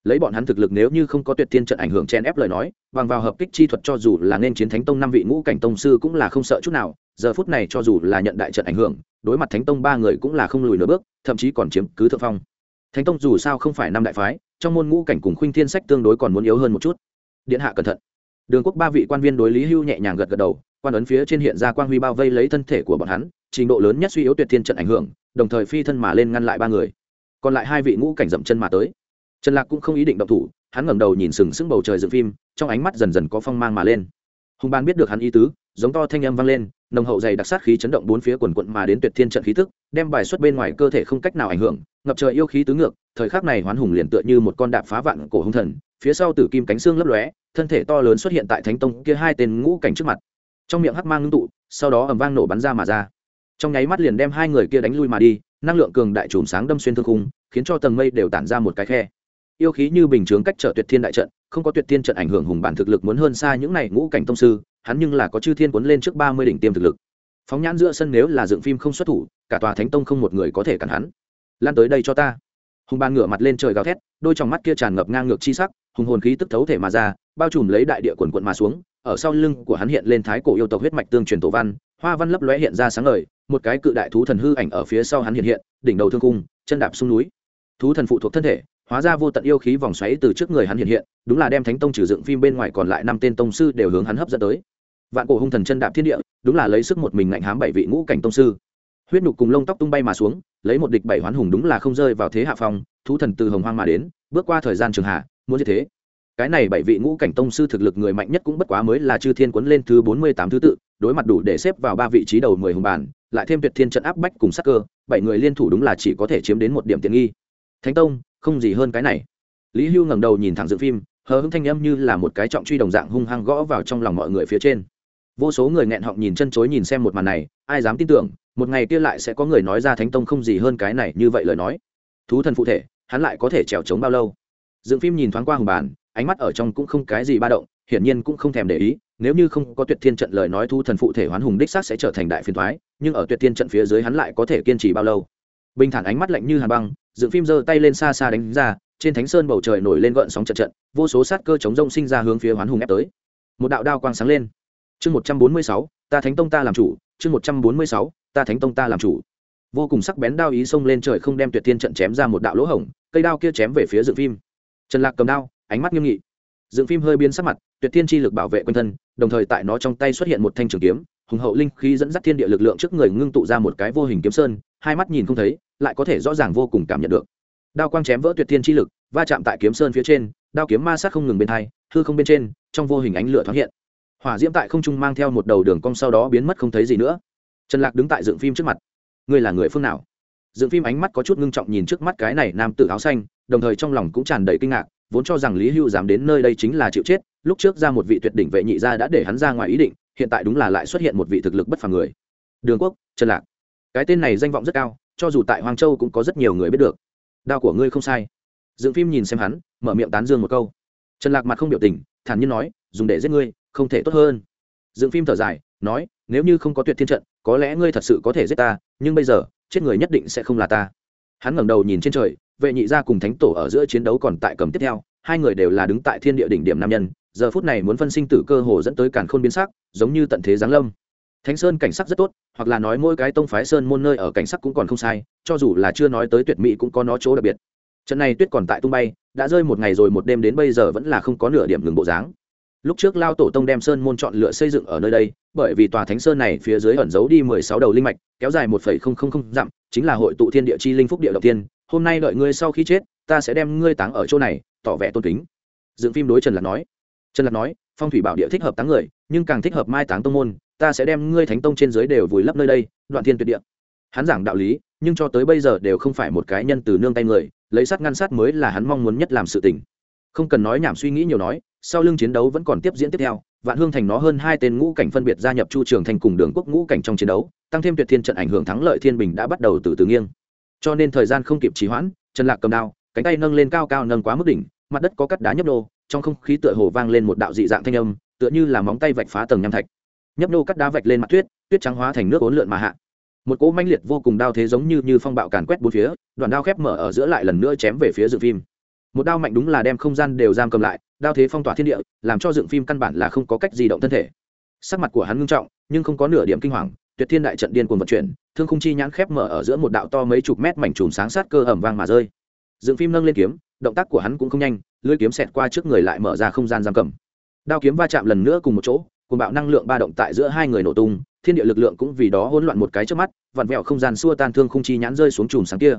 lấy bọn hắn thực lực nếu như không có tuyệt thiên trận ảnh hưởng chen ép lời nói, bằng vào hợp kích chi thuật cho dù là nên chiến thánh tông năm vị ngũ cảnh tông sư cũng là không sợ chút nào, giờ phút này cho dù là nhận đại trận ảnh hưởng, đối mặt thánh tông ba người cũng là không lùi nửa bước, thậm chí còn chiếm cứ thượng phong. Thánh tông dù sao không phải năm đại phái, trong môn ngũ cảnh cùng khuynh thiên sách tương đối còn muốn yếu hơn một chút. Điện hạ cẩn thận. Đường quốc ba vị quan viên đối lý hưu nhẹ nhàng gật gật đầu, quan ấn phía trên hiện ra quang huy bao vây lấy thân thể của bọn hắn, trình độ lớn nhất suy yếu tuyệt thiên trận ảnh hưởng, đồng thời phi thân mà lên ngăn lại ba người. Còn lại hai vị ngũ cảnh dậm chân mà tới trần lạc cũng không ý định động thủ, hắn ngẩng đầu nhìn sừng sững bầu trời dựng phim, trong ánh mắt dần dần có phong mang mà lên. Hùng ban biết được hắn ý tứ, giống to thanh âm vang lên, nồng hậu dày đặc sát khí chấn động bốn phía quần quận mà đến tuyệt thiên trận khí tức, đem bài xuất bên ngoài cơ thể không cách nào ảnh hưởng, ngập trời yêu khí tứ ngược, thời khắc này hoán hùng liền tựa như một con đạp phá vạn cổ hung thần, phía sau tử kim cánh xương lấp lóe, thân thể to lớn xuất hiện tại thánh tông kia hai tên ngũ cảnh trước mặt. Trong miệng hắc mang ngưng tụ, sau đó ầm vang nổ bắn ra mà ra. Trong nháy mắt liền đem hai người kia đánh lui mà đi, năng lượng cường đại chùm sáng đâm xuyên thương khung, khiến cho tầng mây đều tản ra một cái khe yêu khí như bình chướng cách trở tuyệt thiên đại trận, không có tuyệt thiên trận ảnh hưởng hùng bản thực lực muốn hơn xa những này ngũ cảnh tông sư, hắn nhưng là có chư thiên cuốn lên trước ba mươi đỉnh tiêm thực lực. Phóng nhãn giữa sân nếu là dựng phim không xuất thủ, cả tòa thánh tông không một người có thể cản hắn. Lan tới đây cho ta. Hùng ban ngửa mặt lên trời gào thét, đôi trong mắt kia tràn ngập ngang ngược chi sắc, hùng hồn khí tức thấu thể mà ra, bao trùm lấy đại địa quần quận mà xuống, ở sau lưng của hắn hiện lên thái cổ yêu tộc huyết mạch tương truyền tổ văn, hoa văn lấp lóe hiện ra sáng ngời, một cái cự đại thú thần hư ảnh ở phía sau hắn hiện hiện, đỉnh đầu thương cung, chân đạp sung núi. Thú thần phụ thuộc thân thể hóa ra vô tận yêu khí vòng xoáy từ trước người hắn hiện hiện, đúng là đem thánh tông trừ dựng phim bên ngoài còn lại năm tên tông sư đều hướng hắn hấp dẫn tới. Vạn cổ hung thần chân đạp thiên địa, đúng là lấy sức một mình ngạnh hám bảy vị ngũ cảnh tông sư. Huyết nhục cùng lông tóc tung bay mà xuống, lấy một địch bảy hoán hùng đúng là không rơi vào thế hạ phong, thú thần từ hồng hoang mà đến, bước qua thời gian trường hạ, muốn như thế. Cái này bảy vị ngũ cảnh tông sư thực lực người mạnh nhất cũng bất quá mới là chư thiên quấn lên thứ bốn mươi tám thứ tự, đối mặt đủ để xếp vào ba vị trí đầu mười hùng bản, lại thêm tuyệt thiên trận áp bách cùng sắc cơ, bảy người liên thủ đúng là chỉ có thể chiếm đến một điểm tiện nghi. Thánh tông không gì hơn cái này. Lý hưu ngẩng đầu nhìn thẳng dựng phim, hờ hững thanh âm như là một cái trọng truy đồng dạng hung hăng gõ vào trong lòng mọi người phía trên. Vô số người nghẹn họng nhìn chân chối nhìn xem một màn này, ai dám tin tưởng, một ngày kia lại sẽ có người nói ra thánh tông không gì hơn cái này như vậy lời nói. Thú thần phụ thể, hắn lại có thể trèo trống bao lâu? Dựng phim nhìn thoáng qua hùng bàn ánh mắt ở trong cũng không cái gì ba động, hiển nhiên cũng không thèm để ý, nếu như không có tuyệt thiên trận lời nói thu thần phụ thể hoán hùng đích xác sẽ trở thành đại phiền thoái nhưng ở tuyệt thiên trận phía dưới hắn lại có thể kiên trì bao lâu? Bình thản ánh mắt lạnh như hàn băng dựng phim giơ tay lên xa xa đánh ra, trên thánh sơn bầu trời nổi lên gợn sóng trận trận, vô số sát cơ chống rông sinh ra hướng phía hoán hùng ép tới. Một đạo đao quang sáng lên. Chương một trăm bốn mươi sáu, ta thánh tông ta làm chủ, chương một trăm bốn mươi sáu, ta thánh tông ta làm chủ. Vô cùng sắc bén đao ý xông lên trời không đem tuyệt thiên trận chém ra một đạo lỗ hổng, cây đao kia chém về phía dựng phim. Trần lạc cầm đao, ánh mắt nghiêm nghị. Dựng phim hơi biến sắc mặt, tuyệt thiên chi lực bảo vệ quanh thân, đồng thời tại nó trong tay xuất hiện một thanh trường kiếm, hùng hậu linh khí dẫn dắt thiên địa lực lượng trước người ngưng tụ ra một cái vô hình kiếm sơn hai mắt nhìn không thấy, lại có thể rõ ràng vô cùng cảm nhận được. Đao quang chém vỡ tuyệt thiên chi lực, va chạm tại kiếm sơn phía trên, đao kiếm ma sát không ngừng bên thai hư không bên trên, trong vô hình ánh lửa thoáng hiện. Hỏa diễm tại không trung mang theo một đầu đường cong sau đó biến mất không thấy gì nữa. Trần lạc đứng tại dựng phim trước mặt. Ngươi là người phương nào? Dựng phim ánh mắt có chút ngưng trọng nhìn trước mắt cái này nam tử áo xanh, đồng thời trong lòng cũng tràn đầy kinh ngạc, vốn cho rằng lý hưu dám đến nơi đây chính là chịu chết, lúc trước ra một vị tuyệt đỉnh vệ nhị gia đã để hắn ra ngoài ý định, hiện tại đúng là lại xuất hiện một vị thực lực bất phàm người. Đường quốc, trần lạc cái tên này danh vọng rất cao, cho dù tại hoàng châu cũng có rất nhiều người biết được. Đao của ngươi không sai. Dựng phim nhìn xem hắn, mở miệng tán dương một câu. Trần lạc mặt không biểu tình, thản nhiên nói, dùng để giết ngươi, không thể tốt hơn. Dựng phim thở dài, nói, nếu như không có tuyệt thiên trận, có lẽ ngươi thật sự có thể giết ta, nhưng bây giờ, chết người nhất định sẽ không là ta. Hắn ngẩng đầu nhìn trên trời, vệ nhị gia cùng thánh tổ ở giữa chiến đấu còn tại cầm tiếp theo, hai người đều là đứng tại thiên địa đỉnh điểm nam nhân, giờ phút này muốn phân sinh tử cơ hồ dẫn tới càn khôn biến sắc, giống như tận thế giáng lâm thánh sơn cảnh sắc rất tốt, hoặc là nói mỗi cái tông phái sơn môn nơi ở cảnh sắc cũng còn không sai, cho dù là chưa nói tới tuyệt mỹ cũng có nó chỗ đặc biệt. Trận này tuyết còn tại tung bay, đã rơi một ngày rồi một đêm đến bây giờ vẫn là không có nửa điểm ngừng bộ dáng. Lúc trước lao tổ tông đem sơn môn chọn lựa xây dựng ở nơi đây, bởi vì tòa thánh sơn này phía dưới ẩn giấu đi mười sáu đầu linh mạch, kéo dài một phẩy không không không dặm, chính là hội tụ thiên địa chi linh phúc địa đầu tiên. Hôm nay đợi ngươi sau khi chết, ta sẽ đem ngươi táng ở chỗ này, tỏ vẻ tôn kính. Dựng phim đối trần lạc nói. Trần lạc nói, phong thủy bảo địa thích hợp táng người, nhưng càng thích hợp mai táng tông môn ta sẽ đem ngươi thánh tông trên dưới đều vùi lấp nơi đây, đoạn thiên tuyệt địa. Hắn giảng đạo lý, nhưng cho tới bây giờ đều không phải một cái nhân từ nương tay người, lấy sắt ngăn sắt mới là hắn mong muốn nhất làm sự tình. Không cần nói nhảm suy nghĩ nhiều nói, sau lưng chiến đấu vẫn còn tiếp diễn tiếp theo, vạn hương thành nó hơn hai tên ngũ cảnh phân biệt gia nhập chu trường thành cùng đường quốc ngũ cảnh trong chiến đấu, tăng thêm tuyệt thiên trận ảnh hưởng thắng lợi thiên bình đã bắt đầu từ từ nghiêng. Cho nên thời gian không kịp trì hoãn, trần lạc cầm đao, cánh tay nâng lên cao cao nâng quá mức đỉnh, mặt đất có cắt đá nhấp nô, trong không khí tựa hồ vang lên một đạo dị dạng thanh âm, tựa như là móng tay vạch phá tầng nham thạch nhấp nô cắt đá vạch lên mặt tuyết tuyết trắng hóa thành nước ốn lượn mà hạ. Một cỗ manh liệt vô cùng đao thế giống như như phong bạo càn quét bốn phía, đoạn đao khép mở ở giữa lại lần nữa chém về phía dựng phim. Một đao mạnh đúng là đem không gian đều giam cầm lại, đao thế phong tỏa thiên địa, làm cho dựng phim căn bản là không có cách di động thân thể. Sắc mặt của hắn ngưng trọng, nhưng không có nửa điểm kinh hoàng, tuyệt thiên đại trận điên cuồng vận chuyển, thương khung chi nhãn khép mở ở giữa một đạo to mấy chục mét mảnh chùm sáng sát cơ ẩm vang mà rơi. Dựng phim nâng lên kiếm, động tác của hắn cũng không nhanh, lưỡi kiếm xẹt qua trước người lại mở ra không gian giam cầm. Đao kiếm va chạm lần nữa cùng một chỗ cùng bạo năng lượng ba động tại giữa hai người nổ tung, thiên địa lực lượng cũng vì đó hỗn loạn một cái trước mắt, vặn vẹo không gian xua tan thương khung chi nhãn rơi xuống chùm sáng kia.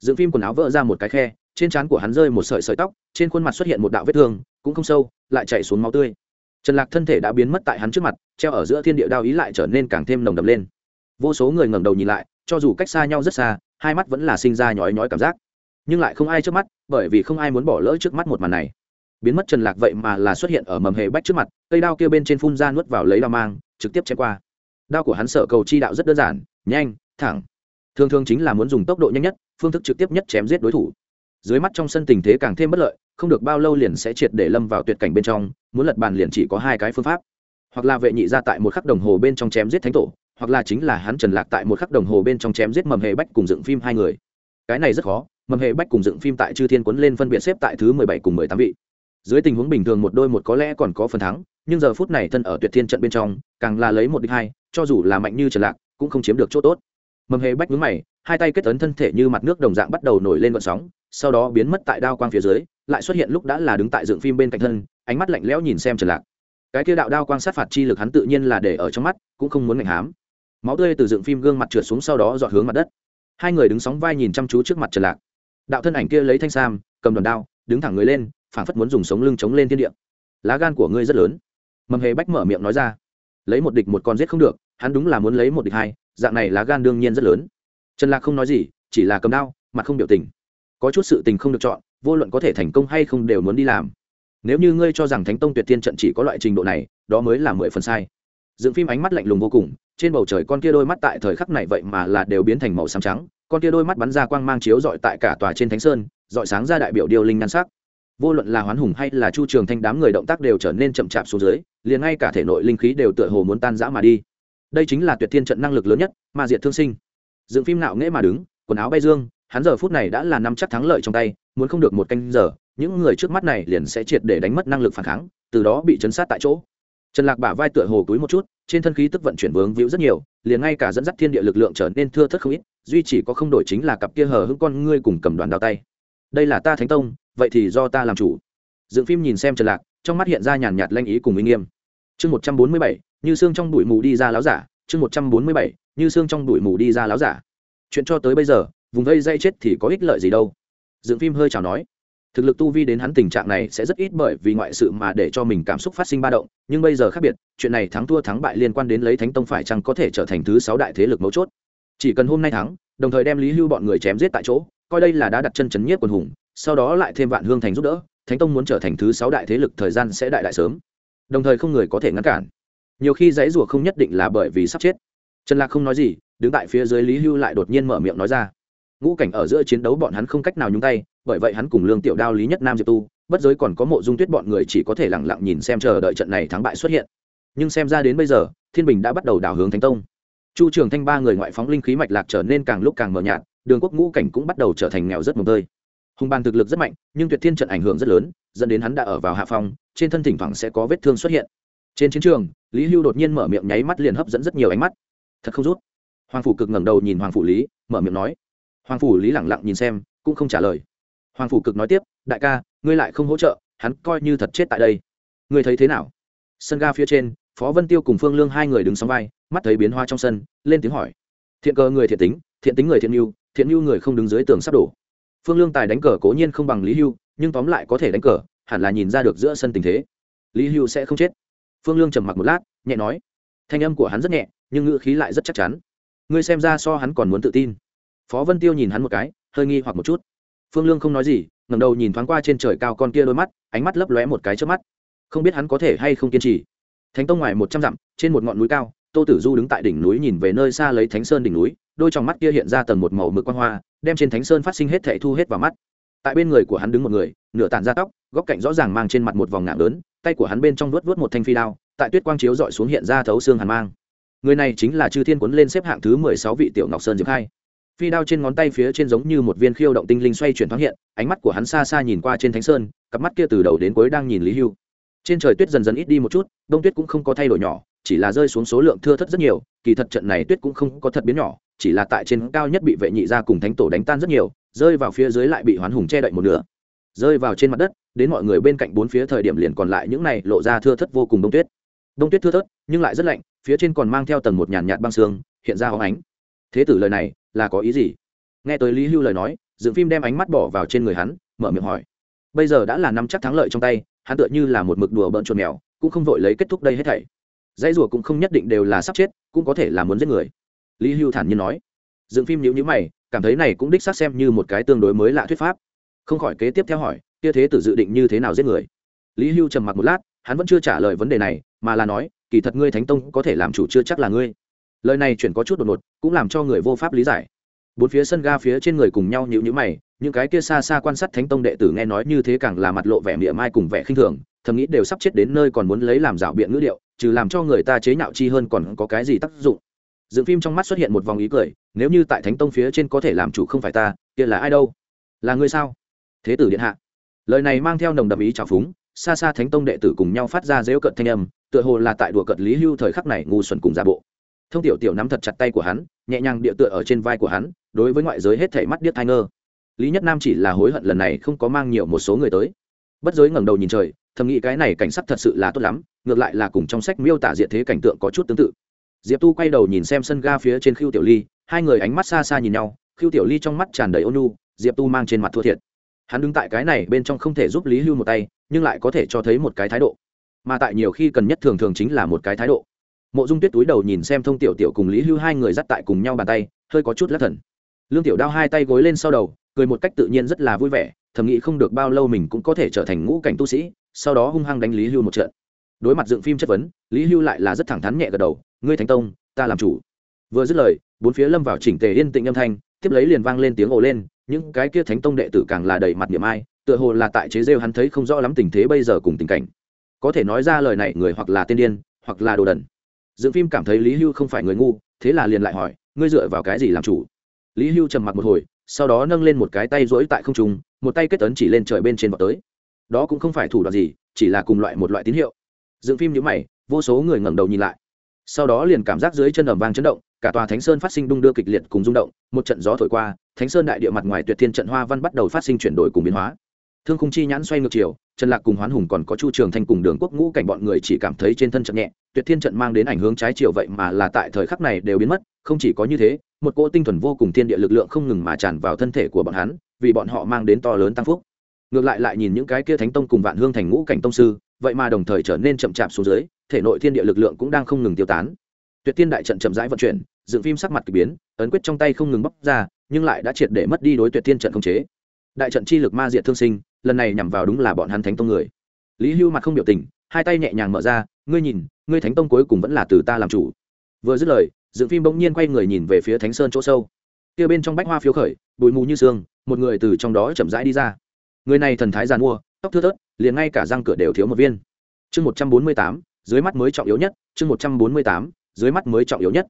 Dựng phim quần áo vỡ ra một cái khe, trên trán của hắn rơi một sợi sợi tóc, trên khuôn mặt xuất hiện một đạo vết thương, cũng không sâu, lại chạy xuống máu tươi. Trần lạc thân thể đã biến mất tại hắn trước mặt, treo ở giữa thiên địa đao ý lại trở nên càng thêm nồng đậm lên. Vô số người ngẩng đầu nhìn lại, cho dù cách xa nhau rất xa, hai mắt vẫn là sinh ra nhói nhói cảm giác. Nhưng lại không ai trước mắt, bởi vì không ai muốn bỏ lỡ trước mắt một màn này biến mất trần lạc vậy mà là xuất hiện ở mầm hề bách trước mặt, cây đao kia bên trên phun ra nuốt vào lấy đao mang, trực tiếp chém qua. Đao của hắn sợ cầu chi đạo rất đơn giản, nhanh, thẳng. Thường thường chính là muốn dùng tốc độ nhanh nhất, phương thức trực tiếp nhất chém giết đối thủ. Dưới mắt trong sân tình thế càng thêm bất lợi, không được bao lâu liền sẽ triệt để lâm vào tuyệt cảnh bên trong, muốn lật bàn liền chỉ có hai cái phương pháp. Hoặc là vệ nhị ra tại một khắc đồng hồ bên trong chém giết thánh tổ, hoặc là chính là hắn trần lạc tại một khắc đồng hồ bên trong chém giết mầm hề bách cùng dựng phim hai người. Cái này rất khó, mầm hề bách cùng dựng phim tại chư thiên quấn lên phân biệt xếp tại thứ mười bảy cùng mười tám vị dưới tình huống bình thường một đôi một có lẽ còn có phần thắng, nhưng giờ phút này thân ở tuyệt thiên trận bên trong, càng là lấy một đích hai, cho dù là mạnh như trần lạc, cũng không chiếm được chỗ tốt. Mầm hề bách vướng mày, hai tay kết ấn thân thể như mặt nước đồng dạng bắt đầu nổi lên vận sóng, sau đó biến mất tại đao quang phía dưới, lại xuất hiện lúc đã là đứng tại dựng phim bên cạnh thân, ánh mắt lạnh lẽo nhìn xem trần lạc. Cái kia đạo đao quang sát phạt chi lực hắn tự nhiên là để ở trong mắt, cũng không muốn ngạnh hám. Máu tươi từ dựng phim gương mặt trượt xuống sau đó dọn hướng mặt đất. Hai người đứng sóng vai nhìn chăm chú trước mặt trần lạc. Đạo thân ảnh kia lấy thanh sam, cầm đòn đao, đứng thẳng người lên phảng phất muốn dùng sống lưng chống lên thiên địa. Lá gan của ngươi rất lớn. Mầm hề bách mở miệng nói ra. Lấy một địch một con giết không được, hắn đúng là muốn lấy một địch hai, dạng này lá gan đương nhiên rất lớn. Trần lạc không nói gì, chỉ là cầm đao mặt không biểu tình. Có chút sự tình không được chọn, vô luận có thể thành công hay không đều muốn đi làm. Nếu như ngươi cho rằng thánh tông tuyệt tiên trận chỉ có loại trình độ này, đó mới là mười phần sai. Dựng phim ánh mắt lạnh lùng vô cùng, trên bầu trời con kia đôi mắt tại thời khắc này vậy mà là đều biến thành màu xám trắng, con kia đôi mắt bắn ra quang mang chiếu dọi tại cả tòa trên thánh sơn dọi sáng ra đại biểu điều linh nhan sắc vô luận là hoán hùng hay là chu trường thanh đám người động tác đều trở nên chậm chạp xuống dưới, liền ngay cả thể nội linh khí đều tựa hồ muốn tan rã mà đi. Đây chính là tuyệt thiên trận năng lực lớn nhất mà diệt thương sinh. Dựng phim nạo nghễ mà đứng, quần áo bay dương, hắn giờ phút này đã là nắm chắc thắng lợi trong tay, muốn không được một canh giờ, những người trước mắt này liền sẽ triệt để đánh mất năng lực phản kháng, từ đó bị chấn sát tại chỗ. Trần lạc bả vai tựa hồ túi một chút, trên thân khí tức vận chuyển vướng víu rất nhiều, liền ngay cả dẫn dắt thiên địa lực lượng trở nên thưa thất không ít, duy chỉ có không đổi chính là cặp kia hờ hững con ngươi cùng cầm đoàn đao tay. Đây là ta thánh tông vậy thì do ta làm chủ. Dựng phim nhìn xem trần lạc, trong mắt hiện ra nhàn nhạt lanh ý cùng uy nghiêm. Chương một trăm bốn mươi bảy, như xương trong bụi mù đi ra láo giả. Chương một trăm bốn mươi bảy, như xương trong bụi mù đi ra láo giả. Chuyện cho tới bây giờ, vùng vây dây chết thì có ích lợi gì đâu? Dựng phim hơi chào nói. Thực lực tu vi đến hắn tình trạng này sẽ rất ít bởi vì ngoại sự mà để cho mình cảm xúc phát sinh ba động, nhưng bây giờ khác biệt, chuyện này thắng thua thắng bại liên quan đến lấy thánh tông phải chăng có thể trở thành thứ sáu đại thế lực mấu chốt. Chỉ cần hôm nay thắng, đồng thời đem lý hưu bọn người chém giết tại chỗ coi đây là đã đặt chân chấn nhiếp quần hùng, sau đó lại thêm vạn hương thành giúp đỡ, thánh tông muốn trở thành thứ sáu đại thế lực thời gian sẽ đại đại sớm. Đồng thời không người có thể ngăn cản. Nhiều khi dãy rủa không nhất định là bởi vì sắp chết. Trần lạc không nói gì, đứng tại phía dưới lý hưu lại đột nhiên mở miệng nói ra. Ngũ cảnh ở giữa chiến đấu bọn hắn không cách nào nhúng tay, bởi vậy hắn cùng lương tiểu đao, lý nhất nam, diệp tu, bất giới còn có mộ dung tuyết bọn người chỉ có thể lẳng lặng nhìn xem chờ đợi trận này thắng bại xuất hiện. Nhưng xem ra đến bây giờ, thiên bình đã bắt đầu đảo hướng thánh tông. Chu trường thanh ba người ngoại phóng linh khí mạch lạc trở nên càng lúc càng mờ nhạt đường quốc ngũ cảnh cũng bắt đầu trở thành nghèo rất mồm tơi. Hùng bàn thực lực rất mạnh, nhưng tuyệt thiên trận ảnh hưởng rất lớn, dẫn đến hắn đã ở vào hạ phong, trên thân thỉnh thoảng sẽ có vết thương xuất hiện. Trên chiến trường, lý hưu đột nhiên mở miệng nháy mắt liền hấp dẫn rất nhiều ánh mắt. Thật không rút. Hoàng phủ cực ngẩng đầu nhìn hoàng phủ lý, mở miệng nói. Hoàng phủ lý lẳng lặng nhìn xem, cũng không trả lời. Hoàng phủ cực nói tiếp, đại ca, ngươi lại không hỗ trợ, hắn coi như thật chết tại đây. Ngươi thấy thế nào? Sân ga phía trên, phó vân tiêu cùng phương lương hai người đứng sóng vai, mắt thấy biến hoa trong sân, lên tiếng hỏi. Thiện cơ người thiện tính thiện tính người thiện mưu thiện hưu người không đứng dưới tường sắp đổ. Phương lương tài đánh cờ cố nhiên không bằng lý hưu, nhưng tóm lại có thể đánh cờ, hẳn là nhìn ra được giữa sân tình thế. Lý hưu sẽ không chết. Phương lương trầm mặc một lát, nhẹ nói. Thanh âm của hắn rất nhẹ, nhưng ngữ khí lại rất chắc chắn. Ngươi xem ra so hắn còn muốn tự tin. Phó vân tiêu nhìn hắn một cái, hơi nghi hoặc một chút. Phương lương không nói gì ngầm đầu nhìn thoáng qua trên trời cao con kia đôi mắt, ánh mắt lấp lóe một cái trước mắt. Không biết hắn có thể hay không kiên trì. Thánh tông ngoài một trăm dặm, trên một ngọn núi cao, tô tử du đứng tại đỉnh núi nhìn về nơi xa lấy thánh sơn đỉnh núi đôi trong mắt kia hiện ra tầng một màu mực quan hoa, đem trên thánh sơn phát sinh hết thệ thu hết vào mắt. Tại bên người của hắn đứng một người, nửa tàn ra tóc, góc cạnh rõ ràng mang trên mặt một vòng ngạo lớn, tay của hắn bên trong vuốt vuốt một thanh phi đao, tại tuyết quang chiếu dọi xuống hiện ra thấu xương hàn mang. Người này chính là chư thiên quấn lên xếp hạng thứ mười sáu vị tiểu ngọc sơn diệp khai. Phi đao trên ngón tay phía trên giống như một viên khiêu động tinh linh xoay chuyển thoáng hiện, ánh mắt của hắn xa xa nhìn qua trên thánh sơn, cặp mắt kia từ đầu đến cuối đang nhìn lý hưu. Trên trời tuyết dần dần ít đi một chút, đông tuyết cũng không có thay đổi nhỏ chỉ là rơi xuống số lượng thưa thất rất nhiều, kỳ thật trận này tuyết cũng không có thật biến nhỏ, chỉ là tại trên cao nhất bị vệ nhị ra cùng thánh tổ đánh tan rất nhiều, rơi vào phía dưới lại bị hoán hùng che đậy một nửa. Rơi vào trên mặt đất, đến mọi người bên cạnh bốn phía thời điểm liền còn lại những này lộ ra thưa thất vô cùng đông tuyết. Đông tuyết thưa thớt, nhưng lại rất lạnh, phía trên còn mang theo tầng một nhàn nhạt băng xương hiện ra hóng ánh. Thế tử lời này, là có ý gì? Nghe tới lý hưu lời nói, dựng phim đem ánh mắt bỏ vào trên người hắn, mở miệng hỏi. Bây giờ đã là năm chắc thắng lợi trong tay, hắn tựa như là một mực đùa bỡn chuột mèo, cũng không vội lấy kết thúc đây hết thảy dãy rùa cũng không nhất định đều là sắp chết, cũng có thể là muốn giết người. Lý hưu thản nhiên nói. Dựng phim nhữ nhữ mày, cảm thấy này cũng đích xác xem như một cái tương đối mới lạ thuyết pháp. Không khỏi kế tiếp theo hỏi, kia thế tử dự định như thế nào giết người? Lý hưu trầm mặc một lát, hắn vẫn chưa trả lời vấn đề này, mà là nói, kỳ thật ngươi thánh tông có thể làm chủ chưa chắc là ngươi. Lời này chuyển có chút đột ngột, cũng làm cho người vô pháp lý giải. Bốn phía sân ga phía trên người cùng nhau nhịu nhữ mày, những cái kia xa xa quan sát thánh tông đệ tử nghe nói như thế càng là mặt lộ vẻ mỉa mai cùng vẻ khinh thường thầm nghĩ đều sắp chết đến nơi còn muốn lấy làm rảo biện ngữ điệu, trừ làm cho người ta chế nhạo chi hơn còn có cái gì tác dụng. Dựng phim trong mắt xuất hiện một vòng ý cười, nếu như tại thánh tông phía trên có thể làm chủ không phải ta, kia là ai đâu? Là người sao? Thế tử điện hạ. Lời này mang theo nồng đậm ý trào phúng, xa xa thánh tông đệ tử cùng nhau phát ra dễu cận thanh âm, tựa hồ là tại đùa cận lý hưu thời khắc này ngu xuẩn cùng giả bộ. Thông tiểu tiểu nắm thật chặt tay của hắn, nhẹ nhàng địa tựa ở trên vai của hắn, đối với ngoại giới hết thảy mắt điếc thai ngơ. Lý nhất nam chỉ là hối hận lần này không có mang nhiều một số người tới. Bất giới ngẩng đầu nhìn trời thầm nghĩ cái này cảnh sắc thật sự là tốt lắm, ngược lại là cùng trong sách miêu tả diện thế cảnh tượng có chút tương tự. Diệp tu quay đầu nhìn xem sân ga phía trên khiêu tiểu ly, hai người ánh mắt xa xa nhìn nhau khiêu tiểu ly trong mắt tràn đầy ôn nhu, diệp tu mang trên mặt thua thiệt. Hắn đứng tại cái này bên trong không thể giúp lý hưu một tay, nhưng lại có thể cho thấy một cái thái độ. Mà tại nhiều khi cần nhất thường thường chính là một cái thái độ. Mộ dung tuyết túi đầu nhìn xem thông tiểu tiểu cùng lý hưu hai người dắt tại cùng nhau bàn tay, hơi có chút lắc thần. Lương tiểu đao hai tay gối lên sau đầu, cười một cách tự nhiên rất là vui vẻ, thầm nghĩ không được bao lâu mình cũng có thể trở thành ngũ cảnh tu sĩ sau đó hung hăng đánh lý hưu một trận. Đối mặt dựng phim chất vấn, lý hưu lại là rất thẳng thắn nhẹ gật đầu, ngươi thánh tông, ta làm chủ. Vừa dứt lời, bốn phía lâm vào chỉnh tề yên tĩnh âm thanh, tiếp lấy liền vang lên tiếng ồ lên, những cái kia thánh tông đệ tử càng là đầy mặt niệm ai, tựa hồ là tại chế rêu hắn thấy không rõ lắm tình thế bây giờ cùng tình cảnh. Có thể nói ra lời này, người hoặc là tiên điên, hoặc là đồ đần. Dựng phim cảm thấy lý hưu không phải người ngu, thế là liền lại hỏi, ngươi dựa vào cái gì làm chủ? Lý hưu trầm mặc một hồi, sau đó nâng lên một cái tay rỗi tại không trung, một tay kết tấn chỉ lên trời bên trên vào tới đó cũng không phải thủ đoạn gì, chỉ là cùng loại một loại tín hiệu. Dựng phim nhữ mày, vô số người ngẩng đầu nhìn lại. Sau đó liền cảm giác dưới chân ẩm vang chấn động, cả tòa thánh sơn phát sinh đung đưa kịch liệt cùng rung động, một trận gió thổi qua, thánh sơn đại địa mặt ngoài tuyệt thiên trận hoa văn bắt đầu phát sinh chuyển đổi cùng biến hóa. Thương khung chi nhãn xoay ngược chiều, trần lạc cùng hoán hùng còn có chu trường thanh cùng đường quốc ngũ cảnh bọn người chỉ cảm thấy trên thân trận nhẹ, tuyệt thiên trận mang đến ảnh hướng trái chiều vậy mà là tại thời khắc này đều biến mất, không chỉ có như thế, một cỗ tinh thuần vô cùng thiên địa lực lượng không ngừng mà tràn vào thân thể của bọn hắn, vì bọn họ mang đến to lớn tăng phúc ngược lại lại nhìn những cái kia thánh tông cùng vạn hương thành ngũ cảnh tông sư, vậy mà đồng thời trở nên chậm chạp xuống dưới, thể nội thiên địa lực lượng cũng đang không ngừng tiêu tán. Tuyệt thiên đại trận chậm rãi vận chuyển, dựng phim sắc mặt k ỳ biến, ấn quyết trong tay không ngừng bóc ra, nhưng lại đã triệt để mất đi đối tuyệt thiên trận không chế. Đại trận chi lực ma diệt thương sinh, lần này nhằm vào đúng là bọn hắn thánh tông người. Lý hưu mặt không biểu tình, hai tay nhẹ nhàng mở ra, ngươi nhìn, ngươi thánh tông cuối cùng vẫn là từ ta làm chủ. Vừa dứt lời, dựng phim bỗng nhiên quay người nhìn về phía thánh sơn chỗ sâu. Kia bên trong bách hoa phiếu khởi, bụi mù như sương, một người từ trong đó chậm rãi đi ra người này thần thái giàn mua, tóc thưa thớt, liền ngay cả răng cửa đều thiếu một viên. Chương một trăm bốn mươi tám, dưới mắt mới trọng yếu nhất, chương một trăm bốn mươi tám, dưới mắt mới trọng yếu nhất.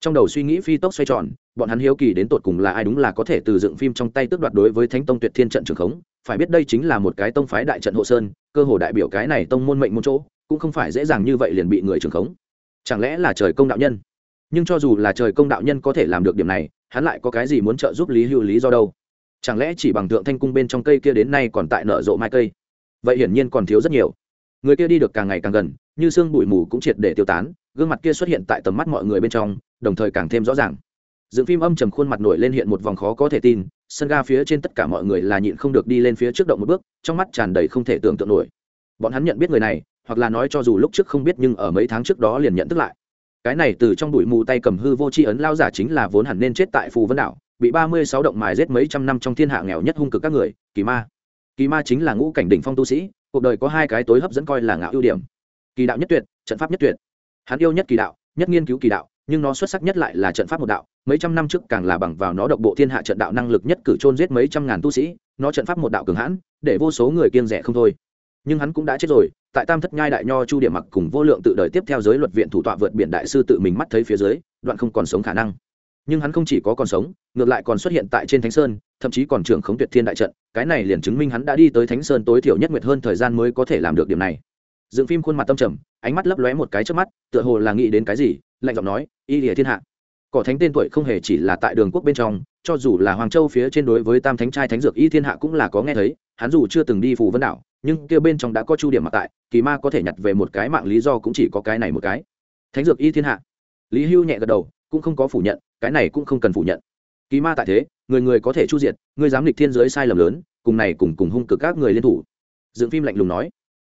Trong đầu suy nghĩ phi tốc xoay tròn, bọn hắn hiếu kỳ đến tột cùng là ai đúng là có thể từ dựng phim trong tay tước đoạt đối với thánh tông tuyệt thiên trận trường khống. Phải biết đây chính là một cái tông phái đại trận hộ sơn, cơ hồ đại biểu cái này tông môn mệnh môn chỗ, cũng không phải dễ dàng như vậy liền bị người trường khống. Chẳng lẽ là trời công đạo nhân? Nhưng cho dù là trời công đạo nhân có thể làm được điểm này, hắn lại có cái gì muốn trợ giúp lý hữu lý do đâu? Chẳng lẽ chỉ bằng thượng thanh cung bên trong cây kia đến nay còn tại nở rộ mai cây? Vậy hiển nhiên còn thiếu rất nhiều. Người kia đi được càng ngày càng gần, như sương bụi mù cũng triệt để tiêu tán, gương mặt kia xuất hiện tại tầm mắt mọi người bên trong, đồng thời càng thêm rõ ràng. Dựng phim âm trầm khuôn mặt nổi lên hiện một vòng khó có thể tin, sân ga phía trên tất cả mọi người là nhịn không được đi lên phía trước động một bước, trong mắt tràn đầy không thể tưởng tượng nổi. Bọn hắn nhận biết người này, hoặc là nói cho dù lúc trước không biết nhưng ở mấy tháng trước đó liền nhận tức lại. Cái này từ trong bụi mù tay cầm hư vô tri ấn lao giả chính là vốn hẳn nên chết tại phù vân đảo bị ba mươi sáu động mài giết mấy trăm năm trong thiên hạ nghèo nhất hung cực các người, kỳ ma. Kỳ ma chính là ngũ cảnh đỉnh phong tu sĩ, cuộc đời có hai cái tối hấp dẫn coi là ngạo ưu điểm. Kỳ đạo nhất tuyệt, trận pháp nhất tuyệt. Hắn yêu nhất kỳ đạo, nhất nghiên cứu kỳ đạo, nhưng nó xuất sắc nhất lại là trận pháp một đạo. Mấy trăm năm trước càng là bằng vào nó độc bộ thiên hạ trận đạo năng lực nhất cử trôn giết mấy trăm ngàn tu sĩ, nó trận pháp một đạo cường hãn, để vô số người kiêng rẻ không thôi. Nhưng hắn cũng đã chết rồi, tại tam thất nhai đại nho chu điểm mặc cùng vô lượng tự đời tiếp theo giới luật viện thủ tọa vượt biển đại sư tự mình mắt thấy phía dưới, đoạn không còn sống khả năng nhưng hắn không chỉ có còn sống, ngược lại còn xuất hiện tại trên thánh sơn, thậm chí còn trưởng khống tuyệt thiên đại trận. Cái này liền chứng minh hắn đã đi tới thánh sơn tối thiểu nhất nguyệt hơn thời gian mới có thể làm được điểm này. Dựng phim khuôn mặt tâm trầm, ánh mắt lấp lóe một cái trước mắt, tựa hồ là nghĩ đến cái gì, lạnh giọng nói, y lìa thiên hạ, cỏ thánh tên tuổi không hề chỉ là tại đường quốc bên trong, cho dù là hoàng châu phía trên đối với tam thánh trai thánh dược y thiên hạ cũng là có nghe thấy, hắn dù chưa từng đi phù vân đảo, nhưng kia bên trong đã có chu điểm mặc tại, kỳ ma có thể nhặt về một cái mạng lý do cũng chỉ có cái này một cái. Thánh dược y thiên hạ, lý hưu nhẹ gật đầu cũng không có phủ nhận, cái này cũng không cần phủ nhận. Kỳ ma tại thế, người người có thể chu diệt, người dám lịch thiên giới sai lầm lớn, cùng này cùng cùng hung cực các người liên thủ. Dựng phim lạnh lùng nói,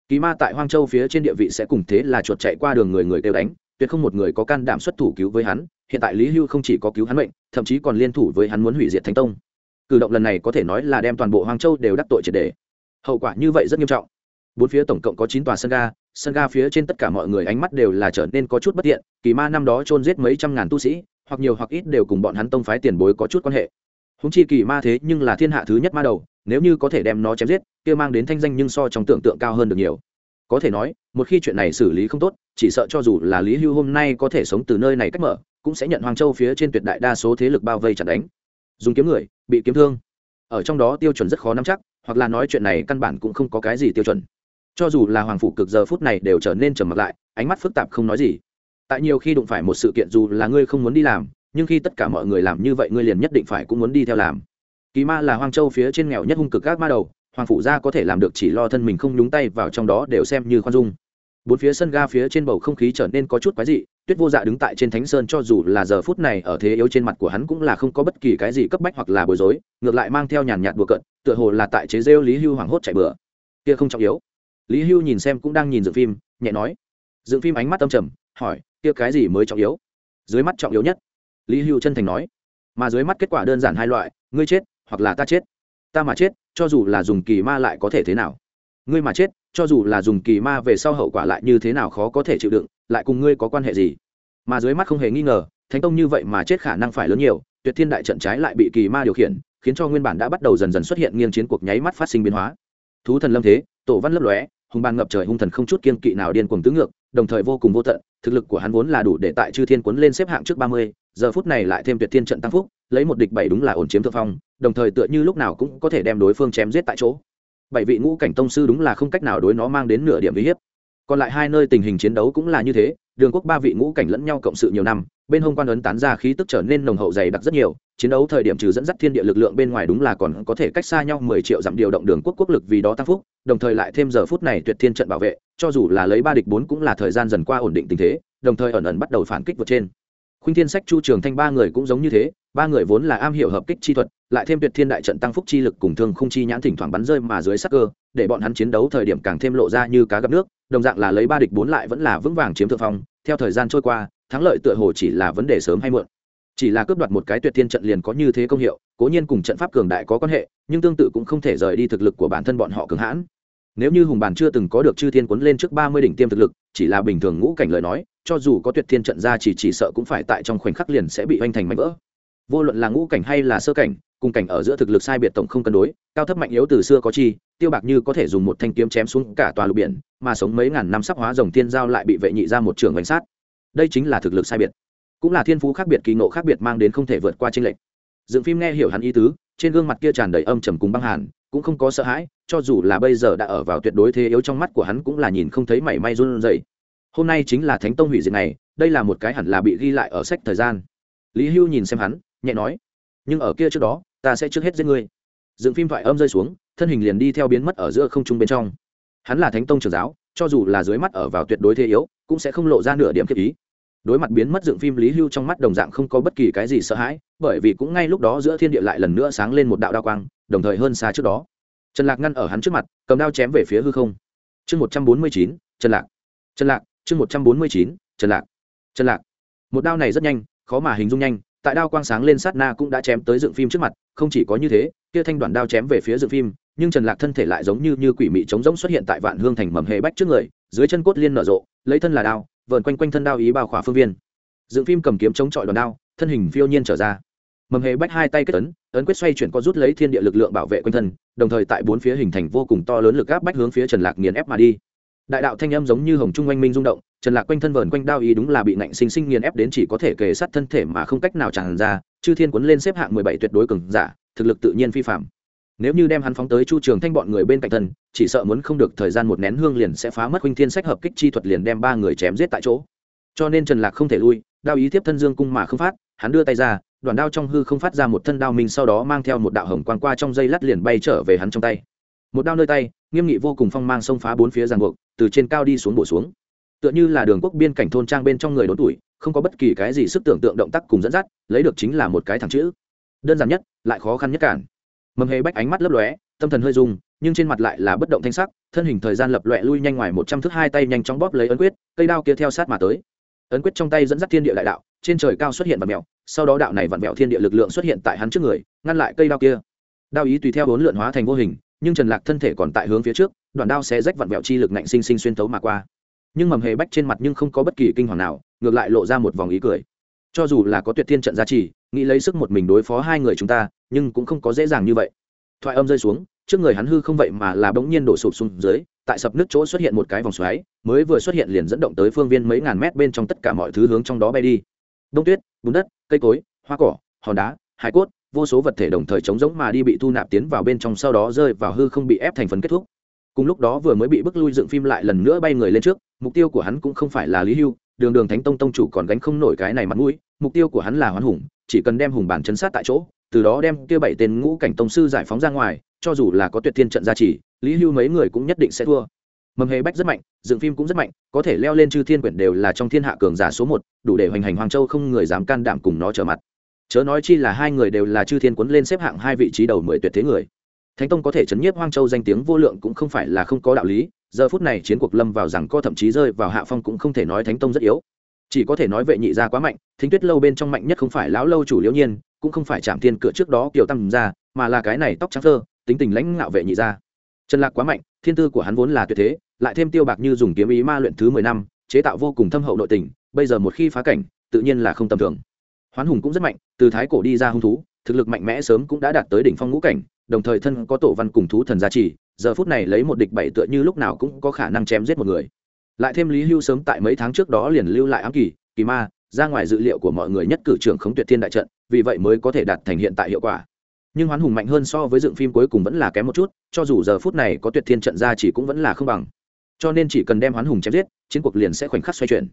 kỳ ma tại hoang châu phía trên địa vị sẽ cùng thế là chuột chạy qua đường người người kêu đánh, tuyệt không một người có can đảm xuất thủ cứu với hắn, hiện tại lý hưu không chỉ có cứu hắn mệnh, thậm chí còn liên thủ với hắn muốn hủy diệt thánh tông. Cử động lần này có thể nói là đem toàn bộ hoang châu đều đắc tội triệt đề hậu quả như vậy rất nghiêm trọng bốn phía tổng cộng có chín tòa sân ga sân ga phía trên tất cả mọi người ánh mắt đều là trở nên có chút bất tiện, kỳ ma năm đó chôn giết mấy trăm ngàn tu sĩ, hoặc nhiều hoặc ít đều cùng bọn hắn tông phái tiền bối có chút quan hệ. Húng chi kỳ ma thế nhưng là thiên hạ thứ nhất ma đầu, nếu như có thể đem nó chém giết, kia mang đến thanh danh nhưng so trong tưởng tượng cao hơn được nhiều. Có thể nói, một khi chuyện này xử lý không tốt, chỉ sợ cho dù là lý hưu hôm nay có thể sống từ nơi này cách mở, cũng sẽ nhận hoàng châu phía trên tuyệt đại đa số thế lực bao vây chặt đánh. Dùng kiếm người, bị kiếm thương. Ở trong đó tiêu chuẩn rất khó nắm chắc, hoặc là nói chuyện này căn bản cũng không có cái gì tiêu chuẩn cho dù là hoàng phủ cực giờ phút này đều trở nên trầm mặc lại, ánh mắt phức tạp không nói gì. Tại nhiều khi đụng phải một sự kiện dù là ngươi không muốn đi làm, nhưng khi tất cả mọi người làm như vậy ngươi liền nhất định phải cũng muốn đi theo làm. Kỳ ma là hoang châu phía trên nghèo nhất hung cực các ma đầu, hoàng phủ gia có thể làm được chỉ lo thân mình không nhúng tay vào trong đó đều xem như khoan dung. Bốn phía sân ga phía trên bầu không khí trở nên có chút quái dị, tuyết vô dạ đứng tại trên thánh sơn cho dù là giờ phút này ở thế yếu trên mặt của hắn cũng là không có bất kỳ cái gì cấp bách hoặc là bối rối, ngược lại mang theo nhàn nhạt bừa cận tựa hồ là tại chế rêu lý hưu hoảng hốt chạy bừa. Kia không trọng yếu lý hưu nhìn xem cũng đang nhìn dựng phim, nhẹ nói. Dựng phim ánh mắt âm trầm, hỏi, kia cái gì mới trọng yếu? Dưới mắt trọng yếu nhất, lý hưu chân thành nói. Mà dưới mắt kết quả đơn giản hai loại, ngươi chết hoặc là ta chết. Ta mà chết, cho dù là dùng kỳ ma lại có thể thế nào? Ngươi mà chết, cho dù là dùng kỳ ma về sau hậu quả lại như thế nào khó có thể chịu đựng, lại cùng ngươi có quan hệ gì? Mà dưới mắt không hề nghi ngờ, thánh tông như vậy mà chết khả năng phải lớn nhiều, tuyệt thiên đại trận trái lại bị kỳ ma điều khiển, khiến cho nguyên bản đã bắt đầu dần dần xuất hiện nghiêng chiến cuộc nháy mắt phát sinh biến hóa. Thú thần lâm thế, tổ văn lấp lóe hùng bàn ngập trời hung thần không chút kiên kỵ nào điên cuồng tứ ngược, đồng thời vô cùng vô tận, thực lực của hắn vốn là đủ để tại chư thiên cuốn lên xếp hạng trước ba mươi, giờ phút này lại thêm tuyệt thiên trận tăng phúc, lấy một địch bảy đúng là ổn chiếm thượng phong, đồng thời tựa như lúc nào cũng có thể đem đối phương chém giết tại chỗ. Bảy vị ngũ cảnh tông sư đúng là không cách nào đối nó mang đến nửa điểm uy hiếp. Còn lại hai nơi tình hình chiến đấu cũng là như thế, đường quốc ba vị ngũ cảnh lẫn nhau cộng sự nhiều năm bên hông quan ấn tán ra khí tức trở nên nồng hậu dày đặc rất nhiều, chiến đấu thời điểm trừ dẫn dắt thiên địa lực lượng bên ngoài đúng là còn có thể cách xa nhau mười triệu dặm điều động đường quốc quốc lực vì đó tăng phúc, đồng thời lại thêm giờ phút này tuyệt thiên trận bảo vệ, cho dù là lấy ba địch bốn cũng là thời gian dần qua ổn định tình thế, đồng thời ẩn ẩn bắt đầu phản kích vượt trên. Khuynh thiên sách, chu trường thanh ba người cũng giống như thế, ba người vốn là am hiểu hợp kích chi thuật, lại thêm tuyệt thiên đại trận tăng phúc chi lực cùng thương không chi nhãn thỉnh thoảng bắn rơi mà dưới sắc cơ, để bọn hắn chiến đấu thời điểm càng thêm lộ ra như cá gặp nước, đồng dạng là lấy ba địch bốn lại vẫn là vững vàng chiếm thượng phong theo thời gian trôi qua, thắng lợi tựa hồ chỉ là vấn đề sớm hay muộn. Chỉ là cướp đoạt một cái tuyệt thiên trận liền có như thế công hiệu, cố nhiên cùng trận pháp cường đại có quan hệ, nhưng tương tự cũng không thể rời đi thực lực của bản thân bọn họ cường hãn. Nếu như hùng bản chưa từng có được chư thiên quấn lên trước ba mươi đỉnh tiêm thực lực, chỉ là bình thường ngũ cảnh lời nói, cho dù có tuyệt thiên trận ra chỉ chỉ sợ cũng phải tại trong khoảnh khắc liền sẽ bị hoành thành mạnh vỡ. Vô luận là ngũ cảnh hay là sơ cảnh cùng cảnh ở giữa thực lực sai biệt tổng không cân đối, cao thấp mạnh yếu từ xưa có chi, tiêu bạc như có thể dùng một thanh kiếm chém xuống cả tòa lục biển, mà sống mấy ngàn năm sắc hóa rồng thiên giao lại bị vệ nhị ra một trường bánh sát. Đây chính là thực lực sai biệt. Cũng là thiên phú khác biệt, kỳ ngộ khác biệt mang đến không thể vượt qua tranh lệch. Dựng phim nghe hiểu hắn ý tứ, trên gương mặt kia tràn đầy âm trầm cùng băng hàn, cũng không có sợ hãi, cho dù là bây giờ đã ở vào tuyệt đối thế yếu trong mắt của hắn cũng là nhìn không thấy mảy may run rẩy. Hôm nay chính là thánh tông hủy diệt này đây là một cái hẳn là bị ghi lại ở sách thời gian. Lý hưu nhìn xem hắn, nhẹ nói nhưng ở kia trước đó, ta sẽ trước hết giết ngươi. Dựng phim thoại âm rơi xuống, thân hình liền đi theo biến mất ở giữa không trung bên trong. Hắn là thánh tông trưởng giáo, cho dù là dưới mắt ở vào tuyệt đối thế yếu, cũng sẽ không lộ ra nửa điểm kiếp ý. Đối mặt biến mất dựng phim lý hưu trong mắt đồng dạng không có bất kỳ cái gì sợ hãi, bởi vì cũng ngay lúc đó giữa thiên địa lại lần nữa sáng lên một đạo đao quang, đồng thời hơn xa trước đó. Trần lạc ngăn ở hắn trước mặt, cầm đao chém về phía hư không. Chương một trăm bốn mươi chín, trần lạc. Trần lạc, chương một trăm bốn mươi chín, trần lạc. Trần lạc. Một đao này rất nhanh, khó mà hình dung nhanh tại đao quang sáng lên sát na cũng đã chém tới dựng phim trước mặt, không chỉ có như thế, kia thanh đoạn đao chém về phía dựng phim, nhưng trần lạc thân thể lại giống như như quỷ mị trống rỗng xuất hiện tại vạn hương thành mầm hề bách trước người, dưới chân cốt liên nở rộ, lấy thân là đao, vờn quanh quanh thân đao ý bao khỏa phương viên. Dựng phim cầm kiếm chống chọi đòn đao, thân hình phiêu nhiên trở ra. Mầm hề bách hai tay kết ấn ấn quyết xoay chuyển có rút lấy thiên địa lực lượng bảo vệ quanh thân, đồng thời tại bốn phía hình thành vô cùng to lớn lực áp bách hướng phía trần lạc nghiền ép mà đi. Đại đạo thanh âm giống như hồng trung oanh minh rung động trần lạc quanh thân vờn quanh đao ý đúng là bị nạnh sinh sinh nghiền ép đến chỉ có thể kề sát thân thể mà không cách nào tràn ra, chư thiên quấn lên xếp hạng mười bảy tuyệt đối cường giả, thực lực tự nhiên phi phạm. Nếu như đem hắn phóng tới chu trường thanh bọn người bên cạnh thân, chỉ sợ muốn không được thời gian một nén hương liền sẽ phá mất huynh thiên sách hợp kích chi thuật liền đem ba người chém giết tại chỗ. Cho nên trần lạc không thể lui, đao ý tiếp thân dương cung mà không phát, hắn đưa tay ra, đoàn đao trong hư không phát ra một thân đao minh sau đó mang theo một đạo hồng quang qua trong dây lát liền bay trở về hắn trong tay. Một đao nơi tay, nghiêm nghị vô cùng phong mang xông phá bốn phía ràng buộc, từ trên cao đi xuống bổ xuống tựa như là đường quốc biên cảnh thôn trang bên trong người đốn tuổi, không có bất kỳ cái gì sức tưởng tượng động tác cùng dẫn dắt, lấy được chính là một cái thẳng chữ. Đơn giản nhất, lại khó khăn nhất cản. Mầm hề bách ánh mắt lấp lóe, tâm thần hơi rung, nhưng trên mặt lại là bất động thanh sắc, thân hình thời gian lập lọe lui nhanh ngoài một trăm thước hai tay nhanh chóng bóp lấy ấn quyết, cây đao kia theo sát mà tới. Ấn quyết trong tay dẫn dắt thiên địa đại đạo, trên trời cao xuất hiện vạn mèo, sau đó đạo này vạn mèo thiên địa lực lượng xuất hiện tại hắn trước người, ngăn lại cây đao kia. Đao ý tùy theo bốn lượn hóa thành vô hình, nhưng trần lạc thân thể còn tại hướng phía trước, đoạn đao sẽ rách vạn mèo chi lực nạnh sinh sinh xuyên thấu mà qua nhưng mầm hề bách trên mặt nhưng không có bất kỳ kinh hoàng nào, ngược lại lộ ra một vòng ý cười. Cho dù là có tuyệt thiên trận gia trì, nghĩ lấy sức một mình đối phó hai người chúng ta, nhưng cũng không có dễ dàng như vậy. Thoại âm rơi xuống, trước người hắn hư không vậy mà là bỗng nhiên đổ sụp xuống dưới, tại sập nước chỗ xuất hiện một cái vòng xoáy, mới vừa xuất hiện liền dẫn động tới phương viên mấy ngàn mét bên trong tất cả mọi thứ hướng trong đó bay đi. Đông tuyết, bùn đất, cây cối, hoa cỏ, hòn đá, hải cốt, vô số vật thể đồng thời chống giống mà đi bị thu nạp tiến vào bên trong, sau đó rơi vào hư không bị ép thành phần kết thúc cùng lúc đó vừa mới bị bức lui dựng phim lại lần nữa bay người lên trước, mục tiêu của hắn cũng không phải là lý hưu, đường đường thánh tông tông chủ còn gánh không nổi cái này mặt mũi, mục tiêu của hắn là hoán hùng, chỉ cần đem hùng bản chấn sát tại chỗ, từ đó đem kia bảy tên ngũ cảnh tông sư giải phóng ra ngoài, cho dù là có tuyệt thiên trận gia trì, lý hưu mấy người cũng nhất định sẽ thua. Mầm hề bách rất mạnh, dựng phim cũng rất mạnh, có thể leo lên chư thiên quyển đều là trong thiên hạ cường giả số một, đủ để hoành hành hoàng châu không người dám can đảm cùng nó trở mặt. Chớ nói chi là hai người đều là chư thiên quấn lên xếp hạng hai vị trí đầu mười tuyệt thế người thánh tông có thể chấn nhiếp hoang châu danh tiếng vô lượng cũng không phải là không có đạo lý, giờ phút này chiến cuộc lâm vào rằng co thậm chí rơi vào hạ phong cũng không thể nói thánh tông rất yếu. Chỉ có thể nói vệ nhị gia quá mạnh, thính tuyết lâu bên trong mạnh nhất không phải lão lâu chủ liễu nhiên, cũng không phải chạm thiên cửa trước đó kiều tăng ra mà là cái này tóc trắng thơ tính tình lãnh ngạo vệ nhị gia. Trần lạc quá mạnh, thiên tư của hắn vốn là tuyệt thế, lại thêm tiêu bạc như dùng kiếm ý ma luyện thứ mười năm, chế tạo vô cùng thâm hậu nội tình, bây giờ một khi phá cảnh, tự nhiên là không tầm thường. Hoán hùng cũng rất mạnh, từ thái cổ đi ra hung thú thực lực mạnh mẽ sớm cũng đã đạt tới đỉnh phong ngũ cảnh, đồng thời thân có tổ văn cùng thú thần gia trì, giờ phút này lấy một địch bảy tựa như lúc nào cũng có khả năng chém giết một người. Lại thêm lý hưu sớm tại mấy tháng trước đó liền lưu lại ám kỳ kỳ ma, ra ngoài dự liệu của mọi người nhất cử trưởng khống tuyệt thiên đại trận, vì vậy mới có thể đạt thành hiện tại hiệu quả. Nhưng hoán hùng mạnh hơn so với dựng phim cuối cùng vẫn là kém một chút, cho dù giờ phút này có tuyệt thiên trận ra chỉ cũng vẫn là không bằng. Cho nên chỉ cần đem hoán hùng chém giết, chiến cuộc liền sẽ khoảnh khắc xoay chuyển.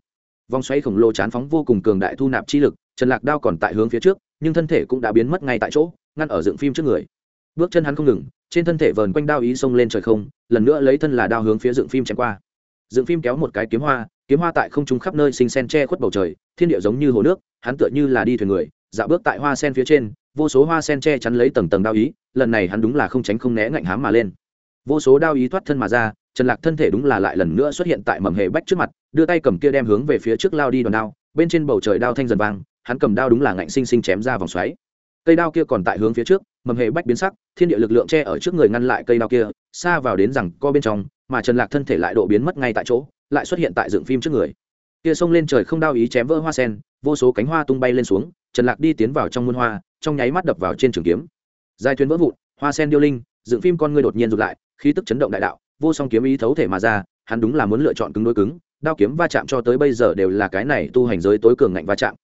Vòng xoay khổng lồ chán phóng vô cùng cường đại thu nạp chi lực, trần lạc đao còn tại hướng phía trước nhưng thân thể cũng đã biến mất ngay tại chỗ, ngăn ở dựng phim trước người. Bước chân hắn không ngừng, trên thân thể vờn quanh đao ý xông lên trời không, lần nữa lấy thân là đao hướng phía dựng phim chém qua. Dựng phim kéo một cái kiếm hoa kiếm hoa tại không trung khắp nơi sinh sen che khuất bầu trời, thiên địa giống như hồ nước, hắn tựa như là đi thuyền người, dạo bước tại hoa sen phía trên, vô số hoa sen che chắn lấy tầng tầng đao ý, lần này hắn đúng là không tránh không né ngạnh hám mà lên. Vô số đao ý thoát thân mà ra, trần lạc thân thể đúng là lại lần nữa xuất hiện tại mầm hệ bách trước mặt, đưa tay cầm kia đem hướng về phía trước lao đi đòn đao, bên trên bầu trời đao thanh dần vang hắn cầm đao đúng là ngạnh sinh sinh chém ra vòng xoáy. Cây đao kia còn tại hướng phía trước, mầm hệ bách biến sắc, thiên địa lực lượng che ở trước người ngăn lại cây đao kia, xa vào đến rằng co bên trong, mà trần lạc thân thể lại độ biến mất ngay tại chỗ, lại xuất hiện tại dựng phim trước người. Kia xông lên trời không đao ý chém vỡ hoa sen, vô số cánh hoa tung bay lên xuống, trần lạc đi tiến vào trong muôn hoa, trong nháy mắt đập vào trên trường kiếm. Dài thuyền vỡ vụn, hoa sen điêu linh, dựng phim con ngươi đột nhiên rụt lại, khí tức chấn động đại đạo, vô song kiếm ý thấu thể mà ra, hắn đúng là muốn lựa chọn cứng đối cứng, đao kiếm va chạm cho tới bây giờ đều là cái này tu hành giới tối cường ngạnh va chạm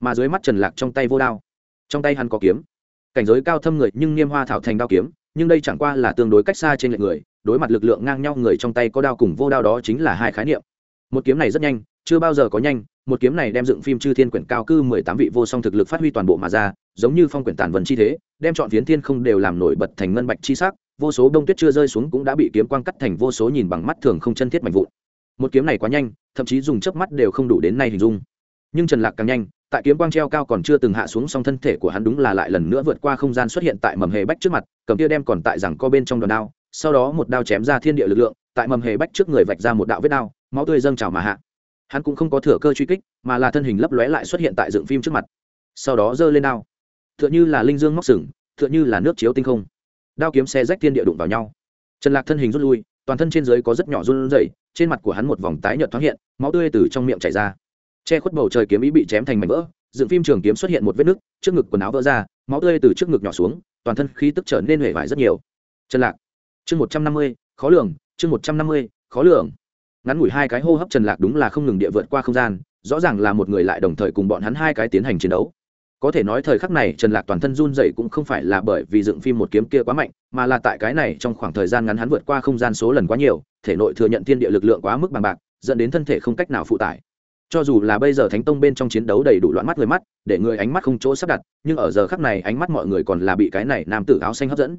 mà dưới mắt trần lạc trong tay vô đao. Trong tay hắn có kiếm. Cảnh giới cao thâm người nhưng niêm hoa thảo thành đao kiếm, nhưng đây chẳng qua là tương đối cách xa trên lệnh người, đối mặt lực lượng ngang nhau người trong tay có đao cùng vô đao đó chính là hai khái niệm. Một kiếm này rất nhanh, chưa bao giờ có nhanh, một kiếm này đem dựng phim chư thiên quyển cao cư mười tám vị vô song thực lực phát huy toàn bộ mà ra, giống như phong quyển tản vần chi thế, đem chọn phiến thiên không đều làm nổi bật thành ngân bạch chi sắc, vô số đông tuyết chưa rơi xuống cũng đã bị kiếm quang cắt thành vô số nhìn bằng mắt thường không chân thiết mạnh vụn. Một kiếm này quá nhanh, thậm chí dùng chớp mắt đều không đủ đến nay hình dung. Nhưng trần lạc càng nhanh tại kiếm quang treo cao còn chưa từng hạ xuống song thân thể của hắn đúng là lại lần nữa vượt qua không gian xuất hiện tại mầm hề bách trước mặt, cầm tia đem còn tại rằng co bên trong đòn đao, sau đó một đao chém ra thiên địa lực lượng, tại mầm hề bách trước người vạch ra một đạo vết đao, máu tươi dâng trào mà hạ. Hắn cũng không có thừa cơ truy kích, mà là thân hình lấp lóe lại xuất hiện tại dựng phim trước mặt. Sau đó giơ lên đao. Tựa như là linh dương móc sừng, tựa như là nước chiếu tinh không. Đao kiếm xe rách thiên địa đụng vào nhau. Trần lạc thân hình rút lui, toàn thân trên dưới có rất nhỏ run rẩy, trên mặt của hắn một vòng tái nhợt thoáng hiện, máu tươi từ trong miệng chảy ra che khuất bầu trời kiếm ý bị chém thành mảnh vỡ, dựng phim trường kiếm xuất hiện một vết nứt, trước ngực quần áo vỡ ra, máu tươi từ trước ngực nhỏ xuống, toàn thân khí tức trở nên hể vải rất nhiều. Trần lạc. Chương một trăm năm mươi, khó lường, chương một trăm năm mươi, khó lường. Ngắn ngủi hai cái hô hấp trần lạc đúng là không ngừng địa vượt qua không gian, rõ ràng là một người lại đồng thời cùng bọn hắn hai cái tiến hành chiến đấu. Có thể nói thời khắc này, trần lạc toàn thân run dậy cũng không phải là bởi vì dựng phim một kiếm kia quá mạnh, mà là tại cái này trong khoảng thời gian ngắn hắn vượt qua không gian số lần quá nhiều, thể nội thừa nhận thiên địa lực lượng quá mức bằng bạc, dẫn đến thân thể không cách nào phụ tải cho dù là bây giờ thánh tông bên trong chiến đấu đầy đủ loạn mắt người mắt, để người ánh mắt không chỗ sắp đặt, nhưng ở giờ khắc này ánh mắt mọi người còn là bị cái này nam tử áo xanh hấp dẫn.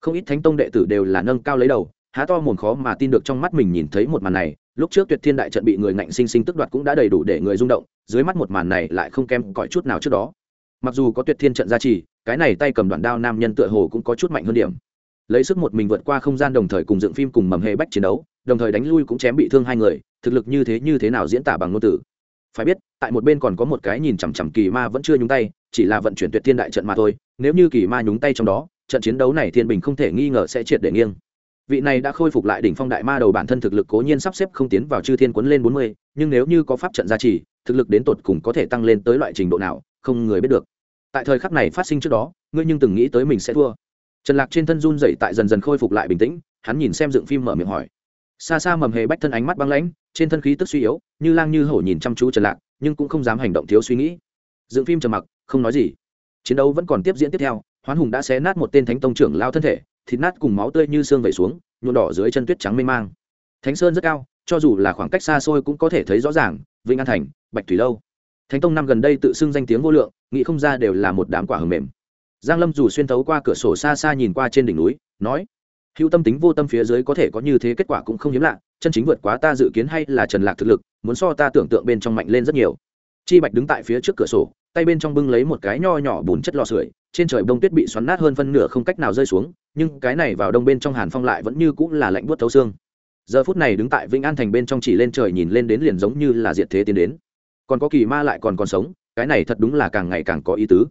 Không ít thánh tông đệ tử đều là nâng cao lấy đầu, há to mồm khó mà tin được trong mắt mình nhìn thấy một màn này. Lúc trước tuyệt thiên đại trận bị người ngạnh sinh sinh tức đoạt cũng đã đầy đủ để người rung động, dưới mắt một màn này lại không kém cõi chút nào trước đó. Mặc dù có tuyệt thiên trận gia trì, cái này tay cầm đoạn đao nam nhân tựa hồ cũng có chút mạnh hơn điểm. Lấy sức một mình vượt qua không gian đồng thời cùng dựng phim cùng mầm hệ bách chiến đấu, đồng thời đánh lui cũng chém bị thương hai người, thực lực như thế như thế nào diễn tả bằng ngôn từ phải biết, tại một bên còn có một cái nhìn chằm chằm kỳ ma vẫn chưa nhúng tay, chỉ là vận chuyển tuyệt thiên đại trận mà thôi. Nếu như kỳ ma nhúng tay trong đó, trận chiến đấu này thiên bình không thể nghi ngờ sẽ triệt để nghiêng. Vị này đã khôi phục lại đỉnh phong đại ma đầu bản thân thực lực cố nhiên sắp xếp không tiến vào chư thiên quấn lên bốn mươi, nhưng nếu như có pháp trận gia trì, thực lực đến tột cùng có thể tăng lên tới loại trình độ nào, không người biết được. Tại thời khắc này phát sinh trước đó, ngươi nhưng từng nghĩ tới mình sẽ thua. Trần lạc trên thân run dậy tại dần dần khôi phục lại bình tĩnh, hắn nhìn xem dựng phim mở miệng hỏi. Xa xa mầm hề bách thân ánh mắt băng lãnh trên thân khí tức suy yếu, như lang như hổ nhìn chăm chú trần lạc, nhưng cũng không dám hành động thiếu suy nghĩ. Dựng phim trầm mặc, không nói gì. Chiến đấu vẫn còn tiếp diễn tiếp theo, hoán hùng đã xé nát một tên thánh tông trưởng lao thân thể, thịt nát cùng máu tươi như xương vẩy xuống, nhuộm đỏ dưới chân tuyết trắng mênh mang. Thánh sơn rất cao, cho dù là khoảng cách xa xôi cũng có thể thấy rõ ràng vĩnh an thành, bạch thủy lâu. Thánh tông năm gần đây tự xưng danh tiếng vô lượng, nghĩ không ra đều là một đám quả hầm mềm. Giang lâm dù xuyên thấu qua cửa sổ xa xa nhìn qua trên đỉnh núi, nói hữu tâm tính vô tâm phía dưới có thể có như thế kết quả cũng không hiếm lạ, chân chính vượt quá ta dự kiến hay là trần lạc thực lực, muốn so ta tưởng tượng bên trong mạnh lên rất nhiều. Chi bạch đứng tại phía trước cửa sổ, tay bên trong bưng lấy một cái nho nhỏ bùn chất lò sưởi, trên trời bông tuyết bị xoắn nát hơn phân nửa không cách nào rơi xuống, nhưng cái này vào đông bên trong hàn phong lại vẫn như cũng là lạnh buốt thấu xương. Giờ phút này đứng tại vĩnh an thành bên trong chỉ lên trời nhìn lên đến liền giống như là diệt thế tiến đến. Còn có kỳ ma lại còn còn sống, cái này thật đúng là càng ngày càng có ý tứ.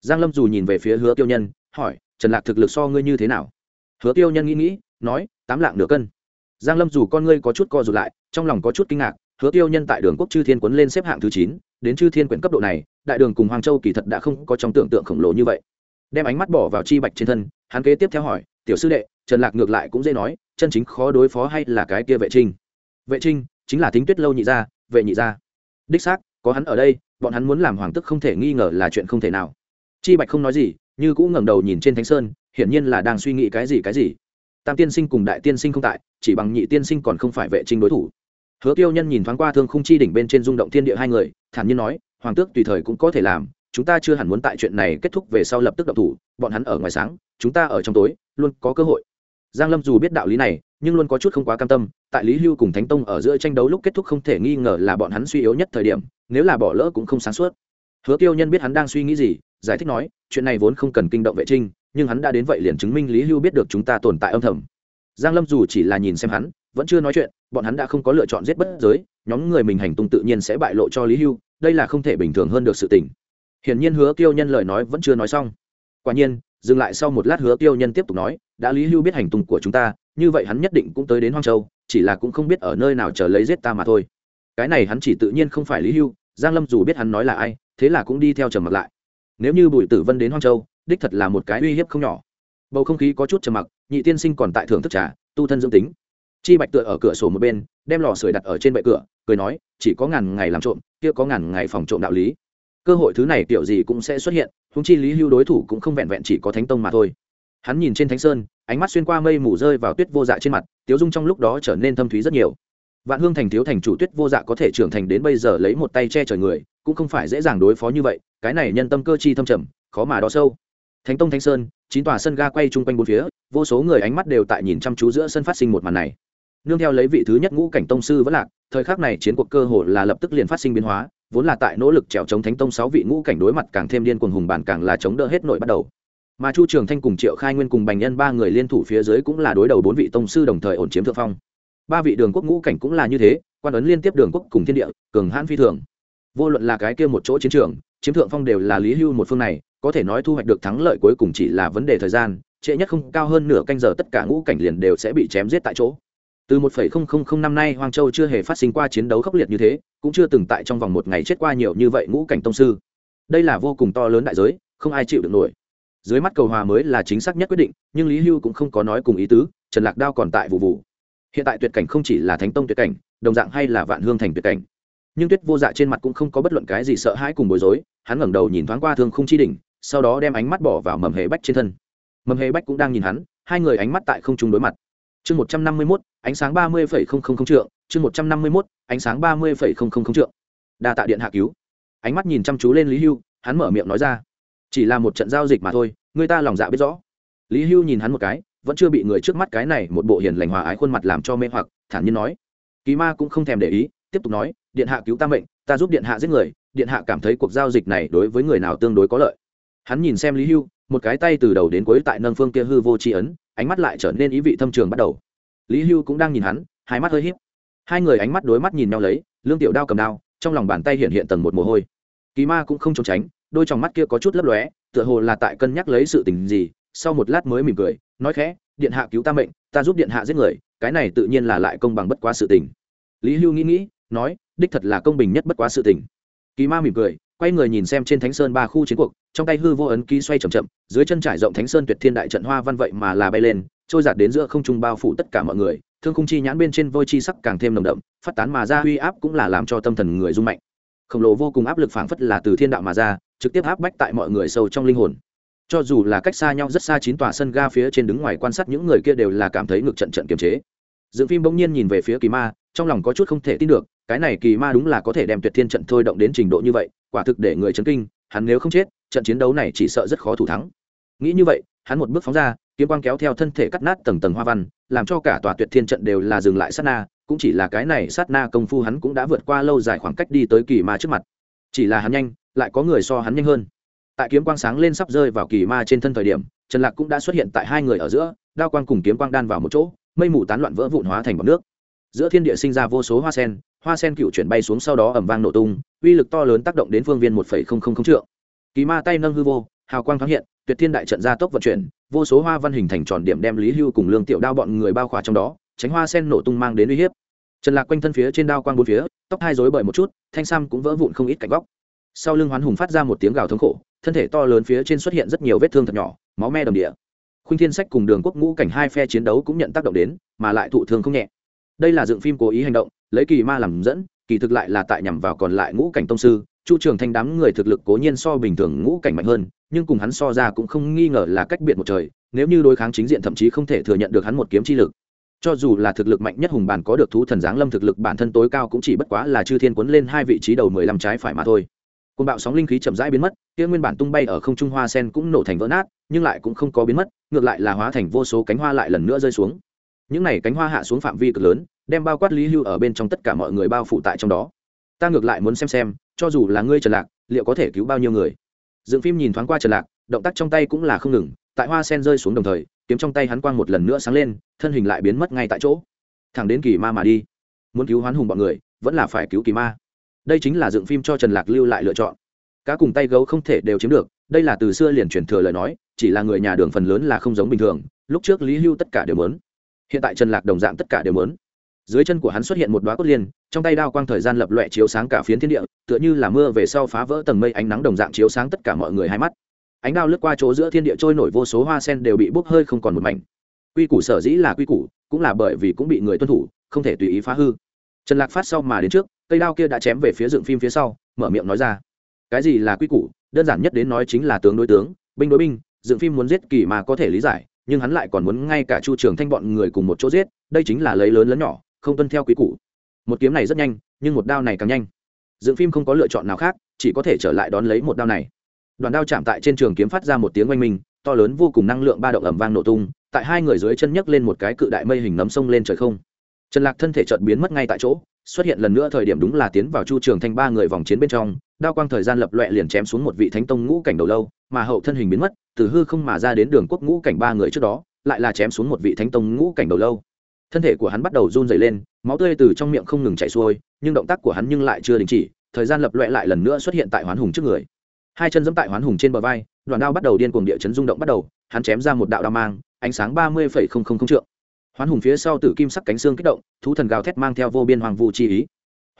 Giang lâm dù nhìn về phía hứa tiêu nhân, hỏi, trần lạc thực lực so ngươi như thế nào? Hứa tiêu nhân nghĩ nghĩ, nói, tám lạng nửa cân. Giang lâm dù con ngươi có chút co rụt lại, trong lòng có chút kinh ngạc, hứa tiêu nhân tại đường quốc chư thiên quấn lên xếp hạng thứ chín, đến chư thiên quyển cấp độ này, đại đường cùng hoàng châu kỳ thật đã không có trong tưởng tượng khổng lồ như vậy. Đem ánh mắt bỏ vào chi bạch trên thân, hắn kế tiếp theo hỏi, tiểu sư đệ, trần lạc ngược lại cũng dễ nói, chân chính khó đối phó hay là cái kia vệ trinh? Vệ trinh, chính là tính tuyết lâu nhị gia, vệ nhị gia. Đích xác, có hắn ở đây, bọn hắn muốn làm hoàng tức không thể nghi ngờ là chuyện không thể nào. Chi bạch không nói gì, như cũng ngẩng đầu nhìn trên thánh sơn hiển nhiên là đang suy nghĩ cái gì cái gì. Tam tiên sinh cùng đại tiên sinh không tại, chỉ bằng nhị tiên sinh còn không phải vệ trinh đối thủ. Hứa tiêu nhân nhìn thoáng qua thương khung chi đỉnh bên trên rung động thiên địa hai người, thản nhiên nói, hoàng tước tùy thời cũng có thể làm, chúng ta chưa hẳn muốn tại chuyện này kết thúc về sau lập tức động thủ, bọn hắn ở ngoài sáng, chúng ta ở trong tối, luôn có cơ hội. Giang lâm dù biết đạo lý này, nhưng luôn có chút không quá cam tâm, tại lý hưu cùng thánh tông ở giữa tranh đấu lúc kết thúc không thể nghi ngờ là bọn hắn suy yếu nhất thời điểm, nếu là bỏ lỡ cũng không sáng suốt. Hứa tiêu nhân biết hắn đang suy nghĩ gì, giải thích nói, chuyện này vốn không cần kinh động vệ trinh nhưng hắn đã đến vậy liền chứng minh lý hưu biết được chúng ta tồn tại âm thầm. Giang lâm dù chỉ là nhìn xem hắn, vẫn chưa nói chuyện, bọn hắn đã không có lựa chọn giết bất giới, nhóm người mình hành tung tự nhiên sẽ bại lộ cho lý hưu, đây là không thể bình thường hơn được sự tình. Hiển nhiên hứa tiêu nhân lời nói vẫn chưa nói xong. Quả nhiên, dừng lại sau một lát hứa tiêu nhân tiếp tục nói, đã lý hưu biết hành tung của chúng ta, như vậy hắn nhất định cũng tới đến hoang châu, chỉ là cũng không biết ở nơi nào chờ lấy giết ta mà thôi. Cái này hắn chỉ tự nhiên không phải lý hưu, giang lâm dù biết hắn nói là ai, thế là cũng đi theo trầm mặc lại. Nếu như bùi tử vân đến hoang châu đích thật là một cái uy hiếp không nhỏ. Bầu không khí có chút trầm mặc, nhị tiên sinh còn tại thưởng thức trà, tu thân dưỡng tính. Chi bạch tựa ở cửa sổ một bên, đem lò sưởi đặt ở trên bệ cửa, cười nói, chỉ có ngàn ngày làm trộm, kia có ngàn ngày phòng trộm đạo lý. Cơ hội thứ này kiểu gì cũng sẽ xuất hiện húng chi lý hưu đối thủ cũng không vẹn vẹn chỉ có thánh tông mà thôi. Hắn nhìn trên thánh sơn, ánh mắt xuyên qua mây mù rơi vào tuyết vô dạ trên mặt, tiếu dung trong lúc đó trở nên thâm thúy rất nhiều. Vạn hương thành thiếu thành chủ tuyết vô dạ có thể trưởng thành đến bây giờ lấy một tay che trời người, cũng không phải dễ dàng đối phó như vậy, cái này nhân tâm cơ chi thâm trầm, khó mà đo sâu thánh tông thánh sơn, chín tòa sân ga quay chung quanh bốn phía, vô số người ánh mắt đều tại nhìn chăm chú giữa sân phát sinh một màn này. Nương theo lấy vị thứ nhất ngũ cảnh tông sư vẫn lạc, thời khắc này chiến cuộc cơ hồ là lập tức liền phát sinh biến hóa, vốn là tại nỗ lực trèo chống thánh tông sáu vị ngũ cảnh đối mặt càng thêm điên cuồng hùng bản càng là chống đỡ hết nội bắt đầu. Mà chu trường thanh cùng triệu khai nguyên cùng bành nhân ba người liên thủ phía dưới cũng là đối đầu bốn vị tông sư đồng thời ổn chiếm thượng phong. Ba vị đường quốc ngũ cảnh cũng là như thế, quan ấn liên tiếp đường quốc cùng thiên địa, cường hãn phi thường. Vô luận là cái kia một chỗ chiến trường, chiếm thượng phong đều là lý hưu một phương này có thể nói thu hoạch được thắng lợi cuối cùng chỉ là vấn đề thời gian trễ nhất không cao hơn nửa canh giờ tất cả ngũ cảnh liền đều sẽ bị chém giết tại chỗ từ 1.000 năm nay Hoang Châu chưa hề phát sinh qua chiến đấu khốc liệt như thế, cũng chưa từng tại trong vòng một ngày chết qua nhiều như vậy ngũ cảnh tông sư. Đây là vô cùng to lớn đại giới, không ai chịu được nổi. Dưới mắt cầu hòa mới là chính xác nhất quyết định, nhưng Lý Hưu cũng không có nói cùng ý tứ, Trần Lạc Đao còn tại vụ vụ. Hiện tại tuyệt cảnh không chỉ là Thánh Tông tuyệt cảnh, đồng dạng hay là Vạn Hương thành tuyệt cảnh. Nhưng Tuyết Vô Dạ trên mặt cũng không có bất luận cái gì sợ hãi cùng bối rối, hắn ngẩng đầu nhìn thoáng qua Thương Khung chi đỉnh, sau đó đem ánh mắt bỏ vào Mầm Hề Bách trên thân. Mầm Hề Bách cũng đang nhìn hắn, hai người ánh mắt tại không trung đối mặt. Chương một trăm năm mươi mốt ánh sáng ba mươi phẩy không không không trượng chương một trăm năm mươi mốt ánh sáng ba mươi phẩy không không không trượng. Đa tạ điện hạ cứu. Ánh mắt nhìn chăm chú lên lý hưu hắn mở miệng nói ra. Chỉ là một trận giao dịch mà thôi người ta lòng dạ biết rõ. Lý hưu nhìn hắn một cái vẫn chưa bị người trước mắt cái này một bộ hiền lành hòa ái khuôn mặt làm cho mê hoặc thản nhiên nói. Kỳ ma cũng không thèm để ý tiếp tục nói điện hạ cứu ta mệnh ta giúp điện hạ giết người điện hạ cảm thấy cuộc giao dịch này đối với người nào tương đối có lợi hắn nhìn xem lý hưu, một cái tay từ đầu đến cuối tại nâng phương kia hư vô tri ấn, ánh mắt lại trở nên ý vị thâm trường bắt đầu. Lý hưu cũng đang nhìn hắn, hai mắt hơi h í p hai người ánh mắt đối mắt nhìn nhau lấy, lương tiểu đao cầm đao, trong lòng bàn tay hiện hiện tầng một mồ hôi. Kỳ ma cũng không trốn tránh, đôi trong mắt kia có chút lấp lóe, tựa hồ là tại cân nhắc lấy sự tình gì, sau một lát mới mỉm cười, nói khẽ, điện hạ cứu ta mệnh, ta giúp điện hạ giết người, cái này tự nhiên là lại công bằng bất quá sự tình. Lý hưu nghĩ nghĩ, nói, đích thật là công bình nhất bất quá sự tình. Kỳ ma mỉm cười quay người nhìn xem trên thánh sơn ba khu chiến cuộc, trong tay hư vô ấn ký xoay c h ậ m chậm, dưới chân trải rộng thánh sơn tuyệt thiên đại trận hoa văn vậy mà là bay lên, trôi giạt đến giữa không trung bao phủ tất cả mọi người, thương khung chi nhãn bên trên vôi chi sắc càng thêm nồng đậm, phát tán mà ra uy áp cũng là làm cho tâm thần người rung mạnh. Khổng lồ vô cùng áp lực phảng phất là từ thiên đạo mà ra, trực tiếp áp bách tại mọi người sâu trong linh hồn. Cho dù là cách xa nhau rất xa chín tòa sân ga phía trên đứng ngoài quan sát những người kia đều là cảm thấy ngực trận trận kiềm chế. Dựng phim bỗng nhiên nhìn về phía kỳ ma trong lòng có chút không thể tin được, cái này kỳ ma đúng là có thể đem tuyệt thiên trận thôi động đến trình độ như vậy, quả thực để người chấn kinh, hắn nếu không chết, trận chiến đấu này chỉ sợ rất khó thủ thắng. Nghĩ như vậy, hắn một bước phóng ra, kiếm quang kéo theo thân thể cắt nát tầng tầng hoa văn, làm cho cả tòa tuyệt thiên trận đều là dừng lại sát na, cũng chỉ là cái này sát na công phu hắn cũng đã vượt qua lâu dài khoảng cách đi tới kỳ ma trước mặt. Chỉ là hắn nhanh, lại có người so hắn nhanh hơn. Tại kiếm quang sáng lên sắp rơi vào kỳ ma trên thân thời điểm, trần lạc cũng đã xuất hiện tại hai người ở giữa, đao quang cùng kiếm quang đan vào một chỗ, mây mù tán loạn vỡ vụn hóa thành bọc nước giữa thiên địa sinh ra vô số hoa sen hoa sen cựu chuyển bay xuống sau đó ẩm vang nổ tung, uy lực to lớn tác động đến phương viên một phẩy không không không trượng. Kỳ ma tay nâng hư vô, hào quang thoáng hiện, tuyệt thiên đại trận ra tốc vận chuyển, vô số hoa văn hình thành tròn điểm đem lý hưu cùng lương tiểu đao bọn người bao khỏa trong đó, tránh hoa sen nổ tung mang đến uy hiếp. Trần lạc quanh thân phía trên đao quang bốn phía, tóc hai rối bởi một chút, thanh sam cũng vỡ vụn không ít cạnh góc. Sau lưng hoán hùng phát ra một tiếng gào thống khổ, thân thể to lớn phía trên xuất hiện rất nhiều vết thương thật nhỏ, máu me đầm địa. Khuynh thiên sách cùng đường quốc ngũ cảnh hai phe chiến đấu cũng nhận tác động đến, mà lại thụ thương không nhẹ đây là dựng phim cố ý hành động, lấy kỳ ma làm dẫn, kỳ thực lại là tại nhằm vào còn lại ngũ cảnh tông sư. Chu trường thanh đám người thực lực cố nhiên so bình thường ngũ cảnh mạnh hơn, nhưng cùng hắn so ra cũng không nghi ngờ là cách biệt một trời, nếu như đối kháng chính diện thậm chí không thể thừa nhận được hắn một kiếm chi lực. Cho dù là thực lực mạnh nhất hùng bàn có được thú thần giáng lâm thực lực bản thân tối cao cũng chỉ bất quá là chư thiên quấn lên hai vị trí đầu mười lăm trái phải mà thôi. Côn bạo sóng linh khí chậm rãi biến mất, kia nguyên bản tung bay ở không trung hoa sen cũng nổ thành vỡ nát, nhưng lại cũng không có biến mất, ngược lại là hóa thành vô số cánh hoa lại lần nữa rơi xuống những này cánh hoa hạ xuống phạm vi cực lớn, đem bao quát lý hưu ở bên trong tất cả mọi người bao phủ tại trong đó. Ta ngược lại muốn xem xem, cho dù là ngươi trần lạc, liệu có thể cứu bao nhiêu người? Dựng phim nhìn thoáng qua trần lạc, động tác trong tay cũng là không ngừng, tại hoa sen rơi xuống đồng thời, kiếm trong tay hắn quang một lần nữa sáng lên, thân hình lại biến mất ngay tại chỗ. Thẳng đến kỳ ma mà đi. Muốn cứu hoán hùng bọn người, vẫn là phải cứu kỳ ma. Đây chính là dựng phim cho trần lạc lưu lại lựa chọn. Cá cùng tay gấu không thể đều chiếm được, đây là từ xưa liền truyền thừa lời nói, chỉ là người nhà đường phần lớn là không giống bình thường, lúc trước lý hưu tất cả đều mớn hiện tại trần lạc đồng dạng tất cả đều mớn dưới chân của hắn xuất hiện một đoá cốt liên, trong tay đao quang thời gian lập loẹ chiếu sáng cả phiến thiên địa, tựa như là mưa về sau phá vỡ tầng mây ánh nắng đồng dạng chiếu sáng tất cả mọi người hai mắt. Ánh đao lướt qua chỗ giữa thiên địa trôi nổi vô số hoa sen đều bị bốc hơi không còn một mảnh. Quy củ sở dĩ là quy củ, cũng là bởi vì cũng bị người tuân thủ, không thể tùy ý phá hư. Trần lạc phát sau mà đến trước, cây đao kia đã chém về phía dựng phim phía sau, mở miệng nói ra. Cái gì là quy củ? Đơn giản nhất đến nói chính là tướng đối tướng, binh đối binh, dựng phim muốn giết kỳ mà có thể lý giải nhưng hắn lại còn muốn ngay cả chu trường thanh bọn người cùng một chỗ giết, đây chính là lấy lớn lớn nhỏ, không tuân theo quý cũ một kiếm này rất nhanh, nhưng một đao này càng nhanh. Dựng phim không có lựa chọn nào khác, chỉ có thể trở lại đón lấy một đao này. Đoàn đao chạm tại trên trường kiếm phát ra một tiếng oanh minh, to lớn vô cùng năng lượng ba động ẩm vang nổ tung, tại hai người dưới chân nhấc lên một cái cự đại mây hình nấm sông lên trời không. Trần lạc thân thể chợt biến mất ngay tại chỗ, xuất hiện lần nữa thời điểm đúng là tiến vào chu trường thanh ba người vòng chiến bên trong, đao quang thời gian lập loẹ liền chém xuống một vị thánh tông ngũ cảnh đầu lâu, mà hậu thân hình biến mất từ hư không mà ra đến đường quốc ngũ cảnh ba người trước đó, lại là chém xuống một vị thánh tông ngũ cảnh đầu lâu. Thân thể của hắn bắt đầu run dày lên, máu tươi từ trong miệng không ngừng chảy xuôi, nhưng động tác của hắn nhưng lại chưa đình chỉ, thời gian lập loẹ lại lần nữa xuất hiện tại hoán hùng trước người. Hai chân dẫm tại hoán hùng trên bờ vai đoàn đao bắt đầu điên cuồng địa chấn rung động bắt đầu, hắn chém ra một đạo đao mang, ánh sáng ba mươi phẩy không không không trượng. Hoán hùng phía sau tử kim sắc cánh xương kích động, thú thần gào thét mang theo vô biên hoàng vu chi ý.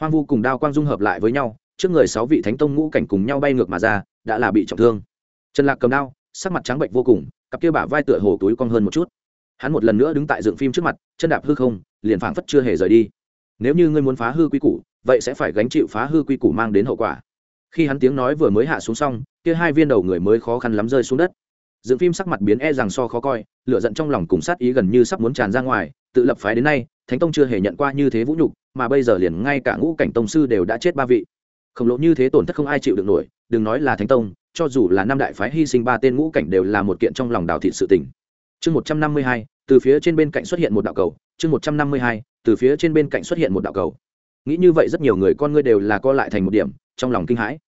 Hoàng vu cùng đao quang dung hợp lại với nhau, trước người sáu vị thánh tông ngũ cảnh cùng nhau bay ngược mà ra, đã là bị trọng thương. Trần lạc cầm đao sắc mặt trắng bệnh vô cùng, cặp kia bả vai tựa hồ túi cong hơn một chút. Hắn một lần nữa đứng tại dựng phim trước mặt, chân đạp hư không, liền phảng phất chưa hề rời đi. Nếu như ngươi muốn phá hư quy củ, vậy sẽ phải gánh chịu phá hư quy củ mang đến hậu quả. Khi hắn tiếng nói vừa mới hạ xuống xong, kia hai viên đầu người mới khó khăn lắm rơi xuống đất. Dựng phim sắc mặt biến e rằng so khó coi lựa giận trong lòng cùng sát ý gần như sắp muốn tràn ra ngoài, tự lập phái đến nay, thánh tông chưa hề nhận qua như thế vũ nhục, mà bây giờ liền ngay cả ngũ cảnh tông sư đều đã chết ba vị. Khổng lồ như thế tổn thất không ai chịu được nổi, đừng nói là thánh tông cho dù là năm đại phái hy sinh ba tên ngũ cảnh đều là một kiện trong lòng đào thị sự tình. Chương một trăm năm mươi hai, từ phía trên bên cạnh xuất hiện một đạo cầu. Chương một trăm năm mươi hai, từ phía trên bên cạnh xuất hiện một đạo cầu. Nghĩ như vậy rất nhiều người con ngươi đều là co lại thành một điểm, trong lòng kinh hãi.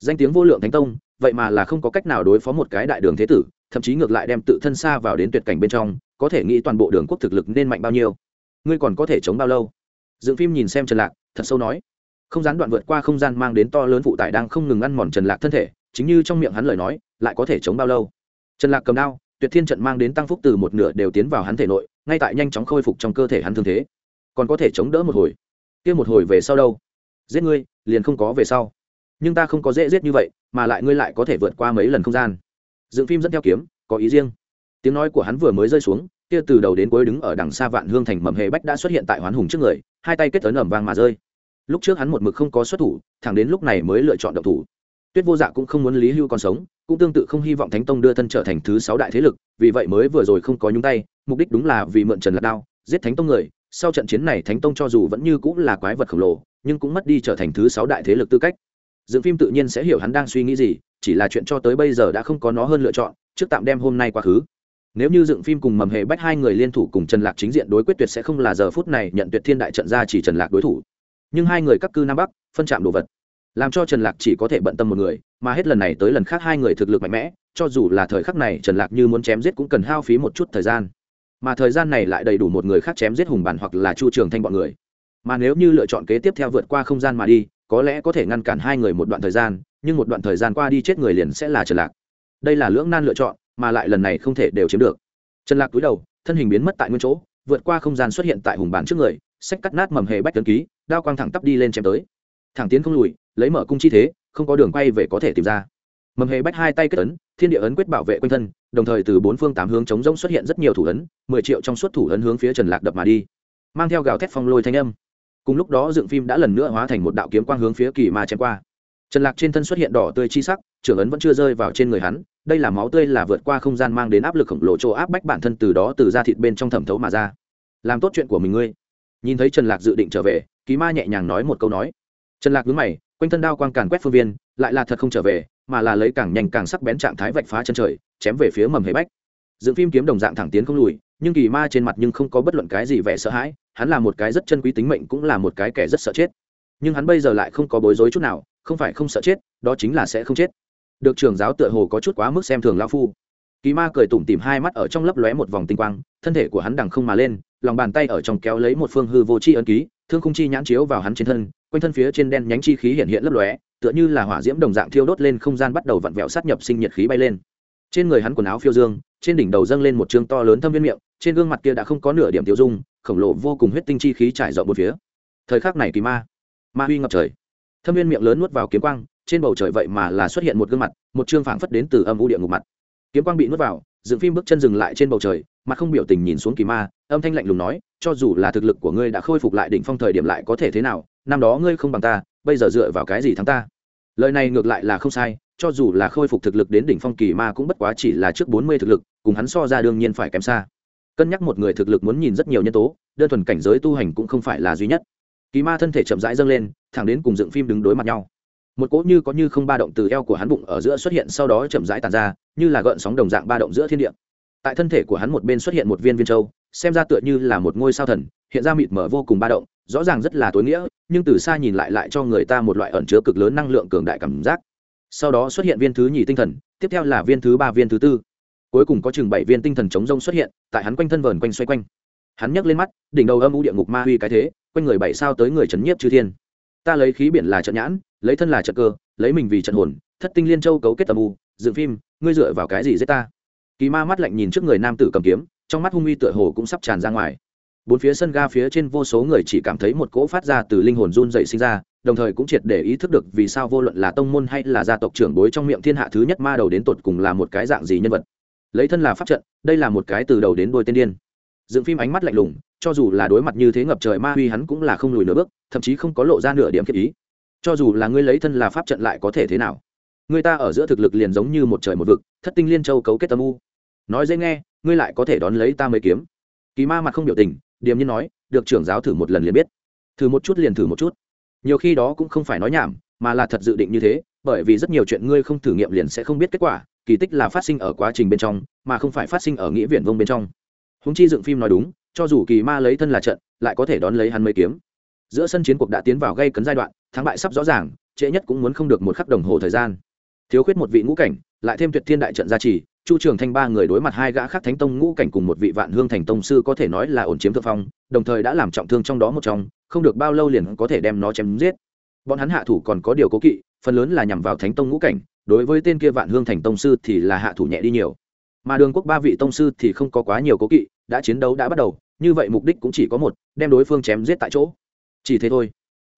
Danh tiếng vô lượng thánh tông, vậy mà là không có cách nào đối phó một cái đại đường thế tử, thậm chí ngược lại đem tự thân xa vào đến tuyệt cảnh bên trong, có thể nghĩ toàn bộ đường quốc thực lực nên mạnh bao nhiêu. Ngươi còn có thể chống bao lâu? Dựng phim nhìn xem trần lạc, thật sâu nói. Không gian đoạn vượt qua không gian mang đến to lớn phụ tải đang không ngừng ăn mòn trần lạc thân thể chính như trong miệng hắn lời nói, lại có thể chống bao lâu? Trần lạc cầm đao, tuyệt thiên trận mang đến tăng phúc từ một nửa đều tiến vào hắn thể nội, ngay tại nhanh chóng khôi phục trong cơ thể hắn thương thế. Còn có thể chống đỡ một hồi. Kia một hồi về sau đâu? Giết ngươi, liền không có về sau. Nhưng ta không có dễ giết như vậy, mà lại ngươi lại có thể vượt qua mấy lần không gian. Dựng phim dẫn theo kiếm, có ý riêng. Tiếng nói của hắn vừa mới rơi xuống, kia từ đầu đến cuối đứng ở đằng xa vạn hương thành mầm hề bách đã xuất hiện tại hoán hùng trước người, hai tay kết tấn ẩm vang mà rơi. Lúc trước hắn một mực không có xuất thủ, thẳng đến lúc này mới lựa chọn động thủ tuyết vô dạ cũng không muốn lý hưu còn sống, cũng tương tự không hy vọng thánh tông đưa thân trở thành thứ sáu đại thế lực, vì vậy mới vừa rồi không có nhúng tay, mục đích đúng là vì mượn trần lạc đao, giết thánh tông người. Sau trận chiến này, thánh tông cho dù vẫn như cũng là quái vật khổng lồ, nhưng cũng mất đi trở thành thứ sáu đại thế lực tư cách. Dựng phim tự nhiên sẽ hiểu hắn đang suy nghĩ gì, chỉ là chuyện cho tới bây giờ đã không có nó hơn lựa chọn, trước tạm đem hôm nay quá khứ. Nếu như dựng phim cùng mầm hệ bách hai người liên thủ cùng trần lạc chính diện đối quyết tuyệt sẽ không là giờ phút này nhận tuyệt thiên đại trận ra chỉ trần lạc đối thủ. Nhưng hai người các cư nam bắc, phân chạm đồ vật làm cho trần lạc chỉ có thể bận tâm một người, mà hết lần này tới lần khác hai người thực lực mạnh mẽ, cho dù là thời khắc này trần lạc như muốn chém giết cũng cần hao phí một chút thời gian. Mà thời gian này lại đầy đủ một người khác chém giết hùng bản hoặc là chu trường thanh bọn người. Mà nếu như lựa chọn kế tiếp theo vượt qua không gian mà đi, có lẽ có thể ngăn cản hai người một đoạn thời gian, nhưng một đoạn thời gian qua đi chết người liền sẽ là trần lạc. Đây là lưỡng nan lựa chọn, mà lại lần này không thể đều chiếm được. Trần lạc cúi đầu, thân hình biến mất tại nguyên chỗ, vượt qua không gian xuất hiện tại hùng bản trước người sách cắt nát mầm hề bách tấn ký, đao quang thẳng tắp đi lên chém tới. Thẳng tiến không lùi lấy mở cung chi thế, không có đường quay về có thể tìm ra. Mầm hề bách hai tay kết ấn, thiên địa ấn quyết bảo vệ quanh thân, đồng thời từ bốn phương tám hướng chống rông xuất hiện rất nhiều thủ ấn, mười triệu trong suốt thủ ấn hướng phía trần lạc đập mà đi, mang theo gào thét phong lôi thanh âm. Cùng lúc đó dựng phim đã lần nữa hóa thành một đạo kiếm quang hướng phía kỳ ma chém qua. Trần lạc trên thân xuất hiện đỏ tươi chi sắc, trưởng ấn vẫn chưa rơi vào trên người hắn, đây là máu tươi là vượt qua không gian mang đến áp lực khổng lồ chỗ áp bách bản thân từ đó từ ra thịt bên trong thẩm thấu mà ra. Làm tốt chuyện của mình ngươi. Nhìn thấy trần lạc dự định trở về, kỳ ma nhẹ nhàng nói một câu nói. Trần lạc nhướng mày quanh thân đao quang càn quét phương viên, lại là thật không trở về, mà là lấy càng nhanh càng sắc bén trạng thái vạch phá chân trời, chém về phía mầm hề bách. Dựng phim kiếm đồng dạng thẳng tiến không lùi, nhưng kỳ ma trên mặt nhưng không có bất luận cái gì vẻ sợ hãi, hắn là một cái rất chân quý tính mệnh cũng là một cái kẻ rất sợ chết. Nhưng hắn bây giờ lại không có bối rối chút nào, không phải không sợ chết, đó chính là sẽ không chết. Được trưởng giáo tựa hồ có chút quá mức xem thường lao phu. Kỳ ma cười tủm tìm hai mắt ở trong lấp lóe một vòng tinh quang, thân thể của hắn đằng không mà lên, lòng bàn tay ở trong kéo lấy một phương hư vô chi ấn ký, thương khung chi nhãn chiếu vào hắn trên thân quanh thân phía trên đen nhánh chi khí hiện hiện lấp lóe, tựa như là hỏa diễm đồng dạng thiêu đốt lên không gian bắt đầu vặn vẹo sát nhập sinh nhiệt khí bay lên. Trên người hắn quần áo phiêu dương, trên đỉnh đầu dâng lên một chương to lớn thâm viên miệng, trên gương mặt kia đã không có nửa điểm tiêu dung, khổng lồ vô cùng huyết tinh chi khí trải rộng một phía. Thời khắc này kỳ ma ma huy ngập trời. Thâm viên miệng lớn nuốt vào kiếm quang, trên bầu trời vậy mà là xuất hiện một gương mặt, một chương phảng phất đến từ âm vũ địa ngục mặt. Kiếm quang bị nuốt vào, dựng phim bước chân dừng lại trên bầu trời, mặt không biểu tình nhìn xuống kỳ ma, âm thanh lạnh lùng nói, cho dù là thực lực của ngươi đã khôi phục lại đỉnh phong thời điểm lại có thể thế nào năm đó ngươi không bằng ta, bây giờ dựa vào cái gì thắng ta? Lời này ngược lại là không sai, cho dù là khôi phục thực lực đến đỉnh phong kỳ ma cũng bất quá chỉ là trước bốn mươi thực lực, cùng hắn so ra đương nhiên phải kém xa. Cân nhắc một người thực lực muốn nhìn rất nhiều nhân tố, đơn thuần cảnh giới tu hành cũng không phải là duy nhất. Kỳ ma thân thể chậm rãi dâng lên, thẳng đến cùng dựng phim đứng đối mặt nhau. Một cỗ như có như không ba động từ eo của hắn bụng ở giữa xuất hiện sau đó chậm rãi tàn ra, như là gợn sóng đồng dạng ba động giữa thiên địa. Tại thân thể của hắn một bên xuất hiện một viên viên châu, xem ra tựa như là một ngôi sao thần, hiện ra mịt mở vô cùng ba động rõ ràng rất là tối nghĩa, nhưng từ xa nhìn lại lại cho người ta một loại ẩn chứa cực lớn năng lượng cường đại cảm giác. Sau đó xuất hiện viên thứ nhì tinh thần, tiếp theo là viên thứ ba, viên thứ tư. Cuối cùng có chừng bảy viên tinh thần chống rông xuất hiện, tại hắn quanh thân vờn quanh xoay quanh. Hắn nhấc lên mắt, đỉnh đầu âm u địa ngục ma huy cái thế, quanh người bảy sao tới người trấn nhiếp chư thiên. Ta lấy khí biển là trận nhãn, lấy thân là trận cơ, lấy mình vì trận hồn, thất tinh liên châu cấu kết tầm u, dựng phim, ngươi dựa vào cái gì giết ta? Kỳ ma mắt lạnh nhìn trước người nam tử cầm kiếm, trong mắt hung uy tựa hồ cũng sắp tràn ra ngoài bốn phía sân ga phía trên vô số người chỉ cảm thấy một cỗ phát ra từ linh hồn run dậy sinh ra, đồng thời cũng triệt để ý thức được vì sao vô luận là tông môn hay là gia tộc trưởng bối trong miệng thiên hạ thứ nhất ma đầu đến tột cùng là một cái dạng gì nhân vật. Lấy thân là pháp trận, đây là một cái từ đầu đến đôi tên điên. Dựng phim ánh mắt lạnh lùng, cho dù là đối mặt như thế ngập trời ma huy hắn cũng là không lùi nửa bước, thậm chí không có lộ ra nửa điểm khiếp ý. Cho dù là ngươi lấy thân là pháp trận lại có thể thế nào? Người ta ở giữa thực lực liền giống như một trời một vực, thất tinh liên châu cấu kết tâm u. Nói dễ nghe, ngươi lại có thể đón lấy ta mới kiếm. Kỳ ma mặt không biểu tình điềm nhiên nói, được trưởng giáo thử một lần liền biết. Thử một chút liền thử một chút. Nhiều khi đó cũng không phải nói nhảm, mà là thật dự định như thế, bởi vì rất nhiều chuyện ngươi không thử nghiệm liền sẽ không biết kết quả, kỳ tích là phát sinh ở quá trình bên trong, mà không phải phát sinh ở nghĩa viện vông bên trong. Húng chi dựng phim nói đúng, cho dù kỳ ma lấy thân là trận, lại có thể đón lấy hắn mấy kiếm. Giữa sân chiến cuộc đã tiến vào gây cấn giai đoạn, thắng bại sắp rõ ràng, trễ nhất cũng muốn không được một khắc đồng hồ thời gian thiếu khuyết một vị ngũ cảnh, lại thêm tuyệt thiên đại trận gia trì, chu trường thanh ba người đối mặt hai gã khác thánh tông ngũ cảnh cùng một vị vạn hương thành tông sư có thể nói là ổn chiếm thượng phong, đồng thời đã làm trọng thương trong đó một trong, không được bao lâu liền có thể đem nó chém giết. Bọn hắn hạ thủ còn có điều cố kỵ, phần lớn là nhằm vào thánh tông ngũ cảnh, đối với tên kia vạn hương thành tông sư thì là hạ thủ nhẹ đi nhiều. Mà đường quốc ba vị tông sư thì không có quá nhiều cố kỵ, đã chiến đấu đã bắt đầu, như vậy mục đích cũng chỉ có một, đem đối phương chém giết tại chỗ. Chỉ thế thôi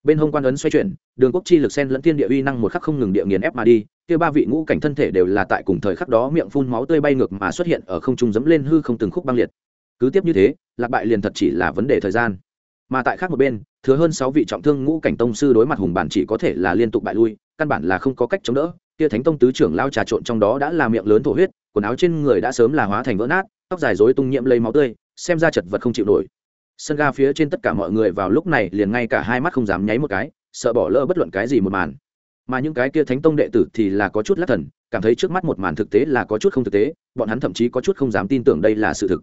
bên hông quan ấn xoay chuyển, đường quốc chi lực sen lẫn tiên địa uy năng một khắc không ngừng địa nghiền ép mà đi, kia ba vị ngũ cảnh thân thể đều là tại cùng thời khắc đó miệng phun máu tươi bay ngược mà xuất hiện ở không trung dẫm lên hư không từng khúc băng liệt. Cứ tiếp như thế, lạc bại liền thật chỉ là vấn đề thời gian. Mà tại khác một bên, thừa hơn sáu vị trọng thương ngũ cảnh tông sư đối mặt hùng bản chỉ có thể là liên tục bại lui, căn bản là không có cách chống đỡ, kia thánh tông tứ trưởng lao trà trộn trong đó đã là miệng lớn thổ huyết, quần áo trên người đã sớm là hóa thành vỡ nát, tóc dài rối tung nhiễm lấy máu tươi, xem ra chật vật không chịu nổi sân ga phía trên tất cả mọi người vào lúc này liền ngay cả hai mắt không dám nháy một cái, sợ bỏ lỡ bất luận cái gì một màn. Mà những cái kia thánh tông đệ tử thì là có chút lắc thần, cảm thấy trước mắt một màn thực tế là có chút không thực tế, bọn hắn thậm chí có chút không dám tin tưởng đây là sự thực.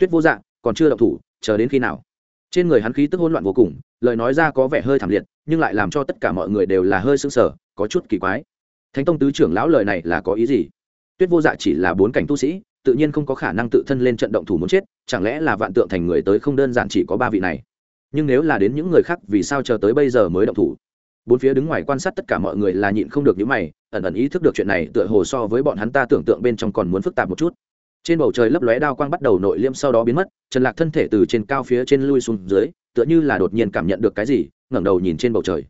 Tuyết vô dạng còn chưa động thủ, chờ đến khi nào? Trên người hắn khí tức hỗn loạn vô cùng, lời nói ra có vẻ hơi thảm liệt, nhưng lại làm cho tất cả mọi người đều là hơi sững sờ, có chút kỳ quái. Thánh tông tứ trưởng lão lời này là có ý gì? Tuyết vô dạ chỉ là bốn cảnh tu sĩ tự nhiên không có khả năng tự thân lên trận động thủ muốn chết, chẳng lẽ là vạn tượng thành người tới không đơn giản chỉ có ba vị này? Nhưng nếu là đến những người khác, vì sao chờ tới bây giờ mới động thủ? Bốn phía đứng ngoài quan sát tất cả mọi người là nhịn không được những mày, ẩn ẩn ý thức được chuyện này tựa hồ so với bọn hắn ta tưởng tượng bên trong còn muốn phức tạp một chút. Trên bầu trời lấp lóe đao quang bắt đầu nội liêm sau đó biến mất, trần lạc thân thể từ trên cao phía trên lui xuống dưới, tựa như là đột nhiên cảm nhận được cái gì, ngẩng đầu nhìn trên bầu trời.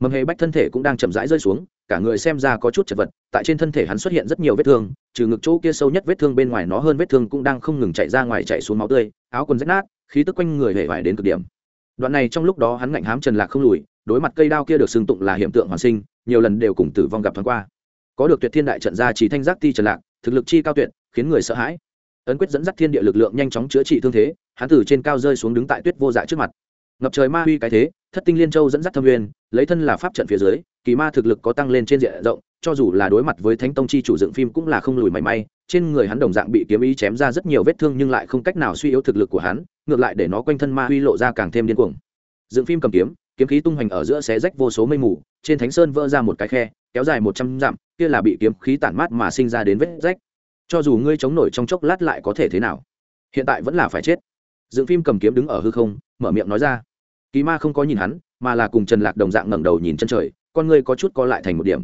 Mầm hề bách thân thể cũng đang chậm rãi rơi xuống, cả người xem ra có chút chật vật, tại trên thân thể hắn xuất hiện rất nhiều vết thương trừ ngực chỗ kia sâu nhất vết thương bên ngoài nó hơn vết thương cũng đang không ngừng chạy ra ngoài chạy xuống máu tươi, áo quần rách nát, khí tức quanh người hề vải đến cực điểm. Đoạn này trong lúc đó hắn ngạnh hám trần lạc không lùi, đối mặt cây đao kia được xưng tụng là hiện tượng hoàn sinh, nhiều lần đều cùng tử vong gặp thoáng qua. Có được tuyệt thiên đại trận ra chỉ thanh giác ti trần lạc, thực lực chi cao tuyệt, khiến người sợ hãi. Ấn quyết dẫn dắt thiên địa lực lượng nhanh chóng chữa trị thương thế, hắn từ trên cao rơi xuống đứng tại tuyết vô dạ trước mặt. Ngập trời ma huy cái thế, thất tinh liên châu dẫn dắt thâm nguyên, lấy thân là pháp trận phía dưới, kỳ ma thực lực có tăng lên trên diện rộng cho dù là đối mặt với thánh tông chi chủ dựng phim cũng là không lùi mảy may, trên người hắn đồng dạng bị kiếm ý chém ra rất nhiều vết thương nhưng lại không cách nào suy yếu thực lực của hắn, ngược lại để nó quanh thân ma huy lộ ra càng thêm điên cuồng. Dựng phim cầm kiếm kiếm khí tung hoành ở giữa xé rách vô số mây mù, trên thánh sơn vỡ ra một cái khe, kéo dài một trăm dặm, kia là bị kiếm khí tản mát mà sinh ra đến vết rách. Cho dù ngươi chống nổi trong chốc lát lại có thể thế nào? Hiện tại vẫn là phải chết. Dựng phim cầm kiếm đứng ở hư không, mở miệng nói ra. Kỳ ma không có nhìn hắn, mà là cùng trần lạc đồng dạng ngẩng đầu nhìn chân trời, con ngươi có chút co lại thành một điểm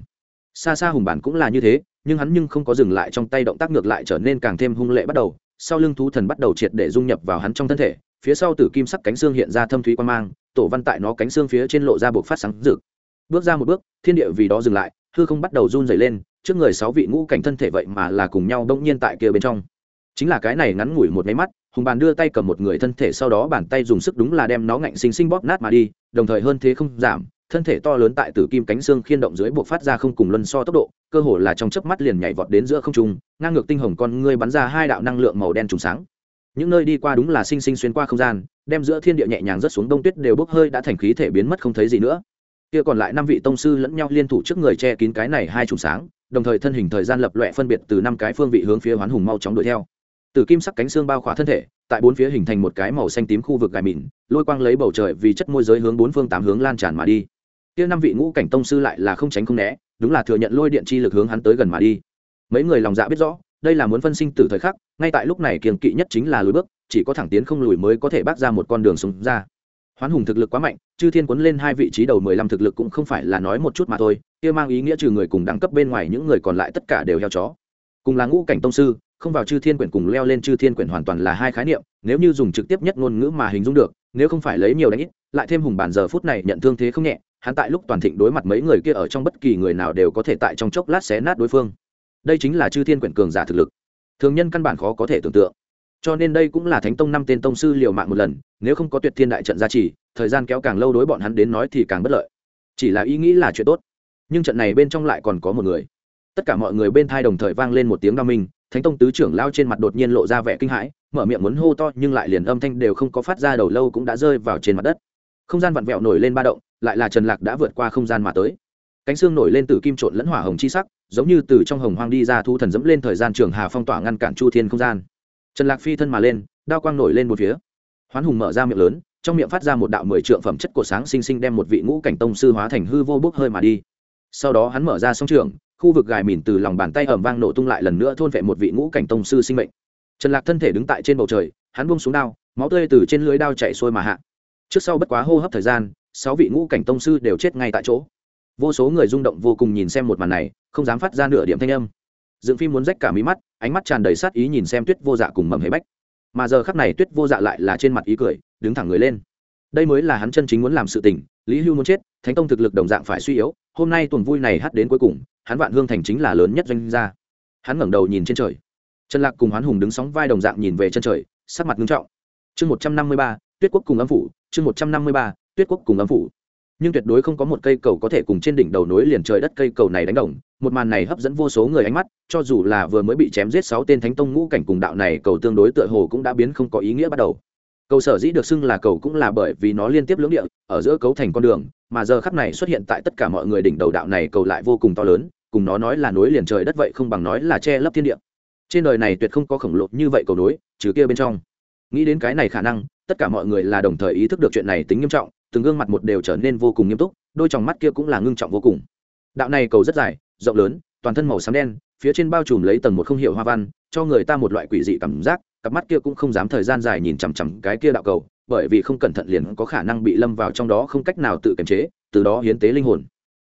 xa xa hùng bản cũng là như thế, nhưng hắn nhưng không có dừng lại trong tay động tác ngược lại trở nên càng thêm hung lệ bắt đầu. Sau lưng thú thần bắt đầu triệt để dung nhập vào hắn trong thân thể, phía sau tử kim sắc cánh xương hiện ra thâm thúy quan mang, tổ văn tại nó cánh xương phía trên lộ ra buộc phát sáng rực. Bước ra một bước, thiên địa vì đó dừng lại, hư không bắt đầu run dày lên, trước người sáu vị ngũ cảnh thân thể vậy mà là cùng nhau đông nhiên tại kia bên trong. Chính là cái này ngắn ngủi một máy mắt, hùng bàn đưa tay cầm một người thân thể sau đó bàn tay dùng sức đúng là đem nó ngạnh xinh xinh bóp nát mà đi, đồng thời hơn thế không giảm thân thể to lớn tại tử kim cánh xương khiên động dưới buộc phát ra không cùng luân so tốc độ, cơ hồ là trong chớp mắt liền nhảy vọt đến giữa không trung, ngang ngược tinh hồng con ngươi bắn ra hai đạo năng lượng màu đen trùng sáng. Những nơi đi qua đúng là sinh sinh xuyên qua không gian, đem giữa thiên địa nhẹ nhàng rớt xuống đông tuyết đều bốc hơi đã thành khí thể biến mất không thấy gì nữa. Kia còn lại năm vị tông sư lẫn nhau liên thủ trước người che kín cái này hai trùng sáng, đồng thời thân hình thời gian lập loẹ phân biệt từ năm cái phương vị hướng phía hoán hùng mau chóng đuổi theo. Từ kim sắc cánh xương bao khỏa thân thể, tại bốn phía hình thành một cái màu xanh tím khu vực gài mịn, lôi quang lấy bầu trời vì chất môi giới hướng bốn phương tám hướng lan tràn mà đi kia năm vị ngũ cảnh tông sư lại là không tránh không né, đúng là thừa nhận lôi điện chi lực hướng hắn tới gần mà đi. Mấy người lòng dạ biết rõ, đây là muốn phân sinh từ thời khắc, ngay tại lúc này kiềm kỵ nhất chính là lùi bước, chỉ có thẳng tiến không lùi mới có thể bác ra một con đường xuống ra. Hoán hùng thực lực quá mạnh, chư thiên quấn lên hai vị trí đầu mười lăm thực lực cũng không phải là nói một chút mà thôi, kia mang ý nghĩa trừ người cùng đẳng cấp bên ngoài những người còn lại tất cả đều heo chó. Cùng là ngũ cảnh tông sư, không vào chư thiên quyển cùng leo lên chư thiên quyển hoàn toàn là hai khái niệm, nếu như dùng trực tiếp nhất ngôn ngữ mà hình dung được, nếu không phải lấy nhiều đánh ít, lại thêm hùng bản giờ phút này nhận thương thế không nhẹ hắn tại lúc toàn thịnh đối mặt mấy người kia ở trong bất kỳ người nào đều có thể tại trong chốc lát xé nát đối phương. Đây chính là chư thiên quyển cường giả thực lực. Thường nhân căn bản khó có thể tưởng tượng. Cho nên đây cũng là thánh tông năm tên tông sư liều mạng một lần, nếu không có tuyệt thiên đại trận gia trì, thời gian kéo càng lâu đối bọn hắn đến nói thì càng bất lợi. Chỉ là ý nghĩ là chuyện tốt. Nhưng trận này bên trong lại còn có một người. Tất cả mọi người bên thai đồng thời vang lên một tiếng đao minh, thánh tông tứ trưởng lao trên mặt đột nhiên lộ ra vẻ kinh hãi, mở miệng muốn hô to nhưng lại liền âm thanh đều không có phát ra, đầu lâu cũng đã rơi vào trên mặt đất. Không gian vặn vẹo nổi lên ba động lại là trần lạc đã vượt qua không gian mà tới. Cánh xương nổi lên từ kim trộn lẫn hỏa hồng chi sắc, giống như từ trong hồng hoang đi ra thu thần dẫm lên thời gian trường hà phong tỏa ngăn cản chu thiên không gian. Trần lạc phi thân mà lên, đao quang nổi lên một phía. Hoán hùng mở ra miệng lớn, trong miệng phát ra một đạo mười trượng phẩm chất của sáng sinh sinh đem một vị ngũ cảnh tông sư hóa thành hư vô bốc hơi mà đi. Sau đó hắn mở ra song trường, khu vực gài mìn từ lòng bàn tay ẩm vang nổ tung lại lần nữa thôn vệ một vị ngũ cảnh tông sư sinh mệnh. Trần lạc thân thể đứng tại trên bầu trời, hắn buông xuống đao, máu tươi từ trên lưới đao chạy xuôi mà hạ. Trước sau bất quá hô hấp thời gian sáu vị ngũ cảnh tông sư đều chết ngay tại chỗ. Vô số người rung động vô cùng nhìn xem một màn này, không dám phát ra nửa điểm thanh âm. Dựng phim muốn rách cả mí mắt, ánh mắt tràn đầy sát ý nhìn xem tuyết vô dạ cùng mầm hề bách. Mà giờ khắc này tuyết vô dạ lại là trên mặt ý cười, đứng thẳng người lên. Đây mới là hắn chân chính muốn làm sự tình, lý hưu muốn chết, thánh tông thực lực đồng dạng phải suy yếu, hôm nay tuần vui này hát đến cuối cùng, hắn vạn hương thành chính là lớn nhất doanh gia. Hắn ngẩng đầu nhìn trên trời. Trần lạc cùng hoán hùng đứng sóng vai đồng dạng nhìn về chân trời, sắc mặt nghiêm trọng. Chương một trăm năm mươi ba, tuyết quốc cùng âm phủ, chương một trăm năm mươi ba tuyết quốc cùng âm phủ. Nhưng tuyệt đối không có một cây cầu có thể cùng trên đỉnh đầu nối liền trời đất cây cầu này đánh đồng, một màn này hấp dẫn vô số người ánh mắt, cho dù là vừa mới bị chém giết sáu tên thánh tông ngũ cảnh cùng đạo này, cầu tương đối tựa hồ cũng đã biến không có ý nghĩa bắt đầu. Cầu sở dĩ được xưng là cầu cũng là bởi vì nó liên tiếp lưỡng địa, ở giữa cấu thành con đường, mà giờ khắp này xuất hiện tại tất cả mọi người đỉnh đầu đạo này cầu lại vô cùng to lớn, cùng nó nói là nối liền trời đất vậy không bằng nói là che lấp thiên địa. Trên đời này tuyệt không có khổng lồ như vậy cầu nối, trừ kia bên trong. Nghĩ đến cái này khả năng, tất cả mọi người là đồng thời ý thức được chuyện này tính nghiêm trọng từng gương mặt một đều trở nên vô cùng nghiêm túc, đôi tròng mắt kia cũng là ngưng trọng vô cùng. Đạo này cầu rất dài, rộng lớn, toàn thân màu xám đen, phía trên bao trùm lấy tầng một không hiệu hoa văn, cho người ta một loại quỷ dị cảm giác, cặp mắt kia cũng không dám thời gian dài nhìn chằm chằm cái kia đạo cầu, bởi vì không cẩn thận liền có khả năng bị lâm vào trong đó không cách nào tự kiềm chế, từ đó hiến tế linh hồn.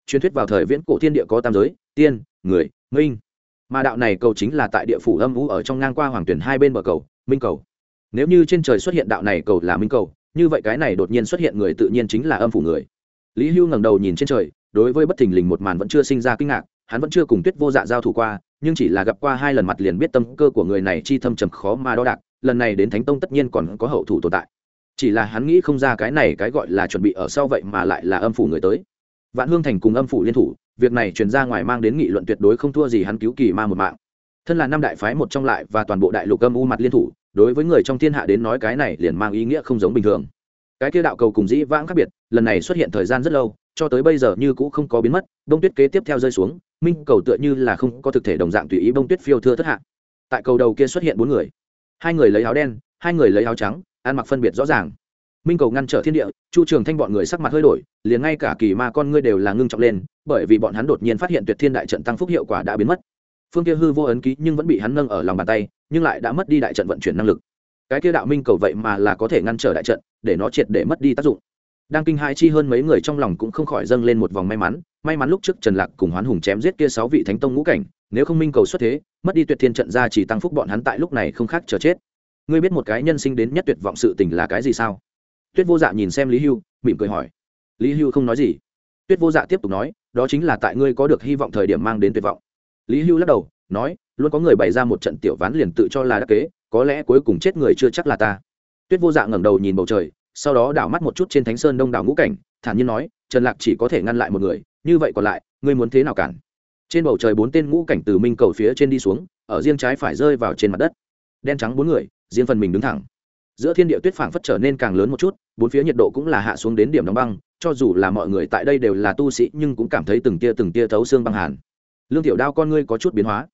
Truyền thuyết vào thời viễn cổ thiên địa có tam giới, tiên, người, minh. Mà đạo này cầu chính là tại địa phủ âm vũ ở trong ngang qua hoàng tuyển hai bên bờ cầu, minh cầu. Nếu như trên trời xuất hiện đạo này cầu là minh cầu như vậy cái này đột nhiên xuất hiện người tự nhiên chính là âm phủ người. Lý hưu ngẩng đầu nhìn trên trời, đối với bất thình lình một màn vẫn chưa sinh ra kinh ngạc, hắn vẫn chưa cùng tuyết vô dạ giao thủ qua, nhưng chỉ là gặp qua hai lần mặt liền biết tâm cơ của người này chi thâm trầm khó mà đo đạc, lần này đến thánh tông tất nhiên còn có hậu thủ tồn tại. Chỉ là hắn nghĩ không ra cái này cái gọi là chuẩn bị ở sau vậy mà lại là âm phủ người tới. Vạn hương thành cùng âm phủ liên thủ, việc này truyền ra ngoài mang đến nghị luận tuyệt đối không thua gì hắn cứu kỳ ma một mạng. Thân là năm đại phái một trong lại và toàn bộ đại lục âm u mặt liên thủ đối với người trong thiên hạ đến nói cái này liền mang ý nghĩa không giống bình thường. Cái kia đạo cầu cùng dĩ vãng khác biệt, lần này xuất hiện thời gian rất lâu, cho tới bây giờ như cũ không có biến mất, bông tuyết kế tiếp theo rơi xuống, minh cầu tựa như là không có thực thể đồng dạng tùy ý bông tuyết phiêu thưa thất hạ. Tại cầu đầu kia xuất hiện bốn người, hai người lấy áo đen, hai người lấy áo trắng, ăn mặc phân biệt rõ ràng. Minh cầu ngăn trở thiên địa, chu trường thanh bọn người sắc mặt hơi đổi, liền ngay cả kỳ ma con ngươi đều là ngưng trọng lên, bởi vì bọn hắn đột nhiên phát hiện tuyệt thiên đại trận tăng phúc hiệu quả đã biến mất phương kia hư vô ấn ký nhưng vẫn bị hắn nâng ở lòng bàn tay, nhưng lại đã mất đi đại trận vận chuyển năng lực. Cái kia đạo minh cầu vậy mà là có thể ngăn trở đại trận, để nó triệt để mất đi tác dụng. Đang kinh hai chi hơn mấy người trong lòng cũng không khỏi dâng lên một vòng may mắn may mắn lúc trước trần lạc cùng hoán hùng chém giết kia sáu vị thánh tông ngũ cảnh, nếu không minh cầu xuất thế, mất đi tuyệt thiên trận ra chỉ tăng phúc bọn hắn tại lúc này không khác chờ chết. Ngươi biết một cái nhân sinh đến nhất tuyệt vọng sự tình là cái gì sao? Tuyết vô dạ nhìn xem lý hưu, mỉm cười hỏi. Lý hưu không nói gì. Tuyết vô dạ tiếp tục nói, đó chính là tại ngươi có được hy vọng thời điểm mang đến tuyệt vọng lý hưu lắc đầu, nói, luôn có người bày ra một trận tiểu ván liền tự cho là đắc kế, có lẽ cuối cùng chết người chưa chắc là ta. Tuyết vô dạ ngẩng đầu nhìn bầu trời, sau đó đảo mắt một chút trên thánh sơn đông đảo ngũ cảnh, thản nhiên nói, trần lạc chỉ có thể ngăn lại một người, như vậy còn lại, ngươi muốn thế nào cản? Trên bầu trời bốn tên ngũ cảnh từ minh cầu phía trên đi xuống, ở riêng trái phải rơi vào trên mặt đất. Đen trắng bốn người, riêng phần mình đứng thẳng. Giữa thiên địa tuyết phảng phất trở nên càng lớn một chút, bốn phía nhiệt độ cũng là hạ xuống đến điểm đóng băng, cho dù là mọi người tại đây đều là tu sĩ, nhưng cũng cảm thấy từng tia từng tia thấu xương băng hàn lương tiểu đao con ngươi có chút biến hóa.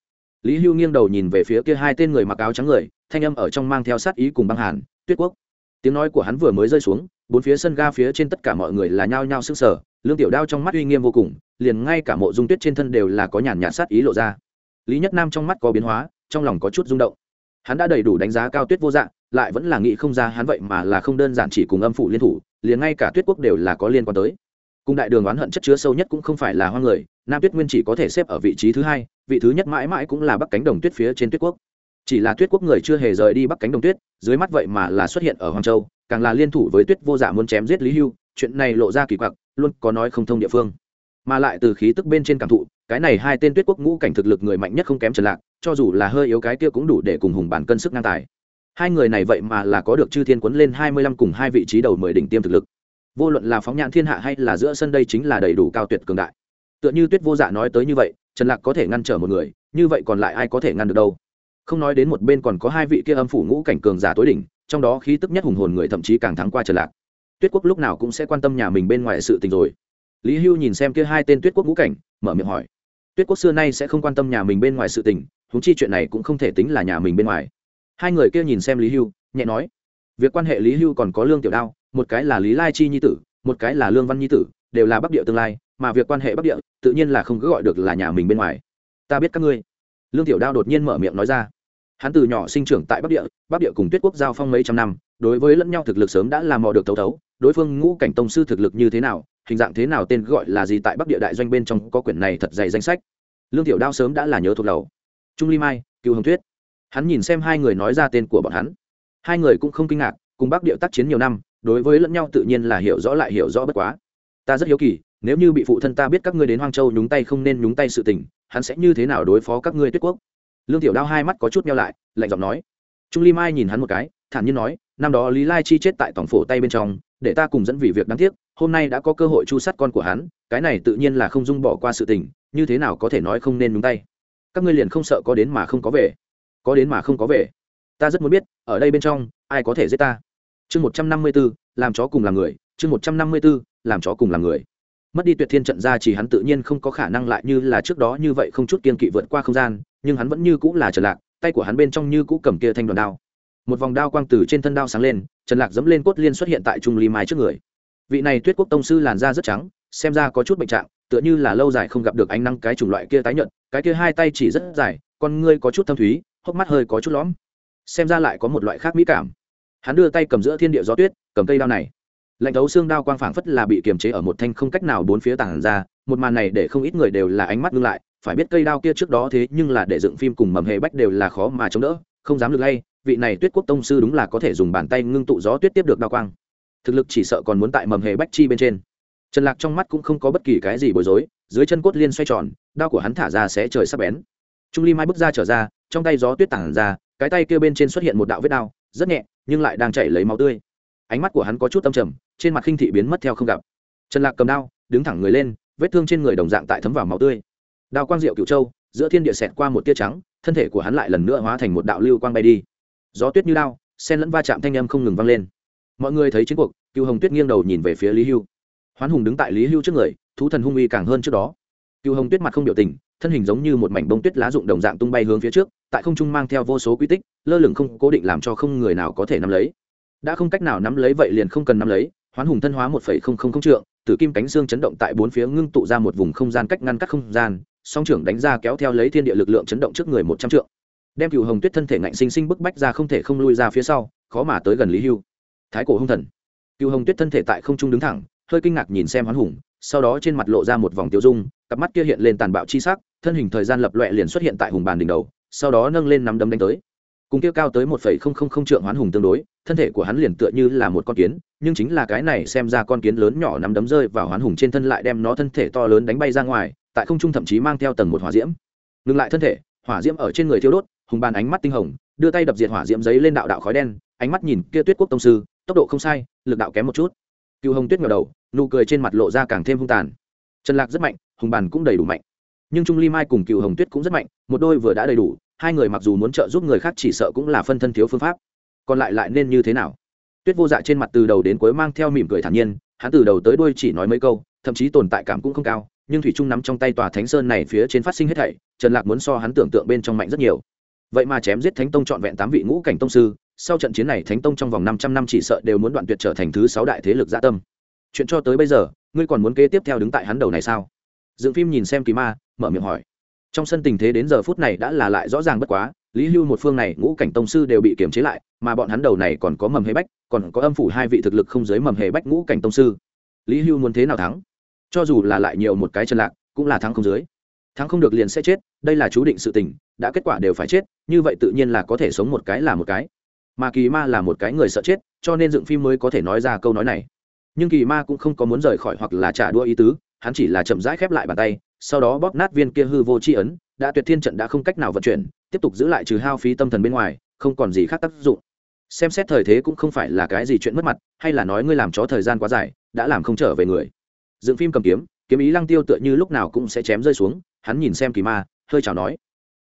Lý hưu nghiêng đầu nhìn về phía kia hai tên người mặc áo trắng người, thanh âm ở trong mang theo sát ý cùng băng hàn, tuyết quốc. Tiếng nói của hắn vừa mới rơi xuống, bốn phía sân ga phía trên tất cả mọi người là nhao nhao sức sở lương tiểu đao trong mắt uy nghiêm vô cùng, liền ngay cả mộ dung tuyết trên thân đều là có nhàn nhạt sát ý lộ ra. Lý nhất nam trong mắt có biến hóa, trong lòng có chút rung động. Hắn đã đầy đủ đánh giá cao tuyết vô dạng lại vẫn là nghĩ không ra hắn vậy mà là không đơn giản chỉ cùng âm phủ liên thủ, liền ngay cả tuyết quốc đều là có liên quan tới. Cùng đại đường oán hận chất chứa sâu nhất cũng không phải là hoa người nam tuyết nguyên chỉ có thể xếp ở vị trí thứ hai, vị thứ nhất mãi mãi cũng là bắc cánh đồng tuyết phía trên tuyết quốc. Chỉ là tuyết quốc người chưa hề rời đi bắc cánh đồng tuyết, dưới mắt vậy mà là xuất hiện ở hoàng châu, càng là liên thủ với tuyết vô dạ muốn chém giết lý hưu, chuyện này lộ ra kỳ quặc, luôn có nói không thông địa phương. Mà lại từ khí tức bên trên cảm thụ, cái này hai tên tuyết quốc ngũ cảnh thực lực người mạnh nhất không kém trần lạc, cho dù là hơi yếu cái kia cũng đủ để cùng hùng bản cân sức ngang tài. Hai người này vậy mà là có được chư thiên quấn lên hai mươi lăm cùng hai vị trí đầu mười đỉnh tiêm thực lực. Vô luận là phóng nhãn thiên hạ hay là giữa sân đây chính là đầy đủ cao tuyệt cường đại tựa như tuyết vô dạ nói tới như vậy, trần lạc có thể ngăn trở một người, như vậy còn lại ai có thể ngăn được đâu? Không nói đến một bên còn có hai vị kia âm phủ ngũ cảnh cường giả tối đỉnh, trong đó khí tức nhất hùng hồn người thậm chí càng thắng qua trần lạc. Tuyết quốc lúc nào cũng sẽ quan tâm nhà mình bên ngoài sự tình rồi. Lý hưu nhìn xem kia hai tên tuyết quốc ngũ cảnh, mở miệng hỏi. Tuyết quốc xưa nay sẽ không quan tâm nhà mình bên ngoài sự tình húng chi chuyện này cũng không thể tính là nhà mình bên ngoài. Hai người kia nhìn xem lý hưu, nhẹ nói. Việc quan hệ lý hưu còn có lương tiểu đao, một cái là lý lai chi nhi tử, một cái là lương văn nhi tử, đều là bắc địa tương lai mà việc quan hệ bắc địa tự nhiên là không cứ gọi được là nhà mình bên ngoài. Ta biết các ngươi. Lương tiểu đao đột nhiên mở miệng nói ra. Hắn từ nhỏ sinh trưởng tại bắc địa bắc địa cùng tuyết quốc giao phong mấy trăm năm, đối với lẫn nhau thực lực sớm đã làm mò được thấu thấu đối phương ngũ cảnh tông sư thực lực như thế nào, hình dạng thế nào tên gọi là gì tại bắc địa đại doanh bên trong có quyển này thật dày danh sách. Lương tiểu đao sớm đã là nhớ thuộc đầu. Trung ly mai, cựu hồng tuyết hắn nhìn xem hai người nói ra tên của bọn hắn. Hai người cũng không kinh ngạc, cùng bắc địa tác chiến nhiều năm, đối với lẫn nhau tự nhiên là hiểu rõ lại hiểu rõ bất quá. Ta rất hiếu kỳ nếu như bị phụ thân ta biết các ngươi đến hoang châu nhúng tay không nên nhúng tay sự tình, hắn sẽ như thế nào đối phó các ngươi tuyết quốc? Lương tiểu đao hai mắt có chút nhau lại, lạnh giọng nói. Trung ly mai nhìn hắn một cái, thản nhiên nói, năm đó lý lai chi chết tại tổng phổ tay bên trong, để ta cùng dẫn vì việc đáng tiếc, hôm nay đã có cơ hội chu sát con của hắn, cái này tự nhiên là không dung bỏ qua sự tình, như thế nào có thể nói không nên nhúng tay? Các ngươi liền không sợ có đến mà không có về. Có đến mà không có về. Ta rất muốn biết, ở đây bên trong, ai có thể giết ta? Chương một trăm năm mươi b ố làm chó cùng làm người, chương một trăm năm mươi b ố làm chó cùng làm người mất đi tuyệt thiên trận ra chỉ hắn tự nhiên không có khả năng lại như là trước đó như vậy không chút kiên kỵ vượt qua không gian, nhưng hắn vẫn như cũng là trần lạc, tay của hắn bên trong như cũ cầm kia thanh đoàn đao. Một vòng đao quang từ trên thân đao sáng lên, trần lạc dẫm lên cốt liên xuất hiện tại trung ly mai trước người. Vị này tuyết quốc tông sư làn da rất trắng, xem ra có chút bệnh trạng, tựa như là lâu dài không gặp được ánh nắng cái chủng loại kia tái nhợt, cái kia hai tay chỉ rất dài, con ngươi có chút thâm thúy, hốc mắt hơi có chút lõm. Xem ra lại có một loại khác mỹ cảm. Hắn đưa tay cầm giữa thiên địa gió tuyết, cầm cây đao này lạnh thấu xương đao quang phảng phất là bị kiềm chế ở một thanh không cách nào bốn phía tảng ra, một màn này để không ít người đều là ánh mắt ngưng lại, phải biết cây đao kia trước đó thế nhưng là để dựng phim cùng mầm hệ bách đều là khó mà chống đỡ, không dám được lay, vị này tuyết quốc tông sư đúng là có thể dùng bàn tay ngưng tụ gió tuyết tiếp được đao quang. Thực lực chỉ sợ còn muốn tại mầm hệ bách chi bên trên. Trần lạc trong mắt cũng không có bất kỳ cái gì bối rối, dưới chân cốt liên xoay tròn, đao của hắn thả ra sẽ trời sắp bén. Trung ly mai bước ra trở ra, trong tay gió tuyết tản ra, cái tay kia bên trên xuất hiện một đạo vết đao, rất nhẹ, nhưng lại đang chảy lấy máu tươi ánh mắt của hắn có chút âm trầm, trên mặt khinh thị biến mất theo không gặp. Trần lạc cầm đao, đứng thẳng người lên, vết thương trên người đồng dạng tại thấm vào máu tươi. Đao quang diệu cựu châu, giữa thiên địa xẹt qua một tia trắng, thân thể của hắn lại lần nữa hóa thành một đạo lưu quang bay đi. Gió tuyết như đao, sen lẫn va chạm thanh âm không ngừng vang lên. Mọi người thấy chiến cuộc cựu hồng tuyết nghiêng đầu nhìn về phía lý hưu. Hoán hùng đứng tại lý hưu trước người, thú thần hung uy càng hơn trước đó. Cựu hồng tuyết mặt không biểu tình, thân hình giống như một mảnh bông tuyết lá rụng đồng dạng tung bay hướng phía trước, tại không trung mang theo vô số quy tích, lơ lửng không cố định làm cho không người nào có thể nắm lấy đã không cách nào nắm lấy vậy liền không cần nắm lấy, hoán hùng thân hóa một phẩy không không không trượng, tử kim cánh xương chấn động tại bốn phía ngưng tụ ra một vùng không gian cách ngăn các không gian, song trưởng đánh ra kéo theo lấy thiên địa lực lượng chấn động trước người một trăm trượng. Đem cựu hồng tuyết thân thể ngạnh sinh sinh bức bách ra không thể không lui ra phía sau, khó mà tới gần lý hưu. Thái cổ hung thần. Cựu hồng tuyết thân thể tại không trung đứng thẳng, hơi kinh ngạc nhìn xem hoán hùng, sau đó trên mặt lộ ra một vòng tiêu dung, cặp mắt kia hiện lên tàn bạo chi sắc, thân hình thời gian lập loẹ liền xuất hiện tại hùng bàn đỉnh đầu, sau đó nâng lên nắm đấm đánh tới cùng kia cao tới một phẩy không không không trượng hoán hùng tương đối, thân thể của hắn liền tựa như là một con kiến, nhưng chính là cái này xem ra con kiến lớn nhỏ nắm đấm rơi vào hoán hùng trên thân lại đem nó thân thể to lớn đánh bay ra ngoài, tại không trung thậm chí mang theo tầng một hỏa diễm. Ngừng lại thân thể, hỏa diễm ở trên người thiêu đốt, hùng bàn ánh mắt tinh hồng, đưa tay đập diệt hỏa diễm giấy lên đạo đạo khói đen, ánh mắt nhìn kia tuyết quốc tông sư, tốc độ không sai, lực đạo kém một chút. Cựu hồng tuyết ngờ đầu, nụ cười trên mặt lộ ra càng thêm hung tàn. Trần lạc rất mạnh, hùng bàn cũng đầy đủ mạnh. Nhưng trung ly mai cùng cựu hồng tuyết cũng rất mạnh, một đôi vừa đã đầy đủ hai người mặc dù muốn trợ giúp người khác chỉ sợ cũng là phân thân thiếu phương pháp. Còn lại lại nên như thế nào? Tuyết vô dạ trên mặt từ đầu đến cuối mang theo mỉm cười thản nhiên, hắn từ đầu tới đuôi chỉ nói mấy câu, thậm chí tồn tại cảm cũng không cao, nhưng thủy trung nắm trong tay tòa thánh sơn này phía trên phát sinh hết thảy, trần lạc muốn so hắn tưởng tượng bên trong mạnh rất nhiều. Vậy mà chém giết thánh tông trọn vẹn tám vị ngũ cảnh tông sư, sau trận chiến này thánh tông trong vòng năm trăm năm chỉ sợ đều muốn đoạn tuyệt trở thành thứ sáu đại thế lực gia tâm. Chuyện cho tới bây giờ, ngươi còn muốn kế tiếp theo đứng tại hắn đầu này sao? Dựng phim nhìn xem kỳ ma, mở miệng hỏi trong sân tình thế đến giờ phút này đã là lại rõ ràng bất quá, lý hưu một phương này ngũ cảnh tông sư đều bị kiềm chế lại, mà bọn hắn đầu này còn có mầm hề bách, còn có âm phủ hai vị thực lực không giới mầm hề bách ngũ cảnh tông sư. Lý hưu muốn thế nào thắng? Cho dù là lại nhiều một cái chân lạc, cũng là thắng không dưới. Thắng không được liền sẽ chết, đây là chú định sự tình, đã kết quả đều phải chết, như vậy tự nhiên là có thể sống một cái là một cái. Mà kỳ ma là một cái người sợ chết, cho nên dựng phim mới có thể nói ra câu nói này. Nhưng kỳ ma cũng không có muốn rời khỏi hoặc là trả đua ý tứ, hắn chỉ là chậm rãi khép lại bàn tay sau đó bóp nát viên kia hư vô c h i ấn, đã tuyệt thiên trận đã không cách nào vận chuyển, tiếp tục giữ lại trừ hao phí tâm thần bên ngoài, không còn gì khác tác dụng. Xem xét thời thế cũng không phải là cái gì chuyện mất mặt, hay là nói ngươi làm chó thời gian quá dài, đã làm không trở về người. Dựng phim cầm kiếm kiếm ý lăng tiêu tựa như lúc nào cũng sẽ chém rơi xuống, hắn nhìn xem kỳ ma, hơi chào nói.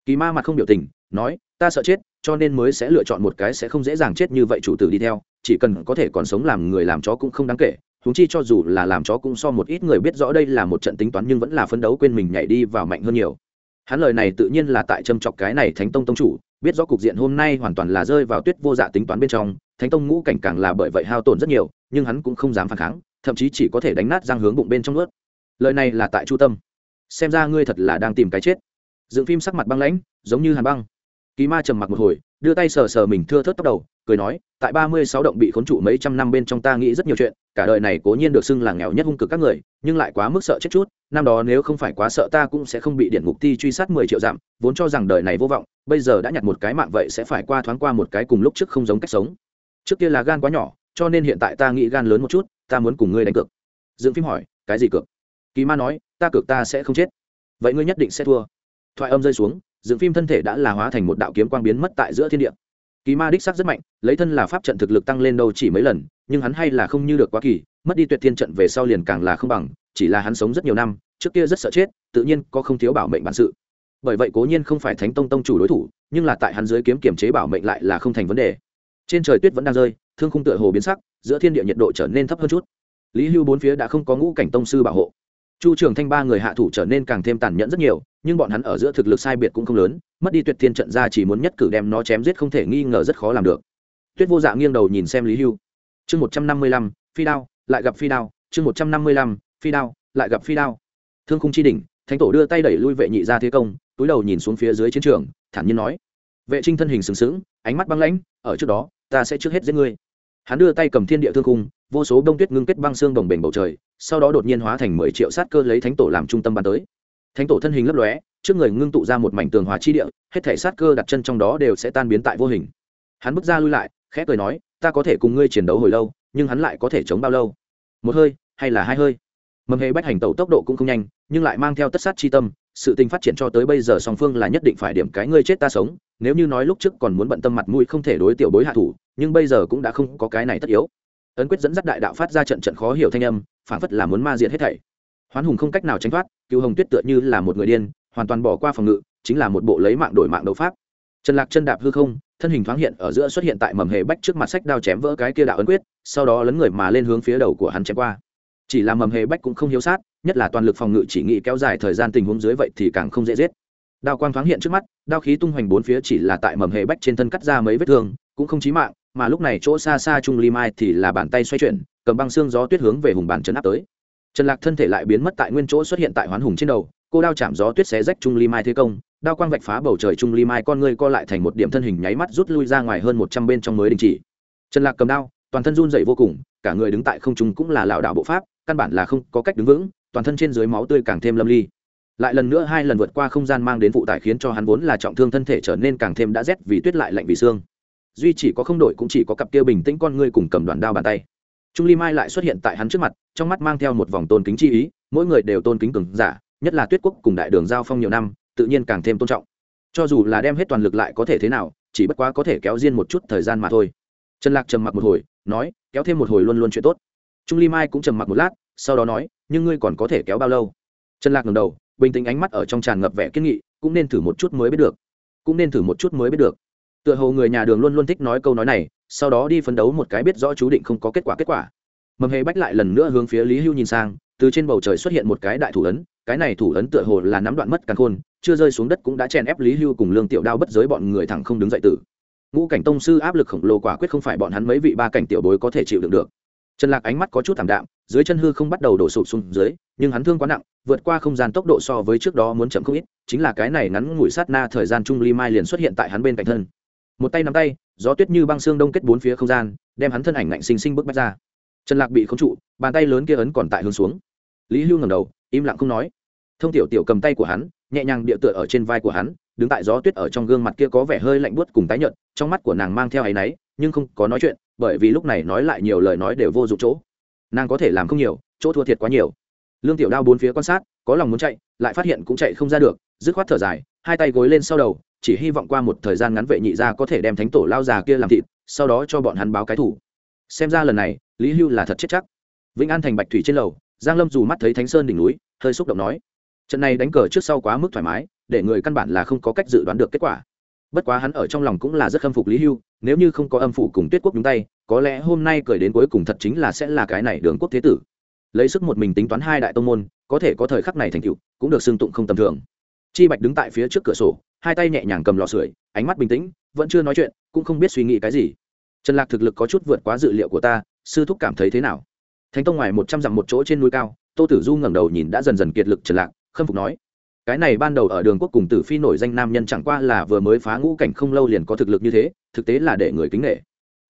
Kỳ ma mặt không biểu tình, nói, ta sợ chết, cho nên mới sẽ lựa chọn một cái sẽ không dễ dàng chết như vậy chủ tử đi theo, chỉ cần có thể còn sống làm người làm chó cũng không đáng kể huống chi cho dù là làm chó cũng so một ít người biết rõ đây là một trận tính toán nhưng vẫn là phấn đấu quên mình nhảy đi vào mạnh hơn nhiều. Hắn lời này tự nhiên là tại châm chọc cái này thánh tông tông chủ, biết rõ cục diện hôm nay hoàn toàn là rơi vào tuyết vô dạ tính toán bên trong, thánh tông ngũ cảnh càng là bởi vậy hao tổn rất nhiều, nhưng hắn cũng không dám phản kháng, thậm chí chỉ có thể đánh nát răng hướng bụng bên trong ướt. Lời này là tại chu tâm. Xem ra ngươi thật là đang tìm cái chết. Dựng phim sắc mặt băng lãnh, giống như hàn băng. Kỳ ma trầm mặc một hồi, đưa tay sờ sờ mình thưa thớt tóc đầu cười nói, tại ba mươi sáu động bị khốn trụ mấy trăm năm bên trong ta nghĩ rất nhiều chuyện, cả đời này cố nhiên được xưng là nghèo nhất hung cực các người, nhưng lại quá mức sợ chết chút, năm đó nếu không phải quá sợ ta cũng sẽ không bị điện ngục thi truy sát mười triệu dặm, vốn cho rằng đời này vô vọng, bây giờ đã nhặt một cái mạng vậy sẽ phải qua thoáng qua một cái cùng lúc trước không giống cách sống. Trước kia là gan quá nhỏ, cho nên hiện tại ta nghĩ gan lớn một chút, ta muốn cùng ngươi đánh cược. Dựng phim hỏi, cái gì cược? Kỳ ma nói, ta cược ta sẽ không chết. Vậy ngươi nhất định sẽ thua. Thoại âm rơi xuống, dựng phim thân thể đã là hóa thành một đạo kiếm quang biến mất tại giữa thiên địa kỳ ma đích sắc rất mạnh, lấy thân là pháp trận thực lực tăng lên đâu chỉ mấy lần, nhưng hắn hay là không như được quá kỳ, mất đi tuyệt thiên trận về sau liền càng là không bằng, chỉ là hắn sống rất nhiều năm, trước kia rất sợ chết, tự nhiên có không thiếu bảo mệnh bản sự. Bởi vậy cố nhiên không phải thánh tông tông chủ đối thủ, nhưng là tại hắn dưới kiếm kiểm chế bảo mệnh lại là không thành vấn đề. Trên trời tuyết vẫn đang rơi, thương khung tựa hồ biến sắc, giữa thiên địa nhiệt độ trở nên thấp hơn chút. Lý hưu bốn phía đã không có ngũ cảnh tông sư bảo hộ. Chu trường thanh ba người hạ thủ trở nên càng thêm tàn nhẫn rất nhiều nhưng bọn hắn ở giữa thực lực sai biệt cũng không lớn, mất đi tuyệt thiên trận ra chỉ muốn nhất cử đem nó chém giết không thể nghi ngờ rất khó làm được. Tuyết vô dạ nghiêng đầu nhìn xem lý hưu. Chương một trăm năm mươi lăm, phi đao, lại gặp phi đao, chương một trăm năm mươi lăm, phi đao, lại gặp phi đao. Thương khung chi đỉnh, thánh tổ đưa tay đẩy lui vệ nhị ra thế công, túi đầu nhìn xuống phía dưới chiến trường, thản nhiên nói. Vệ trinh thân hình sừng sững, ánh mắt băng lãnh, ở trước đó, ta sẽ trước hết giết ngươi. Hắn đưa tay cầm thiên địa thương khung, vô số đông tuyết ngưng kết băng xương đồng bền bầu trời, sau đó đột nhiên hóa thành mười triệu sát cơ lấy thánh tổ làm trung tâm bắn tới thánh tổ thân hình lấp lóe, trước người ngưng tụ ra một mảnh tường hòa chi địa, hết thể sát cơ đặt chân trong đó đều sẽ tan biến tại vô hình. Hắn bước ra lui lại, khẽ cười nói, ta có thể cùng ngươi chiến đấu hồi lâu, nhưng hắn lại có thể chống bao lâu? Một hơi, hay là hai hơi? Mầm hề bách hành tẩu tốc độ cũng không nhanh, nhưng lại mang theo tất sát chi tâm, sự tình phát triển cho tới bây giờ song phương là nhất định phải điểm cái ngươi chết ta sống, nếu như nói lúc trước còn muốn bận tâm mặt mũi không thể đối tiểu bối hạ thủ, nhưng bây giờ cũng đã không có cái này tất yếu. Ấn quyết dẫn dắt đại đạo phát ra trận trận khó hiểu thanh âm, phản phất là muốn ma diệt hết thảy hoán hùng không cách nào tránh thoát cựu hồng tuyết tựa như là một người điên, hoàn toàn bỏ qua phòng ngự, chính là một bộ lấy mạng đổi mạng đấu pháp. Trần lạc chân đạp hư không, thân hình thoáng hiện ở giữa xuất hiện tại mầm hề bách trước mặt sách đao chém vỡ cái kia đạo ấn quyết, sau đó lấn người mà lên hướng phía đầu của hắn chém qua. Chỉ là mầm hề bách cũng không hiếu sát, nhất là toàn lực phòng ngự chỉ nghĩ kéo dài thời gian tình huống dưới vậy thì càng không dễ giết. Đao quang thoáng hiện trước mắt, đao khí tung hoành bốn phía chỉ là tại mầm hề bách trên thân cắt ra mấy vết thương, cũng không chí mạng, mà lúc này chỗ xa xa trung ly mai thì là bàn tay xoay chuyển, cầm băng xương gió tuyết hướng về hùng bàn chấn áp tới trần lạc thân thể lại biến mất tại nguyên chỗ xuất hiện tại hoán hùng trên đầu, cô đao chạm gió tuyết xé rách trung ly mai thế công, đao quang vạch phá bầu trời trung ly mai con ngươi co lại thành một điểm thân hình nháy mắt rút lui ra ngoài hơn một trăm bên trong mới đình chỉ. Trần lạc cầm đao, toàn thân run dậy vô cùng, cả người đứng tại không trung cũng là lảo đảo bộ pháp, căn bản là không có cách đứng vững, toàn thân trên dưới máu tươi càng thêm lâm ly. Lại lần nữa hai lần vượt qua không gian mang đến vụ tải khiến cho hắn vốn là trọng thương thân thể trở nên càng thêm đã rét vì tuyết lại lạnh vì xương. Duy chỉ có không đổi cũng chỉ có cặp kia bình tĩnh con ngươi cùng cầm đoạn đao bàn tay trung ly mai lại xuất hiện tại hắn trước mặt, trong mắt mang theo một vòng tôn kính chi ý, mỗi người đều tôn kính cường giả, nhất là tuyết quốc cùng đại đường giao phong nhiều năm, tự nhiên càng thêm tôn trọng. Cho dù là đem hết toàn lực lại có thể thế nào, chỉ bất quá có thể kéo riêng một chút thời gian mà thôi. Trần lạc trầm mặc một hồi, nói, kéo thêm một hồi luôn luôn chuyện tốt. Trung ly mai cũng trầm mặc một lát, sau đó nói, nhưng ngươi còn có thể kéo bao lâu? Trần lạc ngầm đầu, bình tĩnh ánh mắt ở trong tràn ngập vẻ kiên nghị, cũng nên thử một chút mới biết được. Cũng nên thử một chút mới biết được. Tựa hồ người nhà đường luôn luôn thích nói câu nói này sau đó đi phấn đấu một cái biết rõ chú định không có kết quả kết quả. Mầm hề bách lại lần nữa hướng phía lý hưu nhìn sang, từ trên bầu trời xuất hiện một cái đại thủ ấn, cái này thủ ấn tựa hồ là nắm đoạn mất càn khôn, chưa rơi xuống đất cũng đã chèn ép lý hưu cùng lương tiểu đao bất giới bọn người thẳng không đứng dậy tử. Ngũ cảnh tông sư áp lực khổng lồ quả quyết không phải bọn hắn mấy vị ba cảnh tiểu bối có thể chịu đựng được. Trần lạc ánh mắt có chút thảm đạm, dưới chân hư không bắt đầu đổ sụp xuống dưới, nhưng hắn thương quá nặng, vượt qua không gian tốc độ so với trước đó muốn chậm không ít, chính là cái này ngắn ngủi sát na thời gian trung ly mai liền xuất hiện tại hắn bên cạnh thân một tay nắm tay, gió tuyết như băng xương đông kết bốn phía không gian, đem hắn thân ảnh ngạnh xinh xinh bước bách ra. Trần lạc bị khống trụ, bàn tay lớn kia ấn còn tại hướng xuống. Lý hưu ngẩng đầu, im lặng không nói. Thông tiểu tiểu cầm tay của hắn, nhẹ nhàng địa tựa ở trên vai của hắn, đứng tại gió tuyết ở trong gương mặt kia có vẻ hơi lạnh buốt cùng tái nhợt, trong mắt của nàng mang theo áy náy, nhưng không có nói chuyện, bởi vì lúc này nói lại nhiều lời nói đều vô dụng chỗ. Nàng có thể làm không nhiều, chỗ thua thiệt quá nhiều. Lương tiểu đao bốn phía quan sát, có lòng muốn chạy, lại phát hiện cũng chạy không ra được, dứt khoát thở dài, hai tay gối lên sau đầu chỉ hy vọng qua một thời gian ngắn vệ nhị gia có thể đem thánh tổ lao già kia làm thịt, sau đó cho bọn hắn báo cái thủ. Xem ra lần này, lý hưu là thật chết chắc. Vĩnh an thành bạch thủy trên lầu, giang lâm dù mắt thấy thánh sơn đỉnh núi, hơi xúc động nói, trận này đánh cờ trước sau quá mức thoải mái, để người căn bản là không có cách dự đoán được kết quả. Bất quá hắn ở trong lòng cũng là rất khâm phục lý hưu, nếu như không có âm phụ cùng tuyết quốc nhúng tay, có lẽ hôm nay cười đến cuối cùng thật chính là sẽ là cái này đường quốc thế tử. Lấy sức một mình tính toán hai đại tông môn, có thể có thời khắc này thành tựu, cũng được xưng tụng không tầm thường chi bạch đứng tại phía trước cửa sổ, hai tay nhẹ nhàng cầm lò sưởi, ánh mắt bình tĩnh, vẫn chưa nói chuyện, cũng không biết suy nghĩ cái gì. Trần lạc thực lực có chút vượt quá dự liệu của ta, sư thúc cảm thấy thế nào? Thánh tông ngoài một trăm dặm một chỗ trên núi cao, tô tử du ngẩng đầu nhìn đã dần dần kiệt lực trần lạc, khâm phục nói, cái này ban đầu ở đường quốc cùng tử phi nổi danh nam nhân chẳng qua là vừa mới phá ngũ cảnh không lâu liền có thực lực như thế, thực tế là để người kính nghệ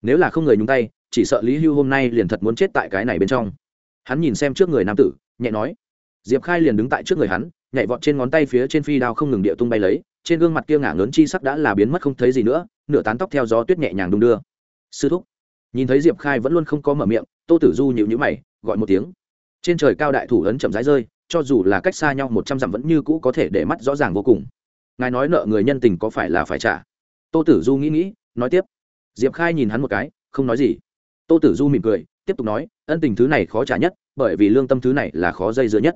nếu là không người nhúng tay, chỉ sợ lý hưu hôm nay liền thật muốn chết tại cái này bên trong. Hắn nhìn xem trước người nam tử, nhẹ nói diệp khai liền đứng tại trước người hắn, nhảy vọt trên ngón tay phía trên phi đao không ngừng địa tung bay lấy, trên gương mặt kia ngả ngớn chi sắc đã là biến mất không thấy gì nữa, nửa tán tóc theo gió tuyết nhẹ nhàng đung đưa. Sư thúc. Nhìn thấy diệp khai vẫn luôn không có mở miệng, tô tử du nhịu nhữ mày, gọi một tiếng. Trên trời cao đại thủ ấn chậm rãi rơi, cho dù là cách xa nhau một trăm dặm vẫn như cũ có thể để mắt rõ ràng vô cùng. Ngài nói nợ người nhân tình có phải là phải trả? Tô tử du nghĩ nghĩ, nói tiếp. Diệp khai nhìn hắn một cái, không nói gì. Tô tử du mỉm cười, tiếp tục nói, ân tình thứ này khó trả nhất, bởi vì lương tâm thứ này là khó dây dưa nhất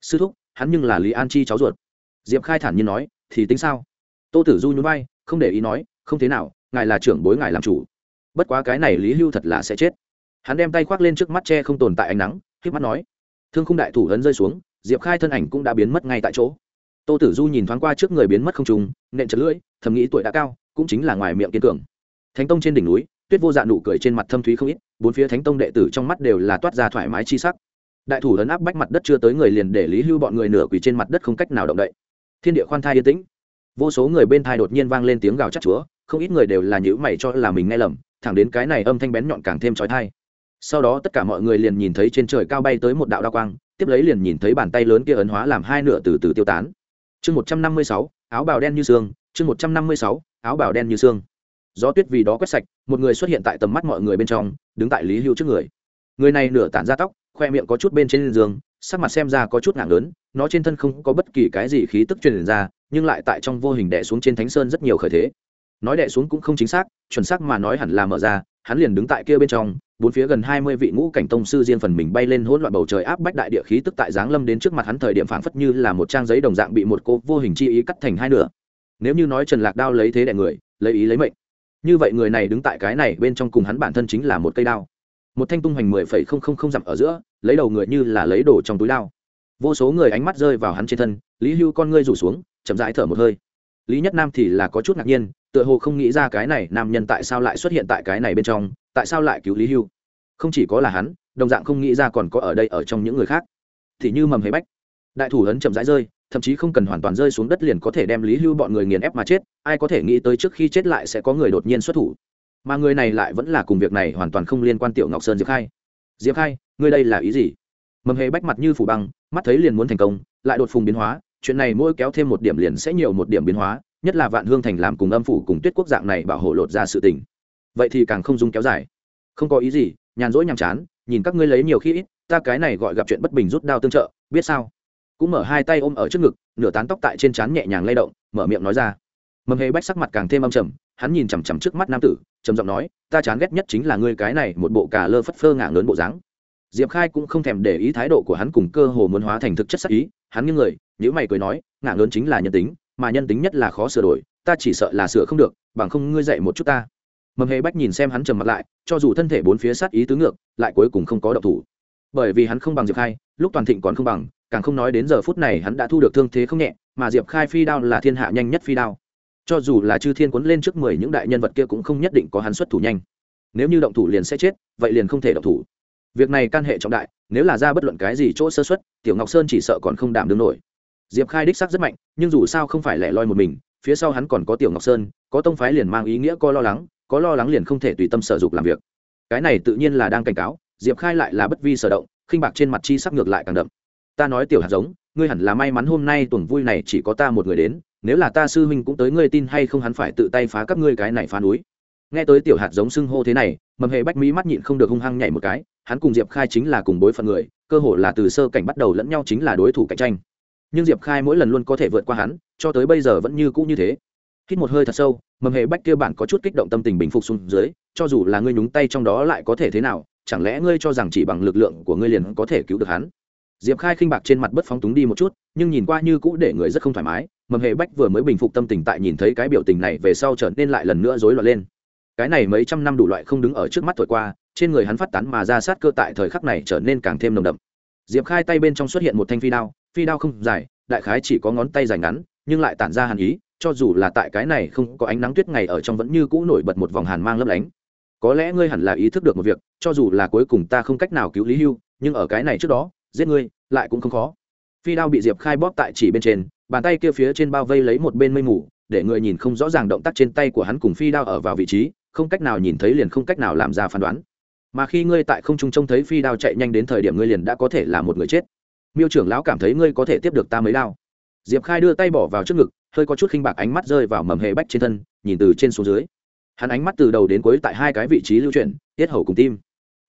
sư thúc, hắn nhưng là lý an chi cháu ruột. Diệp khai thản nhiên nói, thì tính sao? Tô tử du nhún vai, không để ý nói, không thế nào, ngài là trưởng bối ngài làm chủ. Bất quá cái này lý hưu thật là sẽ chết. Hắn đem tay khoác lên trước mắt tre không tồn tại ánh nắng k mắt nói. Thương khung đại thủ ấn rơi xuống, diệp khai thân ảnh cũng đã biến mất ngay tại chỗ. Tô tử du nhìn thoáng qua trước người biến mất không trùng nện chật lưỡi, thầm nghĩ tuổi đã cao, cũng chính là ngoài miệng kiên cường. Thánh tông trên đỉnh núi, tuyết vô dạ nụ cười trên mặt thâm thúy không ít, bốn phía thánh tông đệ tử trong mắt đều là toát ra thoải mái chi sắc đại thủ ấn áp bách mặt đất chưa tới người liền để lý hưu bọn người nửa quỳ trên mặt đất không cách nào động đậy. Thiên địa khoan thai yên tĩnh. Vô số người bên thai đột nhiên vang lên tiếng gào chắc chúa, không ít người đều là nhữ mày cho là mình nghe lầm, thẳng đến cái này âm thanh bén nhọn càng thêm trói thai sau đó tất cả mọi người liền nhìn thấy trên trời cao bay tới một đạo đa quang, tiếp lấy liền nhìn thấy bàn tay lớn kia ấn hóa làm hai nửa từ từ tiêu tán. Chương một trăm năm mươi sáu, áo bào đen như xương, chương một trăm năm mươi sáu, áo bào đen như xương. Gió tuyết vì đó quét sạch, một người xuất hiện tại tầm mắt mọi người bên trong, đứng tại lý hưu trước người. Người này nửa tản ra tóc khoe miệng có chút bên trên giường, sắc mặt xem ra có chút nặng lớn, nó trên thân không có bất kỳ cái gì khí tức truyền ra, nhưng lại tại trong vô hình đẻ xuống trên thánh sơn rất nhiều khởi thế. Nói đẻ xuống cũng không chính xác, chuẩn xác mà nói hẳn là mở ra, hắn liền đứng tại kia bên trong, bốn phía gần hai mươi vị ngũ cảnh tông sư riêng phần mình bay lên hỗn loạn bầu trời áp bách đại địa khí tức tại giáng lâm đến trước mặt hắn thời điểm phảng phất như là một trang giấy đồng dạng bị một cô vô hình chi ý cắt thành hai nửa. Nếu như nói trần lạc đao lấy thế đẻ người, lấy ý lấy mệnh. Như vậy người này đứng tại cái này bên trong cùng hắn bản thân chính là một cây đao một thanh tung hoành mười phẩy không không không dặm ở giữa, lấy đầu người như là lấy đồ trong túi lao vô số người ánh mắt rơi vào hắn trên thân, lý hưu con ngươi rủ xuống, chậm rãi thở một hơi. Lý nhất nam thì là có chút ngạc nhiên, tựa hồ không nghĩ ra cái này nam nhân tại sao lại xuất hiện tại cái này bên trong, tại sao lại cứu lý hưu? Không chỉ có là hắn, đồng dạng không nghĩ ra còn có ở đây ở trong những người khác. Thì như mầm hề bách, đại thủ ấn chậm rãi rơi, thậm chí không cần hoàn toàn rơi xuống đất liền có thể đem lý hưu bọn người nghiền ép mà chết, ai có thể nghĩ tới trước khi chết lại sẽ có người đột nhiên xuất thủ mà người này lại vẫn là cùng việc này hoàn toàn không liên quan tiểu ngọc sơn diệp khai. Diệp khai, ngươi đây là ý gì? Mầm hề bách mặt như phủ băng, mắt thấy liền muốn thành công, lại đột phùng biến hóa, chuyện này mỗi kéo thêm một điểm liền sẽ nhiều một điểm biến hóa, nhất là vạn hương thành làm cùng âm phủ cùng tuyết quốc dạng này bảo hộ lột ra sự tình. Vậy thì càng không dung kéo dài. Không có ý gì, nhàn rỗi nhàm chán, nhìn các ngươi lấy nhiều khi ít, ta cái này gọi gặp chuyện bất bình rút đao tương trợ, biết sao? Cũng mở hai tay ôm ở trước ngực, nửa tán tóc tại trên trán nhẹ nhàng lay động, mở miệng nói ra. Mầm hề bách sắc mặt càng thêm âm trầm hắn nhìn chằm chằm trước mắt nam tử, trầm giọng nói, ta chán ghét nhất chính là ngươi cái này một bộ cà lơ phất phơ ngả lớn bộ dáng. Diệp khai cũng không thèm để ý thái độ của hắn cùng cơ hồ muốn hóa thành thực chất sắc ý, hắn như người nếu mày cười nói, ngả lớn chính là nhân tính, mà nhân tính nhất là khó sửa đổi, ta chỉ sợ là sửa không được, bằng không ngươi dạy một chút ta. Mầm hề bách nhìn xem hắn trầm mặt lại, cho dù thân thể bốn phía sát ý tứ ngược, lại cuối cùng không có động thủ. Bởi vì hắn không bằng diệp khai, lúc toàn thịnh còn không bằng, càng không nói đến giờ phút này hắn đã thu được thương thế không nhẹ, mà diệp khai phi đao là thiên hạ nhanh nhất phi đao cho dù là chư thiên quấn lên trước mười những đại nhân vật kia cũng không nhất định có hắn xuất thủ nhanh. Nếu như động thủ liền sẽ chết, vậy liền không thể động thủ. Việc này can hệ trọng đại, nếu là ra bất luận cái gì chỗ sơ xuất tiểu ngọc sơn chỉ sợ còn không đảm đương nổi. Diệp khai đích sắc rất mạnh, nhưng dù sao không phải lẻ loi một mình, phía sau hắn còn có tiểu ngọc sơn, có tông phái liền mang ý nghĩa có lo lắng, có lo lắng liền không thể tùy tâm sở dục làm việc. Cái này tự nhiên là đang cảnh cáo, diệp khai lại là bất vi sở động, khinh bạc trên mặt chi sắc ngược lại càng đậm. Ta nói tiểu hạt giống, ngươi hẳn là may mắn hôm nay tuần vui này chỉ có ta một người đến nếu là ta sư huynh cũng tới ngươi tin hay không hắn phải tự tay phá các ngươi cái này phá núi. Nghe tới tiểu hạt giống xưng hô thế này, mầm hệ bách mỹ mắt nhịn không được hung hăng nhảy một cái, hắn cùng diệp khai chính là cùng bối phận người, cơ hồ là từ sơ cảnh bắt đầu lẫn nhau chính là đối thủ cạnh tranh. Nhưng diệp khai mỗi lần luôn có thể vượt qua hắn, cho tới bây giờ vẫn như cũ như thế. Hít một hơi thật sâu, mầm hệ bách kia bản có chút kích động tâm tình bình phục xuống dưới, cho dù là ngươi nhúng tay trong đó lại có thể thế nào, chẳng lẽ ngươi cho rằng chỉ bằng lực lượng của ngươi liền có thể cứu được hắn? Diệp khai khinh bạc trên mặt bất phóng túng đi một chút, nhưng nhìn qua như cũ để người rất không thoải mái, mầm hệ bách vừa mới bình phục tâm tình tại nhìn thấy cái biểu tình này về sau trở nên lại lần nữa rối loạn lên. Cái này mấy trăm năm đủ loại không đứng ở trước mắt thổi qua, trên người hắn phát tán mà ra sát cơ tại thời khắc này trở nên càng thêm nồng đậm. Diệp khai tay bên trong xuất hiện một thanh phi đao phi đao không dài, đại khái chỉ có ngón tay dài ngắn, nhưng lại tản ra hàn ý, cho dù là tại cái này không có ánh nắng tuyết ngày ở trong vẫn như cũ nổi bật một vòng hàn mang lấp lánh. Có lẽ ngươi hẳn là ý thức được một việc, cho dù là cuối cùng ta không cách nào cứu lý hưu, nhưng ở cái này trước đó giết ngươi, lại cũng không khó. Phi đao bị diệp khai bóp tại chỉ bên trên, bàn tay kia phía trên bao vây lấy một bên mây mù, để người nhìn không rõ ràng động tác trên tay của hắn cùng phi đao ở vào vị trí, không cách nào nhìn thấy liền không cách nào làm ra phán đoán. Mà khi ngươi tại không trung trông thấy phi đao chạy nhanh đến thời điểm ngươi liền đã có thể là một người chết. Miêu trưởng lão cảm thấy ngươi có thể tiếp được ta mấy đao. Diệp khai đưa tay bỏ vào trước ngực, hơi có chút khinh bạc ánh mắt rơi vào mầm hề bách trên thân, nhìn từ trên xuống dưới. Hắn ánh mắt từ đầu đến cuối tại hai cái vị trí lưu chuyển, tiết hầu cùng tim.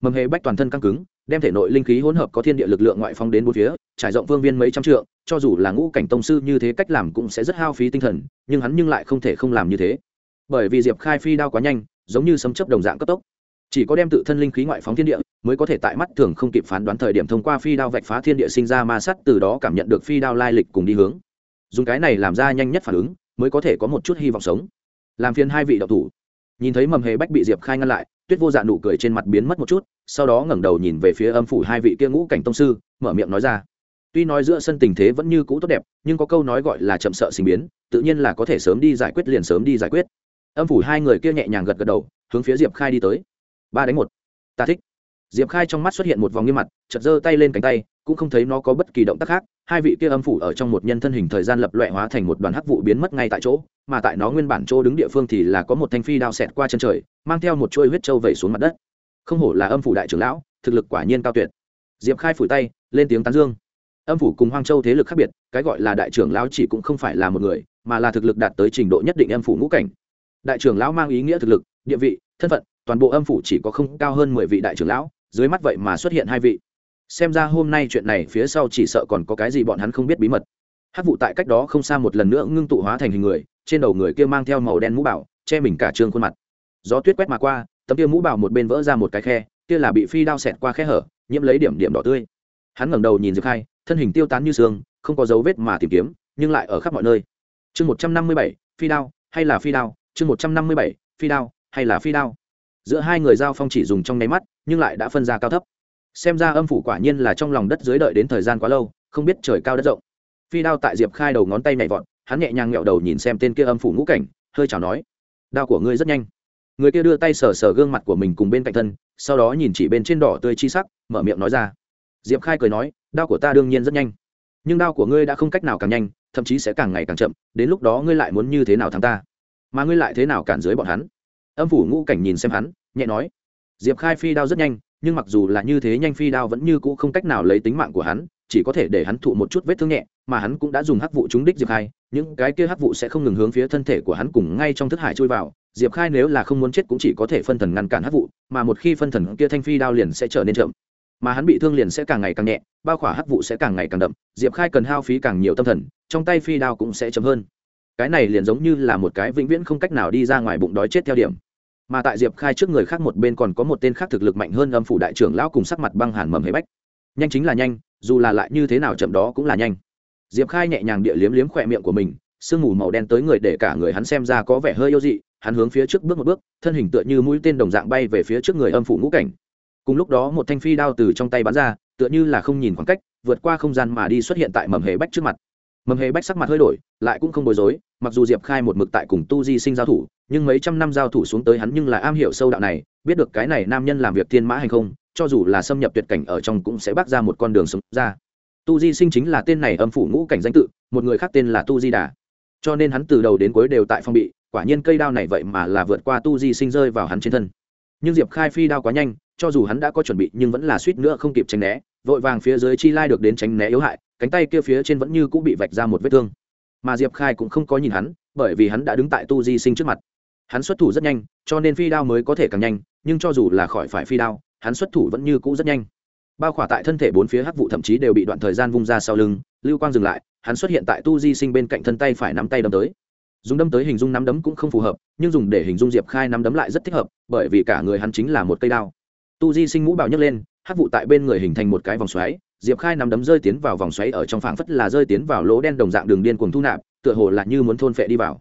Mầm hề bách toàn thân căng cứng đem thể nội linh khí hỗn hợp có thiên địa lực lượng ngoại phong đến bốn phía, trải rộng vương viên mấy trăm trượng, cho dù là ngũ cảnh tông sư như thế cách làm cũng sẽ rất hao phí tinh thần, nhưng hắn nhưng lại không thể không làm như thế. Bởi vì diệp khai phi đao quá nhanh, giống như sấm chớp đồng dạng cấp tốc. Chỉ có đem tự thân linh khí ngoại phóng thiên địa, mới có thể tại mắt thường không kịp phán đoán thời điểm thông qua phi đao vạch phá thiên địa sinh ra ma sát, từ đó cảm nhận được phi đao lai lịch cùng đi hướng. Dùng cái này làm ra nhanh nhất phản ứng, mới có thể có một chút hy vọng sống. Làm phiền hai vị đạo thủ. Nhìn thấy mầm hề bách bị diệp khai ngăn lại tuyết vô dạ nụ cười trên mặt biến mất một chút, sau đó ngẩng đầu nhìn về phía âm phủ hai vị kia ngũ cảnh tông sư, mở miệng nói ra. Tuy nói giữa sân tình thế vẫn như cũ tốt đẹp, nhưng có câu nói gọi là chậm sợ sinh biến, tự nhiên là có thể sớm đi giải quyết liền sớm đi giải quyết. Âm phủ hai người kia nhẹ nhàng gật gật đầu, hướng phía diệp khai đi tới. Ba đánh một. Ta thích diệp khai trong mắt xuất hiện một vòng nghiêm mặt chật giơ tay lên cánh tay, cũng không thấy nó có bất kỳ động tác khác, hai vị kia âm phủ ở trong một nhân thân hình thời gian lập loè hóa thành một đoàn hắc vụ biến mất ngay tại chỗ, mà tại nó nguyên bản chỗ đứng địa phương thì là có một thanh phi đao xẹt qua chân trời, mang theo một chuôi huyết trâu vẩy xuống mặt đất. Không hổ là âm phủ đại trưởng lão, thực lực quả nhiên cao tuyệt. Diệp khai phủi tay, lên tiếng tán dương. Âm phủ cùng hoang châu thế lực khác biệt, cái gọi là đại trưởng lão chỉ cũng không phải là một người, mà là thực lực đạt tới trình độ nhất định âm phủ ngũ cảnh. Đại trưởng lão mang ý nghĩa thực lực, địa vị, thân phận, toàn bộ âm phủ chỉ có không cao hơn mười vị đại trưởng lão dưới mắt vậy mà xuất hiện hai vị. Xem ra hôm nay chuyện này phía sau chỉ sợ còn có cái gì bọn hắn không biết bí mật. Hát vụ tại cách đó không xa một lần nữa ngưng tụ hóa thành hình người trên đầu người kia mang theo màu đen mũ bảo che mình cả trương khuôn mặt. Gió tuyết quét mà qua tấm kia mũ bảo một bên vỡ ra một cái khe kia là bị phi đao xẹt qua khe hở nhiễm lấy điểm điểm đỏ tươi. Hắn ngẩng đầu nhìn diệp khai thân hình tiêu tán như sương, không có dấu vết mà tìm kiếm nhưng lại ở khắp mọi nơi. Chương một trăm năm mươi bảy phi đao hay là phi đao? Chương một trăm năm mươi bảy phi đao hay là phi đao? Giữa hai người giao phong chỉ dùng trong nháy mắt nhưng lại đã phân ra cao thấp. Xem ra âm phủ quả nhiên là trong lòng đất dưới đợi đến thời gian quá lâu, không biết trời cao đất rộng. Phi đao tại diệp khai đầu ngón tay nhảy vọt, hắn nhẹ nhàng nghẹo đầu nhìn xem tên kia âm phủ ngũ cảnh, hơi chào nói, đao của ngươi rất nhanh. Người kia đưa tay sờ sờ gương mặt của mình cùng bên cạnh thân, sau đó nhìn chỉ bên trên đỏ tươi chi sắc, mở miệng nói ra. Diệp khai cười nói, đao của ta đương nhiên rất nhanh, nhưng đao của ngươi đã không cách nào càng nhanh, thậm chí sẽ càng ngày càng chậm, đến lúc đó ngươi lại muốn như thế nào thắng ta? Mà ngươi lại thế nào cản dưới bọn hắn? Âm phủ ngũ cảnh nhìn xem hắn, nhẹ nói diệp khai phi đao rất nhanh, nhưng mặc dù là như thế nhanh phi đao vẫn như cũ không cách nào lấy tính mạng của hắn, chỉ có thể để hắn thụ một chút vết thương nhẹ, mà hắn cũng đã dùng hắc vụ trúng đích diệp khai, những cái kia hắc vụ sẽ không ngừng hướng phía thân thể của hắn cùng ngay trong thức hải chui vào. Diệp khai nếu là không muốn chết cũng chỉ có thể phân thần ngăn cản hắc vụ, mà một khi phân thần kia thanh phi đao liền sẽ trở nên chậm. Mà hắn bị thương liền sẽ càng ngày càng nhẹ, bao khỏa hắc vụ sẽ càng ngày càng đậm. Diệp khai cần hao phí càng nhiều tâm thần, trong tay phi đao cũng sẽ chậm hơn. Cái này liền giống như là một cái vĩnh viễn không cách nào đi ra ngoài bụng đói chết theo điểm mà tại diệp khai trước người khác một bên còn có một tên khác thực lực mạnh hơn âm phủ đại trưởng lão cùng sắc mặt băng hàn mầm hề bách. Nhanh chính là nhanh, dù là lại như thế nào chậm đó cũng là nhanh. Diệp khai nhẹ nhàng địa liếm liếm khỏe miệng của mình, sương mù màu đen tới người để cả người hắn xem ra có vẻ hơi yêu dị, hắn hướng phía trước bước một bước, thân hình tựa như mũi tên đồng dạng bay về phía trước người âm phủ ngũ cảnh. Cùng lúc đó một thanh phi đao từ trong tay bắn ra, tựa như là không nhìn khoảng cách, vượt qua không gian mà đi xuất hiện tại mầm hề bách trước mặt. Mầm hề bách sắc mặt hơi đổi, lại cũng không bối rối, mặc dù diệp khai một mực tại cùng tu di sinh giao thủ nhưng mấy trăm năm giao thủ xuống tới hắn nhưng là am hiểu sâu đạo này, biết được cái này nam nhân làm việc thiên mã hay không, cho dù là xâm nhập tuyệt cảnh ở trong cũng sẽ bắt ra một con đường sống ra. Tu di sinh chính là tên này âm phủ ngũ cảnh danh tự, một người khác tên là tu di đà. Cho nên hắn từ đầu đến cuối đều tại phong bị, quả nhiên cây đao này vậy mà là vượt qua tu di sinh rơi vào hắn trên thân. Nhưng diệp khai phi đao quá nhanh, cho dù hắn đã có chuẩn bị nhưng vẫn là suýt nữa không kịp tránh né, vội vàng phía dưới chi lai được đến tránh né yếu hại, cánh tay kia phía trên vẫn như cũng bị vạch ra một vết thương. Mà diệp khai cũng không có nhìn hắn, bởi vì hắn đã đứng tại tu di sinh trước mặt hắn xuất thủ rất nhanh, cho nên phi đao mới có thể càng nhanh, nhưng cho dù là khỏi phải phi đao, hắn xuất thủ vẫn như cũ rất nhanh. Bao khỏa tại thân thể bốn phía hắc vụ thậm chí đều bị đoạn thời gian vung ra sau lưng, lưu quang dừng lại, hắn xuất hiện tại tu di sinh bên cạnh thân tay phải nắm tay đâm tới. Dùng đâm tới hình dung nắm đấm cũng không phù hợp, nhưng dùng để hình dung diệp khai nắm đấm lại rất thích hợp, bởi vì cả người hắn chính là một cây đao. Tu di sinh mũ bào nhấc lên, hắc vụ tại bên người hình thành một cái vòng xoáy, diệp khai nắm đấm rơi tiến vào vòng xoáy ở trong phảng phất là rơi tiến vào lỗ đen đồng dạng đường điên cuồng thu nạp, tựa hồ là như muốn thôn phệ đi vào.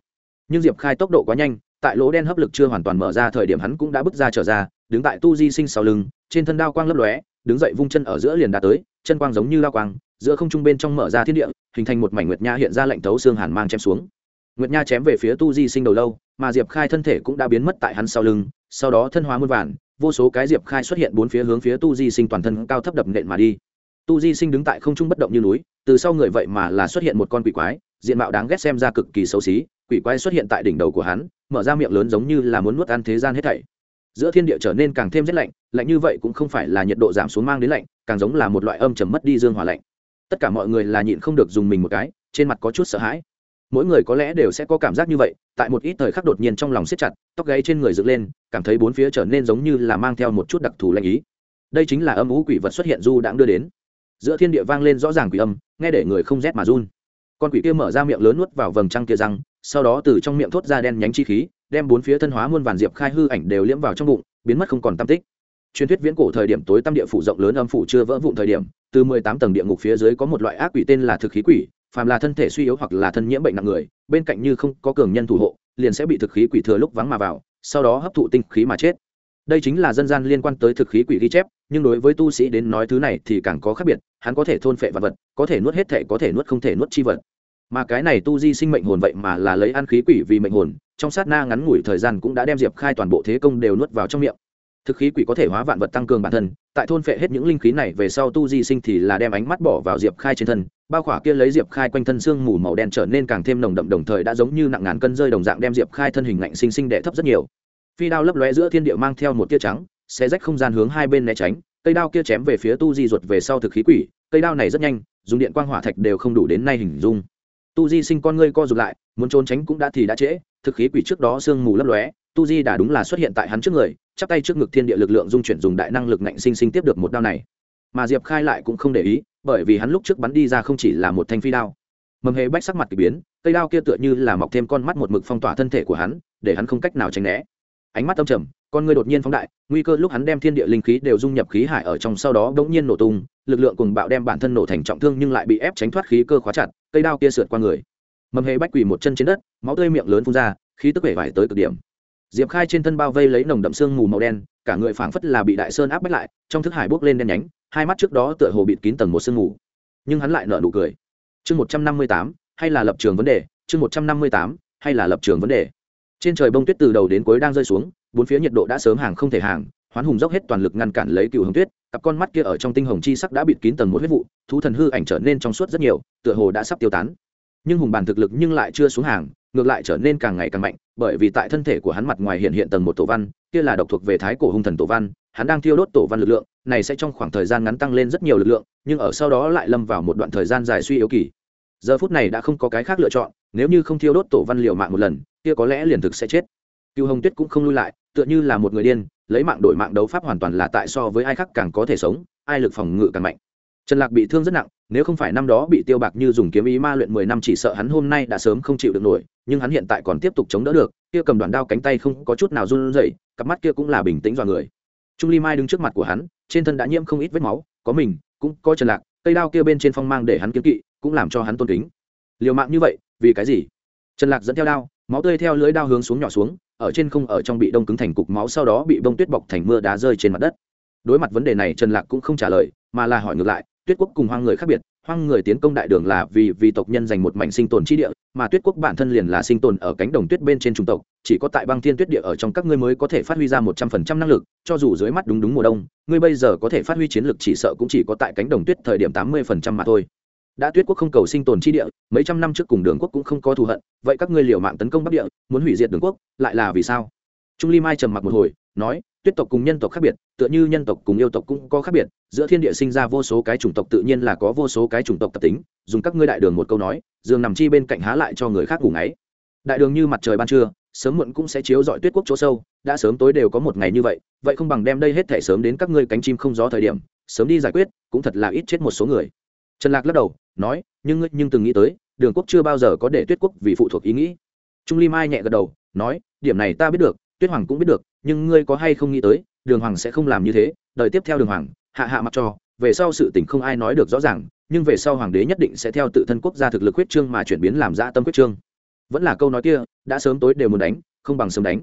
Nhưng diệp khai tốc độ quá nhanh tại lỗ đen hấp lực chưa hoàn toàn mở ra thời điểm hắn cũng đã bước ra trở ra, đứng tại tu di sinh sau lưng, trên thân đao quang lấp lóe, đứng dậy vung chân ở giữa liền đã tới, chân quang giống như lao quang, giữa không trung bên trong mở ra thiên địa, hình thành một mảnh nguyệt nha hiện ra lệnh thấu xương hàn mang chém xuống. Nguyệt nha chém về phía tu di sinh đầu lâu, mà diệp khai thân thể cũng đã biến mất tại hắn sau lưng, sau đó thân hóa muôn vản vô số cái diệp khai xuất hiện bốn phía hướng phía tu di sinh toàn thân cao thấp đập nện mà đi. Tu di sinh đứng tại không trung bất động như núi, từ sau người vậy mà là xuất hiện một con quỷ quái, diện mạo đáng ghét xem ra cực kỳ xấu xí quỷ quái xuất hiện tại đỉnh đầu của hắn, mở ra miệng lớn giống như là muốn nuốt ăn thế gian hết thảy. Giữa thiên địa trở nên càng thêm rét lạnh lạnh như vậy cũng không phải là nhiệt độ giảm xuống mang đến lạnh, càng giống là một loại âm trầm mất đi dương hòa lạnh. Tất cả mọi người là nhịn không được dùng mình một cái, trên mặt có chút sợ hãi. Mỗi người có lẽ đều sẽ có cảm giác như vậy, tại một ít thời khắc đột nhiên trong lòng siết chặt, tóc gáy trên người dựng lên, cảm thấy bốn phía trở nên giống như là mang theo một chút đặc thù lạnh ý. Đây chính là âm ú quỷ vật xuất hiện du đãng đưa đến. Giữa thiên địa vang lên rõ ràng quỷ âm, nghe để người không rét mà run. Con quỷ kia mở ra miệng lớn nuốt vào vầng trăng kia răng sau đó từ trong miệng thốt ra đen nhánh chi khí, đem bốn phía thân hóa muôn vàn diệp khai hư ảnh đều liễm vào trong bụng, biến mất không còn tam tích. Truyền thuyết viễn cổ thời điểm tối tăm địa phủ rộng lớn âm phủ chưa vỡ vụn thời điểm, từ mười tám tầng địa ngục phía dưới có một loại ác quỷ tên là thực khí quỷ, phàm là thân thể suy yếu hoặc là thân nhiễm bệnh nặng người, bên cạnh như không có cường nhân thủ hộ, liền sẽ bị thực khí quỷ thừa lúc vắng mà vào, sau đó hấp thụ tinh khí mà chết. Đây chính là dân gian liên quan tới thực khí quỷ ghi chép, nhưng đối với tu sĩ đến nói thứ này thì càng có khác biệt, hắn có thể thôn phệ vật vật, có thể nuốt hết thể có thể nuốt không thể nuốt chi vật mà cái này tu di sinh mệnh hồn vậy mà là lấy ăn khí quỷ vì mệnh hồn, trong sát na ngắn ngủi thời gian cũng đã đem diệp khai toàn bộ thế công đều nuốt vào trong miệng. Thực khí quỷ có thể hóa vạn vật tăng cường bản thân, tại thôn phệ hết những linh khí này về sau tu di sinh thì là đem ánh mắt bỏ vào diệp khai trên thân, bao khỏa kia lấy diệp khai quanh thân xương mù màu đen trở nên càng thêm nồng đậm đồng thời đã giống như nặng ngàn cân rơi đồng dạng đem diệp khai thân hình ngạnh sinh sinh đệ thấp rất nhiều. Phi đao lấp lóe giữa thiên địa mang theo một tia trắng sẽ rách không gian hướng hai bên né tránh, cây đao kia chém về phía tu di ruột về sau thực khí quỷ, cây đao này rất nhanh, dùng điện quang hỏa thạch đều không đủ đến nay hình dung tu di sinh con ngươi co rụt lại, muốn trốn tránh cũng đã thì đã trễ, thực khí quỷ trước đó sương mù lấp lóe, tu di đã đúng là xuất hiện tại hắn trước người, chắp tay trước ngực thiên địa lực lượng dung chuyển dùng đại năng lực ngạnh sinh sinh tiếp được một đao này. Mà diệp khai lại cũng không để ý, bởi vì hắn lúc trước bắn đi ra không chỉ là một thanh phi đao. Mầm hề bách sắc mặt k ỳ biến, cây đao kia tựa như là mọc thêm con mắt một mực phong tỏa thân thể của hắn, để hắn không cách nào tránh né. Ánh mắt âm trầm, con người đột nhiên phóng đại, nguy cơ lúc hắn đem thiên địa linh khí đều dung nhập khí hải ở trong sau đó đ ỗ n g nhiên nổ tung, lực lượng cùng bạo đem bản thân nổ thành trọng thương nhưng lại bị ép tránh thoát khí cơ khóa chặt cây đao kia sượt qua người. Mầm hề bách quỳ một chân trên đất, máu tươi miệng lớn phun ra, khí tức vẻ vải tới cực điểm. Diệp khai trên thân bao vây lấy nồng đậm sương mù màu đen, cả người phảng phất là bị đại sơn áp bách lại, trong thức hải bốc lên đen nhánh, hai mắt trước đó tựa hồ bịt kín tầng một sương mù. Nhưng hắn lại nở nụ cười. Chương một trăm năm mươi tám, hay là lập trường vấn đề? Chương một trăm năm mươi tám, hay là lập trường vấn đề? Trên trời bông tuyết từ đầu đến cuối đang rơi xuống, bốn phía nhiệt độ đã sớm hàng không thể hàng, hoán hùng dốc hết toàn lực ngăn cản lấy cựu hồng tuyết cặp con mắt kia ở trong tinh hồng chi sắc đã bịt kín tầng một huyết vụ, thú thần hư ảnh trở nên trong suốt rất nhiều, tựa hồ đã sắp tiêu tán. Nhưng hùng bàn thực lực nhưng lại chưa xuống hàng, ngược lại trở nên càng ngày càng mạnh, bởi vì tại thân thể của hắn mặt ngoài hiện hiện tầng một tổ văn, kia là độc thuộc về thái cổ hung thần tổ văn, hắn đang thiêu đốt tổ văn lực lượng, này sẽ trong khoảng thời gian ngắn tăng lên rất nhiều lực lượng, nhưng ở sau đó lại lâm vào một đoạn thời gian dài suy yếu kỳ. Giờ phút này đã không có cái khác lựa chọn, nếu như không thiêu đốt tổ văn liệu mạng một lần, kia có lẽ liền thực sẽ chết. Cựu hồng tuyết cũng không lui lại, tựa như là một người điên lấy mạng đổi mạng đấu pháp hoàn toàn là tại so với ai khác càng có thể sống, ai lực phòng ngự càng mạnh. Trần lạc bị thương rất nặng, nếu không phải năm đó bị tiêu bạc như dùng kiếm ý ma luyện mười năm chỉ sợ hắn hôm nay đã sớm không chịu được nổi, nhưng hắn hiện tại còn tiếp tục chống đỡ được, kia cầm đoàn đao cánh tay không có chút nào run rẩy, cặp mắt kia cũng là bình tĩnh dọa người. Trung ly mai đứng trước mặt của hắn, trên thân đã nhiễm không ít vết máu, có mình, cũng có trần lạc, cây đao kia bên trên phong mang để hắn kiếm kỵ, cũng làm cho hắn tôn kính. Liều mạng như vậy, vì cái gì? Trần lạc dẫn theo đao máu tươi theo lưới đao hướng xuống nhỏ xuống, ở trên không ở trong bị đông cứng thành cục máu sau đó bị bông tuyết bọc thành mưa đá rơi trên mặt đất. Đối mặt vấn đề này, trần lạc cũng không trả lời, mà là hỏi ngược lại, tuyết quốc cùng hoang người khác biệt, hoang người tiến công đại đường là vì vì tộc nhân giành một mảnh sinh tồn chi địa, mà tuyết quốc bản thân liền là sinh tồn ở cánh đồng tuyết bên trên trung tộc, chỉ có tại băng thiên tuyết địa ở trong các ngươi mới có thể phát huy ra một trăm phần trăm năng lực, cho dù dưới mắt đúng đúng mùa đông, ngươi bây giờ có thể phát huy chiến lực chỉ sợ cũng chỉ có tại cánh đồng tuyết thời điểm tám mươi phần trăm mà thôi đã tuyết quốc không cầu sinh tồn chi địa, mấy trăm năm trước cùng đường quốc cũng không có thù hận, vậy các ngươi liều mạng tấn công bắc địa, muốn hủy diệt đường quốc, lại là vì sao? Trung ly mai trầm mặc một hồi, nói, tuyết tộc cùng nhân tộc khác biệt, tựa như nhân tộc cùng yêu tộc cũng có khác biệt, giữa thiên địa sinh ra vô số cái chủng tộc tự nhiên là có vô số cái chủng tộc tập tính, dùng các ngươi đại đường một câu nói dường nằm chi bên cạnh há lại cho người khác ngủ ngáy. Đại đường như mặt trời ban trưa, sớm muộn cũng sẽ chiếu dọi tuyết quốc chỗ sâu, đã sớm tối đều có một ngày như vậy vậy không bằng đem đây hết thể sớm đến các ngươi cánh chim không gió thời điểm, sớm đi giải quyết, cũng thật là ít chết một số người. Trần lạc lắc đầu nói, nhưng ngươi nhưng từng nghĩ tới, đường quốc chưa bao giờ có để tuyết quốc vì phụ thuộc ý nghĩ. Trung ly mai nhẹ gật đầu, nói, điểm này ta biết được, tuyết hoàng cũng biết được, nhưng ngươi có hay không nghĩ tới, đường hoàng sẽ không làm như thế, đợi tiếp theo đường hoàng, hạ hạ mặc cho, về sau sự tình không ai nói được rõ ràng, nhưng về sau hoàng đế nhất định sẽ theo tự thân quốc gia thực lực huyết trương mà chuyển biến làm dã tâm huyết trương. Vẫn là câu nói kia, đã sớm tối đều muốn đánh, không bằng sớm đánh.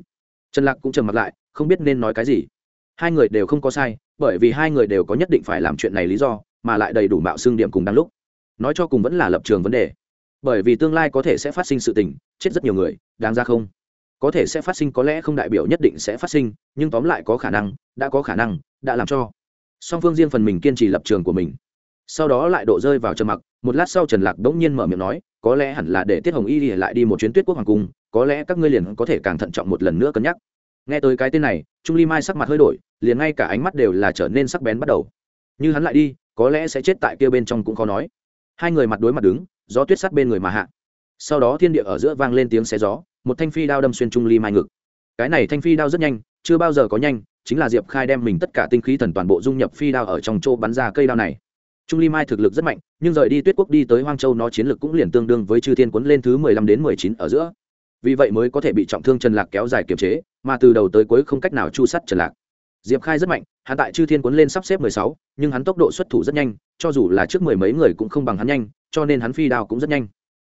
Trần lạc cũng trầm mặt lại, không biết nên nói cái gì. Hai người đều không có sai, bởi vì hai người đều có nhất định phải làm chuyện này lý do, mà lại đầy đủ mạo xương điểm cùng đáng lúc nói cho cùng vẫn là lập trường vấn đề. Bởi vì tương lai có thể sẽ phát sinh sự tình, chết rất nhiều người, đáng ra không. Có thể sẽ phát sinh có lẽ không đại biểu nhất định sẽ phát sinh, nhưng tóm lại có khả năng, đã có khả năng, đã làm cho. Song phương riêng phần mình kiên trì lập trường của mình. Sau đó lại độ rơi vào trầm mặc, một lát sau trần lạc đ ỗ n g nhiên mở miệng nói, có lẽ hẳn là để tiết hồng y lại đi một chuyến tuyết quốc hoàng cung, có lẽ các ngươi liền có thể càng thận trọng một lần nữa cân nhắc. Nghe tới cái tên này, trung ly mai sắc mặt hơi đổi, liền ngay cả ánh mắt đều là trở nên sắc bén bắt đầu. Như hắn lại đi, có lẽ sẽ chết tại kia bên trong cũng khó nói hai người mặt đối mặt đứng, gió tuyết sát bên người mà hạ. Sau đó thiên địa ở giữa vang lên tiếng xé gió, một thanh phi đao đâm xuyên trung ly mai ngực. Cái này thanh phi đao rất nhanh, chưa bao giờ có nhanh, chính là diệp khai đem mình tất cả tinh khí thần toàn bộ dung nhập phi đao ở trong chỗ bắn ra cây đao này. Trung ly mai thực lực rất mạnh, nhưng rời đi tuyết quốc đi tới hoang châu nó chiến lực cũng liền tương đương với chư thiên quấn lên thứ mười lăm đến mười chín ở giữa. Vì vậy mới có thể bị trọng thương trần lạc kéo dài kiềm chế, mà từ đầu tới cuối không cách nào chu sắt trần lạc diệp khai rất mạnh, hắn tại chư thiên cuốn lên sắp xếp mười sáu, nhưng hắn tốc độ xuất thủ rất nhanh, cho dù là trước mười mấy người cũng không bằng hắn nhanh, cho nên hắn phi đao cũng rất nhanh.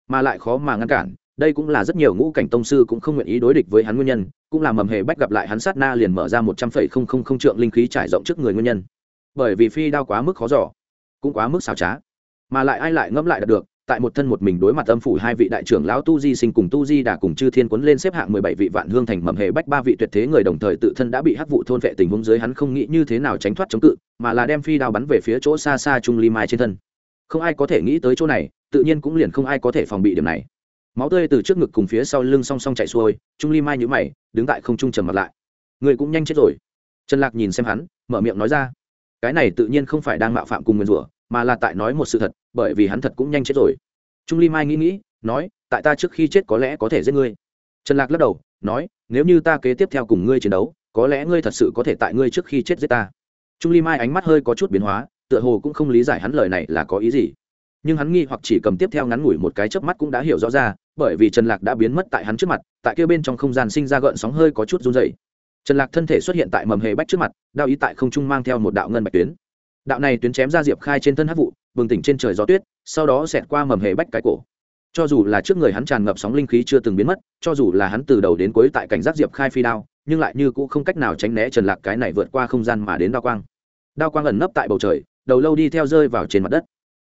Mà lại khó mà ngăn cản, đây cũng là rất nhiều ngũ cảnh tông sư cũng không nguyện ý đối địch với hắn nguyên nhân, cũng là mầm hề bách gặp lại hắn sát na liền mở ra một trăm phẩy không không không trượng linh khí trải rộng trước người nguyên nhân. Bởi vì phi đao quá mức khó giỏ cũng quá mức xảo trá, mà lại ai lại ngẫm lại được tại một thân một mình đối mặt âm phủ hai vị đại trưởng lão tu di sinh cùng tu di đã cùng chư thiên quấn lên xếp hạng mười bảy vị vạn hương thành mầm hề bách ba vị tuyệt thế người đồng thời tự thân đã bị hắc vụ thôn vệ tình huống dưới hắn không nghĩ như thế nào tránh thoát chống cự, mà là đem phi đao bắn về phía chỗ xa xa trung ly mai trên thân. Không ai có thể nghĩ tới chỗ này, tự nhiên cũng liền không ai có thể phòng bị điểm này. Máu tươi từ trước ngực cùng phía sau lưng song song chạy xuôi, trung ly mai nhữ mày, đứng tại không trung trầm mặt lại. Người cũng nhanh chết rồi. Trần lạc nhìn xem hắn, mở miệng nói ra, cái này tự nhiên không phải đang mạo phạm cùng nguyên rủa mà là tại nói một sự thật, bởi vì hắn thật cũng nhanh chết rồi. Trung ly mai nghĩ nghĩ, nói, tại ta trước khi chết có lẽ có thể giết ngươi. Trần lạc lắc đầu, nói, nếu như ta kế tiếp theo cùng ngươi chiến đấu, có lẽ ngươi thật sự có thể tại ngươi trước khi chết giết ta. Trung ly mai ánh mắt hơi có chút biến hóa, tựa hồ cũng không lý giải hắn lời này là có ý gì. Nhưng hắn nghi hoặc chỉ cầm tiếp theo ngắn ngủi một cái chớp mắt cũng đã hiểu rõ ra, bởi vì trần lạc đã biến mất tại hắn trước mặt, tại kia bên trong không gian sinh ra gợn sóng hơi có chút run dày trần lạc thân thể xuất hiện tại mầm hề bách trước mặt, đao ý tại không trung mang theo một đạo ngân bạch tuyến đạo này tuyến chém ra diệp khai trên thân hát vụ, bừng tỉnh trên trời gió tuyết, sau đó xẹt qua mầm hề bách cái cổ. Cho dù là trước người hắn tràn ngập sóng linh khí chưa từng biến mất, cho dù là hắn từ đầu đến cuối tại cảnh giác diệp khai phi đao, nhưng lại như cũng không cách nào tránh né trần lạc cái này vượt qua không gian mà đến đao quang. Đao quang ẩn nấp tại bầu trời, đầu lâu đi theo rơi vào trên mặt đất.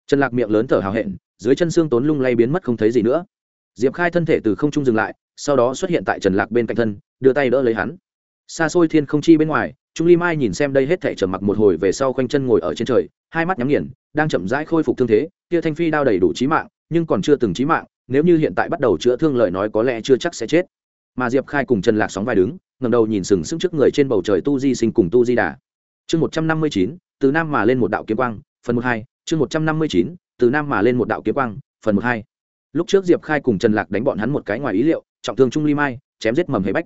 Trần lạc miệng lớn thở hào hẹn, dưới chân xương tốn lung lay biến mất không thấy gì nữa. Diệp khai thân thể từ không trung dừng lại, sau đó xuất hiện tại trần lạc bên cạnh thân, đưa tay đỡ lấy hắn. Xa xôi thiên không chi bên ngoài trung ly mai nhìn xem đây hết thể trầm mặc một hồi về sau khoanh chân ngồi ở trên trời, hai mắt nhắm nghiền, đang chậm rãi khôi phục thương thế, kia thanh phi đao đầy đủ trí mạng, nhưng còn chưa từng trí mạng, nếu như hiện tại bắt đầu chữa thương lời nói có lẽ chưa chắc sẽ chết. Mà diệp khai cùng trần lạc sóng vai đứng ngầm đầu nhìn sừng sững trước người trên bầu trời tu di sinh cùng tu di đà. Chương một trăm năm mươi chín, từ nam mà lên một đạo kiếm quang, phần một hai, chương một trăm năm mươi chín, từ nam mà lên một đạo kiếm quang, phần một hai. Lúc trước diệp khai cùng trần lạc đánh bọn hắn một cái ngoài ý liệu, trọng thương trung ly mai, chém giết mầm hề bách.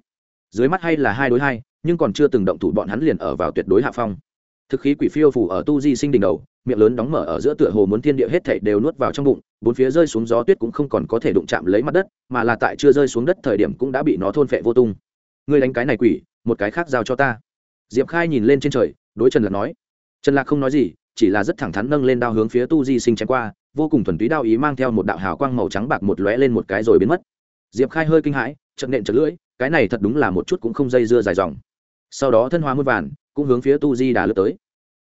Dưới mắt hay là hai đối hai nhưng còn chưa từng động thủ bọn hắn liền ở vào tuyệt đối hạ phong. Thực khí quỷ phiêu phủ ở tu di sinh đỉnh đầu, miệng lớn đóng mở ở giữa tựa hồ muốn thiên địa hết thảy đều nuốt vào trong bụng, bốn phía rơi xuống gió tuyết cũng không còn có thể đụng chạm lấy mặt đất, mà là tại chưa rơi xuống đất thời điểm cũng đã bị nó thôn phệ vô tung. Ngươi đánh cái này quỷ, một cái khác giao cho ta. Diệp khai nhìn lên trên trời, đối trần lạc nói. Trần lạc không nói gì, chỉ là rất thẳng thắn nâng lên đao hướng phía tu di sinh chém qua, vô cùng thuần túy đao ý mang theo một đạo hào quang màu trắng bạc một lóe lên một cái rồi biến mất. Diệp khai hơi kinh hãi, chợt nện chật lưỡi, cái này thật đúng là một chút cũng không dây dưa dài dòng sau đó thân hóa muôn vàn, cũng hướng phía tu di đà lướt tới.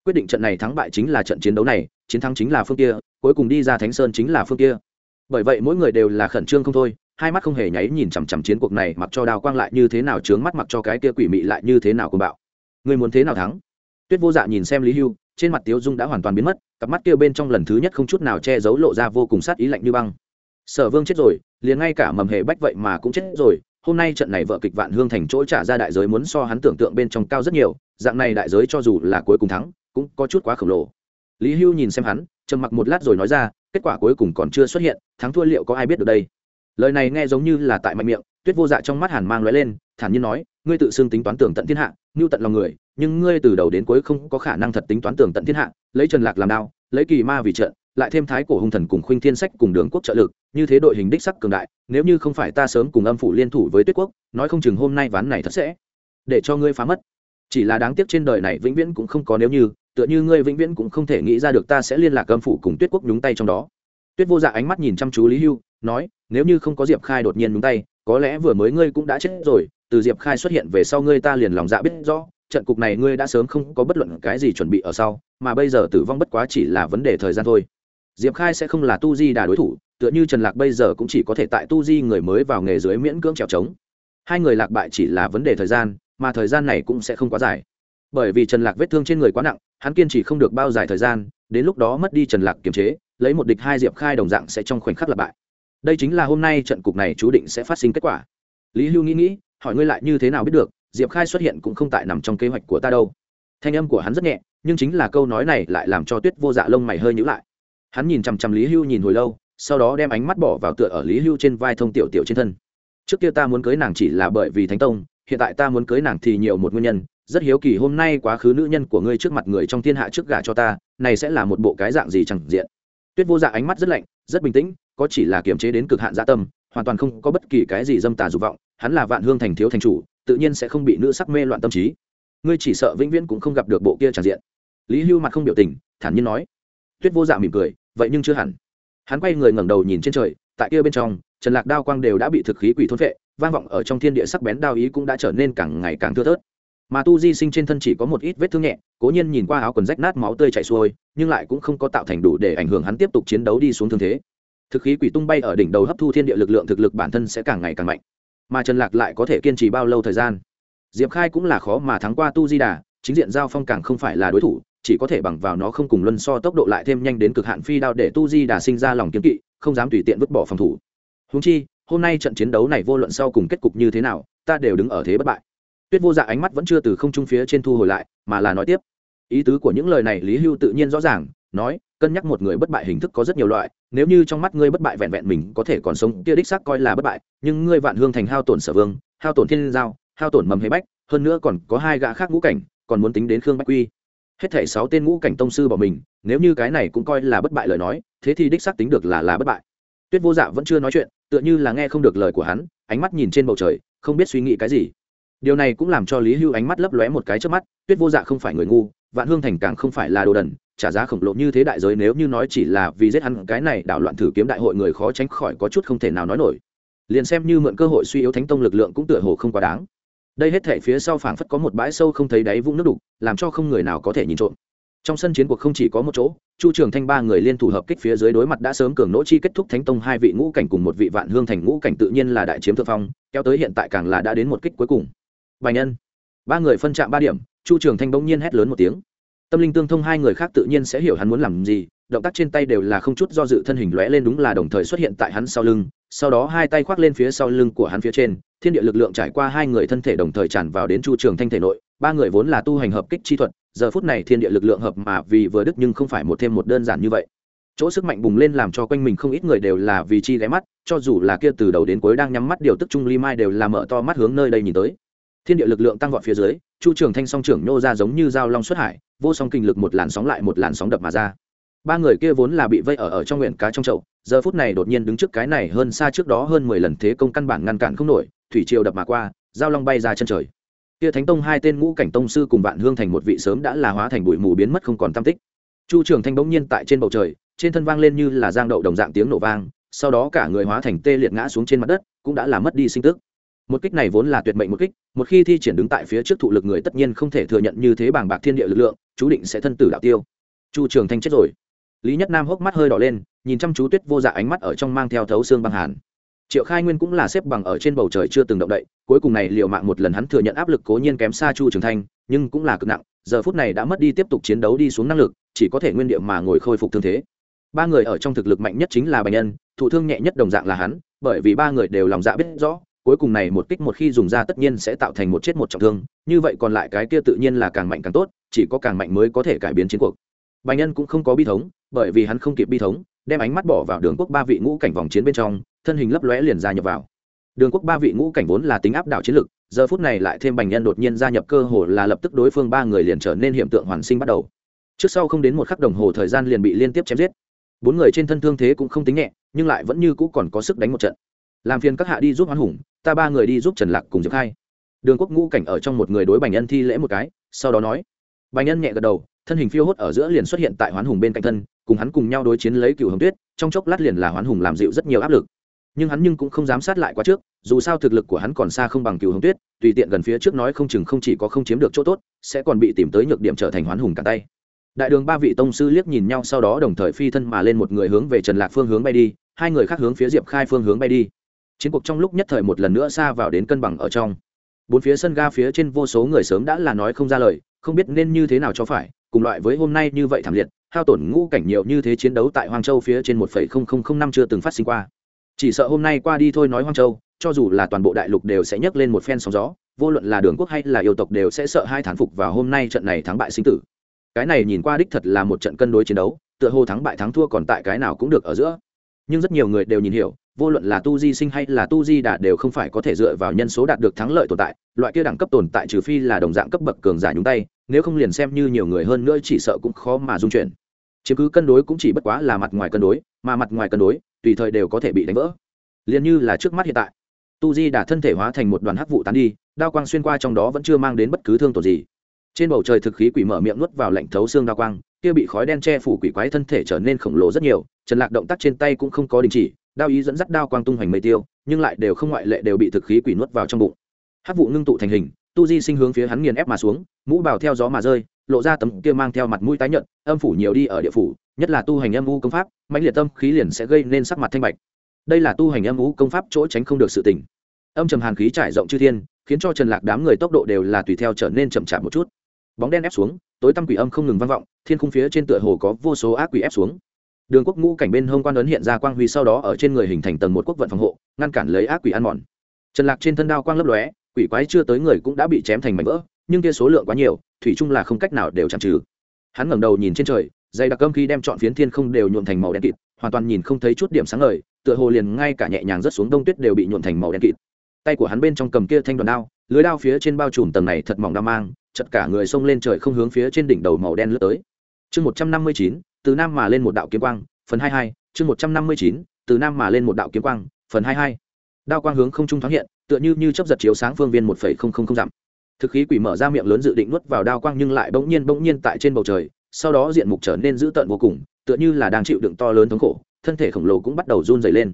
Quyết định trận này thắng bại chính là trận chiến đấu này, chiến thắng chính là phương kia, cuối cùng đi ra thánh sơn chính là phương kia. Bởi vậy mỗi người đều là khẩn trương không thôi, hai mắt không hề nháy nhìn chằm chằm chiến cuộc này mặc cho đào quang lại như thế nào, trướng mắt mặc cho cái kia quỷ mị lại như thế nào cùng bạo. Người muốn thế nào thắng? Tuyết vô dạ nhìn xem lý hưu, trên mặt tiếu dung đã hoàn toàn biến mất, cặp mắt kia bên trong lần thứ nhất không chút nào che giấu lộ ra vô cùng sát ý lạnh như băng. Sở vương chết rồi, liền ngay cả mầm hệ bách vậy mà cũng chết rồi hôm nay trận này vợ kịch vạn hương thành chỗ trả ra đại giới muốn so hắn tưởng tượng bên trong cao rất nhiều, dạng này đại giới cho dù là cuối cùng thắng, cũng có chút quá khổng lồ. Lý hưu nhìn xem hắn, trầm mặc một lát rồi nói ra, kết quả cuối cùng còn chưa xuất hiện, thắng thua liệu có ai biết được đây? Lời này nghe giống như là tại mạnh miệng, tuyết vô dạ trong mắt hàn mang lóe lên, thản nhiên nói, ngươi tự xưng tính toán tưởng tận thiên hạ, ngưu tận lòng người, nhưng ngươi từ đầu đến cuối không có khả năng thật tính toán tưởng tận thiên hạ, lấy trần lạc làm đao, lấy kỳ ma vì trận lại thêm thái cổ hung thần cùng khuynh thiên sách cùng đường quốc trợ lực, như thế đội hình đích sắc cường đại, nếu như không phải ta sớm cùng âm phủ liên thủ với tuyết quốc, nói không chừng hôm nay ván này thật sẽ để cho ngươi phá mất. Chỉ là đáng tiếc trên đời này vĩnh viễn cũng không có nếu như, tựa như ngươi vĩnh viễn cũng không thể nghĩ ra được ta sẽ liên lạc âm phủ cùng tuyết quốc nhúng tay trong đó. Tuyết vô dạ ánh mắt nhìn chăm chú lý hưu, nói, nếu như không có diệp khai đột nhiên nhúng tay, có lẽ vừa mới ngươi cũng đã chết rồi, từ diệp khai xuất hiện về sau ngươi ta liền lòng dạ biết rõ, trận cục này ngươi đã sớm không có bất luận cái gì chuẩn bị ở sau, mà bây giờ tử vong bất quá chỉ là vấn đề thời gian thôi diệp khai sẽ không là tu di đà đối thủ, tựa như trần lạc bây giờ cũng chỉ có thể tại tu di người mới vào nghề dưới miễn cưỡng trèo trống. Hai người lạc bại chỉ là vấn đề thời gian, mà thời gian này cũng sẽ không quá dài. Bởi vì trần lạc vết thương trên người quá nặng, hắn kiên trì không được bao dài thời gian, đến lúc đó mất đi trần lạc kiềm chế, lấy một địch hai diệp khai đồng dạng sẽ trong khoảnh khắc lạc bại. Đây chính là hôm nay trận cục này chú định sẽ phát sinh kết quả. Lý hưu nghĩ nghĩ, hỏi ngươi lại như thế nào biết được, diệp khai xuất hiện cũng không tại nằm trong kế hoạch của ta đâu. Thanh âm của hắn rất nhẹ, nhưng chính là câu nói này lại làm cho tuyết vô dạ lông mày hơi nhữ lại hắn nhìn chằm chằm lý hưu nhìn hồi lâu, sau đó đem ánh mắt bỏ vào tựa ở lý hưu trên vai thông tiểu tiểu trên thân. Trước kia ta muốn cưới nàng chỉ là bởi vì thánh tông, hiện tại ta muốn cưới nàng thì nhiều một nguyên nhân, rất hiếu kỳ hôm nay quá khứ nữ nhân của ngươi trước mặt người trong thiên hạ trước gả cho ta, này sẽ là một bộ cái dạng gì chẳng diện. Tuyết vô dạ ánh mắt rất lạnh, rất bình tĩnh, có chỉ là kiềm chế đến cực hạn dạ tâm, hoàn toàn không có bất kỳ cái gì dâm tà dục vọng, hắn là vạn hương thành thiếu thành chủ, tự nhiên sẽ không bị nữ sắc mê loạn tâm trí. Ngươi chỉ sợ vĩnh viễn cũng không gặp được bộ kia tràn diện. Lý hưu mặt không biểu tình, thản nhiên nói tuyết vô dạ mỉm cười, vậy nhưng chưa hẳn. Hắn quay người ngẩng đầu nhìn trên trời, tại kia bên trong, trần lạc đao quang đều đã bị thực khí quỷ thôn vệ vang vọng ở trong thiên địa sắc bén đao ý cũng đã trở nên càng ngày càng thưa thớt. Mà tu di sinh trên thân chỉ có một ít vết thương nhẹ, cố nhiên nhìn qua áo quần rách nát máu tươi chảy xuôi, nhưng lại cũng không có tạo thành đủ để ảnh hưởng hắn tiếp tục chiến đấu đi xuống thương thế. Thực khí quỷ tung bay ở đỉnh đầu hấp thu thiên địa lực lượng thực lực bản thân sẽ càng ngày càng mạnh. Mà trần lạc lại có thể kiên trì bao lâu thời gian? Diệp khai cũng là khó mà thắng qua tu di đà, chính diện giao phong càng không phải là đối thủ chỉ có thể bằng vào nó không cùng luân so tốc độ lại thêm nhanh đến cực hạn phi đao để tu di đà sinh ra lòng kiếm kỵ, không dám tùy tiện vứt bỏ phòng thủ. Húng chi, hôm nay trận chiến đấu này vô luận sau cùng kết cục như thế nào, ta đều đứng ở thế bất bại. Tuyết vô dạ ánh mắt vẫn chưa từ không trung phía trên thu hồi lại, mà là nói tiếp. Ý tứ của những lời này lý hưu tự nhiên rõ ràng, nói, cân nhắc một người bất bại hình thức có rất nhiều loại, nếu như trong mắt ngươi bất bại vẹn vẹn mình có thể còn sống, kia đích xác coi là bất bại, nhưng ngươi vạn hương thành hao tổn sở vương, hao tổn thiên giao, hao tổn mầm hế bách, hơn nữa còn có hai gã khác ngũ cảnh, còn muốn tính đến khương bách quy hết thảy sáu tên ngũ cảnh tông sư bỏ mình, nếu như cái này cũng coi là bất bại lời nói, thế thì đích xác tính được là là bất bại. Tuyết vô dạ vẫn chưa nói chuyện, tựa như là nghe không được lời của hắn, ánh mắt nhìn trên bầu trời, không biết suy nghĩ cái gì. Điều này cũng làm cho lý hưu ánh mắt lấp lóe một cái trước mắt, tuyết vô dạ không phải người ngu, vạn hương thành càng không phải là đồ đần, trả giá khổng lồ như thế đại giới nếu như nói chỉ là vì giết hắn, cái này đảo loạn thử kiếm đại hội người khó tránh khỏi có chút không thể nào nói nổi. Liền xem như mượn cơ hội suy yếu thánh tông lực lượng cũng tựa hồ không quá đáng đây hết thể phía sau phảng phất có một bãi sâu không thấy đáy vũng nước đục, làm cho không người nào có thể nhìn trộm. Trong sân chiến cuộc không chỉ có một chỗ, chu trường thanh ba người liên thủ hợp kích phía dưới đối mặt đã sớm cường nỗ chi kết thúc thánh tông hai vị ngũ cảnh cùng một vị vạn hương thành ngũ cảnh tự nhiên là đại chiếm thượng phong, kéo tới hiện tại càng là đã đến một kích cuối cùng. Bài nhân. Ba người phân chạm ba điểm, chu trường thanh bỗng nhiên hét lớn một tiếng. Tâm linh tương thông hai người khác tự nhiên sẽ hiểu hắn muốn làm gì động tác trên tay đều là không chút do dự thân hình lóe lên đúng là đồng thời xuất hiện tại hắn sau lưng, sau đó hai tay khoác lên phía sau lưng của hắn phía trên, thiên địa lực lượng trải qua hai người thân thể đồng thời tràn vào đến chu trường thanh thể nội, ba người vốn là tu hành hợp kích chi thuật, giờ phút này thiên địa lực lượng hợp mà vì vừa đức nhưng không phải một thêm một đơn giản như vậy. Chỗ sức mạnh bùng lên làm cho quanh mình không ít người đều là vì chi ghé mắt, cho dù là kia từ đầu đến cuối đang nhắm mắt điều tức trung ly mai đều là mở to mắt hướng nơi đây nhìn tới. Thiên địa lực lượng tăng vọt phía dưới, chu trường thanh song trưởng nhô ra giống như dao long xuất hải, vô song kinh lực một làn sóng lại một làn sóng đập mà ra ba người kia vốn là bị vây ở ở trong nguyện cá trong chậu, giờ phút này đột nhiên đứng trước cái này hơn xa trước đó hơn mười lần thế công căn bản ngăn cản không nổi, thủy triều đập mà qua, giao long bay ra chân trời. Kia thánh tông hai tên ngũ cảnh tông sư cùng vạn hương thành một vị sớm đã là hóa thành bụi mù biến mất không còn tam tích. Chu trường thanh bỗng nhiên tại trên bầu trời, trên thân vang lên như là giang đậu đồng dạng tiếng nổ vang, sau đó cả người hóa thành tê liệt ngã xuống trên mặt đất, cũng đã làm mất đi sinh tức. Một kích này vốn là tuyệt mệnh một kích, một khi thi triển đứng tại phía trước thụ lực người tất nhiên không thể thừa nhận như thế bàng bạc thiên địa lực lượng, chú định sẽ thân tử đạo tiêu. Chu trường thanh chết rồi lý nhất nam hốc mắt hơi đỏ lên, nhìn chăm chú tuyết vô dạ ánh mắt ở trong mang theo thấu xương băng hàn. Triệu khai nguyên cũng là xếp bằng ở trên bầu trời chưa từng động đậy, cuối cùng này liệu mạng một lần hắn thừa nhận áp lực cố nhiên kém xa chu trường thanh, nhưng cũng là cực nặng, giờ phút này đã mất đi tiếp tục chiến đấu đi xuống năng lực, chỉ có thể nguyên điệu mà ngồi khôi phục thương thế. Ba người ở trong thực lực mạnh nhất chính là bệnh nhân, thụ thương nhẹ nhất đồng dạng là hắn, bởi vì ba người đều lòng dạ biết rõ, cuối cùng này một kích một khi dùng ra tất nhiên sẽ tạo thành một chết một trọng thương, như vậy còn lại cái kia tự nhiên là càng mạnh càng tốt, chỉ có càng mạnh mới có thể cải biến chiến cuộc bành nhân cũng không có bi thống, bởi vì hắn không kịp bi thống, đem ánh mắt bỏ vào đường quốc ba vị ngũ cảnh vòng chiến bên trong, thân hình lấp lóe liền gia nhập vào. Đường quốc ba vị ngũ cảnh vốn là tính áp đảo chiến lực, giờ phút này lại thêm bành nhân đột nhiên gia nhập cơ hồ là lập tức đối phương ba người liền trở nên hiện tượng hoàn sinh bắt đầu. Trước sau không đến một khắc đồng hồ thời gian liền bị liên tiếp chém giết. Bốn người trên thân thương thế cũng không tính nhẹ, nhưng lại vẫn như cũ còn có sức đánh một trận. Làm phiền các hạ đi giúp hoán hùng, ta ba người đi giúp trần lạc cùng diệp khai. Đường quốc ngũ cảnh ở trong một người đối bành nhân thi lễ một cái, sau đó nói bành nhân nhẹ gật đầu, thân hình phiêu hốt ở giữa liền xuất hiện tại hoán hùng bên cạnh thân, cùng hắn cùng nhau đối chiến lấy Cửu hồng tuyết, trong chốc lát liền là hoán hùng làm dịu rất nhiều áp lực. Nhưng hắn nhưng cũng không dám sát lại quá trước, dù sao thực lực của hắn còn xa không bằng Cửu hồng tuyết, tùy tiện gần phía trước nói không chừng không chỉ có không chiếm được chỗ tốt, sẽ còn bị tìm tới nhược điểm trở thành hoán hùng cả tay. Đại đường ba vị tông sư liếc nhìn nhau sau đó đồng thời phi thân mà lên một người hướng về trần lạc phương hướng bay đi, hai người khác hướng phía diệp khai phương hướng bay đi. Chiến cuộc trong lúc nhất thời một lần nữa xa vào đến cân bằng ở trong. Bốn phía sân ga phía trên vô số người sớm đã là nói không ra lời không biết nên như thế nào cho phải, cùng loại với hôm nay như vậy thảm liệt, hao tổn ngũ cảnh nhiều như thế chiến đấu tại hoang châu phía trên một phẩy không không không năm chưa từng phát sinh qua. Chỉ sợ hôm nay qua đi thôi nói hoang châu, cho dù là toàn bộ đại lục đều sẽ nhấc lên một phen sóng gió, vô luận là đường quốc hay là yêu tộc đều sẽ sợ hai thán phục vào hôm nay trận này thắng bại sinh tử. Cái này nhìn qua đích thật là một trận cân đối chiến đấu, tựa hồ thắng bại thắng thua còn tại cái nào cũng được ở giữa. Nhưng rất nhiều người đều nhìn hiểu, vô luận là tu di sinh hay là tu di đạt đều không phải có thể dựa vào nhân số đạt được thắng lợi tồn tại, loại kia đẳng cấp tồn tại trừ phi là đồng dạng cấp bậc cường giả nhúng tay nếu không liền xem như nhiều người hơn nữa chỉ sợ cũng khó mà dung chuyển. Chiếm cứ cân đối cũng chỉ bất quá là mặt ngoài cân đối, mà mặt ngoài cân đối, tùy thời đều có thể bị đánh vỡ. Liền như là trước mắt hiện tại, tu di đã thân thể hóa thành một đoàn hắc vụ tán đi, đao quang xuyên qua trong đó vẫn chưa mang đến bất cứ thương tổn gì. Trên bầu trời thực khí quỷ mở miệng nuốt vào lạnh thấu xương đao quang, kia bị khói đen che phủ quỷ quái thân thể trở nên khổng lồ rất nhiều, trần lạc động tác trên tay cũng không có đình chỉ, đao ý dẫn dắt đao quang tung hoành mây tiêu, nhưng lại đều không ngoại lệ đều bị thực khí quỷ nuốt vào trong bụng. Hắc vụ ngưng tụ thành hình tu di sinh hướng phía hắn nghiền ép mà xuống, mũ bào theo gió mà rơi, lộ ra tấm kia mang theo mặt mũi tái nhợt, âm phủ nhiều đi ở địa phủ, nhất là tu hành âm u công pháp, mãnh liệt tâm khí liền sẽ gây nên sắc mặt thanh bạch. Đây là tu hành âm u công pháp chỗ tránh không được sự tỉnh âm trầm hàn khí trải rộng chư thiên, khiến cho trần lạc đám người tốc độ đều là tùy theo trở nên chậm chạp một chút. Bóng đen ép xuống, tối tăm quỷ âm không ngừng vang vọng, thiên khung phía trên tựa hồ có vô số ác quỷ ép xuống. Đường quốc ngũ cảnh bên hông quan ấn hiện ra quang huy sau đó ở trên người hình thành tầng một quốc vận phòng hộ, ngăn cản lấy ác quỷ ăn mòn. Trần lạc trên thân đao quang lấp lóe quỷ quái chưa tới người cũng đã bị chém thành mảnh vỡ, nhưng kia số lượng quá nhiều, thủy chung là không cách nào đều chạm trừ. Hắn ngẩng đầu nhìn trên trời, dây đặc âm khi đem chọn phiến thiên không đều nhuộm thành màu đen kịt, hoàn toàn nhìn không thấy chút điểm sáng ngời, tựa hồ liền ngay cả nhẹ nhàng rất xuống đông tuyết đều bị nhuộm thành màu đen kịt. Tay của hắn bên trong cầm kia thanh đoàn đao, lưới đao phía trên bao trùm tầng này thật mỏng đao mang, chật cả người xông lên trời không hướng phía trên đỉnh đầu màu đen lướt tới. Chương một trăm năm mươi chín, từ nam mà lên một đạo kiếm quang, phần hai hai, chương một trăm năm mươi chín, từ nam mà lên một đạo kiếm quang, phần hai hai đao quang hướng không trung thoáng hiện, tựa như như chấp giật chiếu sáng phương viên một phẩy không không không dặm. Thực khí quỷ mở ra miệng lớn dự định nuốt vào đao quang nhưng lại bỗng nhiên bỗng nhiên tại trên bầu trời, sau đó diện mục trở nên dữ tợn vô cùng, tựa như là đang chịu đựng to lớn thống khổ, thân thể khổng lồ cũng bắt đầu run dày lên.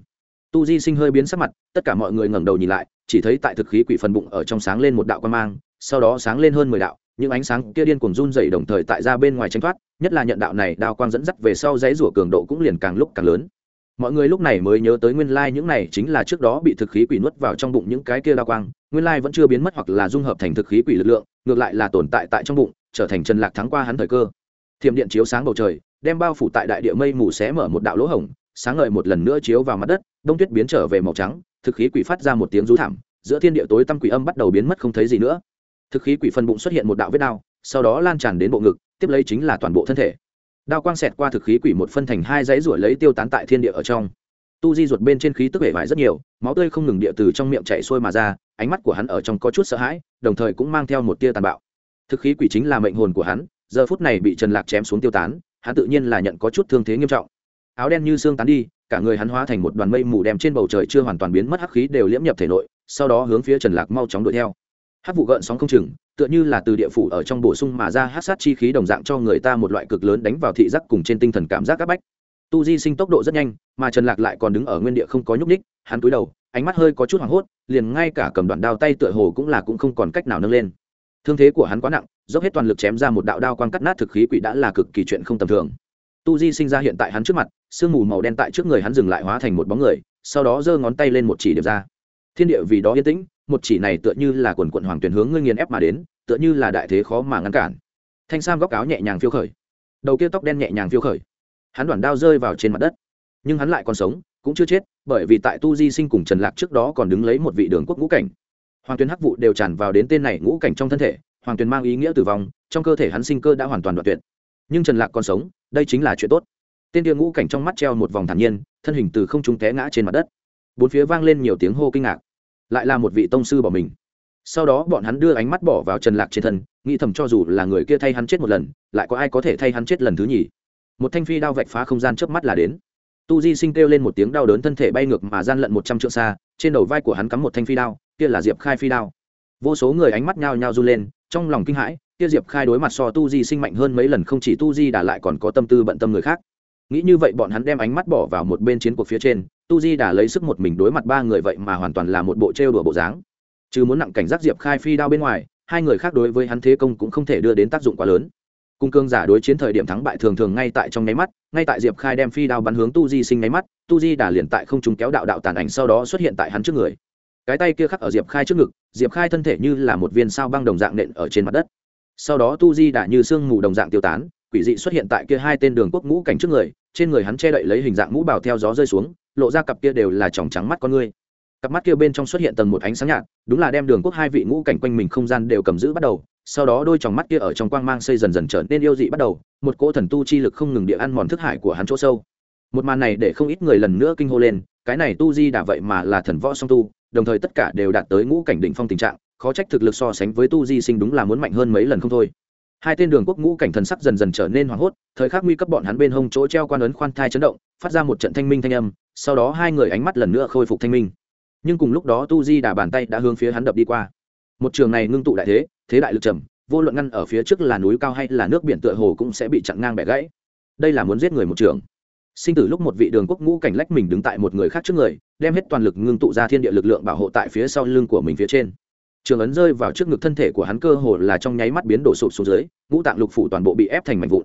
Tu di sinh hơi biến sắc mặt, tất cả mọi người ngẩng đầu nhìn lại, chỉ thấy tại thực khí quỷ phần bụng ở trong sáng lên một đạo quan mang, sau đó sáng lên hơn mười đạo, những ánh sáng kia điên cuồng run dày đồng thời tại ra bên ngoài tranh thoát, nhất là nhận đạo này, đao quang dẫn dắt về sau dãy rủa cường độ cũng liền càng lúc càng lớn mọi người lúc này mới nhớ tới nguyên lai những này chính là trước đó bị thực khí quỷ nuốt vào trong bụng những cái kia đa quang, nguyên lai vẫn chưa biến mất hoặc là dung hợp thành thực khí quỷ lực lượng, ngược lại là tồn tại tại trong bụng, trở thành trần lạc thắng qua hắn thời cơ. Thiểm điện chiếu sáng bầu trời, đem bao phủ tại đại địa mây mù xé mở một đạo lỗ hổng, sáng ngời một lần nữa chiếu vào mặt đất, đông tuyết biến trở về màu trắng, thực khí quỷ phát ra một tiếng rú thảm, giữa thiên địa tối tăm quỷ âm bắt đầu biến mất không thấy gì nữa. Thực khí quỷ phân bụng xuất hiện một đạo vết đao, sau đó lan tràn đến bộ ngực, tiếp lấy chính là toàn bộ thân thể đao quang xẹt qua thực khí quỷ một phân thành hai dãy ruổi lấy tiêu tán tại thiên địa ở trong. Tu di ruột bên trên khí tức vẻ vải rất nhiều, máu tươi không ngừng địa từ trong miệng chạy xuôi mà ra, ánh mắt của hắn ở trong có chút sợ hãi, đồng thời cũng mang theo một tia tàn bạo. Thực khí quỷ chính là mệnh hồn của hắn, giờ phút này bị trần lạc chém xuống tiêu tán, hắn tự nhiên là nhận có chút thương thế nghiêm trọng. Áo đen như xương tán đi, cả người hắn hóa thành một đoàn mây mù đem trên bầu trời chưa hoàn toàn biến mất hắc khí đều liễm nhập thể nội, sau đó hướng phía trần lạc mau chóng đuổi theo hát vụ gợn sóng không chừng, tựa như là từ địa phủ ở trong bổ sung mà ra hát sát chi khí đồng dạng cho người ta một loại cực lớn đánh vào thị giác cùng trên tinh thần cảm giác áp bách. Tu di sinh tốc độ rất nhanh, mà trần lạc lại còn đứng ở nguyên địa không có nhúc ních hắn cúi đầu, ánh mắt hơi có chút hoảng hốt, liền ngay cả cầm đoạn đao tay tựa hồ cũng là cũng không còn cách nào nâng lên. Thương thế của hắn quá nặng, dốc hết toàn lực chém ra một đạo đao quang cắt nát thực khí quỷ đã là cực kỳ chuyện không tầm thường. Tu di sinh ra hiện tại hắn trước mặt, sương mù màu đen tại trước người hắn dừng lại hóa thành một bóng người, sau đó giơ ngón tay lên một chỉ điểm ra. Thiên địa vì đó yên tĩnh một chỉ này tựa như là quần quận hoàng tuyển hướng ngươi nghiền ép mà đến, tựa như là đại thế khó mà ngăn cản. Thanh sam góc áo nhẹ nhàng phiêu khởi. Đầu kia tóc đen nhẹ nhàng phiêu khởi. Hắn đoàn đao rơi vào trên mặt đất. Nhưng hắn lại còn sống, cũng chưa chết, bởi vì tại tu di sinh cùng trần lạc trước đó còn đứng lấy một vị đường quốc ngũ cảnh. Hoàng tuyến hắc vụ đều tràn vào đến tên này ngũ cảnh trong thân thể, hoàng tuyến mang ý nghĩa tử vong, trong cơ thể hắn sinh cơ đã hoàn toàn đoạn tuyệt. Nhưng trần lạc còn sống, đây chính là chuyện tốt. Tên kia ngũ cảnh trong mắt treo một vòng thản nhiên, thân hình từ không trung té ngã trên mặt đất. Bốn phía vang lên nhiều tiếng hô kinh ngạc lại là một vị tông sư bỏ mình. Sau đó bọn hắn đưa ánh mắt bỏ vào trần lạc trên thân, nghĩ thầm cho dù là người kia thay hắn chết một lần, lại có ai có thể thay hắn chết lần thứ nhì. Một thanh phi đao vạch phá không gian trước mắt là đến. Tu di sinh kêu lên một tiếng đau đớn thân thể bay ngược mà gian lận một trăm trượng xa, trên đầu vai của hắn cắm một thanh phi đao, kia là diệp khai phi đao. Vô số người ánh mắt nhao nhao run lên, trong lòng kinh hãi, kia diệp khai đối mặt so tu di sinh mạnh hơn mấy lần không chỉ tu di đà lại còn có tâm tư bận tâm người khác. Nghĩ như vậy bọn hắn đem ánh mắt bỏ vào một bên chiến cuộc phía trên tu di đã lấy sức một mình đối mặt ba người vậy mà hoàn toàn là một bộ trêu đùa bộ dáng. Chứ muốn nặng cảnh giác diệp khai phi đao bên ngoài, hai người khác đối với hắn thế công cũng không thể đưa đến tác dụng quá lớn. Cung cương giả đối chiến thời điểm thắng bại thường thường ngay tại trong nháy mắt, ngay tại diệp khai đem phi đao bắn hướng tu di sinh nháy mắt, tu di đà liền tại không chúng kéo đạo đạo tàn ảnh sau đó xuất hiện tại hắn trước người. Cái tay kia khắc ở diệp khai trước ngực, diệp khai thân thể như là một viên sao băng đồng dạng nện ở trên mặt đất. Sau đó tu di đà như sương mù đồng dạng tiêu tán, quỷ dị xuất hiện tại kia hai tên đường quốc ngũ cảnh trước người, trên người hắn che đậy lấy hình dạng mũ bào theo gió rơi xuống lộ ra cặp kia đều là tròng trắng mắt con ngươi. Cặp mắt kia bên trong xuất hiện tầng một ánh sáng nhạt, đúng là đem đường quốc hai vị ngũ cảnh quanh mình không gian đều cầm giữ bắt đầu, sau đó đôi tròng mắt kia ở trong quang mang xây dần dần trở nên yêu dị bắt đầu, một cỗ thần tu chi lực không ngừng địa ăn mòn thức hải của hắn chỗ sâu. Một màn này để không ít người lần nữa kinh hô lên, cái này tu di đã vậy mà là thần võ song tu, đồng thời tất cả đều đạt tới ngũ cảnh đỉnh phong tình trạng, khó trách thực lực so sánh với tu di sinh đúng là muốn mạnh hơn mấy lần không thôi hai tên đường quốc ngũ cảnh thần sắc dần dần trở nên hoảng hốt, thời khắc nguy cấp bọn hắn bên hông chỗ treo quan ấn khoan thai chấn động, phát ra một trận thanh minh thanh âm, sau đó hai người ánh mắt lần nữa khôi phục thanh minh. Nhưng cùng lúc đó tu di đà bàn tay đã hướng phía hắn đập đi qua. Một trường này ngưng tụ đại thế thế đại lực trầm, vô luận ngăn ở phía trước là núi cao hay là nước biển tựa hồ cũng sẽ bị chặn ngang bẻ gãy. Đây là muốn giết người một trường. Sinh tử lúc một vị đường quốc ngũ cảnh lách mình đứng tại một người khác trước người, đem hết toàn lực ngưng tụ ra thiên địa lực lượng bảo hộ tại phía sau lưng của mình phía trên trường ấn rơi vào trước ngực thân thể của hắn cơ hồ là trong nháy mắt biến đổ sụp xuống dưới, ngũ tạng lục phủ toàn bộ bị ép thành mảnh vụn.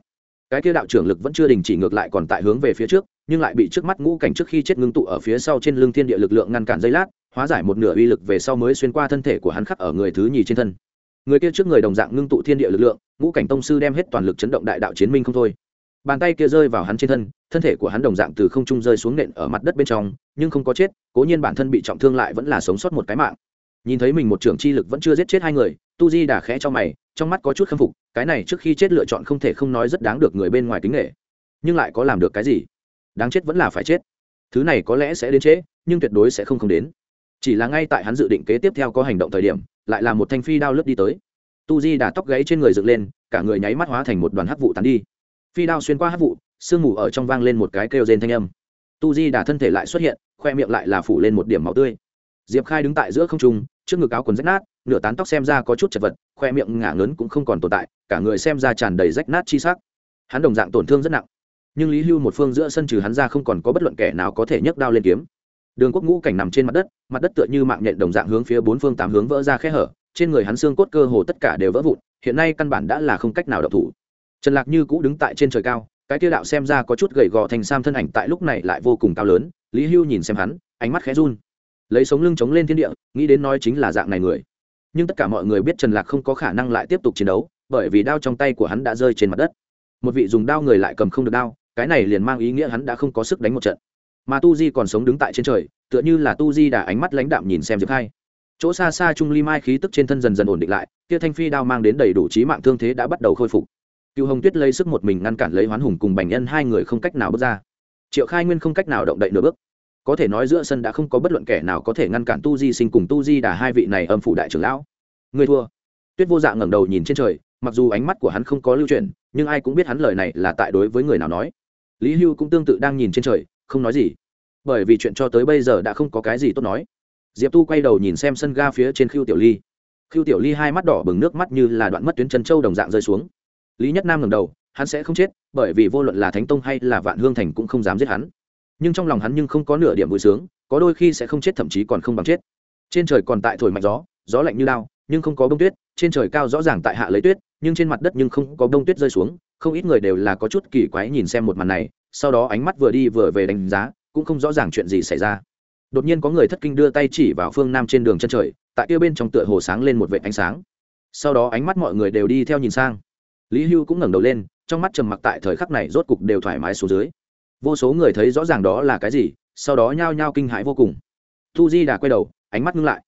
Cái kia đạo trưởng lực vẫn chưa đình chỉ ngược lại còn tại hướng về phía trước, nhưng lại bị trước mắt ngũ cảnh trước khi chết ngưng tụ ở phía sau trên lưng thiên địa lực lượng ngăn cản dây lát, hóa giải một nửa uy lực về sau mới xuyên qua thân thể của hắn khắc ở người thứ nhì trên thân. Người kia trước người đồng dạng ngưng tụ thiên địa lực lượng, ngũ cảnh tông sư đem hết toàn lực chấn động đại đạo chiến minh không thôi. Bàn tay kia rơi vào hắn trên thân thân thể của hắn đồng dạng từ không trung rơi xuống nện ở mặt đất bên trong, nhưng không có chết, cố nhiên bản thân bị trọng thương lại vẫn là sống sót một cái mạng nhìn thấy mình một trưởng chi lực vẫn chưa giết chết hai người, tu di đà khẽ cho mày, trong mắt có chút khâm phục, cái này trước khi chết lựa chọn không thể không nói rất đáng được người bên ngoài kính nghệ nhưng lại có làm được cái gì? Đáng chết vẫn là phải chết. Thứ này có lẽ sẽ đến trễ, nhưng tuyệt đối sẽ không không đến. Chỉ là ngay tại hắn dự định kế tiếp theo có hành động thời điểm, lại là một thanh phi đao lướt đi tới. Tu di đà tóc gáy trên người dựng lên, cả người nháy mắt hóa thành một đoàn hắc vụ tắn đi. Phi đao xuyên qua hắc vụ, sương mù ở trong vang lên một cái kêu rên thanh âm. Tu di đà thân thể lại xuất hiện, khoe miệng lại là phủ lên một điểm máu tươi. Diệp khai đứng tại giữa không trung trước ngực áo quần rách nát, nửa tán tóc xem ra có chút chật vật, khoe miệng ngả ngớn cũng không còn tồn tại, cả người xem ra tràn đầy rách nát chi sắc. Hắn đồng dạng tổn thương rất nặng. Nhưng lý hưu một phương giữa sân trừ hắn ra không còn có bất luận kẻ nào có thể nhấc đao lên kiếm. Đường quốc ngũ cảnh nằm trên mặt đất mặt đất tựa như mạng nhện đồng dạng hướng phía bốn phương tám hướng vỡ ra khe hở, trên người hắn xương cốt cơ hồ tất cả đều vỡ vụn, hiện nay căn bản đã là không cách nào độc thủ. Trần lạc như cũ đứng tại trên trời cao, cái kia đạo xem ra có chút gầy gò thành sam thân ảnh tại lúc này lại vô cùng cao lớn, lý hưu nhìn xem hắn, ánh mắt khẽ run lấy sống lưng chống lên thiên địa, nghĩ đến nói chính là dạng này người. Nhưng tất cả mọi người biết trần lạc không có khả năng lại tiếp tục chiến đấu, bởi vì đao trong tay của hắn đã rơi trên mặt đất. Một vị dùng đao người lại cầm không được đao, cái này liền mang ý nghĩa hắn đã không có sức đánh một trận. Mà tu di còn sống đứng tại trên trời, tựa như là tu di đã ánh mắt lãnh đạm nhìn xem diệp khai. Chỗ xa xa trung ly mai khí tức trên thân dần dần ổn định lại, kia thanh phi đao mang đến đầy đủ trí mạng thương thế đã bắt đầu khôi phục. Cựu hồng tuyết lấy sức một mình ngăn cản lấy hoán hùng cùng bành nhân hai người không cách nào bước ra. Triệu khai nguyên không cách nào động đậy nửa bước có thể nói giữa sân đã không có bất luận kẻ nào có thể ngăn cản tu di sinh cùng tu di đà hai vị này âm phủ đại trưởng lão. Người thua. Tuyết vô dạ ngẩng đầu nhìn trên trời, mặc dù ánh mắt của hắn không có lưu truyền nhưng ai cũng biết hắn lời này là tại đối với người nào nói. Lý hưu cũng tương tự đang nhìn trên trời, không nói gì. Bởi vì chuyện cho tới bây giờ đã không có cái gì tốt nói. Diệp tu quay đầu nhìn xem sân ga phía trên khiêu tiểu ly. Khiêu tiểu ly hai mắt đỏ bừng nước mắt như là đoạn mất tuyến chân châu đồng dạng rơi xuống. Lý nhất nam ngầm đầu, hắn sẽ không chết, bởi vì vô luận là thánh tông hay là vạn hương thành cũng không dám giết hắn nhưng trong lòng hắn nhưng không có nửa điểm vui sướng, có đôi khi sẽ không chết thậm chí còn không bằng chết. Trên trời còn tại thổi mạnh gió gió lạnh như lao nhưng không có bông tuyết, trên trời cao rõ ràng tại hạ lấy tuyết, nhưng trên mặt đất nhưng không có bông tuyết rơi xuống, không ít người đều là có chút kỳ quái nhìn xem một màn này, sau đó ánh mắt vừa đi vừa về đánh giá, cũng không rõ ràng chuyện gì xảy ra. Đột nhiên có người thất kinh đưa tay chỉ vào phương nam trên đường chân trời, tại kia bên trong tựa hồ sáng lên một vệt ánh sáng. Sau đó ánh mắt mọi người đều đi theo nhìn sang. Lý hưu cũng ngẩng đầu lên, trong mắt trầm mặc tại thời khắc này rốt cục đều thoải mái xuống dưới vô số người thấy rõ ràng đó là cái gì, sau đó nhao nhao kinh hãi vô cùng. Tu di đà quay đầu, ánh mắt ngưng lại.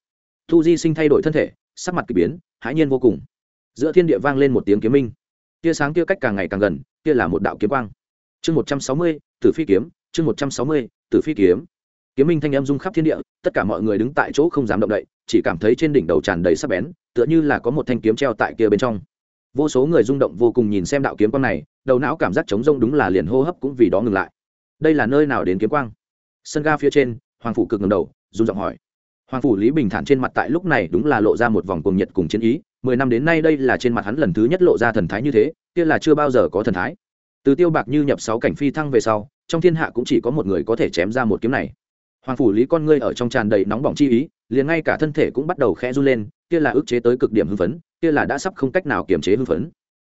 Tu di sinh thay đổi thân thể, sắc mặt k ỳ biến, hãi nhiên vô cùng. Giữa thiên địa vang lên một tiếng kiếm minh. Tia sáng kia cách càng ngày càng gần, kia là một đạo kiếm quang. Chương một trăm sáu mươi, tử phi kiếm, chương một trăm sáu mươi, tử phi kiếm. Kiếm minh thanh âm rung khắp thiên địa, tất cả mọi người đứng tại chỗ không dám động đậy, chỉ cảm thấy trên đỉnh đầu tràn đầy sắc bén, tựa như là có một thanh kiếm treo tại kia bên trong. Vô số người rung động vô cùng nhìn xem đạo kiếm quang này, đầu não cảm giác trống rông đúng là liền hô hấp cũng vì đó ngừng lại đây là nơi nào đến kiếm quang? Sân ga phía trên, hoàng phủ cực ngầm đầu rung giọng hỏi. Hoàng phủ lý bình thản trên mặt tại lúc này đúng là lộ ra một vòng cuồng nhiệt cùng chiến ý, mười năm đến nay đây là trên mặt hắn lần thứ nhất lộ ra thần thái như thế, kia là chưa bao giờ có thần thái. Từ tiêu bạc như nhập sáu cảnh phi thăng về sau, trong thiên hạ cũng chỉ có một người có thể chém ra một kiếm này. Hoàng phủ lý con ngươi ở trong tràn đầy nóng bỏng chi ý, liền ngay cả thân thể cũng bắt đầu khẽ run lên, kia là ức chế tới cực điểm hưng phấn, kia là đã sắp không cách nào kiềm chế hưng phấn.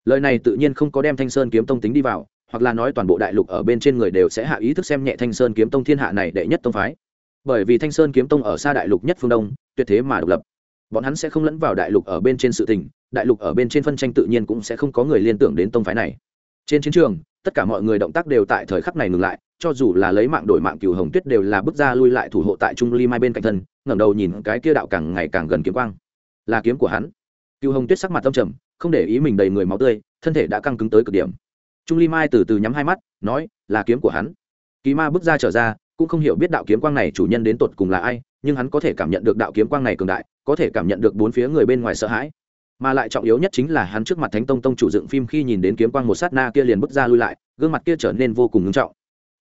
Lời này tự nhiên không có đem thanh sơn kiếm tông tính đi vào hoặc là nói toàn bộ đại lục ở bên trên người đều sẽ hạ ý thức xem nhẹ thanh sơn kiếm tông thiên hạ này đệ nhất tông phái. Bởi vì thanh sơn kiếm tông ở xa đại lục nhất phương đông, tuyệt thế mà độc lập. Bọn hắn sẽ không lẫn vào đại lục ở bên trên sự tình, đại lục ở bên trên phân tranh tự nhiên cũng sẽ không có người liên tưởng đến tông phái này. Trên chiến trường, tất cả mọi người động tác đều tại thời khắc này ngừng lại, cho dù là lấy mạng đổi mạng Cửu hồng tuyết đều là bước ra lui lại thủ hộ tại trung ly mai bên cạnh thân, ngẩng đầu nhìn cái kia đạo càng ngày càng gần kiếm quang. Là kiếm của hắn. Cửu hồng tuyết sắc mặt tâm trầm, không để ý mình đầy người máu tươi, thân thể đã căng cứng tới cực điểm trung ly mai từ từ nhắm hai mắt, nói, là kiếm của hắn. Kỳ ma bước ra trở ra, cũng không hiểu biết đạo kiếm quang này chủ nhân đến tột cùng là ai, nhưng hắn có thể cảm nhận được đạo kiếm quang này cường đại, có thể cảm nhận được bốn phía người bên ngoài sợ hãi. Mà lại trọng yếu nhất chính là hắn trước mặt thánh tông tông chủ dựng phim khi nhìn đến kiếm quang một sát na kia liền bước ra lui lại, gương mặt kia trở nên vô cùng ngưng trọng.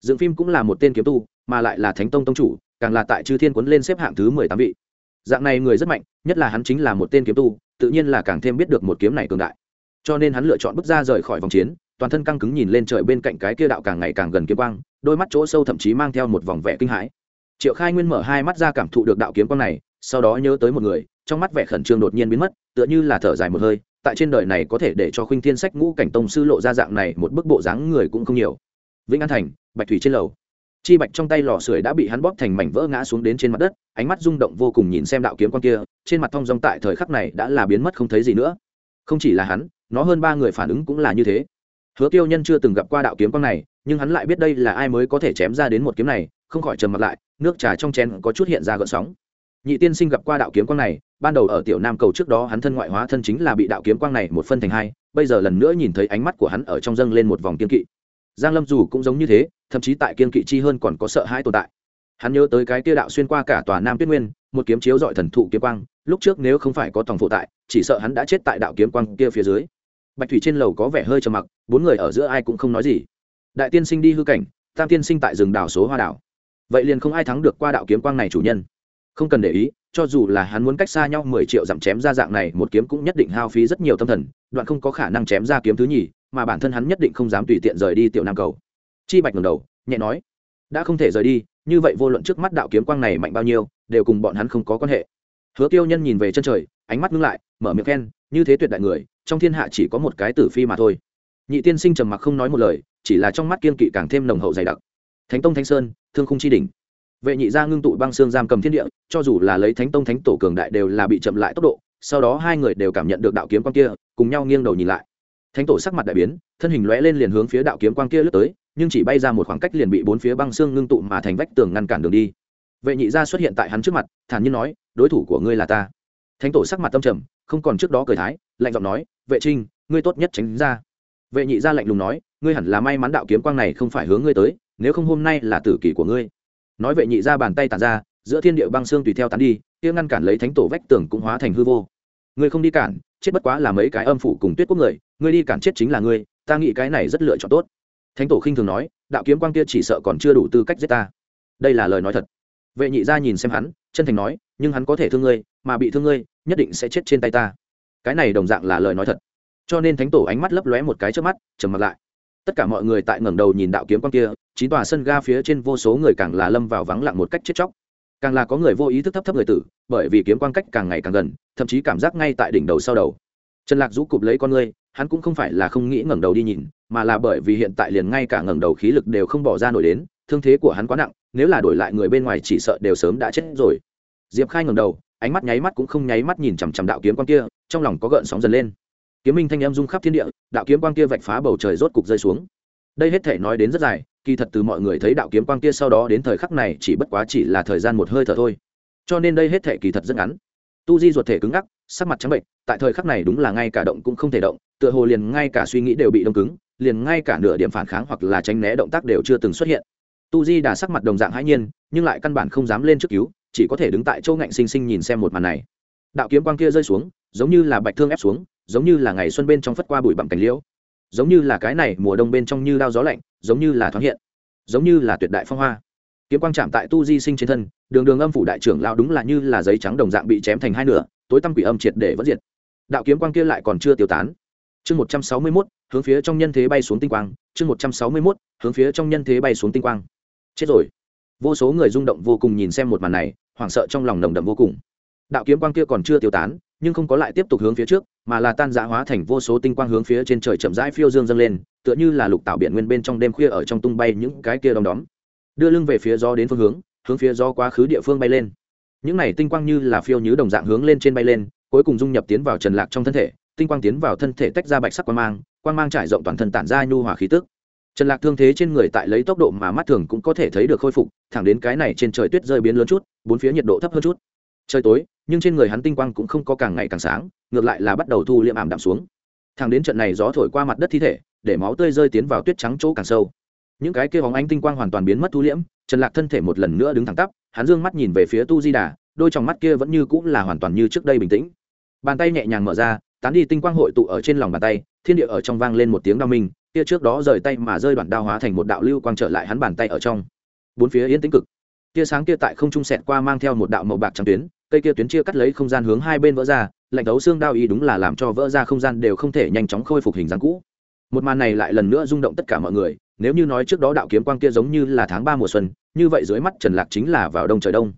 Dựng phim cũng là một tên kiếm tu, mà lại là thánh tông tông chủ, càng là tại chư thiên quấn lên xếp hạng thứ mười tám vị. Dạng này người rất mạnh, nhất là hắn chính là một tên kiếm tu, tự nhiên là càng thêm biết được một kiếm này cường đại. Cho nên hắn lựa chọn bước ra rời khỏi vòng chiến toàn thân căng cứng nhìn lên trời bên cạnh cái kia đạo càng ngày càng gần kiếm quang, đôi mắt chỗ sâu thậm chí mang theo một vòng vẻ kinh hãi. Triệu khai nguyên mở hai mắt ra cảm thụ được đạo kiếm quang này, sau đó nhớ tới một người, trong mắt vẻ khẩn trương đột nhiên biến mất, tựa như là thở dài một hơi, tại trên đời này có thể để cho khuynh thiên sách ngũ cảnh tông sư lộ ra dạng này một bức bộ dáng người cũng không nhiều. Vĩnh an thành, bạch thủy trên lầu. Chi bạch trong tay lò sưởi đã bị hắn bóp thành mảnh vỡ ngã xuống đến trên mặt đất, ánh mắt rung động vô cùng nhìn xem đạo kiếm quan kia, trên mặt thong dong tại thời khắc này đã là biến mất không thấy gì nữa. Không chỉ là hắn, nó hơn ba người phản ứng cũng là như thế hứa tiêu nhân chưa từng gặp qua đạo kiếm quang này, nhưng hắn lại biết đây là ai mới có thể chém ra đến một kiếm này, không khỏi trầm mặt lại, nước trà trong chén có chút hiện ra gợn sóng. Nhị tiên sinh gặp qua đạo kiếm quang này, ban đầu ở tiểu nam cầu trước đó hắn thân ngoại hóa thân chính là bị đạo kiếm quang này một phân thành hai, bây giờ lần nữa nhìn thấy ánh mắt của hắn ở trong dâng lên một vòng kiên kỵ. Giang lâm dù cũng giống như thế, thậm chí tại kiên kỵ chi hơn còn có sợ hãi tồn tại. Hắn nhớ tới cái kia đạo xuyên qua cả tòa nam tuyết nguyên, một kiếm chiếu dọi thần thụ kiếm quang, lúc trước nếu không phải có tòng phụ tại, chỉ sợ hắn đã chết tại đạo kiếm quang kia phía dưới bạch thủy trên lầu có vẻ hơi trầm mặc, bốn người ở giữa ai cũng không nói gì. Đại tiên sinh đi hư cảnh, tam tiên sinh tại rừng đảo số hoa đảo. Vậy liền không ai thắng được qua đạo kiếm quang này chủ nhân. Không cần để ý, cho dù là hắn muốn cách xa nhau mười triệu dặm chém ra dạng này, một kiếm cũng nhất định hao phí rất nhiều tâm thần, đoạn không có khả năng chém ra kiếm thứ nhì, mà bản thân hắn nhất định không dám tùy tiện rời đi tiểu nam cầu. Chi bạch ngầm đầu, nhẹ nói, đã không thể rời đi, như vậy vô luận trước mắt đạo kiếm quang này mạnh bao nhiêu, đều cùng bọn hắn không có quan hệ. Hứa tiêu nhân nhìn về chân trời, ánh mắt ngưng lại, mở miệng khen, như thế tuyệt đại người trong thiên hạ chỉ có một cái tử phi mà thôi. Nhị tiên sinh trầm mặc không nói một lời, chỉ là trong mắt kiên kỵ càng thêm nồng hậu dày đặc. Thánh tông thanh sơn, thương khung chi đỉnh. Vệ nhị gia ngưng tụ băng xương giam cầm thiên địa, cho dù là lấy thánh tông thánh tổ cường đại đều là bị chậm lại tốc độ, sau đó hai người đều cảm nhận được đạo kiếm quang kia, cùng nhau nghiêng đầu nhìn lại. Thánh tổ sắc mặt đại biến, thân hình lóe lên liền hướng phía đạo kiếm quang kia lướt tới, nhưng chỉ bay ra một khoảng cách liền bị bốn phía băng xương ngưng tụ mà thành vách tường ngăn cản đường đi. Vệ nhị gia xuất hiện tại hắn trước mặt, thản nhiên nói, đối thủ của ngươi là ta. Thánh tổ sắc mặt tâm trầm, không còn trước đó cười thái, lạnh giọng nói vệ trinh, ngươi tốt nhất tránh ra. Vệ nhị gia lạnh lùng nói, ngươi hẳn là may mắn đạo kiếm quang này không phải hướng ngươi tới, nếu không hôm nay là tử kỷ của ngươi. Nói vệ nhị ra bàn tay tàn ra, giữa thiên địa băng xương tùy theo tán đi, kia ngăn cản lấy thánh tổ vách tường cũng hóa thành hư vô. Ngươi không đi cản, chết bất quá là mấy cái âm phủ cùng tuyết quốc người, ngươi đi cản chết chính là ngươi, ta nghĩ cái này rất lựa chọn tốt. Thánh tổ khinh thường nói, đạo kiếm quang kia chỉ sợ còn chưa đủ tư cách giết ta. Đây là lời nói thật. Vệ nhị ra nhìn xem hắn, chân thành nói, nhưng hắn có thể thương ngươi, mà bị thương ngươi, nhất định sẽ chết trên tay ta cái này đồng dạng là lời nói thật. Cho nên thánh tổ ánh mắt lấp lóe một cái trước mắt, trầm mặt lại. Tất cả mọi người tại ngẩng đầu nhìn đạo kiếm quang kia, chín tòa sân ga phía trên vô số người càng là lâm vào vắng lặng một cách chết chóc. Càng là có người vô ý thức thấp thấp người tử, bởi vì kiếm quang cách càng ngày càng gần, thậm chí cảm giác ngay tại đỉnh đầu sau đầu. Trần lạc rũ cụp lấy con ngươi, hắn cũng không phải là không nghĩ ngẩng đầu đi nhìn, mà là bởi vì hiện tại liền ngay cả ngẩng đầu khí lực đều không bỏ ra nổi đến, thương thế của hắn quá nặng, nếu là đổi lại người bên ngoài chỉ sợ đều sớm đã chết rồi. Diệp khai ngẩng đầu, ánh mắt nháy mắt cũng không nháy mắt nhìn chằm chằm đạo kiếm quang kia trong lòng có gợn sóng dần lên. Kiếm minh thanh em rung khắp thiên địa, đạo kiếm quang kia vạch phá bầu trời rốt cục rơi xuống. Đây hết thể nói đến rất dài, kỳ thật từ mọi người thấy đạo kiếm quang kia sau đó đến thời khắc này chỉ bất quá chỉ là thời gian một hơi thở thôi. Cho nên đây hết thể kỳ thật rất ngắn. Tu di ruột thể cứng ngắc, sắc mặt trắng bệnh, tại thời khắc này đúng là ngay cả động cũng không thể động, tựa hồ liền ngay cả suy nghĩ đều bị đông cứng, liền ngay cả nửa điểm phản kháng hoặc là tránh né động tác đều chưa từng xuất hiện. Tu di đà sắc mặt đồng dạng hãi nhiên, nhưng lại căn bản không dám lên trước cứu, chỉ có thể đứng tại chỗ ngạnh sinh sinh nhìn xem một màn này. Đạo kiếm quang kia rơi xuống giống như là bạch thương ép xuống, giống như là ngày xuân bên trong phất qua bụi bặm cành liễu. Giống như là cái này mùa đông bên trong như đao gió lạnh, giống như là thoáng hiện. Giống như là tuyệt đại phong hoa. Kiếm quang chạm tại tu di sinh trên thân, đường đường âm phủ đại trưởng lao đúng là như là giấy trắng đồng dạng bị chém thành hai nửa, tối tăm quỷ âm triệt để vẫn diệt. Đạo kiếm quang kia lại còn chưa tiêu tán. Chương một trăm sáu mươi mốt, hướng phía trong nhân thế bay xuống tinh quang, chương một trăm sáu mươi mốt, hướng phía trong nhân thế bay xuống tinh quang. Chết rồi. Vô số người rung động vô cùng nhìn xem một màn này, hoảng sợ trong lòng nồng đậm vô cùng. Đạo kiếm quang kia còn chưa tiêu tán nhưng không có lại tiếp tục hướng phía trước, mà là tan dã hóa thành vô số tinh quang hướng phía trên trời chậm rãi phiêu dương dâng lên, tựa như là lục tạo biển nguyên bên trong đêm khuya ở trong tung bay những cái kia đom đóm. Đưa lưng về phía gió đến phương hướng hướng phía gió quá khứ địa phương bay lên. Những này tinh quang như là phiêu như đồng dạng hướng lên trên bay lên, cuối cùng dung nhập tiến vào trần lạc trong thân thể, tinh quang tiến vào thân thể tách ra bạch sắc quang mang quang mang trải rộng toàn thân tản ra nhu hòa khí tức. Trần lạc thương thế trên người tại lấy tốc độ mà mắt thường cũng có thể thấy được khôi phục, thẳng đến cái này trên trời tuyết rơi biến lớn chút, bốn phía nhiệt độ thấp hơn chút. Trời tối nhưng trên người hắn tinh quang cũng không có càng ngày càng sáng, ngược lại là bắt đầu thu liệm ảm đạm xuống. Thẳng đến trận này gió thổi qua mặt đất thi thể, để máu tươi rơi tiến vào tuyết trắng chỗ càng sâu. Những cái kia bóng ánh tinh quang hoàn toàn biến mất thu liễm, trần lạc thân thể một lần nữa đứng thẳng tắp, hắn dương mắt nhìn về phía tu di đà, đôi t mắt kia vẫn như cũng là hoàn toàn như trước đây bình tĩnh. Bàn tay nhẹ nhàng mở ra, tán đi tinh quang hội tụ ở trên lòng bàn tay, thiên địa ở trong vang lên một tiếng đau minh, kia trước đó rời tay mà rơi đoạn đao hóa thành một đạo lưu quang trở lại hắn bàn tay ở trong. Bốn phía yên tĩnh cực. Tia sáng kia tại không trung sẹt qua mang theo một đạo màu bạc trắng tuyến cây kia tuyến chia cắt lấy không gian hướng hai bên vỡ ra, lạnh thấu xương đao y đúng là làm cho vỡ ra không gian đều không thể nhanh chóng khôi phục hình dáng cũ. Một màn này lại lần nữa rung động tất cả mọi người, nếu như nói trước đó đạo kiếm quang kia giống như là tháng ba mùa xuân, như vậy dưới mắt trần lạc chính là vào đông trời đông.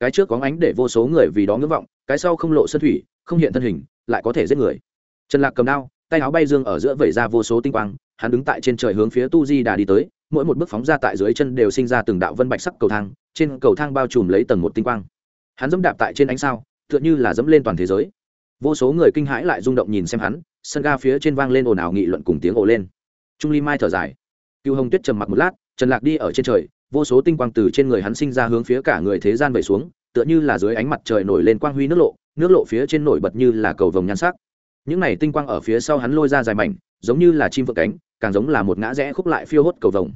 Cái trước có ánh để vô số người vì đó ngưỡng vọng, cái sau không lộ sân thủy, không hiện thân hình, lại có thể giết người. Trần lạc cầm đao, tay áo bay dương ở giữa vẩy ra vô số tinh quang, hắn đứng tại trên trời hướng phía tu di đà đi tới, mỗi một bước phóng ra tại dưới chân đều sinh ra từng đạo vân bạch sắc cầu thang, trên cầu thang bao trùm lấy tầng một tinh quang hắn dẫm đạp tại trên ánh sao, tựa như là dẫm lên toàn thế giới. Vô số người kinh hãi lại rung động nhìn xem hắn, sân ga phía trên vang lên ồn ào nghị luận cùng tiếng ồ lên. Trung ly mai thở dài. Cựu hồng tuyết trầm mặc một lát, trần lạc đi ở trên trời, vô số tinh quang từ trên người hắn sinh ra hướng phía cả người thế gian vẩy xuống, tựa như là dưới ánh mặt trời nổi lên quang huy nước lộ nước lộ phía trên nổi bật như là cầu vồng nhan sắc. Những này tinh quang ở phía sau hắn lôi ra dài mảnh, giống như là chim vợ cánh, càng giống là một ngã rẽ khúc lại phiêu hốt cầu vồng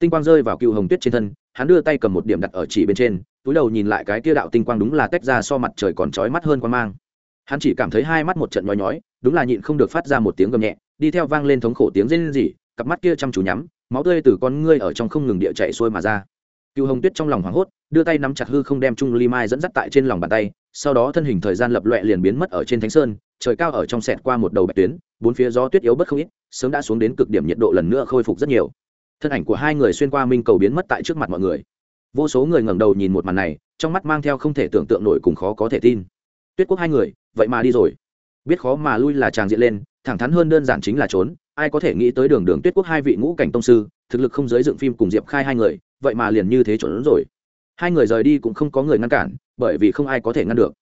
tinh quang rơi vào cựu hồng tuyết trên thân, hắn đưa tay cầm một điểm đặt ở chỉ bên trên, túi đầu nhìn lại cái tia đạo tinh quang đúng là tách ra so mặt trời còn trói mắt hơn quan mang. Hắn chỉ cảm thấy hai mắt một trận nhói nhói, đúng là nhịn không được phát ra một tiếng gầm nhẹ, đi theo vang lên thống khổ tiếng rên rỉ, cặp mắt kia chăm chú nhắm, máu tươi từ con ngươi ở trong không ngừng địa chạy xuôi mà ra. Cựu hồng tuyết trong lòng hoảng hốt, đưa tay nắm chặt hư không đem trung ly mai dẫn dắt tại trên lòng bàn tay, sau đó thân hình thời gian lập loẹ liền biến mất ở trên thánh sơn, trời cao ở trong sẹt qua một đầu bạch tuyến, bốn phía gió tuyết yếu bất không ít, sớm đã xuống đến cực điểm nhiệt độ lần nữa khôi phục rất nhiều thân ảnh của hai người xuyên qua minh cầu biến mất tại trước mặt mọi người. Vô số người ngẩng đầu nhìn một màn này, trong mắt mang theo không thể tưởng tượng nổi cùng khó có thể tin. Tuyết quốc hai người, vậy mà đi rồi. Biết khó mà lui là tràng diện lên, thẳng thắn hơn đơn giản chính là trốn, ai có thể nghĩ tới đường đường tuyết quốc hai vị ngũ cảnh tông sư, thực lực không giới dựng phim cùng diệp khai hai người, vậy mà liền như thế trốn rồi. Hai người rời đi cũng không có người ngăn cản, bởi vì không ai có thể ngăn được.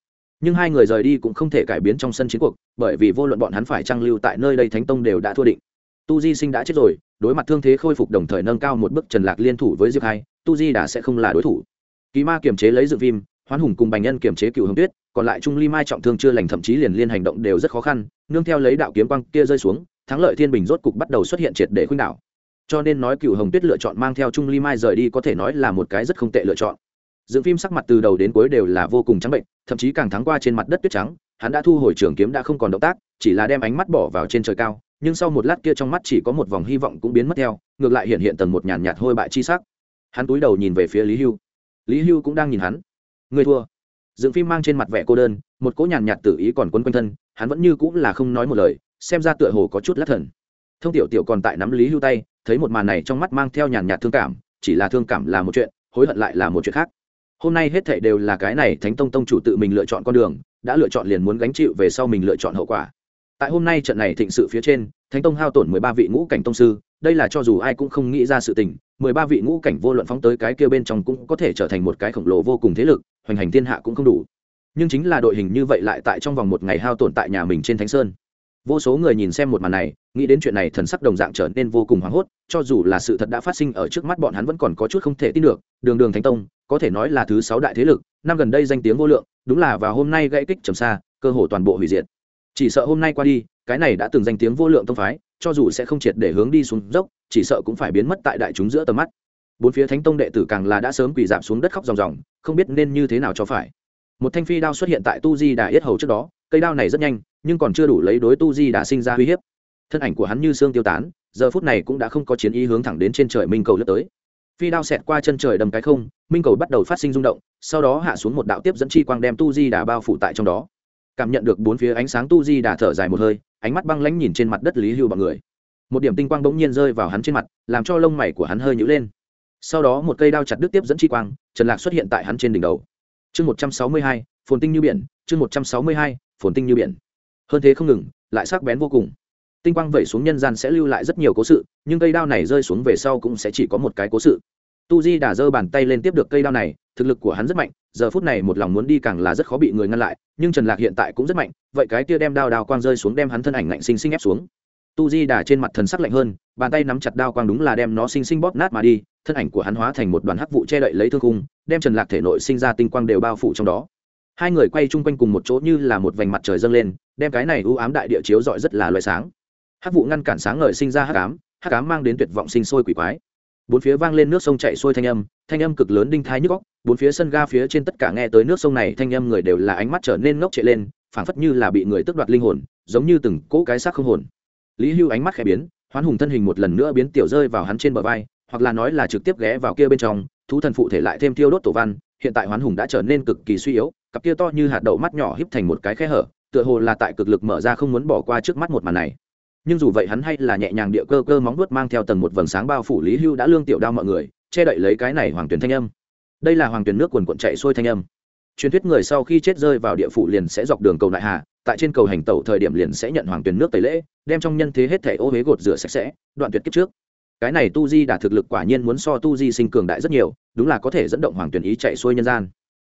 Nhưng hai người rời đi cũng không thể cải biến trong sân chiến cuộc, bởi vì vô luận bọn hắn phải trang lưu tại nơi đây thánh tông đều đã thua định. Tu di sinh đã chết rồi đối mặt thương thế khôi phục đồng thời nâng cao một bước trần lạc liên thủ với diệp hai, tu di đã sẽ không là đối thủ. Kỳ ma kiềm chế lấy dự phim, hoán hùng cùng bành nhân kiềm chế cựu hồng tuyết, còn lại trung ly mai trọng thương chưa lành thậm chí liền liên hành động đều rất khó khăn, nương theo lấy đạo kiếm quang kia rơi xuống, thắng lợi thiên bình rốt cục bắt đầu xuất hiện triệt để khuynh đảo. Cho nên nói cựu hồng tuyết lựa chọn mang theo trung ly mai rời đi có thể nói là một cái rất không tệ lựa chọn. Dựng phim sắc mặt từ đầu đến cuối đều là vô cùng trắng bệnh, thậm chí càng thắng qua trên mặt đất tuyết trắng, hắn đã thu hồi trường kiếm đã không còn động tác, chỉ là đem ánh mắt bỏ vào trên trời cao nhưng sau một lát kia trong mắt chỉ có một vòng hy vọng cũng biến mất theo, ngược lại hiện hiện tầng một nhàn nhạt hôi bại chi sắc. Hắn túi đầu nhìn về phía lý hưu. Lý hưu cũng đang nhìn hắn. Người thua. Dựng phim mang trên mặt vẻ cô đơn, một cỗ nhàn nhạt tự ý còn quấn quanh thân, hắn vẫn như cũng là không nói một lời, xem ra tựa hồ có chút lắc thần. Thông tiểu tiểu còn tại nắm lý hưu tay, thấy một màn này trong mắt mang theo nhàn nhạt thương cảm, chỉ là thương cảm là một chuyện, hối hận lại là một chuyện khác. Hôm nay hết thảy đều là cái này thánh tông tông chủ tự mình lựa chọn con đường, đã lựa chọn liền muốn gánh chịu về sau mình lựa chọn hậu quả tại hôm nay trận này thịnh sự phía trên, thánh tông hao tổn mười ba vị ngũ cảnh tông sư, đây là cho dù ai cũng không nghĩ ra sự tình, mười ba vị ngũ cảnh vô luận phóng tới cái kia bên trong cũng có thể trở thành một cái khổng lồ vô cùng thế lực, hoành hành thiên hạ cũng không đủ. Nhưng chính là đội hình như vậy lại tại trong vòng một ngày hao tổn tại nhà mình trên thánh sơn. Vô số người nhìn xem một màn này, nghĩ đến chuyện này thần sắc đồng dạng trở nên vô cùng hoảng hốt, cho dù là sự thật đã phát sinh ở trước mắt bọn hắn vẫn còn có chút không thể tin được, đường đường thánh tông, có thể nói là thứ sáu đại thế lực, năm gần đây danh tiếng vô lượng, đúng là vào hôm nay gãy kích trầm xa, cơ hồ toàn bộ hủy diệt chỉ sợ hôm nay qua đi, cái này đã từng danh tiếng vô lượng tông phái, cho dù sẽ không triệt để hướng đi xuống dốc, chỉ sợ cũng phải biến mất tại đại chúng giữa tầm mắt. Bốn phía thánh tông đệ tử càng là đã sớm quỳ giảm xuống đất khóc ròng ròng, không biết nên như thế nào cho phải. Một thanh phi đao xuất hiện tại tu di đà yết hầu trước đó, cây đao này rất nhanh, nhưng còn chưa đủ lấy đối tu di đà sinh ra uy hiếp. Thân ảnh của hắn như xương tiêu tán, giờ phút này cũng đã không có chiến ý hướng thẳng đến trên trời minh cầu lướt tới. Phi đao xẹt qua chân trời đầm cái không, minh cầu bắt đầu phát sinh rung động, sau đó hạ xuống một đạo tiếp dẫn chi quang đem tu di đà bao phủ tại trong đó cảm nhận được bốn phía ánh sáng tu di đà thở dài một hơi, ánh mắt băng lãnh nhìn trên mặt đất lý hưu bằng người. Một điểm tinh quang bỗng nhiên rơi vào hắn trên mặt, làm cho lông mày của hắn hơi nhữ lên. Sau đó một cây đao chặt đứt tiếp dẫn chi quang, trần lạc xuất hiện tại hắn trên đỉnh đầu. Chương một trăm sáu mươi hai, phồn tinh như biển, chương một trăm sáu mươi hai, phồn tinh như biển. Hơn thế không ngừng, lại sắc bén vô cùng. Tinh quang vẩy xuống nhân gian sẽ lưu lại rất nhiều cố sự, nhưng cây đao này rơi xuống về sau cũng sẽ chỉ có một cái cố sự. Tu di đà giơ bàn tay lên tiếp được cây đao này, thực lực của hắn rất mạnh giờ phút này một lòng muốn đi càng là rất khó bị người ngăn lại, nhưng trần lạc hiện tại cũng rất mạnh, vậy cái kia đem đao đao quang rơi xuống đem hắn thân ảnh ngạnh sinh sinh ép xuống. Tu di đà trên mặt thần sắc lạnh hơn, bàn tay nắm chặt đao quang đúng là đem nó xinh xinh bóp nát mà đi, thân ảnh của hắn hóa thành một đoàn hắc vụ che đậy lấy thương cung đem trần lạc thể nội sinh ra tinh quang đều bao phủ trong đó. Hai người quay chung quanh cùng một chỗ như là một vành mặt trời dâng lên, đem cái này u ám đại địa chiếu rọi rất là loài sáng. Hắc vụ ngăn cản sáng ngời sinh ra hắc ám hắc ám mang đến tuyệt vọng sinh sôi quỷ quái bốn phía vang lên nước sông chảy xuôi thanh âm thanh âm cực lớn đinh thái nhức góc bốn phía sân ga phía trên tất cả nghe tới nước sông này, thanh âm người đều là ánh mắt trở nên ngốc trệ lên, phảng phất như là bị người tước đoạt linh hồn, giống như từng cỗ cái xác không hồn. Lý hưu ánh mắt khẽ biến, hoán hùng thân hình một lần nữa biến tiểu rơi vào hắn trên bờ vai, hoặc là nói là trực tiếp ghé vào kia bên trong, thú thần phụ thể lại thêm tiêu đốt tổ văn, hiện tại hoán hùng đã trở nên cực kỳ suy yếu, cặp kia to như hạt đậu mắt nhỏ híp thành một cái khe hở, tựa hồ là tại cực lực mở ra không muốn bỏ qua trước mắt một màn này nhưng dù vậy hắn hay là nhẹ nhàng địa cơ cơ móng vuốt mang theo tầng một vầng sáng bao phủ lý hưu đã lương tiểu đao mọi người, che đậy lấy cái này hoàng tuyển thanh âm. Đây là hoàng tuyển nước quần quận chạy xuôi thanh âm. Truyền thuyết người sau khi chết rơi vào địa phủ liền sẽ dọc đường cầu đại hà, tại trên cầu hành tẩu thời điểm liền sẽ nhận hoàng tuyển nước tẩy lễ, đem trong nhân thế hết thẻ ô huế gột rửa sạch sẽ, đoạn tuyệt kiếp trước. Cái này tu di đã thực lực quả nhiên muốn so tu di sinh cường đại rất nhiều, đúng là có thể dẫn động hoàng tuyển ý chạy xuôi nhân gian.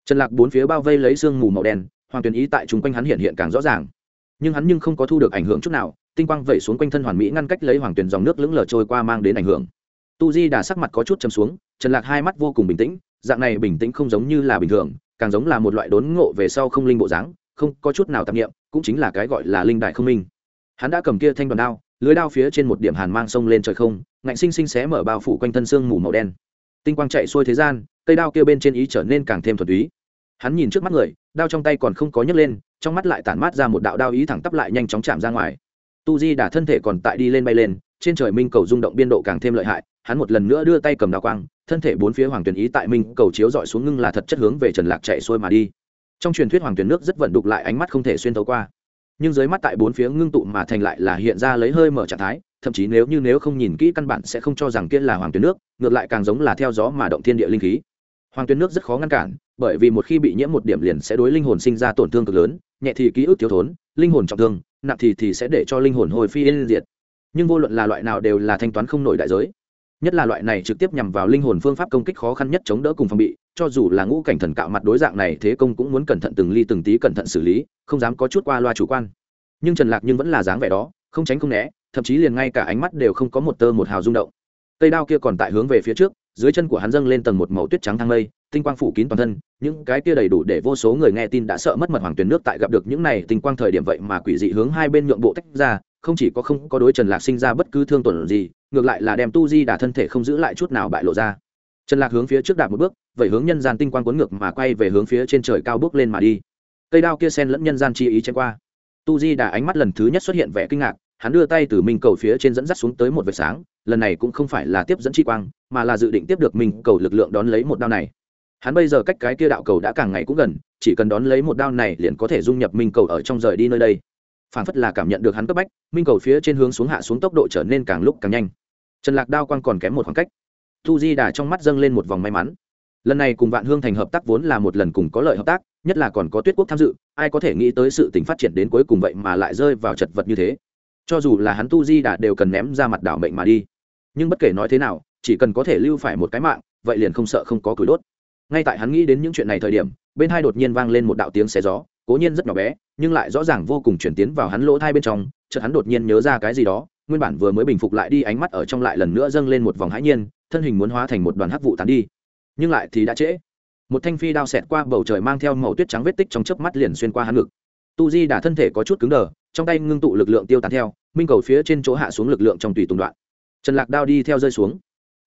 Trần lạc bốn phía bao vây lấy sương mù màu đen, hoàng tuyển ý tại chung quanh hắn hiện hiện càng rõ ràng. Nhưng hắn nhưng không có thu được ảnh hưởng chút nào tinh quang vẩy xuống quanh thân hoàn mỹ ngăn cách lấy hoàng tuyền dòng nước lững lờ trôi qua mang đến ảnh hưởng. Tu di đà sắc mặt có chút chấm xuống, trần lạc hai mắt vô cùng bình tĩnh, dạng này bình tĩnh không giống như là bình thường, càng giống là một loại đốn ngộ về sau không linh bộ dáng, không có chút nào tạp nghiệm cũng chính là cái gọi là linh đại không minh. Hắn đã cầm kia thanh đoàn đao, lưới đao phía trên một điểm hàn mang sông lên trời không, ngạnh sinh sinh xé mở bao phủ quanh thân xương mù màu đen. Tinh quang chạy xuôi thế gian, cây đao kia bên trên ý trở nên càng thêm thuần túy. Hắn nhìn trước mắt người, đao trong tay còn không có nhấc lên, trong mắt lại tản mát ra một đạo đao ý thẳng tắp lại nhanh chóng chạm ra ngoài tu di đả thân thể còn tại đi lên bay lên, trên trời minh cầu rung động biên độ càng thêm lợi hại, hắn một lần nữa đưa tay cầm đào quang, thân thể bốn phía hoàng tuyển ý tại minh cầu chiếu dọi xuống ngưng là thật chất hướng về trần lạc chạy xuôi mà đi. Trong truyền thuyết hoàng tuyển nước rất vận đục lại ánh mắt không thể xuyên thấu qua. Nhưng dưới mắt tại bốn phía ngưng tụ mà thành lại là hiện ra lấy hơi mở trạng thái, thậm chí nếu như nếu không nhìn kỹ căn bản sẽ không cho rằng kia là hoàng tuyển nước, ngược lại càng giống là theo gió mà động thiên địa linh khí. Hoàng tuyển nước rất khó ngăn cản, bởi vì một khi bị nhiễm một điểm liền sẽ đối linh hồn sinh ra tổn thương cực lớn, nhẹ thì ký ức thiếu thốn, linh hồn trọng thương nặng thì thì sẽ để cho linh hồn hồi phi yên diệt. Nhưng vô luận là loại nào đều là thanh toán không nổi đại giới. Nhất là loại này trực tiếp nhằm vào linh hồn phương pháp công kích khó khăn nhất chống đỡ cùng phòng bị, cho dù là ngũ cảnh thần cạo mặt đối dạng này thế công cũng muốn cẩn thận từng ly từng tí cẩn thận xử lý, không dám có chút qua loa chủ quan. Nhưng trần lạc nhưng vẫn là dáng vẻ đó, không tránh không né, thậm chí liền ngay cả ánh mắt đều không có một tơ một hào rung động. Cây đao kia còn tại hướng về phía trước, dưới chân của hắn dâng lên tầng một màu tuyết trắng thang mây tinh quang phủ kín toàn thân, những cái kia đầy đủ để vô số người nghe tin đã sợ mất mật hoàng tuyến nước tại gặp được những này tinh quang thời điểm vậy mà quỷ dị hướng hai bên nhượng bộ tách ra, không chỉ có không có đối trần lạc sinh ra bất cứ thương tổn gì, ngược lại là đem tu di đà thân thể không giữ lại chút nào bại lộ ra. Trần lạc hướng phía trước đạp một bước, vậy hướng nhân gian tinh quang cuốn ngược mà quay về hướng phía trên trời cao bước lên mà đi. Cây đao kia sen lẫn nhân gian chi ý chen qua. Tu di đà ánh mắt lần thứ nhất xuất hiện vẻ kinh ngạc, hắn đưa tay từ minh cầu phía trên dẫn dắt xuống tới một vệt sáng, lần này cũng không phải là tiếp dẫn chi quang, mà là dự định tiếp được minh cầu lực lượng đón lấy một đao này hắn bây giờ cách cái kia đạo cầu đã càng ngày cũng gần, chỉ cần đón lấy một đao này liền có thể dung nhập minh cầu ở trong rời đi nơi đây. Phản phất là cảm nhận được hắn cấp bách, minh cầu phía trên hướng xuống hạ xuống tốc độ trở nên càng lúc càng nhanh. Trần lạc đao quang còn kém một khoảng cách. Thu di đà trong mắt dâng lên một vòng may mắn. Lần này cùng vạn hương thành hợp tác vốn là một lần cùng có lợi hợp tác, nhất là còn có tuyết quốc tham dự, ai có thể nghĩ tới sự tình phát triển đến cuối cùng vậy mà lại rơi vào chật vật như thế. Cho dù là hắn tu di đà đều cần ném ra mặt đảo mệnh mà đi. Nhưng bất kể nói thế nào, chỉ cần có thể lưu phải một cái mạng, vậy liền không sợ không có cửi đốt ngay tại hắn nghĩ đến những chuyện này thời điểm, bên hai đột nhiên vang lên một đạo tiếng xé gió, cố nhiên rất nhỏ bé, nhưng lại rõ ràng vô cùng chuyển tiến vào hắn lỗ thai bên trong, chợt hắn đột nhiên nhớ ra cái gì đó, nguyên bản vừa mới bình phục lại đi ánh mắt ở trong lại lần nữa dâng lên một vòng hãi nhiên, thân hình muốn hóa thành một đoàn hắc vụ tán đi. Nhưng lại thì đã trễ. Một thanh phi đao xẹt qua bầu trời mang theo màu tuyết trắng vết tích trong chớp mắt liền xuyên qua hắn ngực. Tu di đả thân thể có chút cứng đờ, trong tay ngưng tụ lực lượng tiêu tán theo, minh cầu phía trên chỗ hạ xuống lực lượng trong tùy tùng đoạn. Trần lạc đao đi theo rơi xuống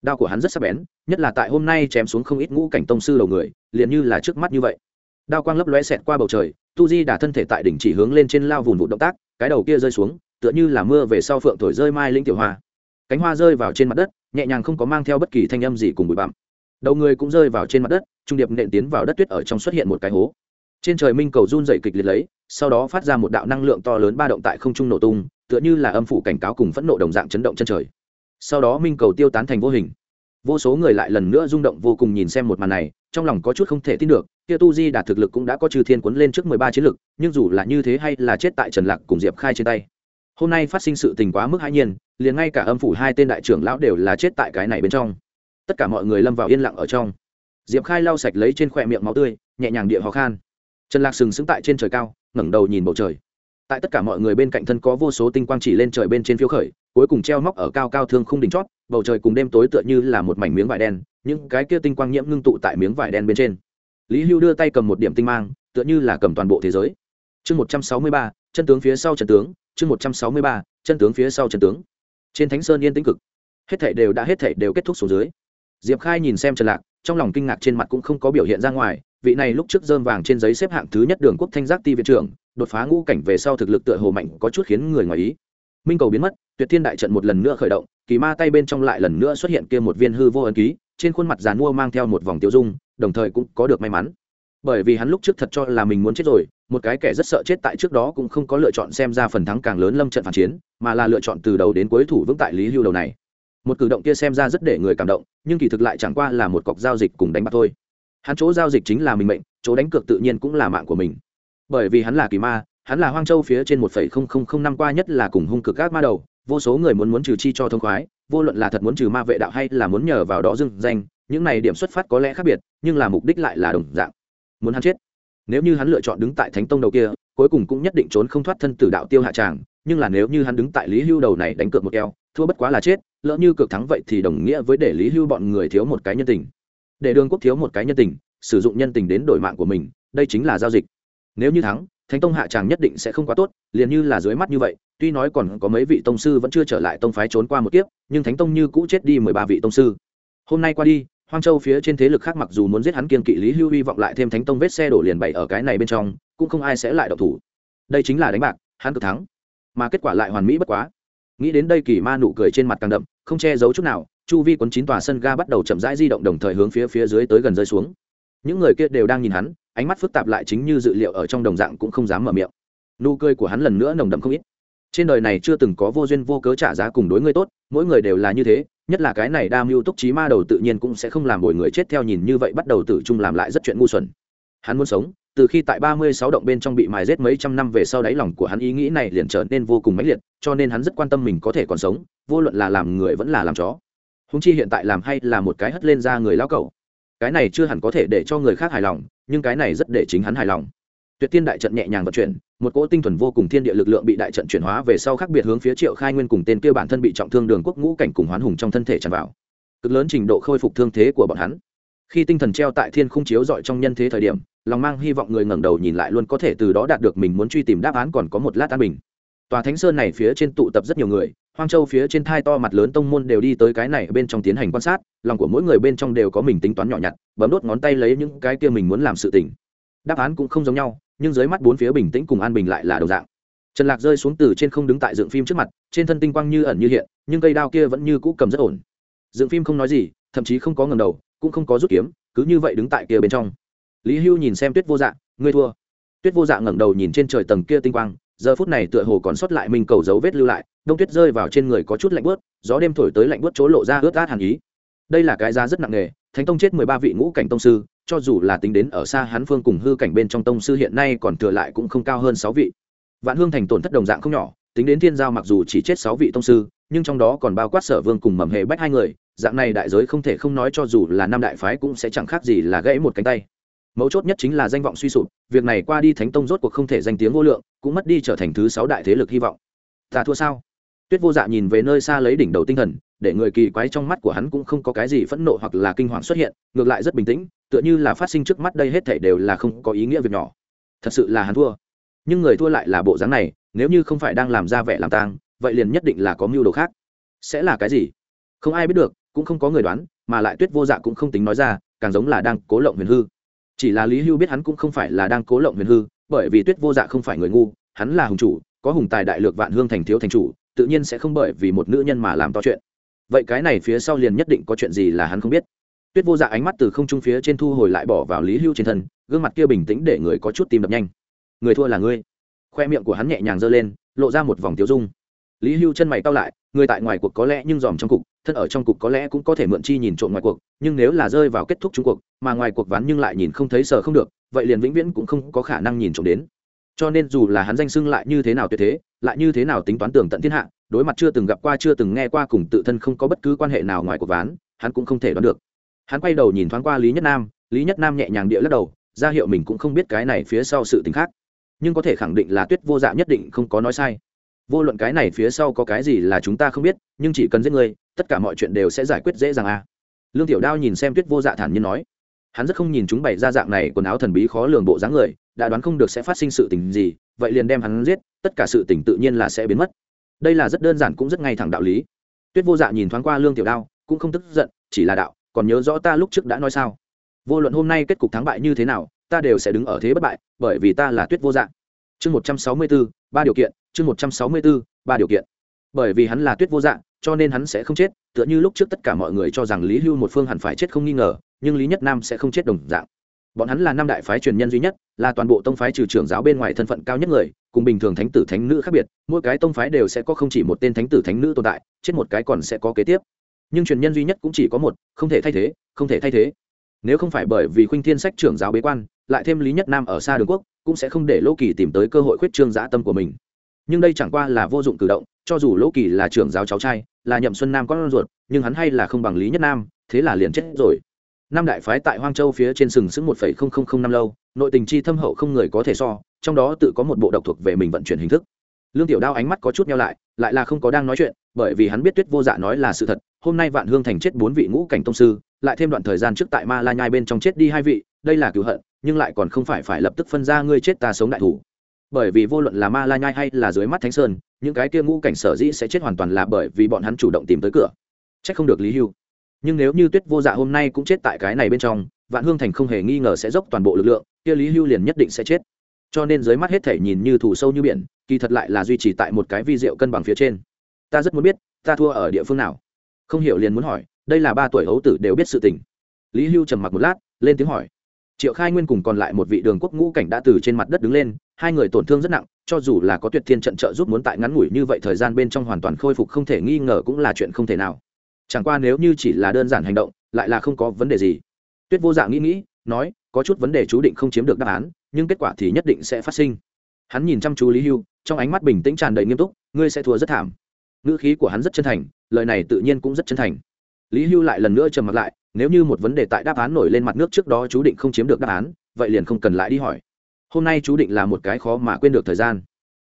đao của hắn rất sắc bén, nhất là tại hôm nay chém xuống không ít ngũ cảnh tông sư đầu người, liền như là trước mắt như vậy. Đao quang lấp lóe xẹt qua bầu trời, tu di đả thân thể tại đỉnh chỉ hướng lên trên lao vùn vụ động tác, cái đầu kia rơi xuống, tựa như là mưa về sau phượng thổi rơi mai linh tiểu hoa. Cánh hoa rơi vào trên mặt đất, nhẹ nhàng không có mang theo bất kỳ thanh âm gì cùng bụi bặm. Đầu người cũng rơi vào trên mặt đất, trung điệp nện tiến vào đất tuyết ở trong xuất hiện một cái hố. Trên trời minh cầu run dày kịch liệt lấy, sau đó phát ra một đạo năng lượng to lớn ba động tại không trung nổ tung, tựa như là âm phủ cảnh cáo cùng phẫn nộ đồng dạng chấn động chân trời sau đó minh cầu tiêu tán thành vô hình. Vô số người lại lần nữa rung động vô cùng nhìn xem một màn này, trong lòng có chút không thể tin được, kia tu di đạt thực lực cũng đã có trừ thiên quấn lên trước mười ba chiến lực, nhưng dù là như thế hay là chết tại trần lạc cùng diệp khai trên tay. Hôm nay phát sinh sự tình quá mức hãi nhiên, liền ngay cả âm phủ hai tên đại trưởng lão đều là chết tại cái này bên trong. Tất cả mọi người lâm vào yên lặng ở trong. Diệp khai lau sạch lấy trên khoe miệng máu tươi, nhẹ nhàng địa ho khan. Trần lạc sừng sững tại trên trời cao, ngẩng đầu nhìn bầu trời tại tất cả mọi người bên cạnh thân có vô số tinh quang chỉ lên trời bên trên phiêu khởi, cuối cùng treo móc ở cao cao thương không đỉnh chót, bầu trời cùng đêm tối tựa như là một mảnh miếng vải đen, những cái kia tinh quang nhiễm ngưng tụ tại miếng vải đen bên trên. Lý hưu đưa tay cầm một điểm tinh mang, tựa như là cầm toàn bộ thế giới. Chương một trăm sáu mươi ba, chân tướng phía sau chân tướng, chương một trăm sáu mươi ba, chân tướng phía sau chân tướng. Trên thánh sơn yên tĩnh cực. Hết thảy đều đã, hết thảy đều kết thúc xuống dưới. Diệp khai nhìn xem trần lạc, trong lòng kinh ngạc trên mặt cũng không có biểu hiện ra ngoài vị này lúc trước dơm vàng trên giấy xếp hạng thứ nhất đường quốc thanh giác ti viện trưởng, đột phá ngũ cảnh về sau thực lực tựa hồ mạnh, có chút khiến người ngoài ý. Minh cầu biến mất, tuyệt thiên đại trận một lần nữa khởi động, kỳ ma tay bên trong lại lần nữa xuất hiện kia một viên hư vô ấn ký, trên khuôn mặt dàn mua mang theo một vòng tiêu dung, đồng thời cũng có được may mắn. Bởi vì hắn lúc trước thật cho là mình muốn chết rồi, một cái kẻ rất sợ chết tại trước đó cũng không có lựa chọn xem ra phần thắng càng lớn lâm trận phản chiến, mà là lựa chọn từ đầu đến cuối thủ vững tại lý hưu đầu này. Một cử động kia xem ra rất để người cảm động, nhưng kỳ thực lại chẳng qua là một cọc giao dịch cùng đánh bạc thôi hắn chỗ giao dịch chính là mình mệnh, chỗ đánh cược tự nhiên cũng là mạng của mình. Bởi vì hắn là kỳ ma, hắn là hoang châu phía trên một phẩy không không không năm qua nhất là cùng hung cực các ma đầu, vô số người muốn muốn trừ chi cho thông khoái, vô luận là thật muốn trừ ma vệ đạo hay là muốn nhờ vào đó dưng danh, những này điểm xuất phát có lẽ khác biệt, nhưng là mục đích lại là đồng dạng. Muốn hắn chết, nếu như hắn lựa chọn đứng tại thánh tông đầu kia, cuối cùng cũng nhất định trốn không thoát thân tử đạo tiêu hạ tràng, nhưng là nếu như hắn đứng tại lý hưu đầu này đánh cược một keo, thua bất quá là chết, lỡ như cược thắng vậy thì đồng nghĩa với để lý hưu bọn người thiếu một cái nhân tình để đường quốc thiếu một cái nhân tình, sử dụng nhân tình đến đổi mạng của mình, đây chính là giao dịch. Nếu như thắng, thánh tông hạ tràng nhất định sẽ không quá tốt, liền như là dưới mắt như vậy, tuy nói còn có mấy vị tông sư vẫn chưa trở lại tông phái trốn qua một kiếp, nhưng thánh tông như cũ chết đi mười ba vị tông sư. Hôm nay qua đi, hoang châu phía trên thế lực khác mặc dù muốn giết hắn kiên kỵ lý hưu hy vọng lại thêm thánh tông vết xe đổ liền bày ở cái này bên trong, cũng không ai sẽ lại độc thủ. Đây chính là đánh bạc, hắn cực thắng. Mà kết quả lại hoàn mỹ bất quá. Nghĩ đến đây kỳ ma nụ cười trên mặt càng đậm, không che giấu chút nào chu vi quấn chín tòa sân ga bắt đầu chậm rãi di động đồng thời hướng phía phía dưới tới gần rơi xuống. Những người kia đều đang nhìn hắn, ánh mắt phức tạp lại chính như dự liệu ở trong đồng dạng cũng không dám mở miệng. Nụ cười của hắn lần nữa nồng đậm không ít. Trên đời này chưa từng có vô duyên vô cớ trả giá cùng đối người tốt, mỗi người đều là như thế, nhất là cái này đa mưu túc trí ma đầu tự nhiên cũng sẽ không làm bồi người chết theo nhìn như vậy bắt đầu tự trung làm lại rất chuyện ngu xuẩn. Hắn muốn sống, từ khi tại ba mươi sáu động bên trong bị mài rết mấy trăm năm về sau đáy lòng của hắn ý nghĩ này liền trở nên vô cùng mãnh liệt, cho nên hắn rất quan tâm mình có thể còn sống, vô luận là làm người vẫn là làm chó húng chi hiện tại làm hay là một cái hất lên ra người lao cầu cái này chưa hẳn có thể để cho người khác hài lòng, nhưng cái này rất để chính hắn hài lòng. Tuyệt tiên đại trận nhẹ nhàng vận chuyển, một cỗ tinh thuần vô cùng thiên địa lực lượng bị đại trận chuyển hóa về sau khác biệt hướng phía triệu khai nguyên cùng tên kia bản thân bị trọng thương đường quốc ngũ cảnh cùng hoán hùng trong thân thể tràn vào. Cực lớn trình độ khôi phục thương thế của bọn hắn. Khi tinh thần treo tại thiên khung chiếu dọi trong nhân thế thời điểm, lòng mang hy vọng người ngẩng đầu nhìn lại luôn có thể từ đó đạt được mình muốn truy tìm đáp án còn có một lát an bình tòa thánh sơn này phía trên tụ tập rất nhiều người, hoang châu phía trên thai to mặt lớn tông môn đều đi tới cái này bên trong tiến hành quan sát, lòng của mỗi người bên trong đều có mình tính toán nhỏ nhặt, bấm đốt ngón tay lấy những cái kia mình muốn làm sự tình. Đáp án cũng không giống nhau, nhưng dưới mắt bốn phía bình tĩnh cùng an bình lại là đồng dạng. Trần lạc rơi xuống từ trên không đứng tại dựng phim trước mặt, trên thân tinh quang như ẩn như hiện, nhưng cây đao kia vẫn như cũ cầm rất ổn. Dựng phim không nói gì, thậm chí không có ngầm đầu, cũng không có rút kiếm, cứ như vậy đứng tại kia bên trong. Lý hưu nhìn xem tuyết vô dạ ngươi thua. Tuyết vô dạ ngẩng đầu nhìn trên trời tầng kia tinh quang giờ phút này tựa hồ còn sót lại minh cầu dấu vết lưu lại, đông tuyết rơi vào trên người có chút lạnh bớt gió đêm thổi tới lạnh bớt chỗ lộ ra ướt át hàn ý. Đây là cái giá rất nặng nề, thánh tông chết mười ba vị ngũ cảnh tông sư, cho dù là tính đến ở xa hắn phương cùng hư cảnh bên trong tông sư hiện nay còn thừa lại cũng không cao hơn sáu vị. Vạn hương thành tổn thất đồng dạng không nhỏ, tính đến thiên giao mặc dù chỉ chết sáu vị tông sư, nhưng trong đó còn bao quát sở vương cùng mầm hề bách hai người, dạng này đại giới không thể không nói cho dù là năm đại phái cũng sẽ chẳng khác gì là gãy một cánh tay mấu chốt nhất chính là danh vọng suy sụp, việc này qua đi thánh tông rốt cuộc không thể danh tiếng vô lượng, cũng mất đi trở thành thứ sáu đại thế lực hy vọng. Ta thua sao? Tuyết vô dạ nhìn về nơi xa lấy đỉnh đầu tinh thần, để người kỳ quái trong mắt của hắn cũng không có cái gì phẫn nộ hoặc là kinh hoàng xuất hiện, ngược lại rất bình tĩnh, tựa như là phát sinh trước mắt đây hết thể đều là không có ý nghĩa việc nhỏ. Thật sự là hắn thua. Nhưng người thua lại là bộ dáng này, nếu như không phải đang làm ra vẻ làm tang, vậy liền nhất định là có mưu đồ khác. Sẽ là cái gì? Không ai biết được, cũng không có người đoán, mà lại tuyết vô dạ cũng không tính nói ra, càng giống là đang cố lộng huyền hư chỉ là lý hưu biết hắn cũng không phải là đang cố lộng huyền hư, bởi vì tuyết vô dạ không phải người ngu, hắn là hùng chủ, có hùng tài đại lược vạn hương thành thiếu thành chủ, tự nhiên sẽ không bởi vì một nữ nhân mà làm to chuyện. Vậy cái này phía sau liền nhất định có chuyện gì là hắn không biết. Tuyết vô dạ ánh mắt từ không trung phía trên thu hồi lại bỏ vào lý hưu trên thân, gương mặt kia bình tĩnh để người có chút tìm đập nhanh. Người thua là ngươi. Khoe miệng của hắn nhẹ nhàng giơ lên, lộ ra một vòng tiêu dung lý hưu chân mày cao lại, người tại ngoài cuộc có lẽ nhưng dòm trong cục, thân ở trong cục có lẽ cũng có thể mượn chi nhìn trộm ngoài cuộc, nhưng nếu là rơi vào kết thúc trung cuộc, mà ngoài cuộc ván nhưng lại nhìn không thấy sờ không được, vậy liền vĩnh viễn cũng không có khả năng nhìn trộm đến. Cho nên dù là hắn danh xưng lại như thế nào tuyệt thế, lại như thế nào tính toán tường tận thiên hạ, đối mặt chưa từng gặp qua chưa từng nghe qua cùng tự thân không có bất cứ quan hệ nào ngoài cuộc ván, hắn cũng không thể đoán được. Hắn quay đầu nhìn thoáng qua lý nhất nam, lý nhất nam nhẹ nhàng địa lắc đầu, ra hiệu mình cũng không biết cái này phía sau sự t ì n h khác, nhưng có thể khẳng định là tuyết vô dạ nhất định không có nói sai vô luận cái này phía sau có cái gì là chúng ta không biết, nhưng chỉ cần giết người, tất cả mọi chuyện đều sẽ giải quyết dễ dàng à lương tiểu đao nhìn xem tuyết vô dạ thản nhiên nói. Hắn rất không nhìn chúng bày ra dạng này quần áo thần bí khó lường bộ dáng người, đã đoán không được sẽ phát sinh sự tình gì, vậy liền đem hắn giết, tất cả sự tình tự nhiên là sẽ biến mất. Đây là rất đơn giản cũng rất ngay thẳng đạo lý. Tuyết vô dạ nhìn thoáng qua lương tiểu đao, cũng không tức giận, chỉ là đạo, còn nhớ rõ ta lúc trước đã nói sao? Vô luận hôm nay kết cục thắng bại như thế nào, ta đều sẽ đứng ở thế bất bại, bởi vì ta là tuyết vô dạng chương một trăm sáu mươi bốn ba điều kiện, chương một trăm sáu mươi bốn ba điều kiện. Bởi vì hắn là tuyết vô dạng, cho nên hắn sẽ không chết, tựa như lúc trước tất cả mọi người cho rằng lý hưu một phương hẳn phải chết không nghi ngờ, nhưng lý nhất nam sẽ không chết đồng dạng. Bọn hắn là năm đại phái truyền nhân duy nhất, là toàn bộ tông phái trừ trưởng giáo bên ngoài thân phận cao nhất người, cùng bình thường thánh tử thánh nữ khác biệt, mỗi cái tông phái đều sẽ có không chỉ một tên thánh tử thánh nữ tồn tại, chết một cái còn sẽ có kế tiếp. Nhưng truyền nhân duy nhất cũng chỉ có một, không thể thay thế, không thể thay thế. Nếu không phải bởi vì khuynh thiên sách trưởng giáo bế quan lại thêm lý nhất nam ở xa đường quốc, cũng sẽ không để lỗ kỳ tìm tới cơ hội khuyết trương dã tâm của mình. Nhưng đây chẳng qua là vô dụng cử động, cho dù lỗ kỳ là trưởng giáo cháu trai, là nhậm xuân nam con ruột, nhưng hắn hay là không bằng lý nhất nam, thế là liền chết rồi. Năm đại phái tại hoang châu phía trên sừng sững một năm lâu, nội tình chi thâm hậu không người có thể so, trong đó tự có một bộ độc thuộc về mình vận chuyển hình thức. Lương tiểu đao ánh mắt có chút nhau lại lại là không có đang nói chuyện, bởi vì hắn biết tuyết vô dạ nói là sự thật, hôm nay vạn hương thành chết bốn vị ngũ cảnh tông sư, lại thêm đoạn thời gian trước tại ma la nhai bên trong chết đi hai vị, đây là cựu hận nhưng lại còn không phải phải lập tức phân ra ngươi chết ta sống đại thủ. Bởi vì vô luận là ma la nhai hay là dưới mắt thánh sơn, những cái kia ngũ cảnh sở dĩ sẽ chết hoàn toàn là bởi vì bọn hắn chủ động tìm tới cửa. C h ắ c không được lý hưu. Nhưng nếu như tuyết vô dạ hôm nay cũng chết tại cái này bên trong, vạn hương thành không hề nghi ngờ sẽ dốc toàn bộ lực lượng, kia lý hưu liền nhất định sẽ chết. Cho nên dưới mắt hết thể nhìn như thủ sâu như biển, kỳ thật lại là duy trì tại một cái vi diệu cân bằng phía trên. Ta rất muốn biết, ta thua ở địa phương nào? Không hiểu liền muốn hỏi, đây là ba tuổi hấu tử đều biết sự tình. Lý hưu trầm mặc một lát, lên tiếng hỏi triệu khai nguyên cùng còn lại một vị đường quốc ngũ cảnh đã từ trên mặt đất đứng lên, hai người tổn thương rất nặng, cho dù là có tuyệt thiên trận trợ giúp muốn tại ngắn ngủi như vậy thời gian bên trong hoàn toàn khôi phục không thể nghi ngờ cũng là chuyện không thể nào. Chẳng qua nếu như chỉ là đơn giản hành động, lại là không có vấn đề gì. Tuyết vô dạ nghĩ nghĩ, nói, có chút vấn đề chú định không chiếm được đáp án, nhưng kết quả thì nhất định sẽ phát sinh. Hắn nhìn chăm chú lý hưu, trong ánh mắt bình tĩnh tràn đầy nghiêm túc, ngươi sẽ thua rất thảm. Ngữ khí của hắn rất chân thành, lời này tự nhiên cũng rất chân thành. Lý hưu lại lần nữa trầm mặt lại nếu như một vấn đề tại đáp án nổi lên mặt nước trước đó chú định không chiếm được đáp án, vậy liền không cần lại đi hỏi. Hôm nay chú định là một cái khó mà quên được thời gian.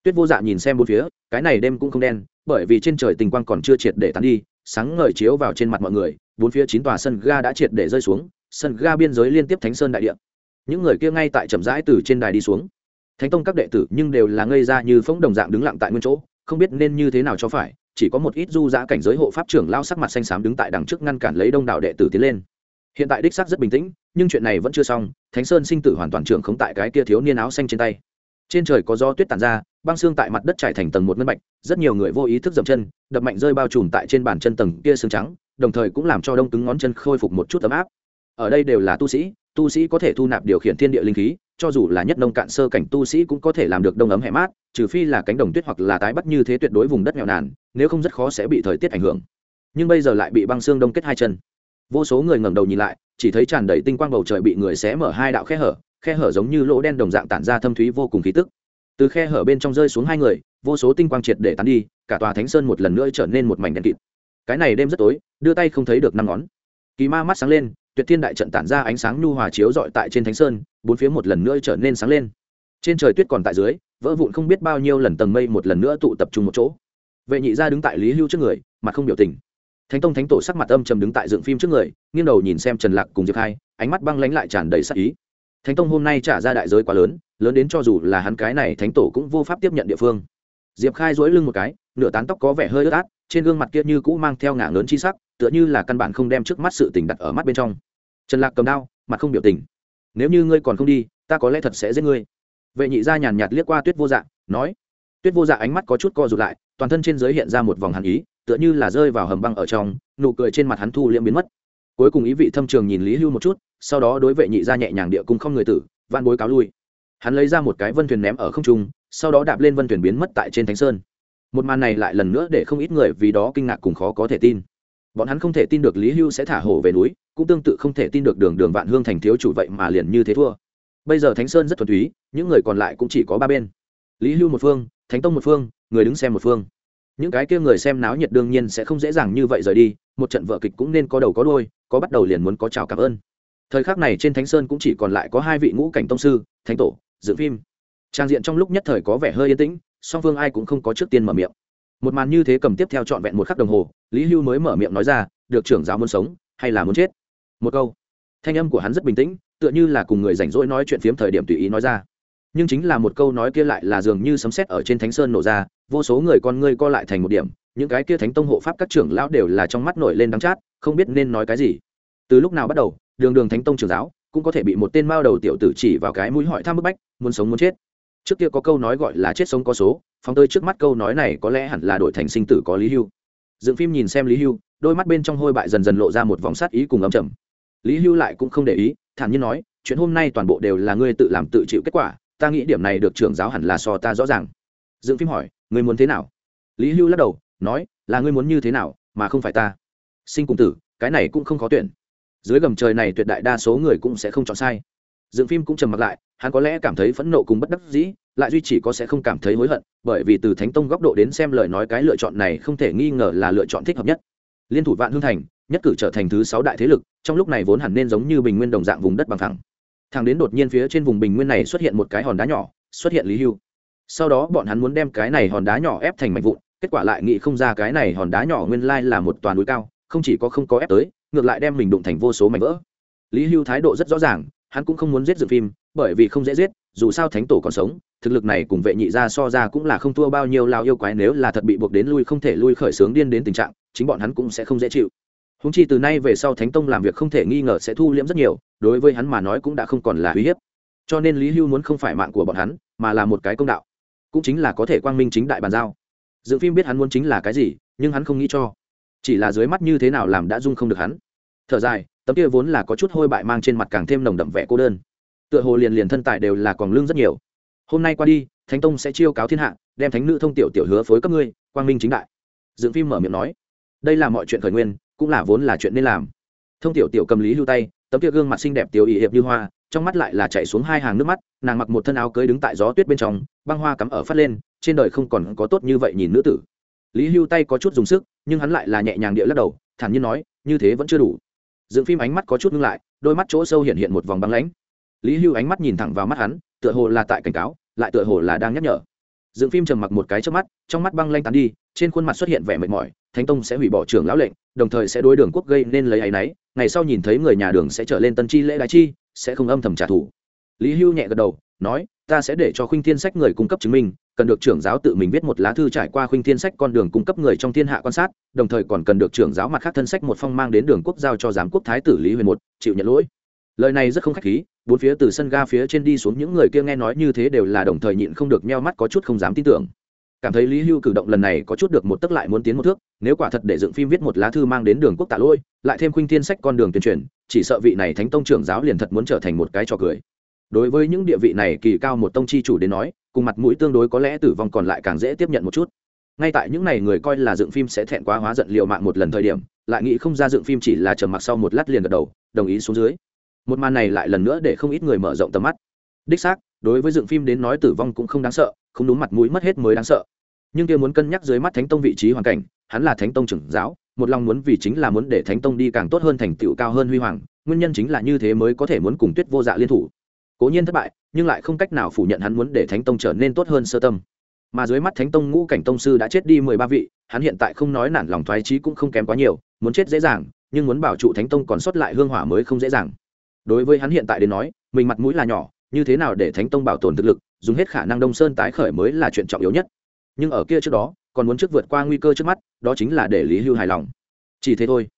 Tuyết vô dạ nhìn xem bốn phía, cái này đêm cũng không đen, bởi vì trên trời tình quang còn chưa triệt để tán đi, sáng ngời chiếu vào trên mặt mọi người, bốn phía chín tòa sân ga đã triệt để rơi xuống, sân ga biên giới liên tiếp thánh sơn đại địa. Những người kia ngay tại chậm rãi từ trên đài đi xuống. Thánh tông các đệ tử nhưng đều là ngây ra như phóng đồng dạng đứng lặng tại nguyên chỗ, không biết nên như thế nào cho phải chỉ có một ít du giã cảnh giới hộ pháp trưởng lao sắc mặt xanh xám đứng tại đằng trước ngăn cản lấy đông đảo đệ tử tiến lên. Hiện tại đích xác rất bình tĩnh, nhưng chuyện này vẫn chưa xong, thánh sơn sinh tử hoàn toàn trưởng không tại cái kia thiếu niên áo xanh trên tay. Trên trời có gió tuyết tàn ra, băng xương tại mặt đất trải thành tầng một ngân bạch, rất nhiều người vô ý thức dậm chân, đập mạnh rơi bao trùm tại trên bàn chân tầng kia xương trắng, đồng thời cũng làm cho đông cứng ngón chân khôi phục một chút ấm áp. Ở đây đều là tu sĩ tu sĩ có thể thu nạp điều khiển thiên địa linh khí, cho dù là nhất nông cạn sơ cảnh tu sĩ cũng có thể làm được đông ấm hẹ mát, trừ phi là cánh đồng tuyết hoặc là tái bắt như thế tuyệt đối vùng đất nghèo nàn nếu không rất khó sẽ bị thời tiết ảnh hưởng. Nhưng bây giờ lại bị băng xương đông kết hai chân. Vô số người ngẩng đầu nhìn lại, chỉ thấy tràn đầy tinh quang bầu trời bị người xé mở hai đạo khe hở khe hở giống như lỗ đen đồng dạng tản ra thâm thúy vô cùng khí tức. Từ khe hở bên trong rơi xuống hai người, vô số tinh quang triệt để tán đi, cả tòa thánh sơn một lần nữa trở nên một mảnh đen kịt. Cái này đêm rất tối, đưa tay không thấy được năm ngón. Kỳ ma mắt sáng lên, tuyệt thiên đại trận tản ra ánh sáng nhu hòa chiếu dọi tại trên thánh sơn, bốn phía một lần nữa trở nên sáng lên. Trên trời tuyết còn tại dưới, vỡ vụn không biết bao nhiêu lần tầng mây một lần nữa tụ tập trung một chỗ vệ nhị gia đứng tại lý hưu trước người, mặt không biểu tình. Thánh tông thánh tổ sắc mặt âm trầm đứng tại dựng phim trước người, nghiêng đầu nhìn xem trần lạc cùng diệp hai ánh mắt băng lánh lại tràn đầy sắc ý. Thánh tông hôm nay trả ra đại giới quá lớn lớn đến cho dù là hắn cái này thánh tổ cũng vô pháp tiếp nhận địa phương. Diệp khai dỗi lưng một cái, nửa tán tóc có vẻ hơi ướt át, trên gương mặt kia như cũ mang theo ngả lớn chi sắc, tựa như là căn bản không đem trước mắt sự tình đặt ở mắt bên trong. Trần lạc cầm đao, mặt không biểu tình. Nếu như ngươi còn không đi, ta có lẽ thật sẽ giết ngươi. Vệ nhị gia nhàn nhạt liếc qua tuyết vô dạng nói tuyết vô dạ ánh mắt có chút co rụt lại, toàn thân trên giới hiện ra một vòng hàn ý, tựa như là rơi vào hầm băng ở trong, nụ cười trên mặt hắn thu liễm biến mất. Cuối cùng ý vị thâm trường nhìn lý hưu một chút, sau đó đối vệ nhị ra nhẹ nhàng địa cung không người tử van bối cáo lui. Hắn lấy ra một cái vân thuyền ném ở không trung, sau đó đạp lên vân thuyền biến mất tại trên thánh sơn. Một màn này lại lần nữa để không ít người vì đó kinh ngạc cùng khó có thể tin. Bọn hắn không thể tin được lý hưu sẽ thả hổ về núi, cũng tương tự không thể tin được đường đường vạn hương thành thiếu chủ vậy mà liền như thế thua. Bây giờ thánh sơn rất thuần túy, những người còn lại cũng chỉ có ba bên. Lý hưu một phương thánh tông một phương, người đứng xem một phương. Những cái kia người xem náo nhiệt đương nhiên sẽ không dễ dàng như vậy rời đi, một trận vợ kịch cũng nên có đầu có đôi có bắt đầu liền muốn có chào cảm ơn. Thời khắc này trên thánh sơn cũng chỉ còn lại có hai vị ngũ cảnh tông sư, thánh tổ, dựng phim. Trang diện trong lúc nhất thời có vẻ hơi yên tĩnh, song phương ai cũng không có trước tiên mở miệng. Một màn như thế cầm tiếp theo trọn vẹn một khắc đồng hồ, lý hưu mới mở miệng nói ra, được trưởng giáo muốn sống, hay là muốn chết? Một câu. Thanh âm của hắn rất bình tĩnh, tựa như là cùng người rảnh rỗi nói chuyện phiếm thời điểm tùy ý nói ra nhưng chính là một câu nói kia lại là dường như sấm sét ở trên thánh sơn nổ ra, vô số người con ngươi co lại thành một điểm, những cái kia thánh tông hộ pháp các trưởng lão đều là trong mắt nổi lên đắng chát, không biết nên nói cái gì. Từ lúc nào bắt đầu, đường đường thánh tông trưởng giáo cũng có thể bị một tên mao đầu tiểu tử chỉ vào cái mũi hỏi thăm bức bách, muốn sống muốn chết. Trước kia có câu nói gọi là chết sống có số, phóng tới trước mắt câu nói này có lẽ hẳn là đổi thành sinh tử có lý hưu. Dựng phim nhìn xem lý hưu, đôi mắt bên trong hôi bại dần dần lộ ra một vòng sát ý cùng ấm chầm lý hưu lại cũng không để ý, thản nhiên nói, chuyện hôm nay toàn bộ đều là ngươi tự làm tự chịu kết quả ta nghĩ điểm này được trưởng giáo hẳn là so ta rõ ràng. Dựng phim hỏi ngươi muốn thế nào? Lý hưu lắc đầu, nói, là ngươi muốn như thế nào, mà không phải ta. Sinh cùng tử, cái này cũng không khó tuyển. Dưới gầm trời này tuyệt đại đa số người cũng sẽ không chọn sai. Dựng phim cũng trầm mặc lại, hắn có lẽ cảm thấy phẫn nộ cùng bất đắc dĩ, lại duy chỉ có sẽ không cảm thấy hối hận, bởi vì từ thánh tông góc độ đến xem lời nói cái lựa chọn này không thể nghi ngờ là lựa chọn thích hợp nhất. Liên thủ vạn hương thành, nhất cử trở thành thứ sáu đại thế lực, trong lúc này vốn hẳn nên giống như bình nguyên đồng dạng vùng đất bằng thẳng thẳng đến đột nhiên phía trên vùng bình nguyên này xuất hiện một cái hòn đá nhỏ, xuất hiện lý hưu. Sau đó bọn hắn muốn đem cái này hòn đá nhỏ ép thành mảnh vụn, kết quả lại nghĩ không ra cái này hòn đá nhỏ nguyên lai là một toàn núi cao, không chỉ có không có ép tới, ngược lại đem mình đụng thành vô số mảnh vỡ. Lý hưu thái độ rất rõ ràng, hắn cũng không muốn giết dựng phim, bởi vì không dễ giết, dù sao thánh tổ còn sống, thực lực này cùng vệ nhị ra so ra cũng là không thua bao nhiêu lao yêu quái, nếu là thật bị buộc đến lui không thể lui khởi sướng điên đến tình trạng, chính bọn hắn cũng sẽ không dễ chịu húng chi từ nay về sau thánh tông làm việc không thể nghi ngờ sẽ thu liễm rất nhiều, đối với hắn mà nói cũng đã không còn là uy hiếp. Cho nên lý hưu muốn không phải mạng của bọn hắn, mà là một cái công đạo. Cũng chính là có thể quang minh chính đại bàn giao. Dựng phim biết hắn muốn chính là cái gì, nhưng hắn không nghĩ cho. Chỉ là dưới mắt như thế nào làm đã dung không được hắn. Thở dài, tấm kia vốn là có chút hôi bại mang trên mặt càng thêm nồng đậm vẻ cô đơn. Tựa hồ liền liền thân tài đều là còn lương rất nhiều. Hôm nay qua đi, thánh tông sẽ chiêu cáo thiên hạ, đem thánh nữ thông tiểu tiểu hứa phối cấp ngươi, quang minh chính đại. Dựng phim mở miệng nói, đây là mọi chuyện khởi nguyên cũng là vốn là chuyện nên làm. Thông tiểu tiểu cầm lý lưu tay, tấm kia gương mặt xinh đẹp tiểu ỵ hiệp như hoa, trong mắt lại là chạy xuống hai hàng nước mắt, nàng mặc một thân áo cưới đứng tại gió tuyết bên trong, băng hoa cắm ở phát lên, trên đời không còn có tốt như vậy nhìn nữ tử. Lý hưu tay có chút dùng sức, nhưng hắn lại là nhẹ nhàng địa lắc đầu, thản nhiên nói, như thế vẫn chưa đủ. Dựng phim ánh mắt có chút ngưng lại, đôi mắt chỗ sâu hiện hiện một vòng băng lãnh. Lý hưu ánh mắt nhìn thẳng vào mắt hắn, tựa hồ là tại cảnh cáo, lại tựa hồ là đang nhắc nhở. Dựng phim trầm mặc một cái trước mắt, trong mắt băng lanh tán đi trên khuôn mặt xuất hiện vẻ mệt mỏi, thánh tông sẽ hủy bỏ trưởng lão lệnh, đồng thời sẽ đối đường quốc gây nên lấy áy náy, ngày sau nhìn thấy người nhà đường sẽ trở lên tân chi lễ đái chi, sẽ không âm thầm trả thù. Lý hưu nhẹ gật đầu, nói, ta sẽ để cho khuynh thiên sách người cung cấp chứng minh, cần được trưởng giáo tự mình viết một lá thư trải qua khuynh thiên sách con đường cung cấp người trong thiên hạ quan sát, đồng thời còn cần được trưởng giáo mặt khác thân sách một phong mang đến đường quốc giao cho giám quốc thái tử lý huyền một, chịu nhận lỗi. Lời này rất không khách khí, bốn phía từ sân ga phía trên đi xuống những người kia nghe nói như thế đều là đồng thời nhịn không được nheo mắt có chút không dám tin tưởng cảm thấy lý hưu cử động lần này có chút được một tức lại muốn tiến một thước, nếu quả thật để dựng phim viết một lá thư mang đến đường quốc tạ lôi, lại thêm khuynh thiên sách con đường tuyên truyền, chỉ sợ vị này thánh tông trưởng giáo liền thật muốn trở thành một cái trò cười. Đối với những địa vị này, kỳ cao một tông chi chủ đến nói, cùng mặt mũi tương đối có lẽ tử vong còn lại càng dễ tiếp nhận một chút. Ngay tại những này người coi là dựng phim sẽ thẹn quá hóa giận liệu mạng một lần thời điểm, lại nghĩ không ra dựng phim chỉ là trầm mặc sau một lát liền gật đầu, đồng ý xuống dưới. Một màn này lại lần nữa để không ít người mở rộng tầm mắt. Đích xác, đối với dựng phim đến nói tử vong cũng không đáng sợ, không đúng mặt mũi mất hết mới đáng sợ nhưng kia muốn cân nhắc dưới mắt thánh tông vị trí hoàn cảnh, hắn là thánh tông trưởng giáo, một lòng muốn vì chính là muốn để thánh tông đi càng tốt hơn thành tựu cao hơn huy hoàng, nguyên nhân chính là như thế mới có thể muốn cùng tuyết vô dạ liên thủ. Cố nhiên thất bại, nhưng lại không cách nào phủ nhận hắn muốn để thánh tông trở nên tốt hơn sơ tâm. Mà dưới mắt thánh tông ngũ cảnh tông sư đã chết đi mười ba vị, hắn hiện tại không nói nản lòng thoái trí cũng không kém quá nhiều, muốn chết dễ dàng, nhưng muốn bảo trụ thánh tông còn sót lại hương hỏa mới không dễ dàng. Đối với hắn hiện tại đến nói, mình mặt mũi là nhỏ, như thế nào để thánh tông bảo tồn thực lực, dùng hết khả năng đông sơn tái khởi mới là chuyện trọng yếu nhất nhưng ở kia trước đó, còn muốn trước vượt qua nguy cơ trước mắt, đó chính là để lý hưu hài lòng. Chỉ thế thôi.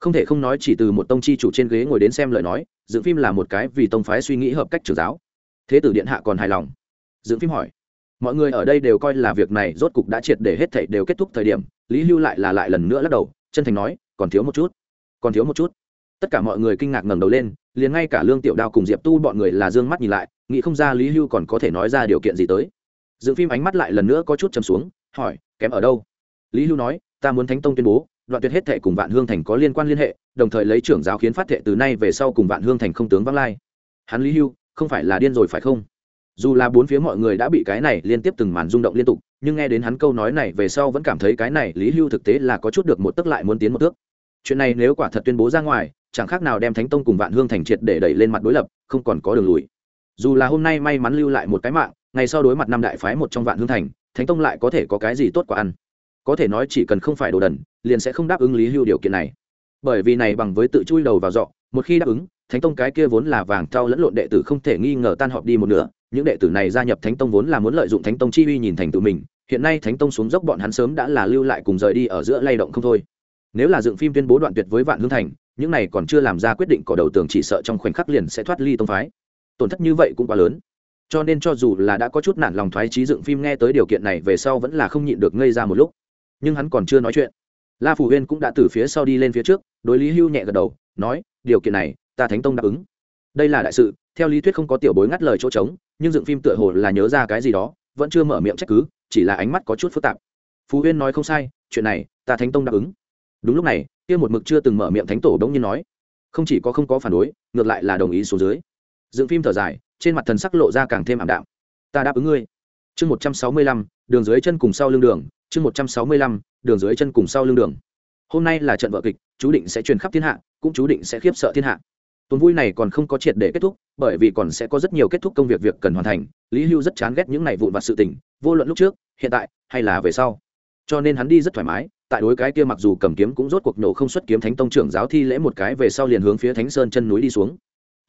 Không thể không nói chỉ từ một tông chi chủ trên ghế ngồi đến xem lời nói, dựng phim là một cái vì tông phái suy nghĩ hợp cách trưởng giáo. Thế tử điện hạ còn hài lòng. Dựng phim hỏi. Mọi người ở đây đều coi là việc này rốt cục đã triệt để hết thảy đều kết thúc thời điểm, lý hưu lại là lại lần nữa lắc đầu, chân thành nói, còn thiếu một chút. Còn thiếu một chút. Tất cả mọi người kinh ngạc ngẩng đầu lên, liền ngay cả lương tiểu đao cùng diệp tu bọn người là d ư ơ n g mắt nhìn lại, nghĩ không ra lý hưu còn có thể nói ra điều kiện gì tới dựng phim ánh mắt lại lần nữa có chút chầm xuống, hỏi, kém ở đâu? Lý hưu nói, ta muốn thánh tông tuyên bố, đoạn tuyệt hết thệ cùng vạn hương thành có liên quan liên hệ, đồng thời lấy trưởng giáo khiến phát thệ từ nay về sau cùng vạn hương thành không tướng vắng lai. Hắn lý hưu, không phải là điên rồi phải không? Dù là bốn phía mọi người đã bị cái này liên tiếp từng màn rung động liên tục, nhưng nghe đến hắn câu nói này về sau vẫn cảm thấy cái này lý hưu thực tế là có chút được một tức lại muốn tiến một thước. Chuyện này nếu quả thật tuyên bố ra ngoài, chẳng khác nào đem thánh tông cùng vạn hương thành triệt để đẩy lên mặt đối lập, không còn có đường lùi. Dù là hôm nay may mắn lưu lại một cái mạng ngày sau đối mặt năm đại phái một trong vạn hương thành, thánh tông lại có thể có cái gì tốt quả ăn? Có thể nói chỉ cần không phải đồ đần, liền sẽ không đáp ứng lý hưu điều kiện này. Bởi vì này bằng với tự chui đầu vào dọ, một khi đáp ứng, thánh tông cái kia vốn là vàng thau lẫn lộn đệ tử không thể nghi ngờ tan họp đi một nửa, những đệ tử này gia nhập thánh tông vốn là muốn lợi dụng thánh tông chi uy nhìn thành tự mình, hiện nay thánh tông xuống dốc bọn hắn sớm đã là lưu lại cùng rời đi ở giữa lay động không thôi. Nếu là dựng phim tuyên bố đoạn tuyệt với vạn hương thành, những này còn chưa làm ra quyết định cỏ đầu tường chỉ sợ trong khoảnh khắc liền sẽ thoát ly tông phái. Tổn thất như vậy cũng quá lớn cho nên cho dù là đã có chút nản lòng thoái trí dựng phim nghe tới điều kiện này về sau vẫn là không nhịn được ngây ra một lúc. Nhưng hắn còn chưa nói chuyện. La phủ huyên cũng đã từ phía sau đi lên phía trước, đối lý hưu nhẹ gật đầu, nói, điều kiện này, ta thánh tông đáp ứng. Đây là đại sự, theo lý thuyết không có tiểu bối ngắt lời chỗ trống, nhưng dựng phim tựa hồ là nhớ ra cái gì đó, vẫn chưa mở miệng trách cứ, chỉ là ánh mắt có chút phức tạp. Phú huyên nói không sai, chuyện này, ta thánh tông đáp ứng. Đúng lúc này, kia một mực chưa từng mở miệng thánh tổ đống nhiên nói, không chỉ có không có phản đối, ngược lại là đồng ý số dưới dựng phim thở dài, trên mặt thần sắc lộ ra càng thêm ảm đạm. Ta đáp ứng ngươi. Chương một trăm sáu mươi lăm, đường dưới chân cùng sau lưng đường. Chương một trăm sáu mươi lăm, đường dưới chân cùng sau lưng đường. Hôm nay là trận vợ kịch, chú định sẽ truyền khắp thiên hạ, cũng chú định sẽ khiếp sợ thiên hạ. Tuần vui này còn không có triệt để kết thúc, bởi vì còn sẽ có rất nhiều kết thúc công việc việc cần hoàn thành. Lý hưu rất chán ghét những này vụn vặt sự tình, vô luận lúc trước, hiện tại, hay là về sau. Cho nên hắn đi rất thoải mái, tại đối cái kia mặc dù cầm kiếm cũng rốt cuộc nổ không xuất kiếm thánh tông trưởng giáo thi lễ một cái về sau liền hướng phía thánh sơn chân núi đi xuống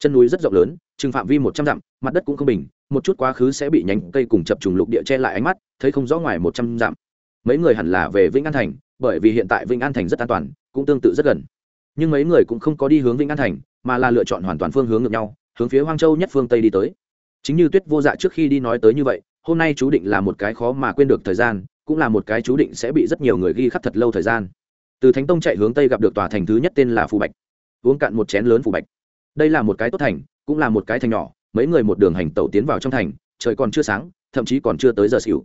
chân núi rất rộng lớn, chừng phạm vi một trăm dặm, mặt đất cũng không bình, một chút quá khứ sẽ bị nhánh cây cùng chập trùng lục địa che lại ánh mắt, thấy không rõ ngoài một trăm dặm. Mấy người hẳn là về vĩnh an thành, bởi vì hiện tại vĩnh an thành rất an toàn, cũng tương tự rất gần. Nhưng mấy người cũng không có đi hướng vĩnh an thành, mà là lựa chọn hoàn toàn phương hướng ngược nhau, hướng phía hoang châu nhất phương tây đi tới. Chính như tuyết vô dạ trước khi đi nói tới như vậy, hôm nay chú định là một cái khó mà quên được thời gian, cũng là một cái chú định sẽ bị rất nhiều người ghi khắc thật lâu thời gian. Từ thánh tông chạy hướng tây gặp được tòa thành thứ nhất tên là phù bạch. Uống cạn một chén lớn phù bạch đây là một cái tốt thành, cũng là một cái thành nhỏ, mấy người một đường hành tẩu tiến vào trong thành, trời còn chưa sáng, thậm chí còn chưa tới giờ xỉu.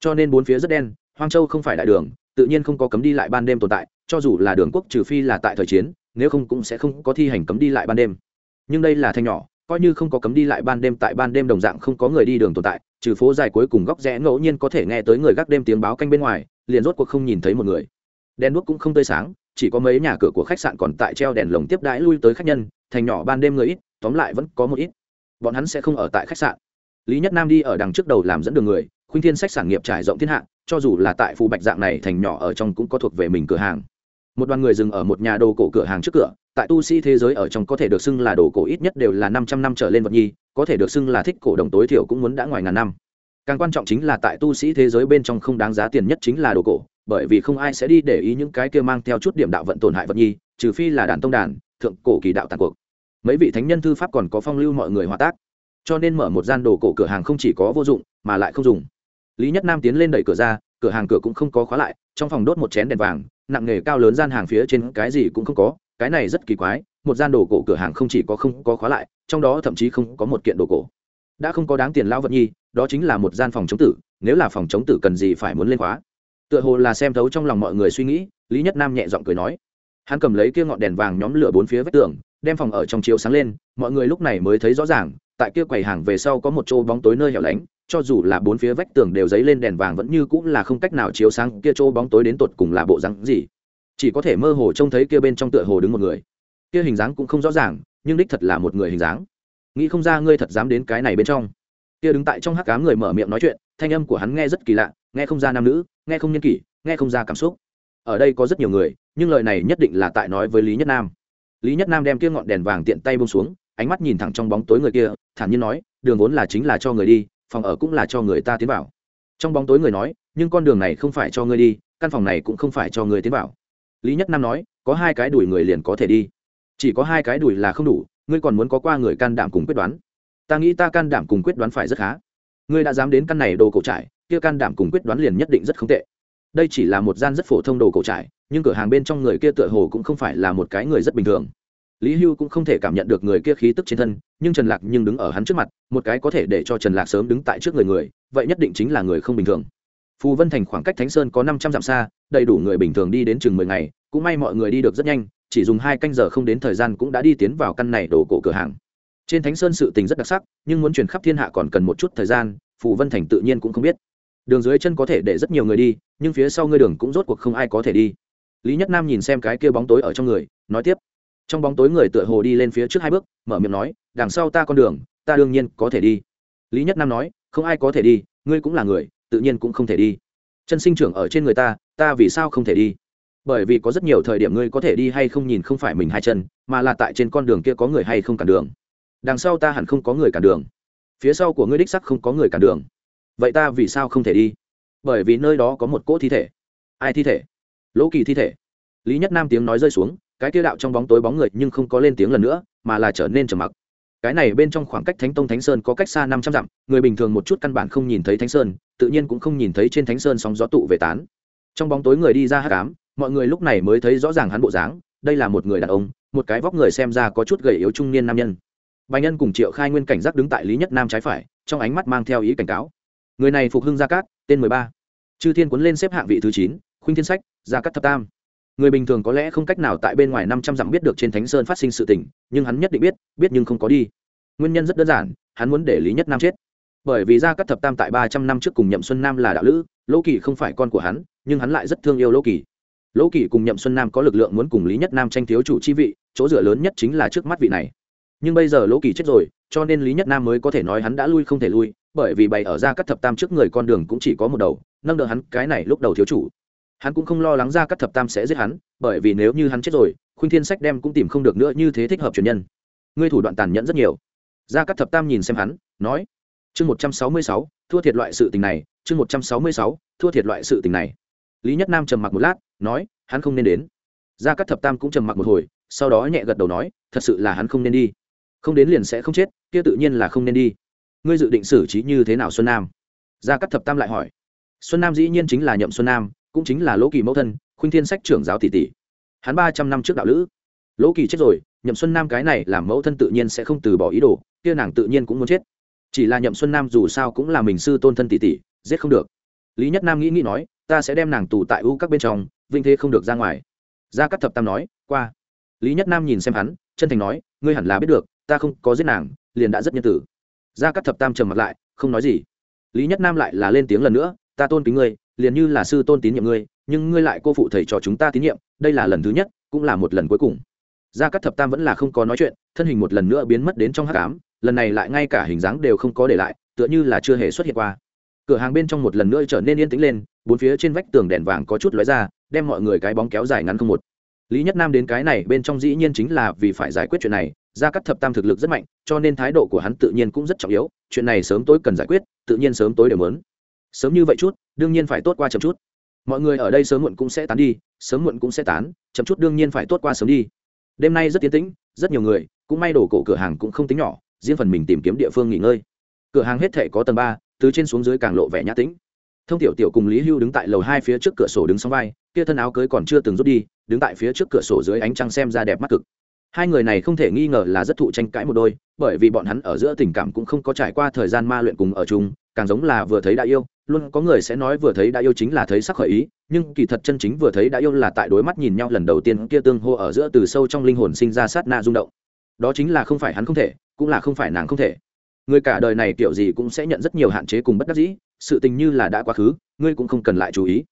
Cho nên bốn phía rất đen, hoang châu không phải đại đường, tự nhiên không có cấm đi lại ban đêm tồn tại, cho dù là đường quốc trừ phi là tại thời chiến, nếu không cũng sẽ không có thi hành cấm đi lại ban đêm. Nhưng đây là thành nhỏ, coi như không có cấm đi lại ban đêm tại ban đêm đồng dạng không có người đi đường tồn tại, trừ phố dài cuối cùng góc rẽ ngẫu nhiên có thể nghe tới người gác đêm tiếng báo canh bên ngoài, liền rốt cuộc không nhìn thấy một người. Đèn đuốc cũng không tươi sáng, chỉ có mấy nhà cửa của khách sạn còn tại treo đèn lồng tiếp đãi lui tới khách nhân thành nhỏ ban đêm người ít, tóm lại vẫn có một ít. Bọn hắn sẽ không ở tại khách sạn. Lý nhất nam đi ở đằng trước đầu làm dẫn đường người, khuynh thiên sách sản nghiệp trải rộng thiên hạ, cho dù là tại phù bạch dạng này thành nhỏ ở trong cũng có thuộc về mình cửa hàng. Một đoàn người dừng ở một nhà đồ cổ cửa hàng trước cửa, tại tu sĩ thế giới ở trong có thể được xưng là đồ cổ ít nhất đều là năm trăm năm trở lên vật nhi, có thể được xưng là thích cổ đồng tối thiểu cũng muốn đã ngoài ngàn năm. Càng quan trọng chính là tại tu sĩ thế giới bên trong không đáng giá tiền nhất chính là đồ cổ, bởi vì không ai sẽ đi để ý những cái kia mang theo chút điểm đạo vận tổn hại vật nhi, trừ phi là đàn tông đàn thượng cổ kỳ đạo tàn cuộc. Mấy vị thánh nhân thư pháp còn có phong lưu mọi người hòa tác, cho nên mở một gian đồ cổ cửa hàng không chỉ có vô dụng, mà lại không dùng. Lý nhất nam tiến lên đẩy cửa ra, cửa hàng cửa cũng không có khóa lại, trong phòng đốt một chén đèn vàng, nặng nghề cao lớn gian hàng phía trên cái gì cũng không có, cái này rất kỳ quái, một gian đồ cổ cửa hàng không chỉ có không có khóa lại, trong đó thậm chí không có một kiện đồ cổ. Đã không có đáng tiền lao vật nhi, đó chính là một gian phòng chống tử, nếu là phòng chống tử cần gì phải muốn lên khóa. Tựa hồ là xem thấu trong lòng mọi người suy nghĩ, lý nhất nam nhẹ giọng cười nói hắn cầm lấy kia ngọn đèn vàng nhóm lửa bốn phía vách tường, đem phòng ở trong chiếu sáng lên, mọi người lúc này mới thấy rõ ràng, tại kia quầy hàng về sau có một chỗ bóng tối nơi hẻo lánh, cho dù là bốn phía vách tường đều dấy lên đèn vàng vẫn như cũng là không cách nào chiếu sáng kia chỗ bóng tối đến tột cùng là bộ rắn gì. Chỉ có thể mơ hồ trông thấy kia bên trong tựa hồ đứng một người. Kia hình dáng cũng không rõ ràng, nhưng đích thật là một người hình dáng. Nghĩ không ra ngươi thật dám đến cái này bên trong. Kia đứng tại trong hắc cám người mở miệng nói chuyện, thanh âm của hắn nghe rất kỳ lạ, nghe không ra nam nữ, nghe không nhân kỷ, nghe không ra cảm xúc ở đây có rất nhiều người, nhưng lời này nhất định là tại nói với lý nhất nam. Lý nhất nam đem kia ngọn đèn vàng tiện tay bông xuống, ánh mắt nhìn thẳng trong bóng tối người kia, thản nhiên nói, đường vốn là chính là cho người đi, phòng ở cũng là cho người ta tiến vào. Trong bóng tối người nói, nhưng con đường này không phải cho ngươi đi, căn phòng này cũng không phải cho người tiến vào. Lý nhất nam nói, có hai cái đùi người liền có thể đi. Chỉ có hai cái đùi là không đủ, ngươi còn muốn có qua người can đảm cùng quyết đoán. Ta nghĩ ta can đảm cùng quyết đoán phải rất khá. Ngươi đã dám đến căn này đồ cổ trải kia can đảm cùng quyết đoán liền nhất định rất không tệ đây chỉ là một gian rất phổ thông đồ cổ trải, nhưng cửa hàng bên trong người kia tựa hồ cũng không phải là một cái người rất bình thường. Lý hưu cũng không thể cảm nhận được người kia khí tức trên thân, nhưng trần lạc nhưng đứng ở hắn trước mặt, một cái có thể để cho trần lạc sớm đứng tại trước người người, vậy nhất định chính là người không bình thường. Phù vân thành khoảng cách thánh sơn có năm trăm dặm xa, đầy đủ người bình thường đi đến chừng mười ngày, cũng may mọi người đi được rất nhanh, chỉ dùng hai canh giờ không đến thời gian cũng đã đi tiến vào căn này đổ cổ cửa hàng. Trên thánh sơn sự tình rất đặc sắc, nhưng muốn truyền khắp thiên hạ còn cần một chút thời gian, phù vân thành tự nhiên cũng không biết đường dưới chân có thể để rất nhiều người đi, nhưng phía sau ngươi đường cũng rốt cuộc không ai có thể đi. Lý nhất nam nhìn xem cái kia bóng tối ở trong người, nói tiếp. Trong bóng tối người tựa hồ đi lên phía trước hai bước, mở miệng nói, đằng sau ta con đường, ta đương nhiên có thể đi. Lý nhất nam nói, không ai có thể đi, ngươi cũng là người, tự nhiên cũng không thể đi. Chân sinh trưởng ở trên người ta ta vì sao không thể đi? Bởi vì có rất nhiều thời điểm ngươi có thể đi hay không nhìn không phải mình hai chân, mà là tại trên con đường kia có người hay không cản đường. Đằng sau ta hẳn không có người cản đường. Phía sau của ngươi đích sắc không có người cản đường vậy ta vì sao không thể đi? Bởi vì nơi đó có một cỗ thi thể. Ai thi thể? Lỗ kỳ thi thể. Lý nhất nam tiếng nói rơi xuống, cái tiêu đạo trong bóng tối bóng người nhưng không có lên tiếng lần nữa, mà là trở nên trầm mặc. Cái này bên trong khoảng cách thánh tông thánh sơn có cách xa năm trăm dặm, người bình thường một chút căn bản không nhìn thấy thánh sơn, tự nhiên cũng không nhìn thấy trên thánh sơn sóng gió tụ về tán. Trong bóng tối người đi ra hát cám mọi người lúc này mới thấy rõ ràng hắn bộ dáng, đây là một người đàn ông, một cái vóc người xem ra có chút gầy yếu trung niên nam nhân. Bài nhân cùng triệu khai nguyên cảnh giác đứng tại lý nhất nam trái phải, trong ánh mắt mang theo ý cảnh cáo người này phục hưng gia cát, tên mười ba. Chư thiên quấn lên xếp hạng vị thứ chín, khuynh thiên sách, gia cát thập tam. Người bình thường có lẽ không cách nào tại bên ngoài năm trăm dặm biết được trên thánh sơn phát sinh sự tình, nhưng hắn nhất định biết biết nhưng không có đi. Nguyên nhân rất đơn giản, hắn muốn để lý nhất nam chết. Bởi vì gia cát thập tam tại ba trăm năm trước cùng nhậm xuân nam là đạo lữ, lỗ kỳ không phải con của hắn, nhưng hắn lại rất thương yêu lỗ kỳ. Lỗ kỳ cùng nhậm xuân nam có lực lượng muốn cùng lý nhất nam tranh thiếu chủ chi vị, chỗ dựa lớn nhất chính là trước mắt vị này nhưng bây giờ lỗ kỳ chết rồi, cho nên lý nhất nam mới có thể nói hắn đã lui không thể lui, bởi vì bày ở ra cắt thập tam trước người con đường cũng chỉ có một đầu, nâng đỡ hắn, cái này lúc đầu thiếu chủ. Hắn cũng không lo lắng ra cắt thập tam sẽ giết hắn, bởi vì nếu như hắn chết rồi, khuynh thiên sách đem cũng tìm không được nữa như thế thích hợp truyền nhân. Ngươi thủ đoạn tàn nhẫn rất nhiều. Ra cắt thập tam nhìn xem hắn, nói, chương một trăm sáu mươi sáu, thua thiệt loại sự tình này, chương một trăm sáu mươi sáu, thua thiệt loại sự tình này. Lý nhất nam trầm mặc một lát, nói, hắn không nên đến. Gia cắt thập tam cũng trầm mặc một hồi, sau đó nhẹ gật đầu nói, thật sự là hắn không nên đi không đến liền sẽ không chết, kia tự nhiên là không nên đi. Ngươi dự định xử trí như thế nào xuân nam? Gia cắt thập tam lại hỏi. Xuân nam dĩ nhiên chính là nhậm xuân nam, cũng chính là lỗ kỳ mẫu thân, khuynh thiên sách trưởng giáo tỷ tỷ. Hắn ba trăm năm trước đạo lữ. Lỗ kỳ chết rồi, nhậm xuân nam cái này làm mẫu thân tự nhiên sẽ không từ bỏ ý đồ, kia nàng tự nhiên cũng muốn chết. Chỉ là nhậm xuân nam dù sao cũng là mình sư tôn thân tỷ tỷ, giết không được. Lý nhất nam nghĩ nghĩ nói, ta sẽ đem nàng tù tại u các bên trong, vinh thế không được ra ngoài. Gia cắt thập tam nói, qua. Lý nhất nam nhìn xem hắn, chân thành nói, ngươi hẳn là biết được ta không có giết nàng, liền đã rất nhân tử. Gia cắt thập tam trầm mặt lại, không nói gì. Lý nhất nam lại là lên tiếng lần nữa, ta tôn kính ngươi, liền như là sư tôn tín nhiệm ngươi, nhưng ngươi lại cô phụ thầy trò chúng ta tín nhiệm, đây là lần thứ nhất, cũng là một lần cuối cùng. Gia cắt thập tam vẫn là không có nói chuyện, thân hình một lần nữa biến mất đến trong hát cám lần này lại ngay cả hình dáng đều không có để lại, tựa như là chưa hề xuất hiện qua. Cửa hàng bên trong một lần nữa trở nên yên tĩnh lên, bốn phía trên vách tường đèn vàng có chút lóe ra, đem mọi người cái bóng kéo dài ngắn không một. Lý nhất nam đến cái này bên trong dĩ nhiên chính là vì phải giải quyết chuyện này gia cắt thập tam thực lực rất mạnh, cho nên thái độ của hắn tự nhiên cũng rất trọng yếu, chuyện này sớm tối cần giải quyết, tự nhiên sớm tối đều mớn sớm như vậy chút, đương nhiên phải tốt qua chậm chút. Mọi người ở đây sớm muộn cũng sẽ tán đi, sớm muộn cũng sẽ tán, chậm chút đương nhiên phải tốt qua sớm đi. Đêm nay rất tiến tĩnh, rất nhiều người, cũng may đổ cổ cửa hàng cũng không tính nhỏ, riêng phần mình tìm kiếm địa phương nghỉ ngơi. Cửa hàng hết thể có tầng ba, từ trên xuống dưới càng lộ vẻ nhã tĩnh. Thông tiểu tiểu cùng lý hưu đứng tại lầu hai phía trước cửa sổ đứng sau vai, kia thân áo cưới còn chưa từng rút đi, đứng tại phía trước cửa sổ dưới ánh trăng xem ra đẹp mắt cực hai người này không thể nghi ngờ là rất thụ tranh cãi một đôi, bởi vì bọn hắn ở giữa tình cảm cũng không có trải qua thời gian ma luyện cùng ở chung, càng giống là vừa thấy đã yêu, luôn có người sẽ nói vừa thấy đã yêu chính là thấy sắc khởi ý, nhưng kỳ thật chân chính vừa thấy đã yêu là tại đối mắt nhìn nhau lần đầu tiên kia tương hô ở giữa từ sâu trong linh hồn sinh ra sát na rung động. Đó chính là không phải hắn không thể, cũng là không phải nàng không thể. Người cả đời này kiểu gì cũng sẽ nhận rất nhiều hạn chế cùng bất đắc dĩ, sự tình như là đã quá khứ, ngươi cũng không cần lại chú ý.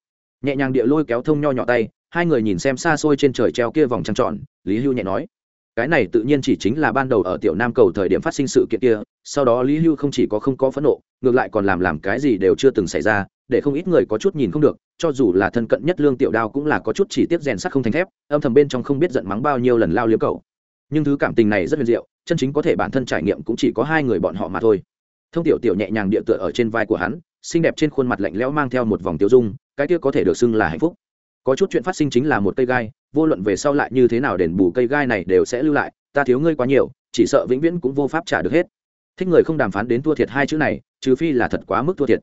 Nhẹ nhàng địa lôi kéo thông nho nhỏ tay, hai người nhìn xem xa xôi trên trời treo kia vòng trăng tròn, lý hưu nhẹ nói cái này tự nhiên chỉ chính là ban đầu ở tiểu nam cầu thời điểm phát sinh sự kiện kia, sau đó lý hưu không chỉ có không có phẫn nộ, ngược lại còn làm làm cái gì đều chưa từng xảy ra, để không ít người có chút nhìn không được, cho dù là thân cận nhất lương tiểu đao cũng là có chút chỉ tiếp rèn sắt không thành thép, âm thầm bên trong không biết giận mắng bao nhiêu lần lao liếm cầu nhưng thứ cảm tình này rất huyền diệu, chân chính có thể bản thân trải nghiệm cũng chỉ có hai người bọn họ mà thôi. Thông tiểu tiểu nhẹ nhàng địa tựa ở trên vai của hắn, xinh đẹp trên khuôn mặt lạnh lẽo mang theo một vòng tiêu dung, cái kia có thể được xưng là hạnh phúc có chút chuyện phát sinh chính là một cây gai, vô luận về sau lại như thế nào đền bù cây gai này đều sẽ lưu lại, ta thiếu ngươi quá nhiều, chỉ sợ vĩnh viễn cũng vô pháp trả được hết. Thích người không đàm phán đến thua thiệt hai chữ này, trừ phi là thật quá mức thua thiệt.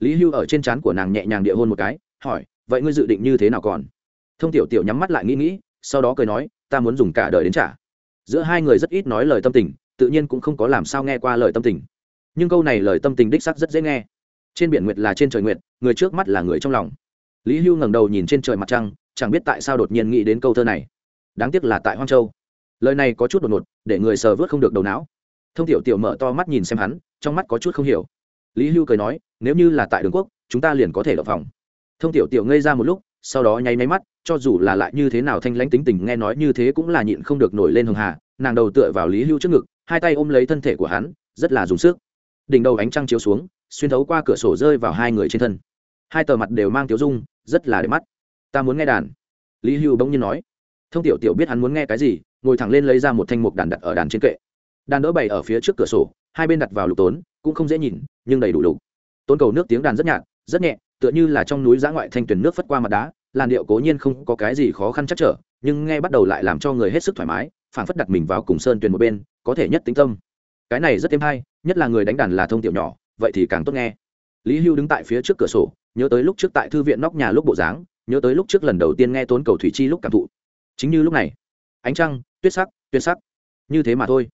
Lý hưu ở trên trán của nàng nhẹ nhàng địa hôn một cái, hỏi, vậy ngươi dự định như thế nào còn? Thông tiểu tiểu nhắm mắt lại nghĩ nghĩ, sau đó cười nói, ta muốn dùng cả đời đến trả. Giữa hai người rất ít nói lời tâm tình, tự nhiên cũng không có làm sao nghe qua lời tâm tình. Nhưng câu này lời tâm tình đích sắc rất dễ nghe. Trên biển nguyệt là trên trời nguyệt, người trước mắt là người trong lòng lý hưu ngẩng đầu nhìn trên trời mặt trăng, chẳng biết tại sao đột nhiên nghĩ đến câu thơ này. Đáng tiếc là tại hoang châu. Lời này có chút đột ngột, để người sờ vớt không được đầu não. Thông tiểu tiểu mở to mắt nhìn xem hắn, trong mắt có chút không hiểu. Lý hưu cười nói, nếu như là tại đường quốc, chúng ta liền có thể đập phòng. Thông tiểu tiểu ngây ra một lúc, sau đó nháy máy mắt, cho dù là lại như thế nào thanh lãnh tính tình nghe nói như thế cũng là nhịn không được nổi lên hường hà, nàng đầu tựa vào lý hưu trước ngực, hai tay ôm lấy thân thể của hắn, rất là dùng sức. Đỉnh đầu ánh trăng chiếu xuống, xuyên thấu qua cửa sổ rơi vào hai người trên thân. Hai tờ mặt đều mang tiếu dung rất là đẹp mắt. Ta muốn nghe đàn. Lý hưu bỗng nhiên nói. Thông tiểu tiểu biết hắn muốn nghe cái gì, ngồi thẳng lên lấy ra một thanh mục đàn đặt ở đàn trên kệ. Đàn đỡ bày ở phía trước cửa sổ, hai bên đặt vào lục tốn, cũng không dễ nhìn, nhưng đầy đủ lục. Tốn cầu nước tiếng đàn rất nhạt, rất nhẹ, tựa như là trong núi giã ngoại thanh tuyển nước phất qua mặt đá, làn điệu cố nhiên không có cái gì khó khăn chắc trở, nhưng nghe bắt đầu lại làm cho người hết sức thoải mái phản phất đặt mình vào cùng sơn tuyền một bên, có thể nhất tính tâm. Cái này rất thêm hay, nhất là người đánh đàn là thông tiểu nhỏ, vậy thì càng tốt nghe. Lý hưu đứng tại phía trước cửa sổ nhớ tới lúc trước tại thư viện nóc nhà lúc bộ dáng, nhớ tới lúc trước lần đầu tiên nghe tốn cầu thủy chi lúc cảm thụ. Chính như lúc này, ánh trăng, tuyết sắc tuyết sắc. Như thế mà thôi.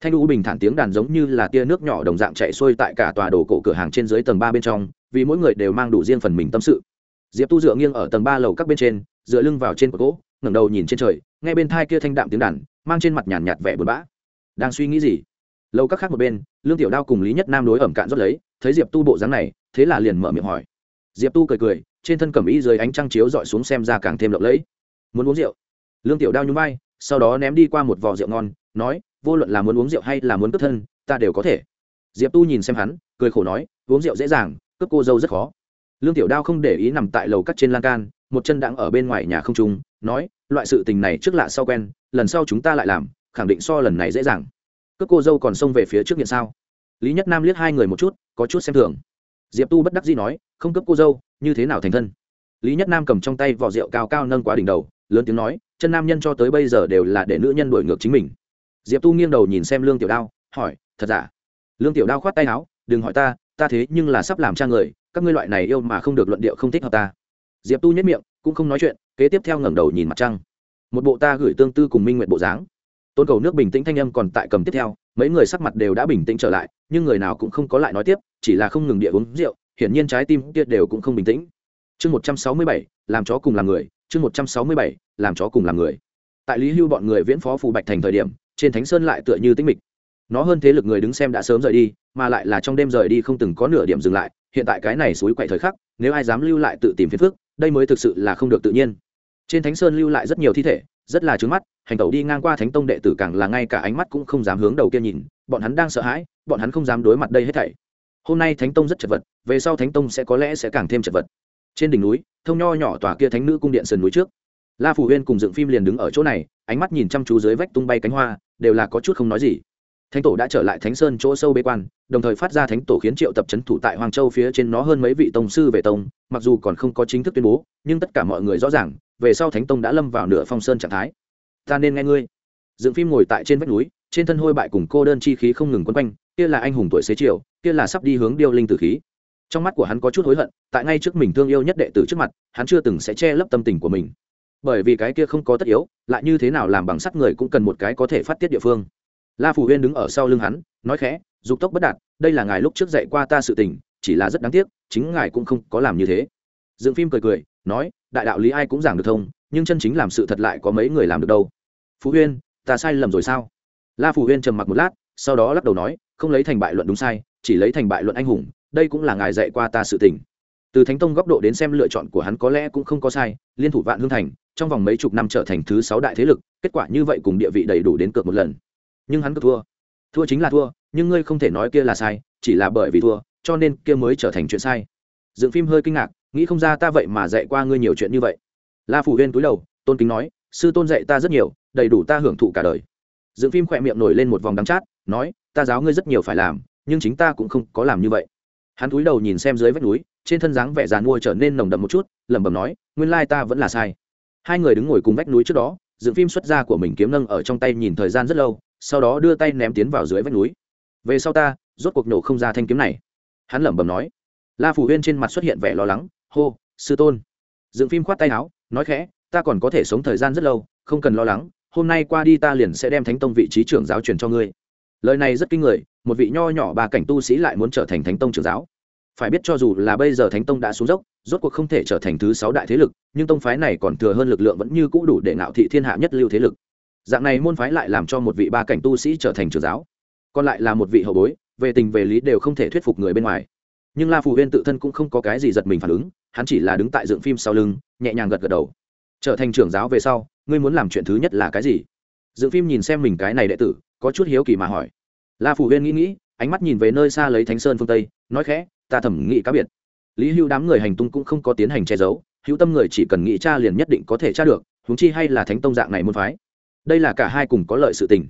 Thanh đu bình thản tiếng đàn giống như là tia nước nhỏ đồng dạng chạy xuôi tại cả tòa đồ cổ cửa hàng trên dưới tầng ba bên trong, vì mỗi người đều mang đủ riêng phần mình tâm sự. Diệp tu dựa nghiêng ở tầng ba lầu các bên trên, dựa lưng vào trên cột gỗ, ngẩng đầu nhìn trên trời, nghe bên thai kia thanh đạm tiếng đàn, mang trên mặt nhàn nhạt vẻ buồn bã. Đang suy nghĩ gì? Lâu các khác một bên, lương tiểu đao cùng lý nhất nam đối ẩm cạn rót lấy, thấy diệp tu bộ dáng này, thế là liền mở miệng hỏi diệp tu cười cười, trên thân cẩm ý dưới ánh trăng chiếu dọi xuống xem ra càng thêm lộng lẫy. Muốn uống rượu? Lương tiểu đao nhún vai, sau đó ném đi qua một vò rượu ngon, nói, vô luận là muốn uống rượu hay là muốn cướp thân, ta đều có thể. Diệp tu nhìn xem hắn, cười khổ nói, uống rượu dễ dàng, cướp cô dâu rất khó. Lương tiểu đao không để ý nằm tại lầu cắt trên lan can, một chân đặng ở bên ngoài nhà không trung, nói, loại sự tình này trước lạ sau quen, lần sau chúng ta lại làm, khẳng định so lần này dễ dàng. Cướp cô dâu còn xông về phía trước nghiện sao? Lý nhất nam liếc hai người một chút, có chút xem thường diệp tu bất đắc dĩ nói, không cướp cô dâu, như thế nào thành thân? Lý nhất nam cầm trong tay vỏ rượu cao cao nâng quá đỉnh đầu, lớn tiếng nói, chân nam nhân cho tới bây giờ đều là để nữ nhân đổi ngược chính mình. Diệp tu nghiêng đầu nhìn xem lương tiểu đao, hỏi, thật giả? Lương tiểu đao khoát tay áo, đừng hỏi ta ta thế nhưng là sắp làm cha người, các ngươi loại này yêu mà không được luận điệu không thích hợp ta. Diệp tu nhất miệng, cũng không nói chuyện, kế tiếp theo ngẩng đầu nhìn mặt trăng. Một bộ ta gửi tương tư cùng minh nguyện bộ dáng. Tôn cầu nước bình tĩnh thanh âm còn tại cầm tiếp theo mấy người sắc mặt đều đã bình tĩnh trở lại, nhưng người nào cũng không có lại nói tiếp, chỉ là không ngừng địa uống rượu, hiển nhiên trái tim kia đều cũng không bình tĩnh. Chương một trăm sáu mươi bảy, làm chó cùng làm người, chương một trăm sáu mươi bảy, làm chó cùng làm người. Tại lý hưu bọn người viễn phó phù bạch thành thời điểm, trên thánh sơn lại tựa như tĩnh mịch. Nó hơn thế lực người đứng xem đã sớm rời đi, mà lại là trong đêm rời đi không từng có nửa điểm dừng lại, hiện tại cái này suối quậy thời khắc, nếu ai dám lưu lại tự tìm phiền phức, đây mới thực sự là không được tự nhiên. Trên thánh sơn lưu lại rất nhiều thi thể rất là trướng mắt, hành tẩu đi ngang qua thánh tông đệ tử càng là ngay cả ánh mắt cũng không dám hướng đầu kia nhìn, bọn hắn đang sợ hãi, bọn hắn không dám đối mặt đây hết thảy. Hôm nay thánh tông rất chật vật, về sau thánh tông sẽ có lẽ sẽ càng thêm chật vật. Trên đỉnh núi, thông nho nhỏ tòa kia thánh nữ cung điện sườn núi trước. La phủ huyên cùng dựng phim liền đứng ở chỗ này, ánh mắt nhìn chăm chú dưới vách tung bay cánh hoa, đều là có chút không nói gì. Thánh tổ đã trở lại thánh sơn chỗ sâu bế quan, đồng thời phát ra thánh tổ khiến triệu tập c h ấ n thủ tại hoàng châu phía trên nó hơn mấy vị tông sư về tông, mặc dù còn không có chính thức tuyên bố, nhưng tất cả mọi người rõ ràng về sau thánh tông đã lâm vào nửa phong sơn trạng thái. Ta nên nghe ngươi. Dựng phim ngồi tại trên vách núi, trên thân hôi bại cùng cô đơn chi khí không ngừng quấn quanh, kia là anh hùng tuổi xế chiều, kia là sắp đi hướng điêu linh tử khí. Trong mắt của hắn có chút hối hận, tại ngay trước mình thương yêu nhất đệ tử trước mặt, hắn chưa từng sẽ che lấp tâm tình của mình. Bởi vì cái kia không có tất yếu, lại như thế nào làm bằng sắt người cũng cần một cái có thể phát tiết địa phương. La phủ huyên đứng ở sau lưng hắn, nói khẽ, dục tốc bất đạt, đây là ngài lúc trước dạy qua ta sự tình, chỉ là rất đáng tiếc, chính ngài cũng không có làm như thế dựng phim cười cười, nói, đại đạo lý ai cũng giảng được thông, nhưng chân chính làm sự thật lại có mấy người làm được đâu. Phú huyên, ta sai lầm rồi sao? La phù huyên trầm mặc một lát, sau đó lắc đầu nói, không lấy thành bại luận đúng sai, chỉ lấy thành bại luận anh hùng, đây cũng là ngài dạy qua ta sự tình. Từ thánh tông góc độ đến xem lựa chọn của hắn có lẽ cũng không có sai, liên thủ vạn hương thành, trong vòng mấy chục năm trở thành thứ sáu đại thế lực, kết quả như vậy cùng địa vị đầy đủ đến cược một lần. Nhưng hắn cứ thua. Thua chính là thua, nhưng ngươi không thể nói kia là sai, chỉ là bởi vì thua, cho nên kia mới trở thành chuyện sai. Dựng phim hơi kinh ngạc nghĩ không ra ta vậy mà dạy qua ngươi nhiều chuyện như vậy. La phủ huyên túi đầu, tôn kính nói, sư tôn dạy ta rất nhiều, đầy đủ ta hưởng thụ cả đời. Dựng phim khỏe miệng nổi lên một vòng đắng chát, nói, ta giáo ngươi rất nhiều phải làm, nhưng chính ta cũng không có làm như vậy. Hắn túi đầu nhìn xem dưới vách núi, trên thân dáng vẻ giàn mua trở nên nồng đậm một chút, lẩm bẩm nói, nguyên lai ta vẫn là sai. Hai người đứng ngồi cùng vách núi trước đó, dựng phim xuất ra của mình kiếm nâng ở trong tay nhìn thời gian rất lâu, sau đó đưa tay ném tiến vào dưới vách núi. Về sau ta, rốt cuộc nổ không ra thanh kiếm này. Hắn lẩm bẩm nói. La phủ huyên trên mặt xuất hiện vẻ lo lắng hô, sư tôn. Dựng phim khoát tay áo, nói khẽ, ta còn có thể sống thời gian rất lâu, không cần lo lắng, hôm nay qua đi ta liền sẽ đem thánh tông vị trí trưởng giáo truyền cho ngươi. Lời này rất kinh người, một vị nho nhỏ bà cảnh tu sĩ lại muốn trở thành thánh tông trưởng giáo. Phải biết cho dù là bây giờ thánh tông đã xuống dốc, rốt cuộc không thể trở thành thứ sáu đại thế lực, nhưng tông phái này còn thừa hơn lực lượng vẫn như cũ đủ để ngạo thị thiên hạ nhất lưu thế lực. Dạng này môn phái lại làm cho một vị ba cảnh tu sĩ trở thành trưởng giáo. Còn lại là một vị hậu bối, về tình về lý đều không thể thuyết phục người bên ngoài nhưng la phù huyên tự thân cũng không có cái gì giật mình phản ứng, hắn chỉ là đứng tại dựng phim sau lưng, nhẹ nhàng gật gật đầu. Trở thành trưởng giáo về sau, ngươi muốn làm chuyện thứ nhất là cái gì? Dựng phim nhìn xem mình cái này đệ tử, có chút hiếu kỳ mà hỏi. La phù huyên nghĩ nghĩ, ánh mắt nhìn về nơi xa lấy thánh sơn phương tây, nói khẽ, ta thẩm nghĩ cá biệt. Lý hưu đám người hành tung cũng không có tiến hành che giấu, hữu tâm người chỉ cần nghĩ cha liền nhất định có thể tra được, huống chi hay là thánh tông dạng này môn phái. Đây là cả hai cùng có lợi sự tình.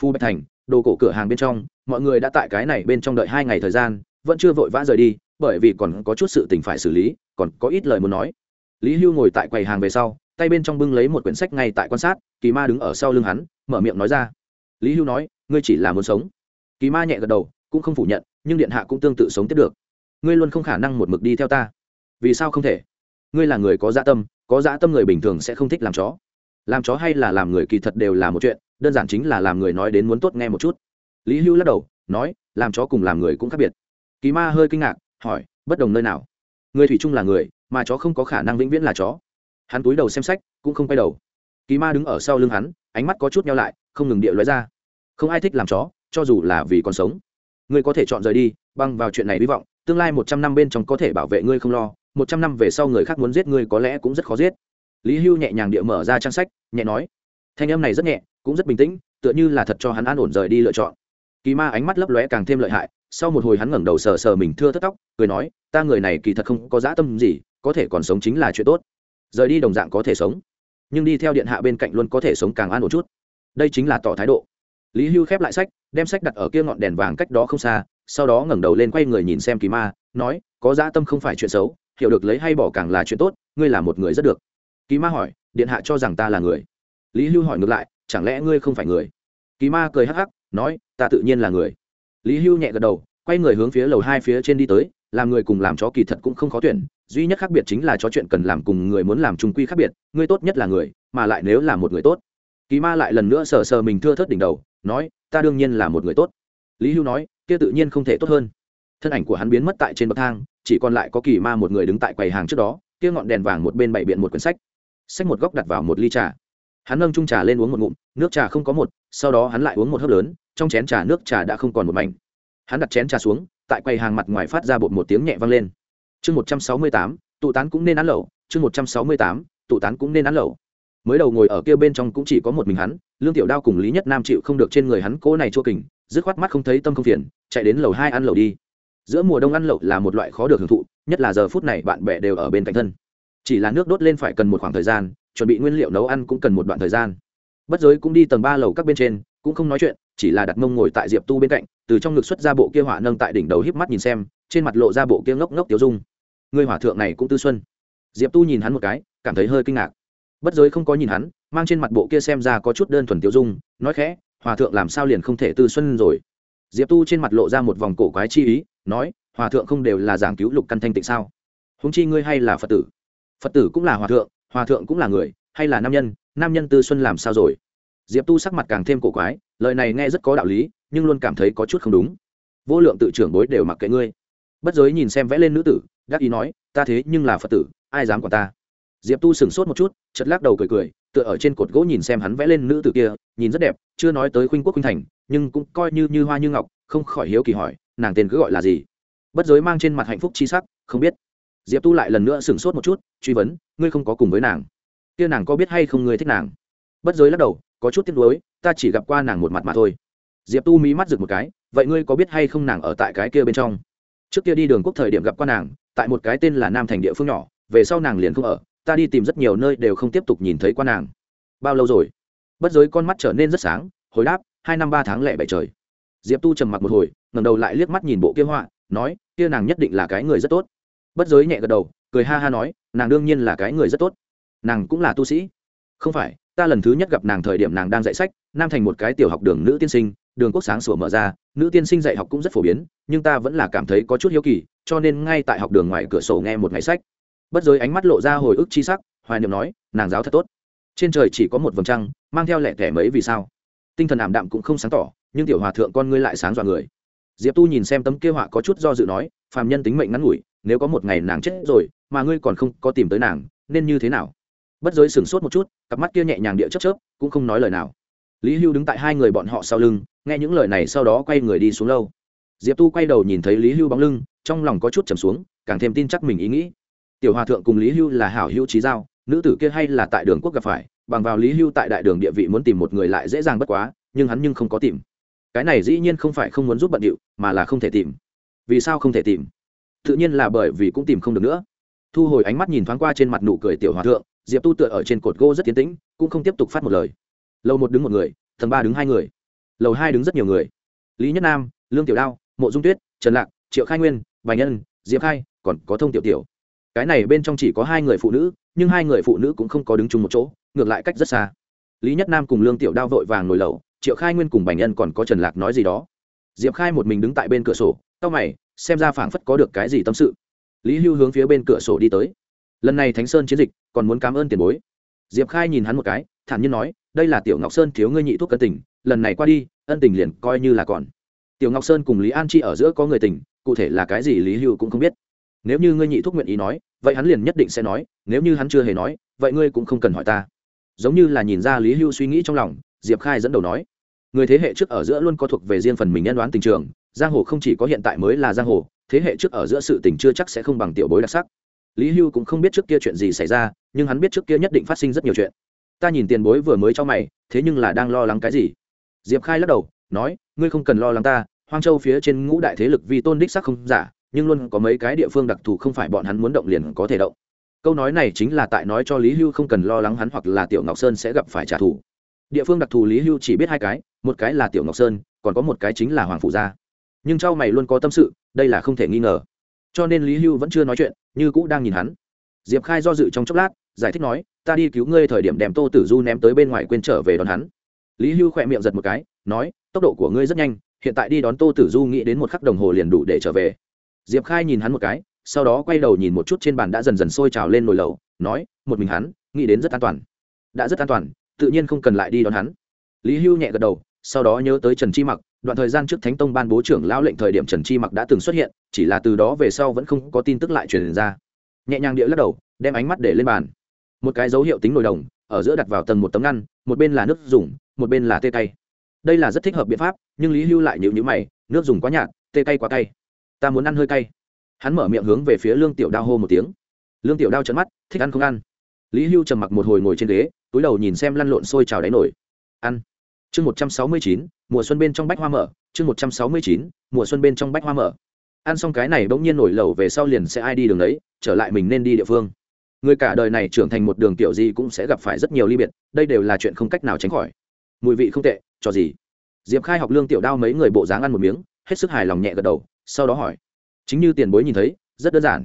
Phu bạch thành, đồ cổ cửa hàng bên trong, mọi người đã tại cái này bên trong đợi hai ngày thời gian vẫn chưa vội vã rời đi, bởi vì còn có chút sự tình phải xử lý, còn có ít lời muốn nói. Lý hưu ngồi tại quầy hàng về sau, tay bên trong bưng lấy một quyển sách ngay tại quan sát, kỳ ma đứng ở sau lưng hắn, mở miệng nói ra. Lý hưu nói, ngươi chỉ là muốn sống. Kỳ ma nhẹ gật đầu, cũng không phủ nhận, nhưng điện hạ cũng tương tự sống tiếp được. Ngươi luôn không khả năng một mực đi theo ta. Vì sao không thể? Ngươi là người có dã tâm, có dã tâm người bình thường sẽ không thích làm chó. Làm chó hay là làm người kỳ thật đều là một chuyện, đơn giản chính là làm người nói đến muốn tốt nghe một chút. Lý hưu lắc đầu, nói, làm chó cùng làm người cũng khác biệt kỳ ma hơi kinh ngạc, hỏi, bất đồng nơi nào? Người thủy chung là người, mà chó không có khả năng vĩnh viễn là chó. Hắn túi đầu xem sách, cũng không quay đầu. Kỳ ma đứng ở sau lưng hắn, ánh mắt có chút nhau lại, không ngừng địa lóe ra. Không ai thích làm chó, cho dù là vì còn sống. Ngươi có thể chọn rời đi, băng vào chuyện này hy vọng, tương lai một trăm năm bên trong có thể bảo vệ ngươi không lo, một trăm năm về sau người khác muốn giết ngươi có lẽ cũng rất khó giết. Lý hưu nhẹ nhàng địa mở ra trang sách, nhẹ nói. Thanh âm này rất nhẹ, cũng rất bình tĩnh, tựa như là thật cho hắn an ổn rời đi lựa chọn kỳ ma ánh mắt lấp lóe càng thêm lợi hại, sau một hồi hắn ngẩng đầu sờ sờ mình thưa thất tóc, cười nói, ta người này kỳ thật không có dã tâm gì, có thể còn sống chính là chuyện tốt. Rời đi đồng dạng có thể sống, nhưng đi theo điện hạ bên cạnh luôn có thể sống càng an ổn chút. Đây chính là tỏ thái độ. Lý hưu khép lại sách, đem sách đặt ở kia ngọn đèn vàng cách đó không xa, sau đó ngẩng đầu lên quay người nhìn xem kỳ ma, nói, có dã tâm không phải chuyện xấu, hiểu được lấy hay bỏ càng là chuyện tốt, ngươi là một người rất được. Kỳ ma hỏi, điện hạ cho rằng ta là người? Lý hưu hỏi ngược lại, chẳng lẽ ngươi không phải người? Kỳ ma cười hắc hắc nói, ta tự nhiên là người. Lý hưu nhẹ gật đầu, quay người hướng phía lầu hai phía trên đi tới, làm người cùng làm chó kỳ thật cũng không khó tuyển, duy nhất khác biệt chính là chó chuyện cần làm cùng người muốn làm trung quy khác biệt ngươi tốt nhất là người, mà lại nếu là một người tốt. Kỳ ma lại lần nữa sờ sờ mình thưa thớt đỉnh đầu, nói, ta đương nhiên là một người tốt. Lý hưu nói, kia tự nhiên không thể tốt hơn. Thân ảnh của hắn biến mất tại trên bậc thang, chỉ còn lại có kỳ ma một người đứng tại quầy hàng trước đó, kia ngọn đèn vàng một bên bày biện một quyển sách. Sách một góc đặt vào một ly trà. Hắn nâng trung trà lên uống một ngụm, nước trà không có một, sau đó hắn lại uống một hớp lớn trong chén trà nước trà đã không còn một mảnh. Hắn đặt chén trà xuống, tại quầy hàng mặt ngoài phát ra bột một tiếng nhẹ vang lên. Chương một trăm sáu mươi tám, tụ tán cũng nên ăn lẩu. Chương một trăm sáu mươi tám, tụ tán cũng nên ăn lẩu. Mới đầu ngồi ở kia bên trong cũng chỉ có một mình hắn, lương tiểu đao cùng lý nhất nam chịu không được trên người hắn cố này chua kình, dứt khoát mắt không thấy tâm không phiền, chạy đến lầu hai ăn lẩu đi. Giữa mùa đông ăn lẩu là một loại khó được hưởng thụ, nhất là giờ phút này bạn bè đều ở bên cạnh thân. Chỉ là nước đốt lên phải cần một khoảng thời gian, chuẩn bị nguyên liệu nấu ăn cũng cần một đoạn thời gian. Bất giới cũng đi tầng ba lầu các bên trên, cũng không nói chuyện chỉ là đặt mông ngồi tại diệp tu bên cạnh, từ trong ngực xuất ra bộ kia hỏa nâng tại đỉnh đầu híp mắt nhìn xem, trên mặt lộ ra bộ kia ngốc ngốc tiêu dung. Người hỏa thượng này cũng tư xuân. Diệp tu nhìn hắn một cái, cảm thấy hơi kinh ngạc. Bất giới không có nhìn hắn, mang trên mặt bộ kia xem ra có chút đơn thuần tiêu dung, nói khẽ, hòa thượng làm sao liền không thể tư xuân rồi? Diệp tu trên mặt lộ ra một vòng cổ quái chi ý, nói, hòa thượng không đều là giảng cứu lục căn thanh tịnh sao? Húng chi ngươi hay là phật tử. Phật tử cũng là hòa thượng hòa thượng cũng là người, hay là nam nhân nam nhân tư xuân làm sao rồi? Diệp tu sắc mặt càng thêm cổ quái, lời này nghe rất có đạo lý, nhưng luôn cảm thấy có chút không đúng. Vô lượng tự trưởng bối đều mặc kệ ngươi. Bất giới nhìn xem vẽ lên nữ tử gác ý nói, ta thế nhưng là phật tử, ai dám quản ta? Diệp tu sửng sốt một chút chật lắc đầu cười cười, tựa ở trên cột gỗ nhìn xem hắn vẽ lên nữ tử kia, nhìn rất đẹp, chưa nói tới khuynh quốc khuynh thành, nhưng cũng coi như như hoa như ngọc, không khỏi hiếu kỳ hỏi, nàng tên cứ gọi là gì? Bất giới mang trên mặt hạnh phúc chi sắc, không biết. Diệp tu lại lần nữa sửng sốt một chút, truy vấn, ngươi không có cùng với nàng. Kia nàng có biết hay không ngươi thích nàng? Bất giới lắc đầu có chút tiếc nuối, ta chỉ gặp qua nàng một mặt mà thôi. Diệp tu mí mắt rực một cái, vậy ngươi có biết hay không nàng ở tại cái kia bên trong? Trước kia đi đường quốc thời điểm gặp qua nàng, tại một cái tên là nam thành địa phương nhỏ, về sau nàng liền không ở, ta đi tìm rất nhiều nơi đều không tiếp tục nhìn thấy qua nàng. Bao lâu rồi? Bất giới con mắt trở nên rất sáng, hồi đáp, hai năm ba tháng lẻ bảy trời. Diệp tu trầm mặc một hồi ngầm đầu lại liếc mắt nhìn bộ kia họa, nói, kia nàng nhất định là cái người rất tốt. Bất giới nhẹ gật đầu, cười ha ha nói, nàng đương nhiên là cái người rất tốt. Nàng cũng là tu sĩ. Không phải ta lần thứ nhất gặp nàng thời điểm nàng đang dạy sách, nam thành một cái tiểu học đường nữ tiên sinh, đường quốc sáng sủa mở ra, nữ tiên sinh dạy học cũng rất phổ biến, nhưng ta vẫn là cảm thấy có chút hiếu kỳ, cho nên ngay tại học đường ngoài cửa sổ nghe một ngày sách. Bất giới ánh mắt lộ ra hồi ức chi sắc, hoài niệm nói, nàng giáo thật tốt. Trên trời chỉ có một vầng trăng, mang theo lẻ thẻ mấy vì sao. Tinh thần ảm đạm cũng không sáng tỏ, nhưng tiểu hòa thượng con ngươi lại sáng dọa người. Diệp tu nhìn xem tấm kêu họa có chút do dự nói, phàm nhân tính mệnh ngắn ngủi, nếu có một ngày nàng chết rồi, mà ngươi còn không có tìm tới nàng, nên như thế nào? Bất giới sửng sốt một chút, cặp mắt kia nhẹ nhàng địa chớp chớp, cũng không nói lời nào. Lý hưu đứng tại hai người bọn họ sau lưng, nghe những lời này sau đó quay người đi xuống lâu. Diệp tu quay đầu nhìn thấy lý hưu bóng lưng, trong lòng có chút trầm xuống, càng thêm tin chắc mình ý nghĩ. Tiểu hòa thượng cùng lý hưu là hảo hữu trí giao, nữ tử kia hay là tại đường quốc gặp phải, bằng vào lý hưu tại đại đường địa vị muốn tìm một người lại dễ dàng bất quá, nhưng hắn nhưng không có tìm. Cái này dĩ nhiên không phải không muốn giúp bận điệu, mà là không thể tìm. Vì sao không thể tìm? Tự nhiên là bởi vì cũng tìm không được nữa. Thu hồi ánh mắt nhìn thoáng qua trên mặt nụ cười tiểu hòa thượng diệp tu tựa ở trên cột gỗ rất tiến tĩnh, cũng không tiếp tục phát một lời. Lầu một đứng một người, tầng ba đứng hai người. Lầu hai đứng rất nhiều người. Lý nhất nam, lương tiểu đao, mộ dung tuyết, trần lạc, triệu khai nguyên, bành nhân, diệp khai, còn có thông tiểu tiểu. Cái này bên trong chỉ có hai người phụ nữ, nhưng hai người phụ nữ cũng không có đứng chung một chỗ, ngược lại cách rất xa. Lý nhất nam cùng lương tiểu đao vội vàng nổi lầu, triệu khai nguyên cùng bành nhân còn có trần lạc nói gì đó. Diệp khai một mình đứng tại bên cửa sổ tao mày, xem ra phảng phất có được cái gì tâm sự. Lý hưu hướng phía bên cửa sổ đi tới lần này thánh sơn chiến dịch, còn muốn cảm ơn tiền bối. Diệp khai nhìn hắn một cái, thản nhiên nói, đây là tiểu ngọc sơn thiếu ngươi nhị thuốc cân tình, lần này qua đi, ân tình liền coi như là còn. Tiểu ngọc sơn cùng lý an chi ở giữa có người tình, cụ thể là cái gì lý hưu cũng không biết. Nếu như ngươi nhị thuốc nguyện ý nói, vậy hắn liền nhất định sẽ nói, nếu như hắn chưa hề nói, vậy ngươi cũng không cần hỏi ta. Giống như là nhìn ra lý hưu suy nghĩ trong lòng, diệp khai dẫn đầu nói, người thế hệ trước ở giữa luôn có thuộc về riêng phần mình nhân đoán tình trường, giang hồ không chỉ có hiện tại mới là giang hồ, thế hệ trước ở giữa sự tình chưa chắc sẽ không bằng tiểu bối đặc sắc lý hưu cũng không biết trước kia chuyện gì xảy ra, nhưng hắn biết trước kia nhất định phát sinh rất nhiều chuyện. Ta nhìn tiền bối vừa mới cho mày, thế nhưng là đang lo lắng cái gì? Diệp khai lắc đầu, nói, ngươi không cần lo lắng ta, hoang châu phía trên ngũ đại thế lực vì tôn đích sắc không giả, nhưng luôn có mấy cái địa phương đặc thù không phải bọn hắn muốn động liền có thể động. Câu nói này chính là tại nói cho lý hưu không cần lo lắng hắn hoặc là tiểu ngọc sơn sẽ gặp phải trả thù. Địa phương đặc thù lý hưu chỉ biết hai cái, một cái là tiểu ngọc sơn, còn có một cái chính là hoàng phụ gia. Nhưng trao mày luôn có tâm sự, đây là không thể nghi ngờ cho nên lý hưu vẫn chưa nói chuyện, như cũ đang nhìn hắn. Diệp khai do dự trong chốc lát, giải thích nói, ta đi cứu ngươi thời điểm đem tô tử du ném tới bên ngoài quên trở về đón hắn. Lý hưu khỏe miệng giật một cái, nói, tốc độ của ngươi rất nhanh, hiện tại đi đón tô tử du nghĩ đến một khắc đồng hồ liền đủ để trở về. Diệp khai nhìn hắn một cái, sau đó quay đầu nhìn một chút trên bàn đã dần dần sôi trào lên nồi lẩu, nói, một mình hắn, nghĩ đến rất an toàn. Đã rất an toàn, tự nhiên không cần lại đi đón hắn. Lý hưu nhẹ gật đầu, sau đó nhớ tới trần chi mặc đoạn thời gian trước thánh tông ban bố trưởng lão lệnh thời điểm trần chi mặc đã từng xuất hiện, chỉ là từ đó về sau vẫn không có tin tức lại truyền ra. Nhẹ nhàng địa lắc đầu, đem ánh mắt để lên bàn. Một cái dấu hiệu tính nồi đồng, ở giữa đặt vào tầng một tấm ngăn, một bên là nước dùng, một bên là tê tay. đây là rất thích hợp biện pháp, nhưng lý hưu lại nhịu nhữ mày, nước dùng quá nhạt, tê tay quá cay. Ta muốn ăn hơi cay. Hắn mở miệng hướng về phía lương tiểu đao hô một tiếng. Lương tiểu đao trận mắt, thích ăn không ăn. Lý hưu trầm mặc một hồi ngồi trên ghế, túi đầu nhìn xem lăn lộn sôi trào đáy nổi ăn chương một trăm sáu mươi chín, mùa xuân bên trong bách hoa mở. Chương một trăm sáu mươi chín, mùa xuân bên trong bách hoa mở. Ăn xong cái này bỗng nhiên nổi lẩu về sau liền sẽ ai đi đường đấy, trở lại mình nên đi địa phương. Người cả đời này trưởng thành một đường kiểu gì cũng sẽ gặp phải rất nhiều ly biệt, đây đều là chuyện không cách nào tránh khỏi. Mùi vị không tệ, cho gì? Diệp khai học lương tiểu đao mấy người bộ dáng ăn một miếng, hết sức hài lòng nhẹ gật đầu, sau đó hỏi. Chính như tiền bối nhìn thấy, rất đơn giản.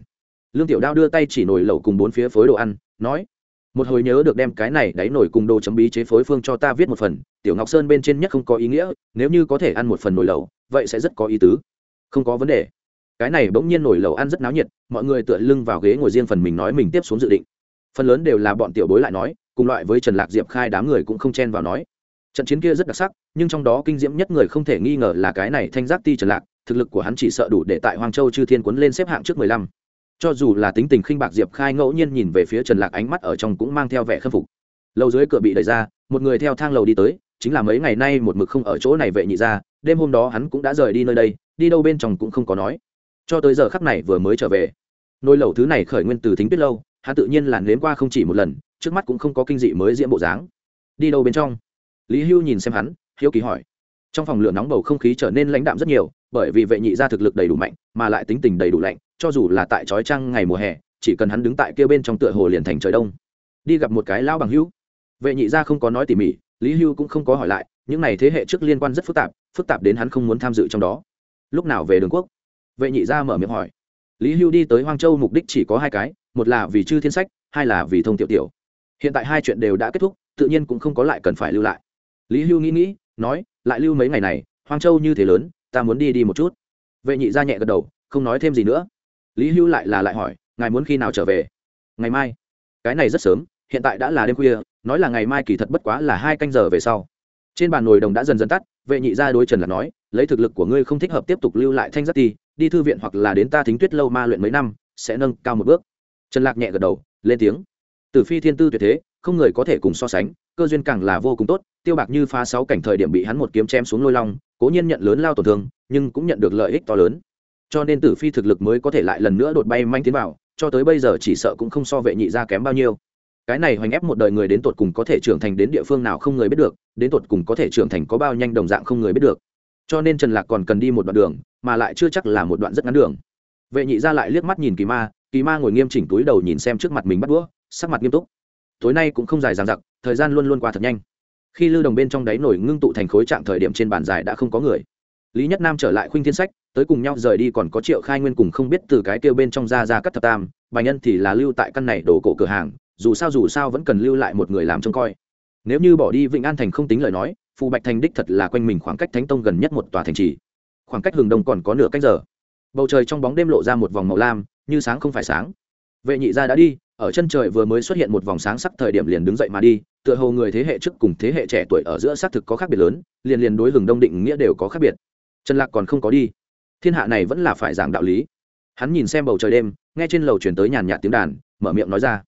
Lương tiểu đao đưa tay chỉ nổi lẩu cùng bốn phía phối đồ ăn, nói. Một hồi nhớ được đem cái này đáy nổi cùng đồ chấm bí chế phối phương cho ta viết một phần tiểu ngọc sơn bên trên nhất không có ý nghĩa, nếu như có thể ăn một phần nồi lẩu, vậy sẽ rất có ý tứ. Không có vấn đề. Cái này bỗng nhiên nổi lẩu ăn rất náo nhiệt, mọi người tựa lưng vào ghế ngồi riêng phần mình nói mình tiếp xuống dự định. Phần lớn đều là bọn tiểu bối lại nói, cùng loại với trần lạc diệp khai đám người cũng không chen vào nói. Trận chiến kia rất đặc sắc, nhưng trong đó kinh diễm nhất người không thể nghi ngờ là cái này thanh giác ti trần lạc, thực lực của hắn chỉ sợ đủ để tại hoàng châu chư thiên quấn lên xếp hạng trước mười lăm. Cho dù là tính tình khinh bạc diệp khai ngẫu nhiên nhìn về phía trần lạc ánh mắt ở trong cũng mang theo vẻ khâm phục. Lâu dưới cửa bị đẩy ra, một người theo thang lầu đi tới chính là mấy ngày nay một mực không ở chỗ này vệ nhị ra, đêm hôm đó hắn cũng đã rời đi nơi đây, đi đâu bên trong cũng không có nói. Cho tới giờ khắc này vừa mới trở về. Nồi lẩu thứ này khởi nguyên từ thính biết lâu, hắn tự nhiên làn nếm qua không chỉ một lần, trước mắt cũng không có kinh dị mới diễn bộ dáng. Đi đâu bên trong? Lý hưu nhìn xem hắn, hiếu kỳ hỏi. Trong phòng lửa nóng bầu không khí trở nên lãnh đạm rất nhiều, bởi vì vệ nhị ra thực lực đầy đủ mạnh, mà lại tính tình đầy đủ lạnh, cho dù là tại trói trăng ngày mùa hè, chỉ cần hắn đứng tại kia bên trong tựa hồ liền thành trời đông. Đi gặp một cái lão bằng hữu. Vệ nhị ra không có nói tỉ mỉ lý hưu cũng không có hỏi lại, những này thế hệ trước liên quan rất phức tạp phức tạp đến hắn không muốn tham dự trong đó. Lúc nào về đường quốc? Vệ nhị gia mở miệng hỏi. Lý hưu đi tới hoang châu mục đích chỉ có hai cái, một là vì chư thiên sách, hai là vì thông tiểu tiểu. Hiện tại hai chuyện đều đã kết thúc, tự nhiên cũng không có lại cần phải lưu lại. Lý hưu nghĩ nghĩ, nói, lại lưu mấy ngày này, hoang châu như thế lớn, ta muốn đi đi một chút. Vệ nhị gia nhẹ gật đầu, không nói thêm gì nữa. Lý hưu lại là lại hỏi, ngài muốn khi nào trở về? Ngày mai. Cái này rất sớm hiện tại đã là đêm khuya, nói là ngày mai kỳ thật bất quá là hai canh giờ về sau. Trên bàn nồi đồng đã dần dần tắt, vệ nhị ra đối trần Lạc nói, lấy thực lực của ngươi không thích hợp tiếp tục lưu lại thanh giác ti, đi thư viện hoặc là đến ta thính tuyết lâu ma luyện mấy năm, sẽ nâng cao một bước. Trần lạc nhẹ gật đầu, lên tiếng. Từ phi thiên tư tuyệt thế, không người có thể cùng so sánh, cơ duyên càng là vô cùng tốt, tiêu bạc như phá sáu cảnh thời điểm bị hắn một kiếm chém xuống lôi long, cố nhiên nhận lớn lao tổn thương, nhưng cũng nhận được lợi ích to lớn. Cho nên tử phi thực lực mới có thể lại lần nữa đột bay manh tiến vào, cho tới bây giờ chỉ sợ cũng không so vệ nhị ra kém bao nhiêu cái này hoành ép một đời người đến tột cùng có thể trưởng thành đến địa phương nào không người biết được, đến tột cùng có thể trưởng thành có bao nhanh đồng dạng không người biết được. Cho nên trần lạc còn cần đi một đoạn đường, mà lại chưa chắc là một đoạn rất ngắn đường. Vệ nhị ra lại liếc mắt nhìn kỳ ma kỳ ma ngồi nghiêm chỉnh túi đầu nhìn xem trước mặt mình bắt đũa, sắc mặt nghiêm túc. Tối nay cũng không dài dằng dặc, thời gian luôn luôn qua thật nhanh. Khi lưu đồng bên trong đáy nổi ngưng tụ thành khối trạng thời điểm trên bàn dài đã không có người. Lý nhất nam trở lại khuynh thiên sách, tới cùng nhau rời đi còn có triệu khai nguyên cùng không biết từ cái kêu bên trong ra ra cắt thập tam bà nhân thì là lưu tại căn này đổ cổ cửa hàng dù sao dù sao vẫn cần lưu lại một người làm trông coi. Nếu như bỏ đi vịnh an thành không tính lời nói, phù bạch thành đích thật là quanh mình khoảng cách thánh tông gần nhất một tòa thành trì. Khoảng cách hừng đông còn có nửa cách giờ. Bầu trời trong bóng đêm lộ ra một vòng màu lam, như sáng không phải sáng. Vệ nhị gia đã đi, ở chân trời vừa mới xuất hiện một vòng sáng sắc thời điểm liền đứng dậy mà đi, tựa hồ người thế hệ trước cùng thế hệ trẻ tuổi ở giữa xác thực có khác biệt lớn, liền liền đối hừng đông định nghĩa đều có khác biệt. Trần lạc còn không có đi. Thiên hạ này vẫn là phải giảng đạo lý. Hắn nhìn xem bầu trời đêm, nghe trên lầu chuyển tới nhàn nhạt tiếng đàn, mở miệng nói ra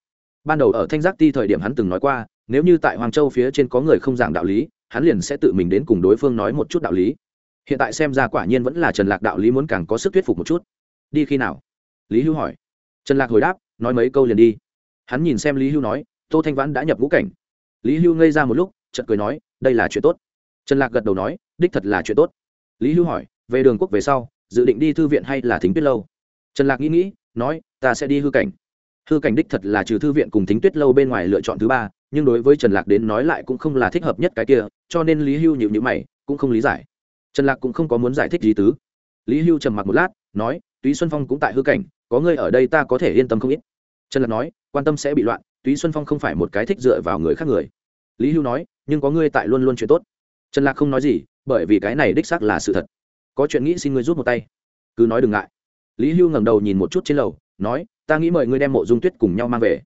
ban đầu ở thanh giác ti thời điểm hắn từng nói qua, nếu như tại hoàng châu phía trên có người không giảng đạo lý, hắn liền sẽ tự mình đến cùng đối phương nói một chút đạo lý. Hiện tại xem ra quả nhiên vẫn là trần lạc đạo lý muốn càng có sức thuyết phục một chút. Đi khi nào? Lý hưu hỏi. Trần lạc hồi đáp, nói mấy câu liền đi. Hắn nhìn xem lý hưu nói, tô thanh vãn đã nhập ngũ cảnh. Lý hưu ngây ra một lúc, chợt cười nói, đây là chuyện tốt. Trần lạc gật đầu nói, đích thật là chuyện tốt. Lý hưu hỏi, về đường quốc về sau, dự định đi thư viện hay là thính tuyết lâu? Trần lạc nghĩ nghĩ, nói, ta sẽ đi hư cảnh hư cảnh đích thật là trừ thư viện cùng thính tuyết lâu bên ngoài lựa chọn thứ ba, nhưng đối với trần lạc đến nói lại cũng không là thích hợp nhất cái kia, cho nên lý hưu nhịu nhữ mày, cũng không lý giải. Trần lạc cũng không có muốn giải thích gì tứ. Lý hưu trầm mặc một lát, nói, túy xuân phong cũng tại hư cảnh, có ngươi ở đây ta có thể yên tâm không ít. Trần lạc nói, quan tâm sẽ bị loạn, túy xuân phong không phải một cái thích dựa vào người khác người. Lý hưu nói, nhưng có ngươi tại luôn luôn chuyện tốt. Trần lạc không nói gì, bởi vì cái này đích xác là sự thật. Có chuyện nghĩ xin ngươi rút một tay. Cứ nói đừng ngại. Lý hưu ngẩng đầu nhìn một chút trên lầu nói, ta nghĩ mời ngươi đem mộ dung tuyết cùng nhau mang về.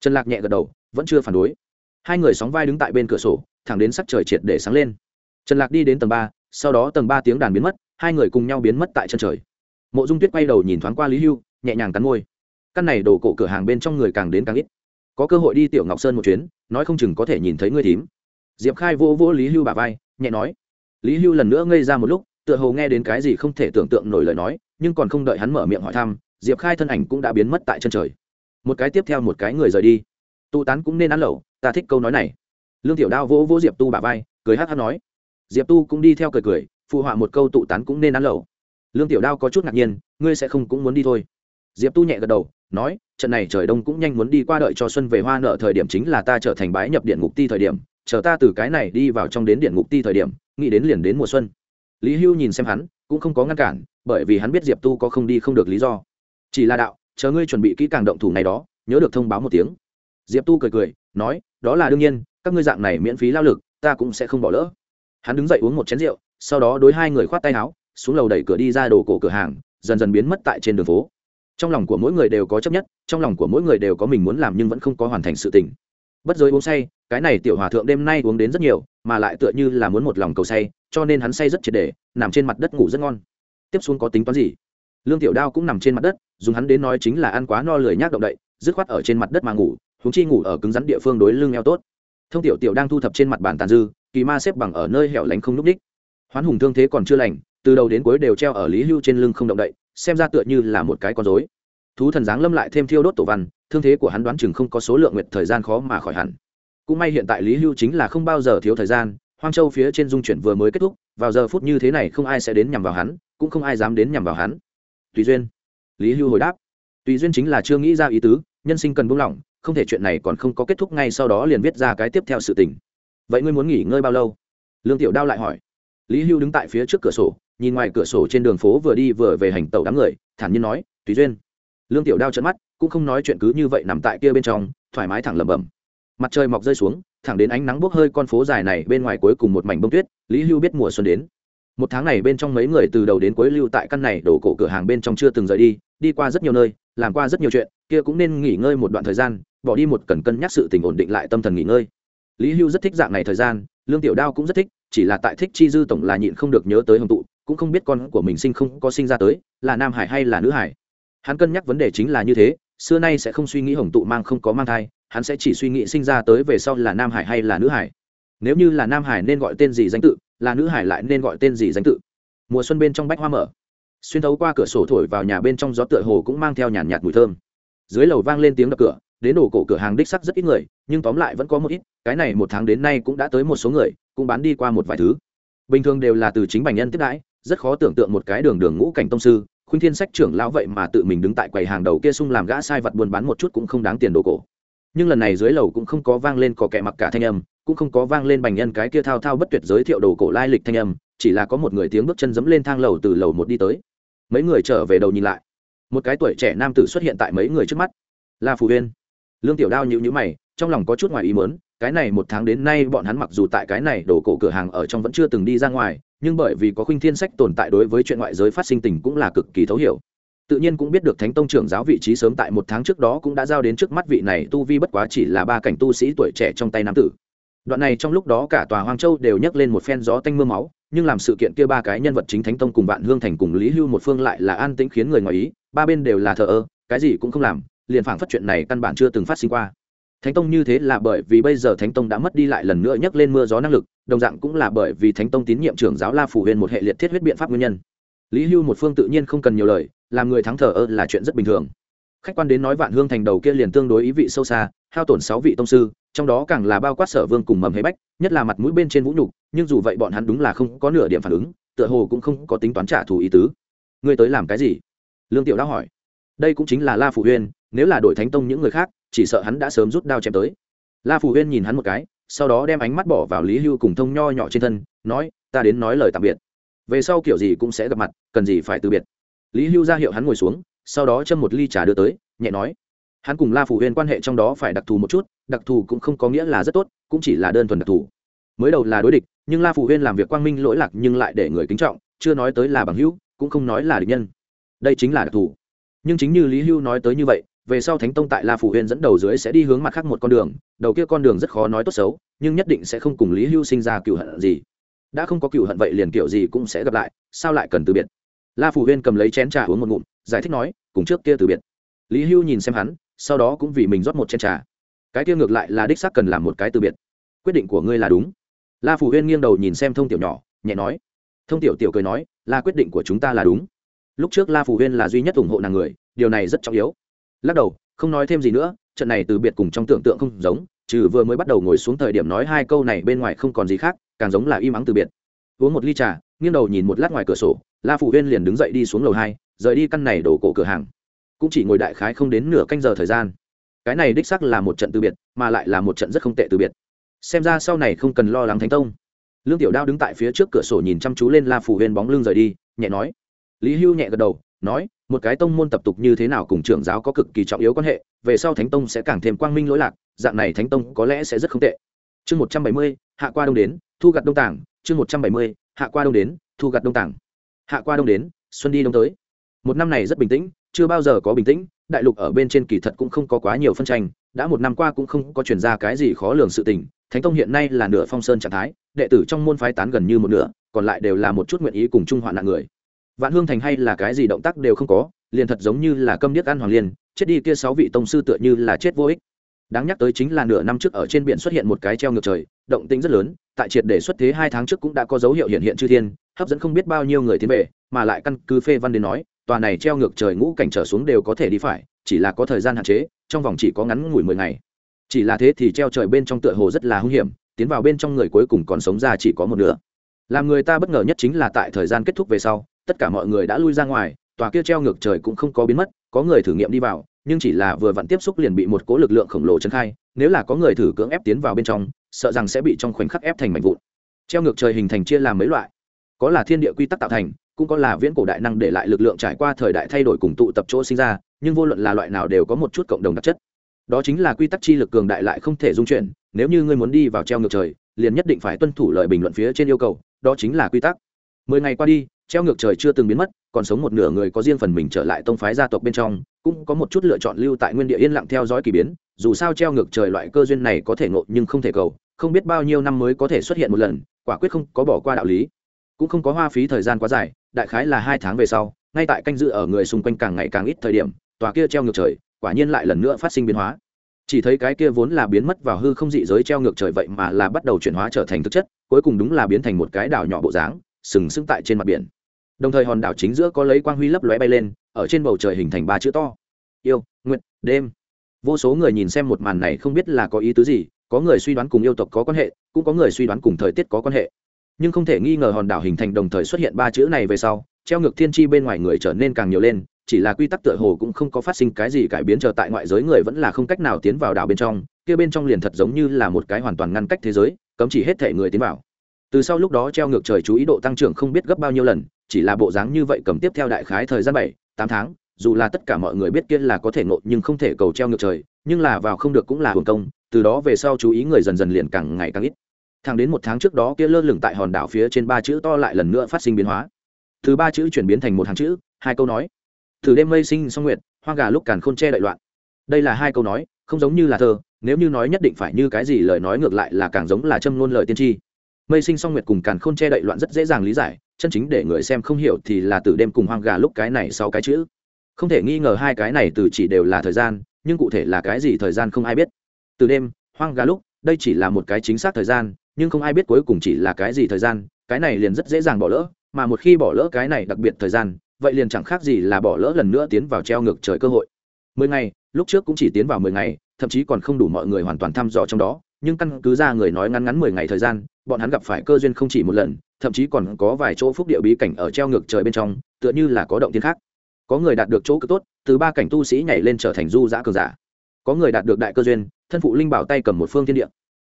Trần lạc nhẹ gật đầu, vẫn chưa phản đối. Hai người sóng vai đứng tại bên cửa sổ, thẳng đến sắc trời triệt để sáng lên. Trần lạc đi đến tầng ba, sau đó tầng ba tiếng đàn biến mất, hai người cùng nhau biến mất tại chân trời. Mộ dung tuyết quay đầu nhìn thoáng qua lý hưu, nhẹ nhàng cắn môi. Căn này đổ cổ cửa hàng bên trong người càng đến càng ít. Có cơ hội đi tiểu ngọc sơn một chuyến, nói không chừng có thể nhìn thấy ngươi thím. Diệp khai vô vô lý hưu bà vai, nhẹ nói. Lý hưu lần nữa ngây ra một lúc, tựa hồ nghe đến cái gì không thể tưởng tượng nổi lời nói, nhưng còn không đợi hắn mở miệng hỏi thăm diệp khai thân ảnh cũng đã biến mất tại chân trời. Một cái tiếp theo một cái người rời đi. Tu tán cũng nên ăn lẩu, ta thích câu nói này. Lương tiểu đao vỗ vỗ diệp tu bà vai, cười hát hát nói. Diệp tu cũng đi theo cười cười, phụ họa một câu tụ tán cũng nên ăn lẩu. Lương tiểu đao có chút ngạc nhiên, ngươi sẽ không cũng muốn đi thôi. Diệp tu nhẹ gật đầu, nói, trận này trời đông cũng nhanh muốn đi qua đợi cho xuân về hoa nợ thời điểm chính là ta trở thành bái nhập điện ngục ti thời điểm, chờ ta từ cái này đi vào trong đến điện ngục ti thời điểm, nghĩ đến liền đến mùa xuân. Lý hưu nhìn xem hắn, cũng không có ngăn cản, bởi vì hắn biết diệp tu có không đi không được lý do chỉ là đạo, chờ ngươi chuẩn bị kỹ càng động thủ này đó, nhớ được thông báo một tiếng. Diệp tu cười cười, nói, đó là đương nhiên, các ngươi dạng này miễn phí lao lực, ta cũng sẽ không bỏ lỡ. Hắn đứng dậy uống một chén rượu, sau đó đối hai người khoát tay áo, xuống lầu đẩy cửa đi ra đồ cổ cửa hàng, dần dần biến mất tại trên đường phố. Trong lòng của mỗi người đều có chấp nhất, trong lòng của mỗi người đều có mình muốn làm nhưng vẫn không có hoàn thành sự tình. Bất giới uống say, cái này tiểu hòa thượng đêm nay uống đến rất nhiều, mà lại tựa như là muốn một lòng cầu say, cho nên hắn say rất triệt để, nằm trên mặt đất ngủ rất ngon. Tiếp xuống có tính toán gì? Lương tiểu đao cũng nằm trên mặt đất, dùng hắn đến nói chính là ăn quá no lười nhác động đậy, dứt khoát ở trên mặt đất mà ngủ húng chi ngủ ở cứng rắn địa phương đối lưng eo tốt. Thông tiểu tiểu đang thu thập trên mặt bàn tàn dư, kỳ ma xếp bằng ở nơi hẻo lánh không n ú c đích. Hoán hùng thương thế còn chưa lành, từ đầu đến cuối đều treo ở lý hưu trên lưng không động đậy, xem ra tựa như là một cái con dối thú thần giáng lâm lại thêm thiêu đốt tổ văn, thương thế của hắn đoán chừng không có số lượng nguyệt thời gian khó mà khỏi hẳn. Cũng may hiện tại lý hưu chính là không bao giờ thiếu thời gian, hoang châu phía trên dung chuyển vừa mới kết thúc, vào giờ phút như thế này không ai sẽ đến nhằm vào hắn, cũng không ai dám đến nhằm vào hắn tùy duyên. Lý hưu hồi đáp. Tùy duyên chính là chưa nghĩ ra ý tứ, nhân sinh cần buông lỏng, không thể chuyện này còn không có kết thúc ngay sau đó liền viết ra cái tiếp theo sự tình. Vậy ngươi muốn nghỉ ngơi bao lâu? Lương tiểu đao lại hỏi. Lý hưu đứng tại phía trước cửa sổ, nhìn ngoài cửa sổ trên đường phố vừa đi vừa về hành tàu đám người, thản nhiên nói, tùy duyên. Lương tiểu đao trận mắt, cũng không nói chuyện cứ như vậy nằm tại kia bên trong, thoải mái thẳng lẩm bẩm. Mặt trời mọc rơi xuống, thẳng đến ánh nắng bốc hơi con phố dài này bên ngoài cuối cùng một mảnh bông tuyết, lý hưu biết mùa xuân đến một tháng này bên trong mấy người từ đầu đến cuối lưu tại căn này, đổ cổ cửa hàng bên trong chưa từng rời đi đi qua rất nhiều nơi, làm qua rất nhiều chuyện, kia cũng nên nghỉ ngơi một đoạn thời gian, bỏ đi một cần cân nhắc sự tình ổn định lại tâm thần nghỉ ngơi. Lý hưu rất thích dạng này thời gian, lương tiểu đao cũng rất thích, chỉ là tại thích chi dư tổng là nhịn không được nhớ tới hồng tụ, cũng không biết con của mình sinh không có sinh ra tới, là nam hải hay là nữ hải. Hắn cân nhắc vấn đề chính là như thế, xưa nay sẽ không suy nghĩ hồng tụ mang không có mang thai, hắn sẽ chỉ suy nghĩ sinh ra tới về sau là nam hải hay là nữ hải. Nếu như là nam hải nên gọi tên gì danh tự là nữ hải lại nên gọi tên gì danh tự? Mùa xuân bên trong bách hoa mở. Xuyên thấu qua cửa sổ thổi vào nhà bên trong gió tựa hồ cũng mang theo nhàn nhạt mùi thơm. Dưới lầu vang lên tiếng đập cửa, đến đổ cổ cửa hàng đích sắc rất ít người, nhưng tóm lại vẫn có một ít, cái này một tháng đến nay cũng đã tới một số người, cũng bán đi qua một vài thứ. Bình thường đều là từ chính bành nhân tiếp đãi, rất khó tưởng tượng một cái đường đường ngũ cảnh tông sư, khuynh thiên sách trưởng lão vậy mà tự mình đứng tại quầy hàng đầu kia sung làm gã sai vật buôn bán một chút cũng không đáng tiền đồ cổ. Nhưng lần này dưới lầu cũng không có vang lên có kẻ mặc cả thanh âm cũng không có vang lên bành nhân cái kia thao thao bất tuyệt giới thiệu đồ cổ lai lịch thanh âm, chỉ là có một người tiếng bước chân dẫm lên thang lầu từ lầu một đi tới. Mấy người trở về đầu nhìn lại. Một cái tuổi trẻ nam tử xuất hiện tại mấy người trước mắt. Là phù huyên. Lương tiểu đao nhịu nhữ mày, trong lòng có chút ngoài ý mớn cái này một tháng đến nay bọn hắn mặc dù tại cái này đồ cổ cửa hàng ở trong vẫn chưa từng đi ra ngoài, nhưng bởi vì có khuynh thiên sách tồn tại đối với chuyện ngoại giới phát sinh tình cũng là cực kỳ thấu hiểu. Tự nhiên cũng biết được thánh tông trưởng giáo vị trí sớm tại một tháng trước đó cũng đã giao đến trước mắt vị này tu vi bất quá chỉ là ba cảnh tu sĩ tuổi trẻ trong tay nam tử đoạn này trong lúc đó cả tòa hoang châu đều nhấc lên một phen gió tanh m ư a máu, nhưng làm sự kiện kia ba cái nhân vật chính thánh tông cùng vạn hương thành cùng lý hưu một phương lại là an tĩnh khiến người ngoài ý, ba bên đều là thờ ơ, cái gì cũng không làm, liền phảng phát chuyện này căn bản chưa từng phát sinh qua. Thánh tông như thế là bởi vì bây giờ thánh tông đã mất đi lại lần nữa nhấc lên mưa gió năng lực, đồng dạng cũng là bởi vì thánh tông tín nhiệm trưởng giáo la phủ huyền một hệ liệt thiết huyết biện pháp nguyên nhân. Lý hưu một phương tự nhiên không cần nhiều lời, làm người thắng thờ ơ là chuyện rất bình thường. Khách quan đến nói vạn hương thành đầu kia liền tương đối ý vị sâu xa, hao tổn sáu vị tông sư trong đó càng là bao quát sở vương cùng mầm hế bách, nhất là mặt mũi bên trên vũ nhục, nhưng dù vậy bọn hắn đúng là không có nửa điểm phản ứng, tựa hồ cũng không có tính toán trả thù ý tứ. Ngươi tới làm cái gì? Lương tiểu đã hỏi. Đây cũng chính là la phủ huyên nếu là đổi thánh tông những người khác, chỉ sợ hắn đã sớm rút đao chém tới. La phủ huyên nhìn hắn một cái, sau đó đem ánh mắt bỏ vào lý hưu cùng thông nho nhỏ trên thân, nói, ta đến nói lời tạm biệt. Về sau kiểu gì cũng sẽ gặp mặt, cần gì phải từ biệt. Lý hưu ra hiệu hắn ngồi xuống, sau đó châm một ly trà đưa tới, nhẹ nói hắn cùng la phủ huyên quan hệ trong đó phải đặc thù một chút, đặc thù cũng không có nghĩa là rất tốt, cũng chỉ là đơn thuần đặc thù. Mới đầu là đối địch, nhưng la phủ huyên làm việc quang minh lỗi lạc nhưng lại để người kính trọng, chưa nói tới là bằng hữu, cũng không nói là địch nhân. Đây chính là đặc thù. Nhưng chính như lý hưu nói tới như vậy, về sau thánh tông tại la phủ huyên dẫn đầu dưới sẽ đi hướng mặt khác một con đường, đầu kia con đường rất khó nói tốt xấu, nhưng nhất định sẽ không cùng lý hưu sinh ra cựu hận gì. Đã không có cựu hận vậy liền kiểu gì cũng sẽ gặp lại, sao lại cần từ biệt? La phủ huyên cầm lấy chén trà uống một ngụm, giải thích nói, cùng trước kia từ biệt. Lý hưu nhìn xem hắn sau đó cũng vì mình rót một chén trà. Cái kia ngược lại là đích xác cần làm một cái từ biệt. Quyết định của ngươi là đúng. La phủ huyên nghiêng đầu nhìn xem thông tiểu nhỏ, nhẹ nói. Thông tiểu tiểu cười nói, là quyết định của chúng ta là đúng. Lúc trước la phủ huyên là duy nhất ủng hộ nàng người, điều này rất trọng yếu. Lắc đầu, không nói thêm gì nữa, trận này từ biệt cùng trong tưởng tượng không giống, trừ vừa mới bắt đầu ngồi xuống thời điểm nói hai câu này bên ngoài không còn gì khác, càng giống là im ắng từ biệt. Uống một ly trà, nghiêng đầu nhìn một lát ngoài cửa sổ, la phủ huyên liền đứng dậy đi xuống lầu hai, rời đi căn này đổ cổ cửa hàng cũng chỉ ngồi đại khái không đến nửa canh giờ thời gian. Cái này đích sắc là một trận từ biệt, mà lại là một trận rất không tệ từ biệt. Xem ra sau này không cần lo lắng thánh tông. Lương tiểu đao đứng tại phía trước cửa sổ nhìn chăm chú lên la phủ huyên bóng lưng rời đi, nhẹ nói. Lý hưu nhẹ gật đầu, nói, một cái tông môn tập tục như thế nào cùng trưởng giáo có cực kỳ trọng yếu quan hệ, về sau thánh tông sẽ càng thêm quang minh lỗi lạc, dạng này thánh tông có lẽ sẽ rất không tệ. Chương một trăm bảy mươi, hạ qua đông đến, thu gặt đông tảng. Chương một trăm bảy mươi, hạ qua đông đến, thu gặt đông tảng. Hạ qua đông đến, xuân đi đông tới. Một năm này rất bình tĩnh chưa bao giờ có bình tĩnh, đại lục ở bên trên kỳ thật cũng không có quá nhiều phân tranh, đã một năm qua cũng không có chuyển ra cái gì khó lường sự tình, thánh tông hiện nay là nửa phong sơn trạng thái, đệ tử trong môn phái tán gần như một nửa, còn lại đều là một chút nguyện ý cùng chung hoạn nạn người. Vạn hương thành hay là cái gì động tác đều không có, liền thật giống như là câm điếc ăn hoàng liên chết đi kia sáu vị tông sư tựa như là chết vô ích. Đáng nhắc tới chính là nửa năm trước ở trên biển xuất hiện một cái treo ngược trời, động tĩnh rất lớn, tại triệt để xuất thế hai tháng trước cũng đã có dấu hiệu hiện hiện chư thiên, hấp dẫn không biết bao nhiêu người tiến về, mà lại căn cứ phê văn đến nói tòa này treo ngược trời ngũ cảnh trở xuống đều có thể đi phải, chỉ là có thời gian hạn chế, trong vòng chỉ có ngắn ngủi mười ngày. Chỉ là thế thì treo trời bên trong tựa hồ rất là hung hiểm, tiến vào bên trong người cuối cùng còn sống ra chỉ có một nửa. Làm người ta bất ngờ nhất chính là tại thời gian kết thúc về sau, tất cả mọi người đã lui ra ngoài, tòa kia treo ngược trời cũng không có biến mất, có người thử nghiệm đi vào, nhưng chỉ là vừa vặn tiếp xúc liền bị một cố lực lượng khổng lồ chấn khai, nếu là có người thử cưỡng ép tiến vào bên trong, sợ rằng sẽ bị trong khoảnh khắc ép thành mảnh vụn. Treo ngược trời hình thành chia làm mấy loại. Có là thiên địa quy tắc tạo thành cũng có là viễn cổ đại năng để lại lực lượng trải qua thời đại thay đổi cùng tụ tập chỗ sinh ra, nhưng vô luận là loại nào đều có một chút cộng đồng đặc chất. Đó chính là quy tắc chi lực cường đại lại không thể dung chuyển, nếu như ngươi muốn đi vào treo ngược trời, liền nhất định phải tuân thủ lời bình luận phía trên yêu cầu, đó chính là quy tắc. Mười ngày qua đi, treo ngược trời chưa từng biến mất, còn sống một nửa người có riêng phần mình trở lại tông phái gia tộc bên trong, cũng có một chút lựa chọn lưu tại nguyên địa yên lặng theo dõi kỳ biến, dù sao treo ngược trời loại cơ duyên này có thể ngộ nhưng không thể cầu, không biết bao nhiêu năm mới có thể xuất hiện một lần, quả quyết không có bỏ qua đạo lý. Cũng không có hoa phí thời gian quá dài đại khái là hai tháng về sau, ngay tại canh dự ở người xung quanh càng ngày càng ít thời điểm, tòa kia treo ngược trời, quả nhiên lại lần nữa phát sinh biến hóa. Chỉ thấy cái kia vốn là biến mất vào hư không dị giới treo ngược trời vậy mà là bắt đầu chuyển hóa trở thành thực chất, cuối cùng đúng là biến thành một cái đảo nhỏ bộ dáng, sừng sững tại trên mặt biển. Đồng thời hòn đảo chính giữa có lấy quang huy lấp lóe bay lên, ở trên bầu trời hình thành ba chữ to. Yêu, nguyện, đêm. Vô số người nhìn xem một màn này không biết là có ý tứ gì, có người suy đoán cùng yêu tộc có quan hệ, cũng có người suy đoán cùng thời tiết có quan hệ nhưng không thể nghi ngờ hòn đảo hình thành đồng thời xuất hiện ba chữ này về sau, treo ngược thiên tri bên ngoài người trở nên càng nhiều lên, chỉ là quy tắc tựa hồ cũng không có phát sinh cái gì cải biến, chờ tại ngoại giới người vẫn là không cách nào tiến vào đảo bên trong, kia bên trong liền thật giống như là một cái hoàn toàn ngăn cách thế giới, cấm chỉ hết thể người tiến vào. Từ sau lúc đó treo ngược trời chú ý độ tăng trưởng không biết gấp bao nhiêu lần, chỉ là bộ dáng như vậy cầm tiếp theo đại khái thời gian bảy, tám tháng, dù là tất cả mọi người biết kia là có thể ngộ nhưng không thể cầu treo ngược trời, nhưng là vào không được cũng là hưởng công, từ đó về sau chú ý người dần dần liền càng ngày càng ít thẳng đến một tháng trước đó kia lơ lửng tại hòn đảo phía trên ba chữ to lại lần nữa phát sinh biến hóa. Từ ba chữ chuyển biến thành một hàng chữ, hai câu nói. Từ đêm mây sinh song nguyệt, hoang gà lúc càn khôn che đậy loạn. Đây là hai câu nói, không giống như là thơ, nếu như nói nhất định phải như cái gì lời nói ngược lại là càng giống là châm ngôn lời tiên tri. Mây sinh song nguyệt cùng càn khôn che đậy loạn rất dễ dàng lý giải, chân chính để người xem không hiểu thì là từ đêm cùng hoang gà lúc cái này sau cái chữ. Không thể nghi ngờ hai cái này từ chỉ đều là thời gian, nhưng cụ thể là cái gì thời gian không ai biết. Từ đêm, hoang gà lúc, đây chỉ là một cái chính xác thời gian nhưng không ai biết cuối cùng chỉ là cái gì thời gian, cái này liền rất dễ dàng bỏ lỡ, mà một khi bỏ lỡ cái này đặc biệt thời gian, vậy liền chẳng khác gì là bỏ lỡ lần nữa tiến vào treo ngược trời cơ hội. Mười ngày, lúc trước cũng chỉ tiến vào mười ngày, thậm chí còn không đủ mọi người hoàn toàn thăm dò trong đó, nhưng căn cứ ra người nói ngắn ngắn mười ngày thời gian, bọn hắn gặp phải cơ duyên không chỉ một lần, thậm chí còn có vài chỗ phúc địa bí cảnh ở treo ngược trời bên trong, tựa như là có động tiên khác. Có người đạt được chỗ cực tốt, từ ba cảnh tu sĩ nhảy lên trở thành du giã cường giả. Có người đạt được đại cơ duyên, thân phụ linh bảo tay cầm một phương thiên địa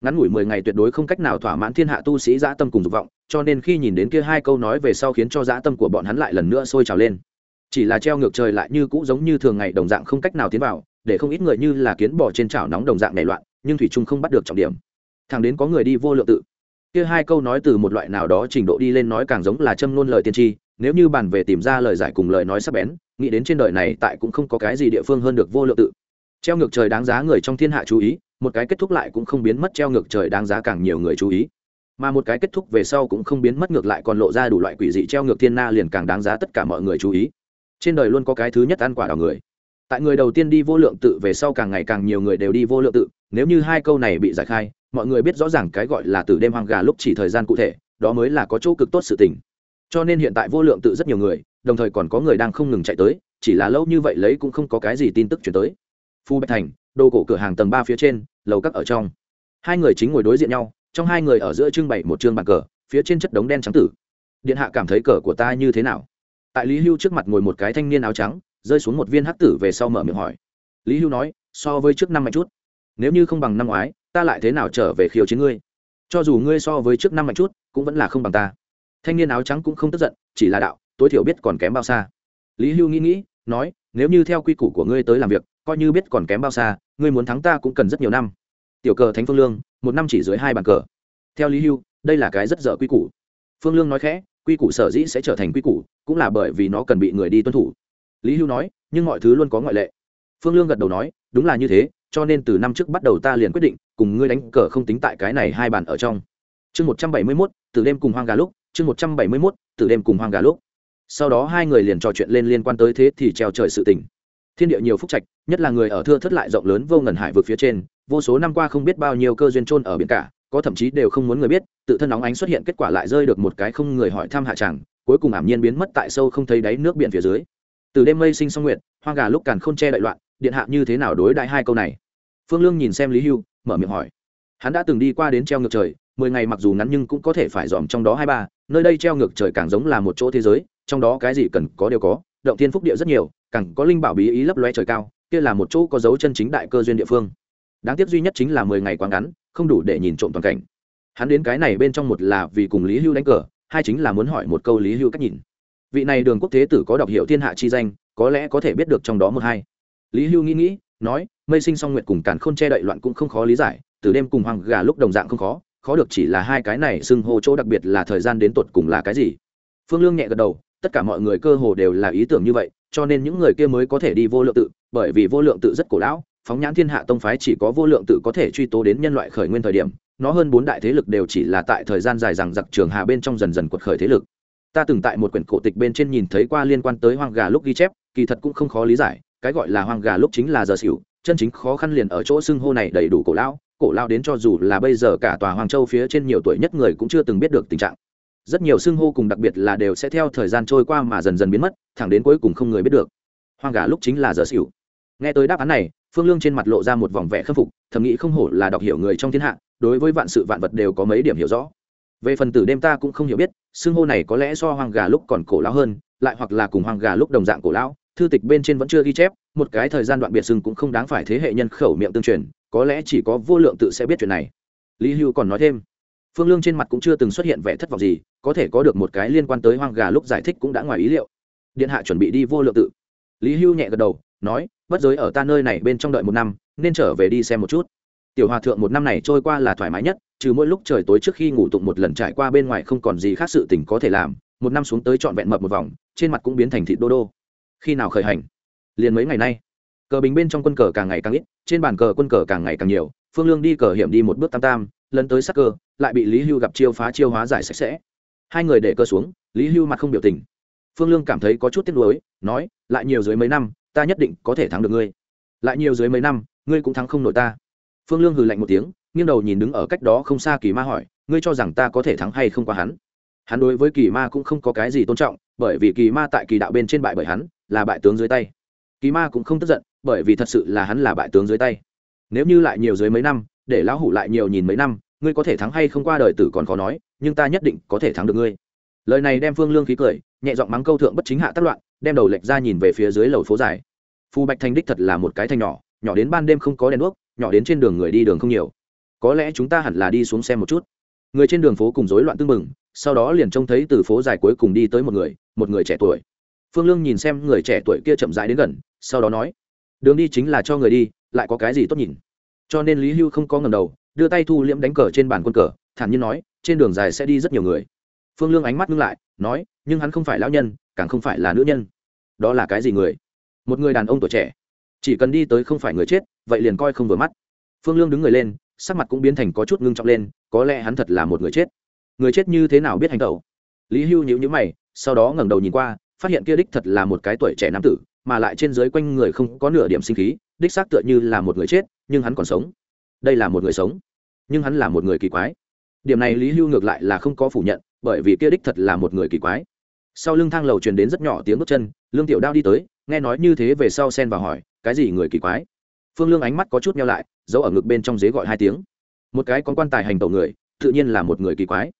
ngắn ngủi mười ngày tuyệt đối không cách nào thỏa mãn thiên hạ tu sĩ dã tâm cùng dục vọng, cho nên khi nhìn đến kia hai câu nói về sau khiến cho dã tâm của bọn hắn lại lần nữa sôi trào lên. Chỉ là treo ngược trời lại như cũ giống như thường ngày đồng dạng không cách nào tiến vào, để không ít người như là kiến bò trên chảo nóng đồng dạng nảy loạn, nhưng thủy trung không bắt được trọng điểm. Thẳng đến có người đi vô lượng tự. Kia hai câu nói từ một loại nào đó trình độ đi lên nói càng giống là châm ngôn lời tiên tri, nếu như bàn về tìm ra lời giải cùng lời nói sắc bén, nghĩ đến trên đời này tại cũng không có cái gì địa phương hơn được vô lượng tự. Treo ngược trời đáng giá người trong thiên hạ chú ý một cái kết thúc lại cũng không biến mất treo ngược trời đáng giá càng nhiều người chú ý. Mà một cái kết thúc về sau cũng không biến mất ngược lại còn lộ ra đủ loại quỷ dị treo ngược thiên na liền càng đáng giá tất cả mọi người chú ý. Trên đời luôn có cái thứ nhất ăn quả đào người. Tại người đầu tiên đi vô lượng tự về sau càng ngày càng nhiều người đều đi vô lượng tự. Nếu như hai câu này bị giải khai, mọi người biết rõ ràng cái gọi là từ đêm hoang gà lúc chỉ thời gian cụ thể, đó mới là có chỗ cực tốt sự tình. Cho nên hiện tại vô lượng tự rất nhiều người, đồng thời còn có người đang không ngừng chạy tới, chỉ là lâu như vậy lấy cũng không có cái gì tin tức chuyển tới. Phu bạch thành, đồ cổ cửa hàng tầng ba phía trên lầu các ở trong. Hai người chính ngồi đối diện nhau, trong hai người ở giữa trưng bày một chương bàn cờ, phía trên chất đống đen trắng tử. Điện hạ cảm thấy cờ của ta như thế nào? Tại lý hưu trước mặt ngồi một cái thanh niên áo trắng, rơi xuống một viên hắc tử về sau mở miệng hỏi. Lý hưu nói, so với trước năm mạnh chút. Nếu như không bằng năm ngoái, ta lại thế nào trở về khiêu chiến ngươi? Cho dù ngươi so với trước năm mạnh chút, cũng vẫn là không bằng ta. Thanh niên áo trắng cũng không tức giận, chỉ là đạo, tối thiểu biết còn kém bao xa. Lý hưu nghĩ nghĩ, nói, nếu như theo quy củ của ngươi tới làm việc coi như biết còn kém bao xa, ngươi muốn thắng ta cũng cần rất nhiều năm. Tiểu cờ thánh phương lương, một năm chỉ dưới hai bàn cờ. Theo lý hưu, đây là cái rất dở quy củ. Phương lương nói khẽ, quy củ sở dĩ sẽ trở thành quy củ, cũng là bởi vì nó cần bị người đi tuân thủ. Lý hưu nói, nhưng mọi thứ luôn có ngoại lệ. Phương lương gật đầu nói, đúng là như thế, cho nên từ năm trước bắt đầu ta liền quyết định, cùng ngươi đánh cờ không tính tại cái này hai bàn ở trong. Chương một trăm bảy mươi mốt, từ đêm cùng hoang gà lúc, chương một trăm bảy mươi mốt, từ đêm cùng hoang gà lúc. Sau đó hai người liền trò chuyện lên liên quan tới thế thì treo trời sự tình thiên địa nhiều phúc trạch, nhất là người ở thưa thất lại rộng lớn vô ngần hải vực phía trên, vô số năm qua không biết bao nhiêu cơ duyên trôn ở biển cả, có thậm chí đều không muốn người biết, tự thân nóng ánh xuất hiện kết quả lại rơi được một cái không người hỏi thăm hạ tràng cuối cùng ảm nhiên biến mất tại sâu không thấy đáy nước biển phía dưới. Từ đêm mây sinh song nguyện hoang gà lúc càn k h ô n che đại loạn, điện hạ như thế nào đối đại hai câu này? Phương lương nhìn xem lý hưu, mở miệng hỏi. Hắn đã từng đi qua đến treo ngược trời, mười ngày mặc dù ngắn nhưng cũng có thể phải dòm trong đó hai ba, nơi đây treo ngược trời càng giống là một chỗ thế giới, trong đó cái gì cần có đều có, động thiên phúc địa rất nhiều càng có linh bảo bí ý lấp lóe trời cao, kia là một chỗ có dấu chân chính đại cơ duyên địa phương. Đáng tiếc duy nhất chính là mười ngày quá ngắn, không đủ để nhìn trộm toàn cảnh. Hắn đến cái này bên trong một là vì cùng lý hưu đánh cờ, hai chính là muốn hỏi một câu lý hưu cách nhìn. Vị này đường quốc thế tử có đọc hiệu thiên hạ chi danh, có lẽ có thể biết được trong đó một hai. Lý hưu nghĩ nghĩ, nói, mây sinh song nguyệt cùng càn k h ô n che đậy loạn cũng không khó lý giải, từ đêm cùng hoàng gà lúc đồng dạng không khó khó được chỉ là hai cái này xưng hô chỗ đặc biệt là thời gian đến tột cùng là cái gì. Phương lương nhẹ gật đầu, tất cả mọi người cơ hồ đều là ý tưởng như vậy cho nên những người kia mới có thể đi vô lượng tự, bởi vì vô lượng tự rất cổ lão, phóng nhãn thiên hạ tông phái chỉ có vô lượng tự có thể truy tố đến nhân loại khởi nguyên thời điểm, nó hơn bốn đại thế lực đều chỉ là tại thời gian dài rằng giặc trường hà bên trong dần dần quật khởi thế lực. Ta từng tại một quyển cổ tịch bên trên nhìn thấy qua liên quan tới hoang gà lúc ghi chép, kỳ thật cũng không khó lý giải, cái gọi là hoang gà lúc chính là giờ xỉu, chân chính khó khăn liền ở chỗ xưng hô này đầy đủ cổ lão cổ lão đến cho dù là bây giờ cả tòa hoàng châu phía trên nhiều tuổi nhất người cũng chưa từng biết được tình trạng rất nhiều xưng hô cùng đặc biệt là đều sẽ theo thời gian trôi qua mà dần dần biến mất, thẳng đến cuối cùng không người biết được. Hoang gà lúc chính là giờ xỉu. Nghe tới đáp án này, phương lương trên mặt lộ ra một vòng vẻ khâm phục, thầm nghĩ không hổ là đọc hiểu người trong thiên hạ, đối với vạn sự vạn vật đều có mấy điểm hiểu rõ. Về phần tử đêm ta cũng không hiểu biết, xưng hô này có lẽ so hoang gà lúc còn cổ lão hơn, lại hoặc là cùng hoàng gà lúc đồng dạng cổ lão, thư tịch bên trên vẫn chưa ghi chép, một cái thời gian đoạn biệt xưng cũng không đáng phải thế hệ nhân khẩu miệng tương truyền, có lẽ chỉ có vô lượng tự sẽ biết chuyện này. Lý hưu còn nói thêm phương lương trên mặt cũng chưa từng xuất hiện vẻ thất vọng gì, có thể có được một cái liên quan tới hoang gà lúc giải thích cũng đã ngoài ý liệu. Điện hạ chuẩn bị đi vô lượng tự. Lý hưu nhẹ gật đầu, nói, bất giới ở ta nơi này bên trong đợi một năm, nên trở về đi xem một chút. Tiểu hòa thượng một năm này trôi qua là thoải mái nhất, trừ mỗi lúc trời tối trước khi ngủ tụng một lần trải qua bên ngoài không còn gì khác sự tình có thể làm, một năm xuống tới trọn vẹn mập một vòng, trên mặt cũng biến thành thịt đô đô. Khi nào khởi hành? Liền mấy ngày nay. Cờ bình bên trong quân cờ càng ngày càng ít, trên bàn cờ quân cờ càng ngày càng nhiều, phương lương đi cờ hiểm đi một bước tam tam lần tới sắc cơ, lại bị lý hưu gặp chiêu phá chiêu hóa giải sạch sẽ. Hai người để cơ xuống, lý hưu mặt không biểu tình. Phương lương cảm thấy có chút tiếc nuối, nói, lại nhiều dưới mấy năm, ta nhất định có thể thắng được ngươi. Lại nhiều dưới mấy năm, ngươi cũng thắng không nổi ta. Phương lương hừ lạnh một tiếng, nghiêng đầu nhìn đứng ở cách đó không xa kỳ ma hỏi, ngươi cho rằng ta có thể thắng hay không qua hắn? Hắn đối với kỳ ma cũng không có cái gì tôn trọng, bởi vì kỳ ma tại kỳ đạo bên trên bại bởi hắn, là bại tướng dưới tay. Kỳ ma cũng không tức giận, bởi vì thật sự là hắn là bại tướng dưới tay. Nếu như lại nhiều dưới mấy năm để lão hủ lại nhiều nhìn mấy năm, ngươi có thể thắng hay không qua đời tử còn khó nói, nhưng ta nhất định có thể thắng được ngươi. Lời này đem phương lương khí cười, nhẹ giọng mắng câu thượng bất chính hạ tác loạn, đem đầu lệch ra nhìn về phía dưới lầu phố dài. Phù bạch thành đích thật là một cái thành nhỏ nhỏ đến ban đêm không có đèn đuốc, nhỏ đến trên đường người đi đường không nhiều. Có lẽ chúng ta hẳn là đi xuống xem một chút. Người trên đường phố cùng rối loạn tưng mừng sau đó liền trông thấy từ phố dài cuối cùng đi tới một người một người trẻ tuổi. Phương lương nhìn xem người trẻ tuổi kia chậm rãi đến gần, sau đó nói, đường đi chính là cho người đi, lại có cái gì tốt nhìn? Cho nên lý hưu không có ngầm đầu, đưa tay thu liễm đánh cờ trên bàn quân cờ, thản nhiên nói, trên đường dài sẽ đi rất nhiều người. Phương lương ánh mắt ngưng lại, nói, nhưng hắn không phải lão nhân, càng không phải là nữ nhân. Đó là cái gì người? Một người đàn ông tuổi trẻ. Chỉ cần đi tới không phải người chết, vậy liền coi không vừa mắt. Phương lương đứng người lên, sắc mặt cũng biến thành có chút ngưng trọng lên, có lẽ hắn thật là một người chết. Người chết như thế nào biết hành tẩu? Lý hưu nhíu nhữ mày, sau đó ngẩng đầu nhìn qua, phát hiện kia đích thật là một cái tuổi trẻ nam tử mà lại trên dưới quanh người không có nửa điểm sinh khí, đích xác tựa như là một người chết, nhưng hắn còn sống. Đây là một người sống, nhưng hắn là một người kỳ quái. Điểm này lý hưu ngược lại là không có phủ nhận, bởi vì kia đích thật là một người kỳ quái. Sau lưng thang lầu truyền đến rất nhỏ tiếng bước chân, lương tiểu đao đi tới, nghe nói như thế về sau sen vào hỏi, cái gì người kỳ quái? Phương lương ánh mắt có chút nhau lại, giấu ở ngực bên trong dế gọi hai tiếng. Một cái con quan tài hành tẩu người, tự nhiên là một người kỳ quái.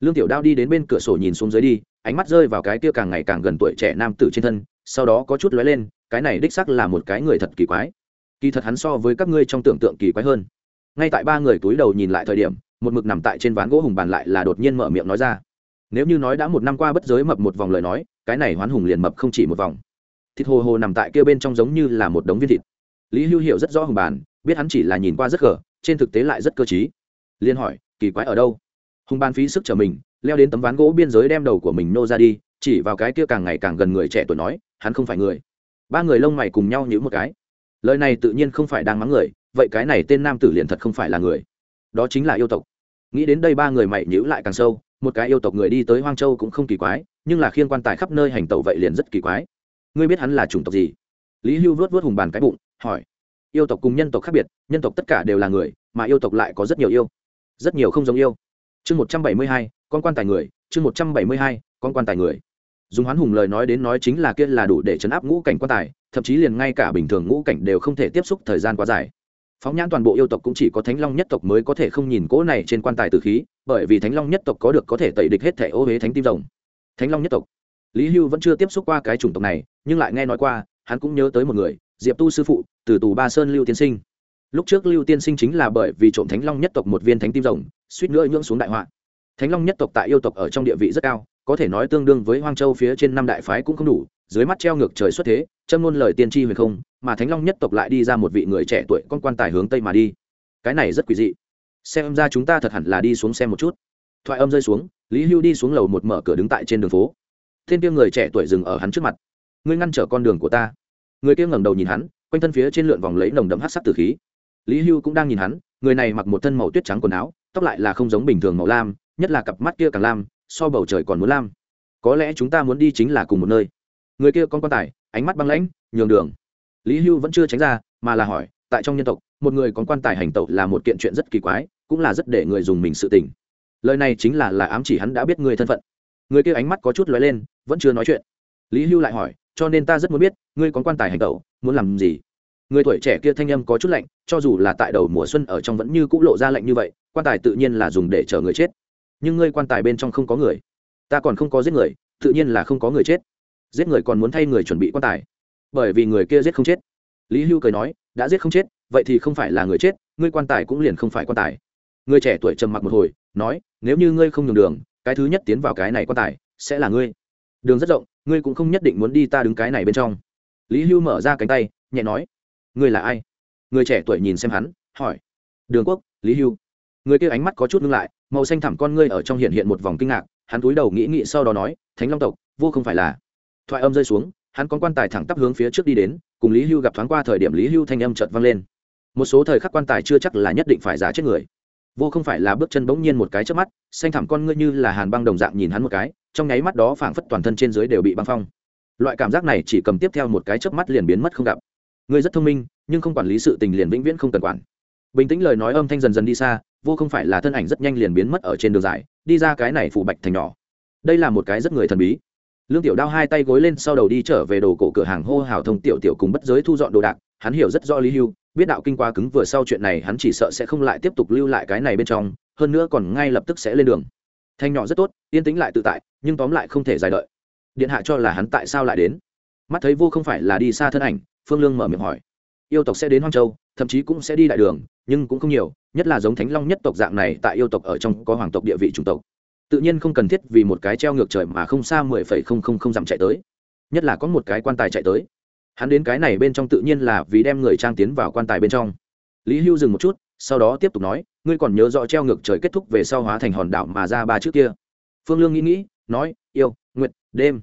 Lương tiểu đao đi đến bên cửa sổ nhìn xuống dưới đi, ánh mắt rơi vào cái kia càng ngày càng gần tuổi trẻ nam tử trên thân sau đó có chút lóe lên, cái này đích sắc là một cái người thật kỳ quái. Kỳ thật hắn so với các ngươi trong tưởng tượng kỳ quái hơn. Ngay tại ba người túi đầu nhìn lại thời điểm, một mực nằm tại trên ván gỗ hùng bàn lại là đột nhiên mở miệng nói ra. Nếu như nói đã một năm qua bất giới mập một vòng lời nói, cái này hoán hùng liền mập không chỉ một vòng. Thịt hồ hồ nằm tại kia bên trong giống như là một đống viên thịt. Lý hưu hiểu rất rõ hùng bàn, biết hắn chỉ là nhìn qua rất gở, trên thực tế lại rất cơ t liên hỏi, kỳ quái ở đâu? Hùng bàn phí sức trở mình, leo đến tấm ván gỗ biên giới đem đầu của mình nô ra đi, chỉ vào cái kia càng ngày càng gần người trẻ tuổi nói hắn không phải người. Ba người lông mày cùng nhau nhữ một cái. Lời này tự nhiên không phải đang mắng người, vậy cái này tên nam tử liền thật không phải là người. Đó chính là yêu tộc. Nghĩ đến đây ba người mày nhữ lại càng sâu, một cái yêu tộc người đi tới hoang châu cũng không kỳ quái, nhưng là khiên quan tài khắp nơi hành tẩu vậy liền rất kỳ quái. Ngươi biết hắn là chủng tộc gì? Lý hưu vớt vớt hùng bàn cái bụng, hỏi. Yêu tộc cùng nhân tộc khác biệt, nhân tộc tất cả đều là người, mà yêu tộc lại có rất nhiều yêu. Rất nhiều không giống yêu. Chương một trăm bảy mươi hai, con quan tài người, chương một trăm bảy mươi hai, con quan tài người dùng hoán hùng lời nói đến nói chính là kia là đủ để chấn áp ngũ cảnh quan tài, thậm chí liền ngay cả bình thường ngũ cảnh đều không thể tiếp xúc thời gian quá dài. Phóng nhãn toàn bộ yêu tộc cũng chỉ có thánh long nhất tộc mới có thể không nhìn cỗ này trên quan tài từ khí, bởi vì thánh long nhất tộc có được có thể tẩy địch hết thẻ ô huế thánh tim rồng. Thánh long nhất tộc. Lý hưu vẫn chưa tiếp xúc qua cái chủng tộc này, nhưng lại nghe nói qua, hắn cũng nhớ tới một người, diệp tu sư phụ, từ tù ba sơn lưu tiên sinh. Lúc trước lưu tiên sinh chính là bởi vì trộm thánh long nhất tộc một viên thánh tim rồng, suýt nữa nhưỡng xuống đại họa. Thánh long nhất tộc tại yêu tộc ở trong địa vị rất cao có thể nói tương đương với hoang châu phía trên năm đại phái cũng không đủ, dưới mắt treo ngược trời xuất thế, châm ngôn lời tiên tri huyền không, mà thánh long nhất tộc lại đi ra một vị người trẻ tuổi, con quan tài hướng tây mà đi. Cái này rất quỷ dị. Xem ra chúng ta thật hẳn là đi xuống xem một chút. Thoại âm rơi xuống, lý hưu đi xuống lầu một mở cửa đứng tại trên đường phố. Thiên kia người trẻ tuổi dừng ở hắn trước mặt. Ngươi ngăn trở con đường của ta. Người kia ngẩng đầu nhìn hắn, quanh thân phía trên lượn vòng lấy nồng đậm hát sắc từ khí. Lý hưu cũng đang nhìn hắn, người này mặc một thân màu tuyết trắng quần áo, tóc lại là không giống bình thường màu lam nhất là cặp mắt kia càng lam, so bầu trời còn muốn lam. Có lẽ chúng ta muốn đi chính là cùng một nơi. Người kia con quan tài, ánh mắt băng lãnh, nhường đường. Lý hưu vẫn chưa tránh ra, mà là hỏi, tại trong nhân tộc, một người con quan tài hành tẩu là một kiện chuyện rất kỳ quái, cũng là rất để người dùng mình sự tình. Lời này chính là là ám chỉ hắn đã biết người thân phận. Người kia ánh mắt có chút lóe lên, vẫn chưa nói chuyện. Lý hưu lại hỏi, cho nên ta rất muốn biết, ngươi có quan tài hành tẩu, muốn làm gì? Người tuổi trẻ kia thanh âm có chút lạnh, cho dù là tại đầu mùa xuân ở trong vẫn như c ũ lộ ra lạnh như vậy, quan tài tự nhiên là dùng để chở người chết nhưng ngươi quan tài bên trong không có người. Ta còn không có giết người, tự nhiên là không có người chết. Giết người còn muốn thay người chuẩn bị quan tài. Bởi vì người kia giết không chết. Lý hưu cười nói, đã giết không chết, vậy thì không phải là người chết, ngươi quan tài cũng liền không phải quan tài. Người trẻ tuổi trầm mặc một hồi, nói, nếu như ngươi không nhường đường, cái thứ nhất tiến vào cái này quan tài, sẽ là ngươi. Đường rất rộng, ngươi cũng không nhất định muốn đi ta đứng cái này bên trong. Lý hưu mở ra cánh tay, nhẹ nói, ngươi là ai? Người trẻ tuổi nhìn xem hắn, hỏi, đường quốc, lý hưu. Người kia ánh mắt có chút ngưng lại màu xanh thẳm con ngươi ở trong hiện hiện một vòng kinh ngạc, hắn cúi đầu nghĩ nghĩ sau đó nói, thánh long tộc, vô không phải là. Thoại âm rơi xuống, hắn con quan tài thẳng tắp hướng phía trước đi đến, cùng lý hưu gặp thoáng qua thời điểm lý hưu thanh âm chợt vang lên. Một số thời khắc quan tài chưa chắc là nhất định phải giả chết người. Vô không phải là bước chân bỗng nhiên một cái trước mắt, xanh thẳm con ngươi như là hàn băng đồng dạng nhìn hắn một cái, trong nháy mắt đó phảng phất toàn thân trên dưới đều bị băng phong. Loại cảm giác này chỉ cầm tiếp theo một cái chớp mắt liền biến mất không gặp. Ngươi rất thông minh, nhưng không quản lý sự tình liền vĩnh viễn không cần quản bình tĩnh lời nói âm thanh dần dần đi xa, vô không phải là thân ảnh rất nhanh liền biến mất ở trên đường dài, đi ra cái này phủ bạch thành nhỏ. Đây là một cái rất người thần bí. Lương tiểu đao hai tay gối lên sau đầu đi trở về đồ cổ cửa hàng hô hào thông tiểu tiểu cùng bất giới thu dọn đồ đạc, hắn hiểu rất rõ lý hưu, biết đạo kinh quá cứng vừa sau chuyện này hắn chỉ sợ sẽ không lại tiếp tục lưu lại cái này bên trong, hơn nữa còn ngay lập tức sẽ lên đường. Thanh nhỏ rất tốt, yên tĩnh lại tự tại, nhưng tóm lại không thể dài đợi. Điện hạ cho là hắn tại sao lại đến? Mắt thấy vô không phải là đi xa thân ảnh, phương lương mở miệng hỏi. Yêu tộc sẽ đến hoang châu, thậm chí cũng sẽ đi đại đường nhưng cũng không nhiều, nhất là giống thánh long nhất tộc dạng này tại yêu tộc ở trong có hoàng tộc địa vị chủng tộc. Tự nhiên không cần thiết vì một cái treo ngược trời mà không xa mười phẩy không không không dặm chạy tới. Nhất là có một cái quan tài chạy tới. Hắn đến cái này bên trong tự nhiên là vì đem người trang tiến vào quan tài bên trong. Lý hưu dừng một chút, sau đó tiếp tục nói, ngươi còn nhớ rõ treo ngược trời kết thúc về sau hóa thành hòn đảo mà ra ba trước kia? Phương lương nghĩ nghĩ, nói, yêu, nguyệt, đêm.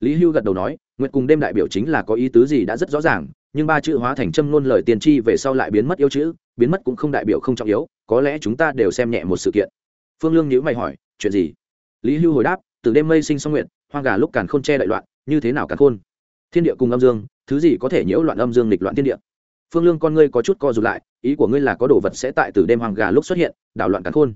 Lý hưu gật đầu nói, nguyệt cùng đêm đại biểu chính là có ý tứ gì đã rất rõ ràng, nhưng ba chữ hóa thành châm ngôn lời tiền tri về sau lại biến mất yêu chữ biến mất cũng không đại biểu không trọng yếu, có lẽ chúng ta đều xem nhẹ một sự kiện. Phương lương nhữ mày hỏi, chuyện gì? Lý hưu hồi đáp, từ đêm mây sinh song nguyện hoang gà lúc càn khôn che đại loạn, như thế nào càn khôn? Thiên địa cùng âm dương, thứ gì có thể nhiễu loạn âm dương lịch loạn thiên địa? Phương lương con ngươi có chút co rụt lại, ý của ngươi là có đồ vật sẽ tại từ đêm hoang gà lúc xuất hiện, đảo loạn càn khôn.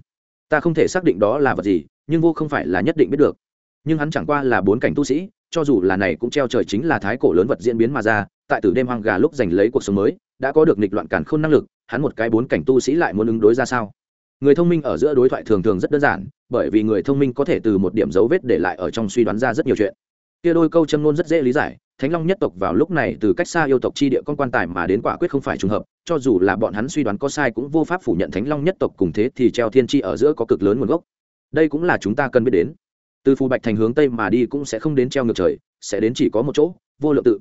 Ta không thể xác định đó là vật gì, nhưng vô không phải là nhất định biết được. Nhưng hắn chẳng qua là bốn cảnh tu sĩ, cho dù là này cũng treo trời chính là thái cổ lớn vật diễn biến mà ra, tại từ đêm hoang gà lúc giành lấy cuộc sống mới, đã có được nghịch loạn càn khôn năng lực hắn một cái bốn cảnh tu sĩ lại muốn ứng đối ra sao? Người thông minh ở giữa đối thoại thường thường rất đơn giản, bởi vì người thông minh có thể từ một điểm dấu vết để lại ở trong suy đoán ra rất nhiều chuyện. Kia đôi câu châm ngôn rất dễ lý giải, thánh long nhất tộc vào lúc này từ cách xa yêu tộc chi địa con quan tài mà đến quả quyết không phải trùng hợp, cho dù là bọn hắn suy đoán có sai cũng vô pháp phủ nhận thánh long nhất tộc cùng thế thì treo thiên chi ở giữa có cực lớn nguồn gốc. Đây cũng là chúng ta cần biết đến. Từ phù bạch thành hướng tây mà đi cũng sẽ không đến treo ngược trời, sẽ đến chỉ có một chỗ, vô lượng tự.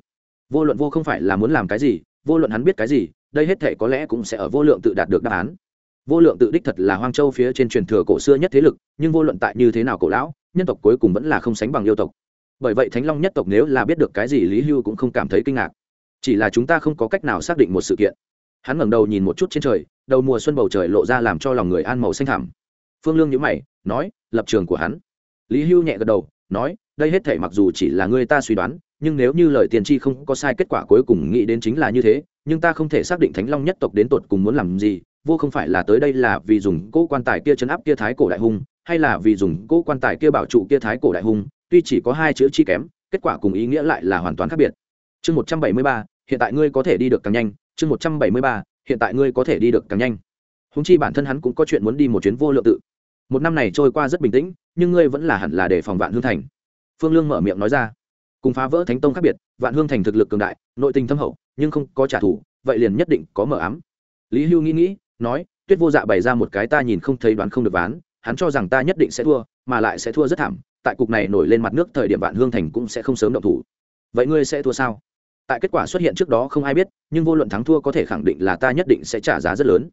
Vô luận vô không phải là muốn làm cái gì, vô luận hắn biết cái gì đây hết thể có lẽ cũng sẽ ở vô lượng tự đạt được đáp án. Vô lượng tự đích thật là hoang châu phía trên truyền thừa cổ xưa nhất thế lực, nhưng vô luận tại như thế nào cổ lão, nhân tộc cuối cùng vẫn là không sánh bằng yêu tộc. Bởi vậy thánh long nhất tộc nếu là biết được cái gì lý hưu cũng không cảm thấy kinh ngạc. Chỉ là chúng ta không có cách nào xác định một sự kiện. Hắn ngẩng đầu nhìn một chút trên trời, đầu mùa xuân bầu trời lộ ra làm cho lòng người an màu xanh thẳm. Phương lương nhữ mày, nói, lập trường của hắn. Lý hưu nhẹ gật đầu, nói, đây hết thể mặc dù chỉ là người ta suy đoán, nhưng nếu như lời tiền tri không có sai kết quả cuối cùng nghĩ đến chính là như thế nhưng ta không thể xác định thánh long nhất tộc đến tột cùng muốn làm gì, vô không phải là tới đây là vì dùng cỗ quan tài kia chấn áp kia thái cổ đại hung, hay là vì dùng cỗ quan tài kia bảo trụ kia thái cổ đại hung, tuy chỉ có hai chữ chi kém, kết quả cùng ý nghĩa lại là hoàn toàn khác biệt. Chương một trăm bảy mươi ba, hiện tại ngươi có thể đi được càng nhanh. Chương một trăm bảy mươi ba, hiện tại ngươi có thể đi được càng nhanh. Húng chi bản thân hắn cũng có chuyện muốn đi một chuyến vô lượng tự. Một năm này trôi qua rất bình tĩnh, nhưng ngươi vẫn là hẳn là để phòng vạn hương thành. Phương lương mở miệng nói ra. Cùng phá vỡ thánh tông khác biệt, vạn hương thành thực lực cường đại, nội tình thâm hậu nhưng không có trả thù, vậy liền nhất định có mở ám. Lý hưu nghĩ nghĩ, nói, tuyết vô dạ bày ra một cái ta nhìn không thấy đoán không được ván, hắn cho rằng ta nhất định sẽ thua, mà lại sẽ thua rất thảm, tại cục này nổi lên mặt nước thời điểm vạn hương thành cũng sẽ không sớm động thủ. Vậy ngươi sẽ thua sao? Tại kết quả xuất hiện trước đó không ai biết, nhưng vô luận thắng thua có thể khẳng định là ta nhất định sẽ trả giá rất lớn.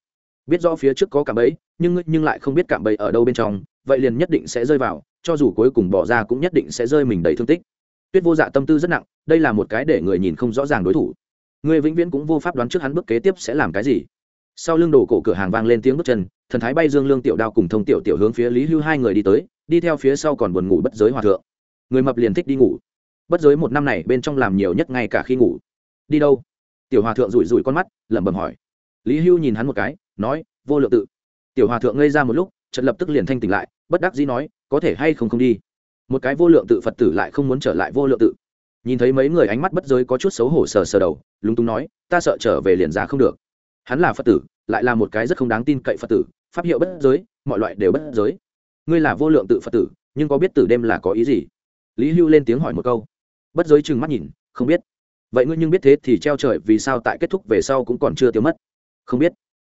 Biết rõ phía trước có cạm bẫy, nhưng nhưng lại không biết cạm bẫy ở đâu bên trong, vậy liền nhất định sẽ rơi vào, cho dù cuối cùng bỏ ra cũng nhất định sẽ rơi mình đầy thương tích. Tuyết vô dạ tâm tư rất nặng, đây là một cái để người nhìn không rõ ràng đối thủ. Ngươi vĩnh viễn cũng vô pháp đoán trước hắn bước kế tiếp sẽ làm cái gì. Sau lưng đồ cổ cửa hàng vang lên tiếng bước chân, thần thái bay dương lương tiểu đao cùng thông tiểu tiểu hướng phía lý hưu hai người đi tới, đi theo phía sau còn buồn ngủ bất giới hòa thượng. Người mập liền thích đi ngủ. Bất giới một năm này bên trong làm nhiều nhất ngay cả khi ngủ. Đi đâu? Tiểu hòa thượng rủi rủi con mắt, lẩm bẩm hỏi. Lý hưu nhìn hắn một cái, nói, vô lượng tự. Tiểu hòa thượng ngây ra một lúc, chợt lập tức liền thanh tỉnh lại, bất đắc dĩ nói, có thể hay không không đi? Một cái vô lượng tự phật tử lại không muốn trở lại vô lượng tự nhìn thấy mấy người ánh mắt bất giới có chút xấu hổ sờ sờ đầu, lúng túng nói, ta sợ trở về liền ra không được. Hắn là phật tử, lại là một cái rất không đáng tin cậy phật tử, pháp hiệu bất giới, mọi loại đều bất giới. Ngươi là vô lượng tự phật tử, nhưng có biết tử đêm là có ý gì? Lý hưu lên tiếng hỏi một câu. Bất giới chừng mắt nhìn, không biết. Vậy ngươi nhưng biết thế thì treo trời vì sao tại kết thúc về sau cũng còn chưa tiêu mất? Không biết.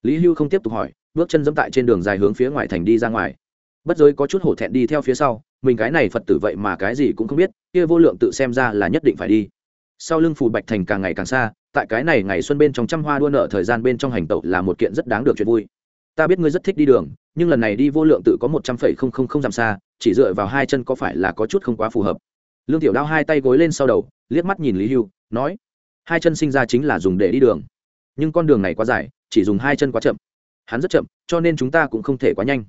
Lý hưu không tiếp tục hỏi, bước chân dẫm tại trên đường dài hướng phía ngoài thành đi ra ngoài bất giới có chút hổ thẹn đi theo phía sau, mình cái này phật tử vậy mà cái gì cũng không biết, kia vô lượng tự xem ra là nhất định phải đi. Sau lưng phù bạch thành càng ngày càng xa, tại cái này ngày xuân bên trong trăm hoa đua nợ thời gian bên trong hành tẩu là một kiện rất đáng được chuyện vui. Ta biết ngươi rất thích đi đường, nhưng lần này đi vô lượng tự có một trăm phẩy không không không dặm xa, chỉ dựa vào hai chân có phải là có chút không quá phù hợp? Lương tiểu đao hai tay gối lên sau đầu, liếc mắt nhìn lý hưu, nói, hai chân sinh ra chính là dùng để đi đường. Nhưng con đường này quá dài, chỉ dùng hai chân quá chậm. Hắn rất chậm, cho nên chúng ta cũng không thể quá nhanh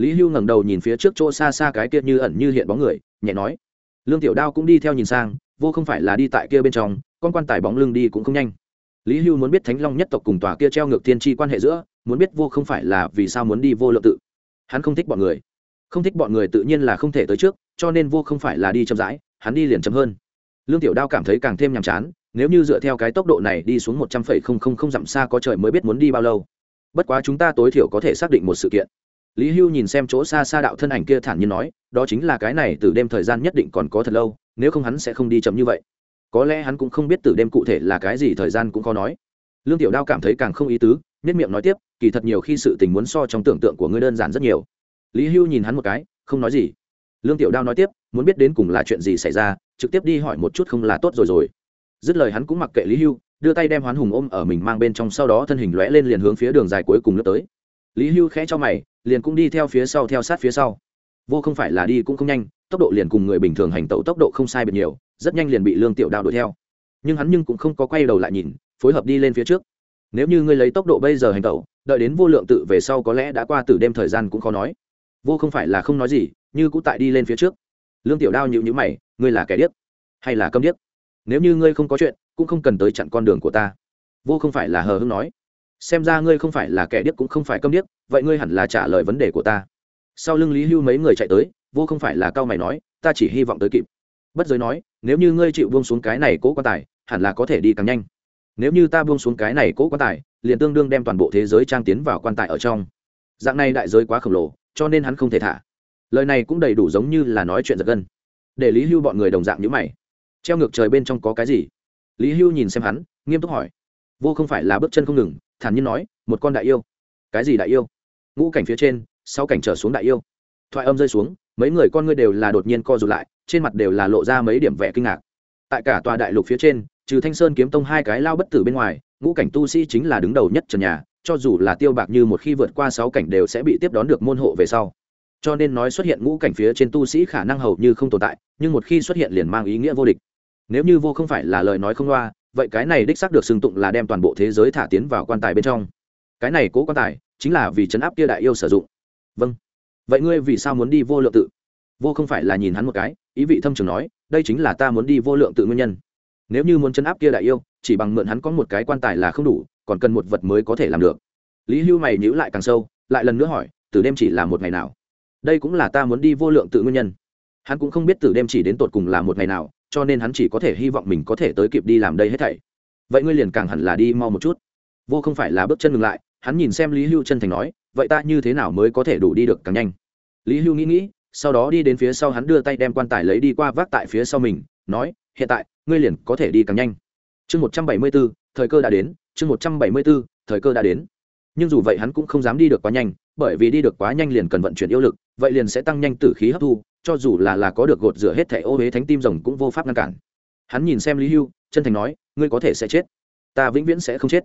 lý hưu ngẩng đầu nhìn phía trước chỗ xa xa cái kia như ẩn như hiện bóng người, nhẹ nói, lương tiểu đao cũng đi theo nhìn sang, vô không phải là đi tại kia bên trong, con quan tài bóng lưng đi cũng không nhanh. Lý hưu muốn biết thánh long nhất tộc cùng tòa kia treo ngược tiên tri quan hệ giữa, muốn biết vô không phải là vì sao muốn đi vô lượng tự. Hắn không thích bọn người. Không thích bọn người tự nhiên là không thể tới trước, cho nên vô không phải là đi chậm rãi, hắn đi liền chậm hơn. Lương tiểu đao cảm thấy càng thêm nhàm chán, nếu như dựa theo cái tốc độ này đi xuống một trăm phẩy không không không dặm xa có trời mới biết muốn đi bao lâu. Bất quá chúng ta tối thiểu có thể xác định một sự kiện lý hưu nhìn xem chỗ xa xa đạo thân ảnh kia thản nhiên nói, đó chính là cái này từ đêm thời gian nhất định còn có thật lâu, nếu không hắn sẽ không đi chậm như vậy. Có lẽ hắn cũng không biết từ đêm cụ thể là cái gì, thời gian cũng khó nói. Lương tiểu đao cảm thấy càng không ý tứ, nhất miệng nói tiếp, kỳ thật nhiều khi sự tình muốn so trong tưởng tượng của ngươi đơn giản rất nhiều. Lý hưu nhìn hắn một cái, không nói gì. Lương tiểu đao nói tiếp, muốn biết đến cùng là chuyện gì xảy ra, trực tiếp đi hỏi một chút không là tốt rồi rồi. Dứt lời hắn cũng mặc kệ lý hưu, đưa tay đem hoán hùng ôm ở mình mang bên trong, sau đó thân hình lóe lên liền hướng phía đường dài cuối cùng lướt tới lý hưu khẽ cho mày, liền cũng đi theo phía sau theo sát phía sau. Vô không phải là đi cũng không nhanh, tốc độ liền cùng người bình thường hành tẩu tốc độ không sai biệt nhiều, rất nhanh liền bị lương tiểu đao đuổi theo. Nhưng hắn nhưng cũng không có quay đầu lại nhìn, phối hợp đi lên phía trước. Nếu như ngươi lấy tốc độ bây giờ hành tẩu, đợi đến vô lượng tự về sau có lẽ đã qua từ đêm thời gian cũng khó nói. Vô không phải là không nói gì, như cũng tại đi lên phía trước. Lương tiểu đao nhịu nhữ mày, ngươi là kẻ điếc hay là câm điếc? Nếu như ngươi không có chuyện, cũng không cần tới chặn con đường của ta. Vô không phải là hờ hưng nói xem ra ngươi không phải là kẻ điếc cũng không phải câm điếc, vậy ngươi hẳn là trả lời vấn đề của ta. Sau lưng lý hưu mấy người chạy tới, vô không phải là cao mày nói, ta chỉ hy vọng tới kịp. Bất giới nói, nếu như ngươi chịu buông xuống cái này cố quan tài, hẳn là có thể đi càng nhanh. Nếu như ta buông xuống cái này cố quan tài, liền tương đương đem toàn bộ thế giới trang tiến vào quan tài ở trong. Dạng này đại giới quá khổng lồ, cho nên hắn không thể thả. Lời này cũng đầy đủ giống như là nói chuyện giật gân. Để lý hưu bọn người đồng dạng như mày. Treo ngược trời bên trong có cái gì? Lý hưu nhìn xem hắn, nghiêm túc hỏi. Vô không phải là bước chân không ngừng thản nhiên nói, một con đại yêu. Cái gì đại yêu? Ngũ cảnh phía trên sau cảnh trở xuống đại yêu. Thoại âm rơi xuống, mấy người con ngươi đều là đột nhiên co rụt lại, trên mặt đều là lộ ra mấy điểm vẻ kinh ngạc. Tại cả tòa đại lục phía trên, trừ thanh sơn kiếm tông hai cái lao bất tử bên ngoài, ngũ cảnh tu sĩ chính là đứng đầu nhất trần nhà, cho dù là tiêu bạc như một khi vượt qua sáu cảnh đều sẽ bị tiếp đón được môn hộ về sau. Cho nên nói xuất hiện ngũ cảnh phía trên tu sĩ khả năng hầu như không tồn tại, nhưng một khi xuất hiện liền mang ý nghĩa vô địch. Nếu như vô không phải là lời nói không loa vậy cái này đích xác được xưng tụng là đem toàn bộ thế giới thả tiến vào quan tài bên trong. Cái này cố quan tài chính là vì chấn áp kia đại yêu sử dụng. Vâng. Vậy ngươi vì sao muốn đi vô lượng tự? Vô không phải là nhìn hắn một cái, ý vị thâm trường nói, đây chính là ta muốn đi vô lượng tự nguyên nhân. Nếu như muốn chấn áp kia đại yêu, chỉ bằng mượn hắn có một cái quan tài là không đủ, còn cần một vật mới có thể làm được. Lý hưu mày nhữ lại càng sâu, lại lần nữa hỏi, từ đêm chỉ là một ngày nào? Đây cũng là ta muốn đi vô lượng tự nguyên nhân. Hắn cũng không biết từ đêm chỉ đến tột cùng là một ngày nào cho nên hắn chỉ có thể hy vọng mình có thể tới kịp đi làm đây hết thảy. Vậy ngươi liền càng hẳn là đi mau một chút. Vô không phải là bước chân ngừng lại, hắn nhìn xem lý hưu chân thành nói, vậy ta như thế nào mới có thể đủ đi được càng nhanh? Lý hưu nghĩ nghĩ, sau đó đi đến phía sau hắn đưa tay đem quan tài lấy đi qua vác tại phía sau mình, nói, hiện tại, ngươi liền có thể đi càng nhanh. Chương một trăm bảy mươi b ố thời cơ đã đến, chương một trăm bảy mươi b ố thời cơ đã đến. Nhưng dù vậy hắn cũng không dám đi được quá nhanh bởi vì đi được quá nhanh liền cần vận chuyển yêu lực, vậy liền sẽ tăng nhanh tử khí hấp thu, cho dù là là có được gột rửa hết thẻ ô huế thánh tim rồng cũng vô pháp ngăn cản. Hắn nhìn xem lý hưu, chân thành nói, ngươi có thể sẽ chết. Ta vĩnh viễn sẽ không chết.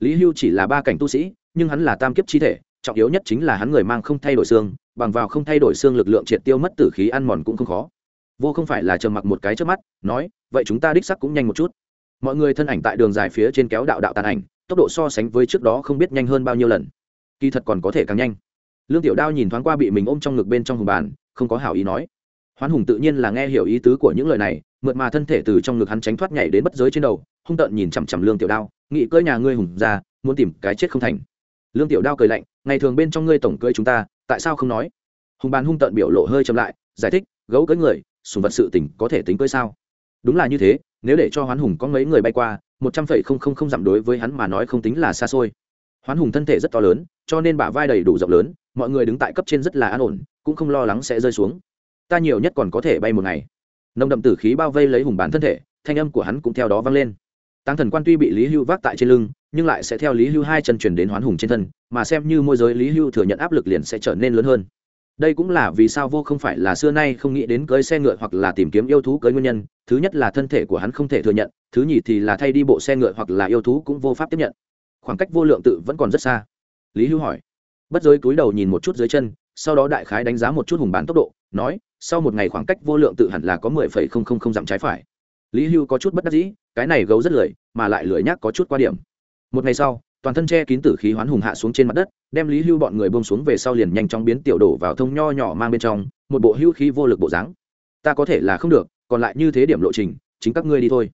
Lý hưu chỉ là ba cảnh tu sĩ, nhưng hắn là tam kiếp chi thể, trọng yếu nhất chính là hắn người mang không thay đổi xương, bằng vào không thay đổi xương lực lượng triệt tiêu mất tử khí ăn mòn cũng không khó. Vô không phải là trầm mặc một cái trước mắt, nói, vậy chúng ta đích sắc cũng nhanh một chút. Mọi người thân ảnh tại đường dài phía trên kéo đạo đạo tàn ảnh, tốc độ so sánh với trước đó không biết nhanh hơn bao nhiêu lần kỳ thật còn có thể càng nhanh. Lương tiểu đao nhìn thoáng qua bị mình ôm trong ngực bên trong hùng bàn, không có hảo ý nói. Hoán hùng tự nhiên là nghe hiểu ý tứ của những lời này, mượt mà thân thể từ trong ngực hắn tránh thoát nhảy đến bất giới trên đầu, hung tợn nhìn chằm chằm lương tiểu đao nghị cưỡi nhà ngươi hùng ra, muốn tìm cái chết không thành. Lương tiểu đao cười lạnh, ngày thường bên trong ngươi tổng cưỡi chúng ta, tại sao không nói? Hùng bàn hung tợn biểu lộ hơi chậm lại, giải thích, gấu cưỡi người, sùng vật sự tình có thể tính cưỡi sao? Đúng là như thế, nếu để cho hoán hùng có mấy người bay qua, một trăm phẩy không không không dặm đối với hắn mà nói không tính là xa xôi. Hoán hùng thân thể rất to lớn cho nên bả vai đầy đủ rộng lớn, mọi người đứng tại cấp trên rất là an ổn, cũng không lo lắng sẽ rơi xuống. Ta nhiều nhất còn có thể bay một ngày. Nồng đậm tử khí bao vây lấy hùng bán thân thể, thanh âm của hắn cũng theo đó vang lên. Tăng thần quan tuy bị lý hưu vác tại trên lưng, nhưng lại sẽ theo lý hưu hai chân chuyển đến hoán hùng trên thân, mà xem như môi giới lý hưu thừa nhận áp lực liền sẽ trở nên lớn hơn. Đây cũng là vì sao vô không phải là xưa nay không nghĩ đến cưới xe ngựa hoặc là tìm kiếm yêu thú cưới nguyên nhân, thứ nhất là thân thể của hắn không thể thừa nhận, thứ nhì thì là thay đi bộ xe ngựa hoặc là yêu thú cũng vô pháp tiếp nhận. Khoảng cách vô lượng tự vẫn còn rất xa lý hưu hỏi. Bất giới cúi đầu nhìn một chút dưới chân, sau đó đại khái đánh giá một chút hùng bán tốc độ, nói, sau một ngày khoảng cách vô lượng tự hẳn là có mười phẩy không không không dặm trái phải. Lý hưu có chút bất đắc dĩ, cái này gấu rất lười, mà lại lười nhác có chút qua điểm. Một ngày sau, toàn thân che kín tử khí hoán hùng hạ xuống trên mặt đất, đem lý hưu bọn người bông xuống về sau liền nhanh chóng biến tiểu đổ vào thông nho nhỏ mang bên trong, một bộ hưu khí vô lực bộ dáng. Ta có thể là không được, còn lại như thế điểm lộ trình, chính các ngươi đi thôi.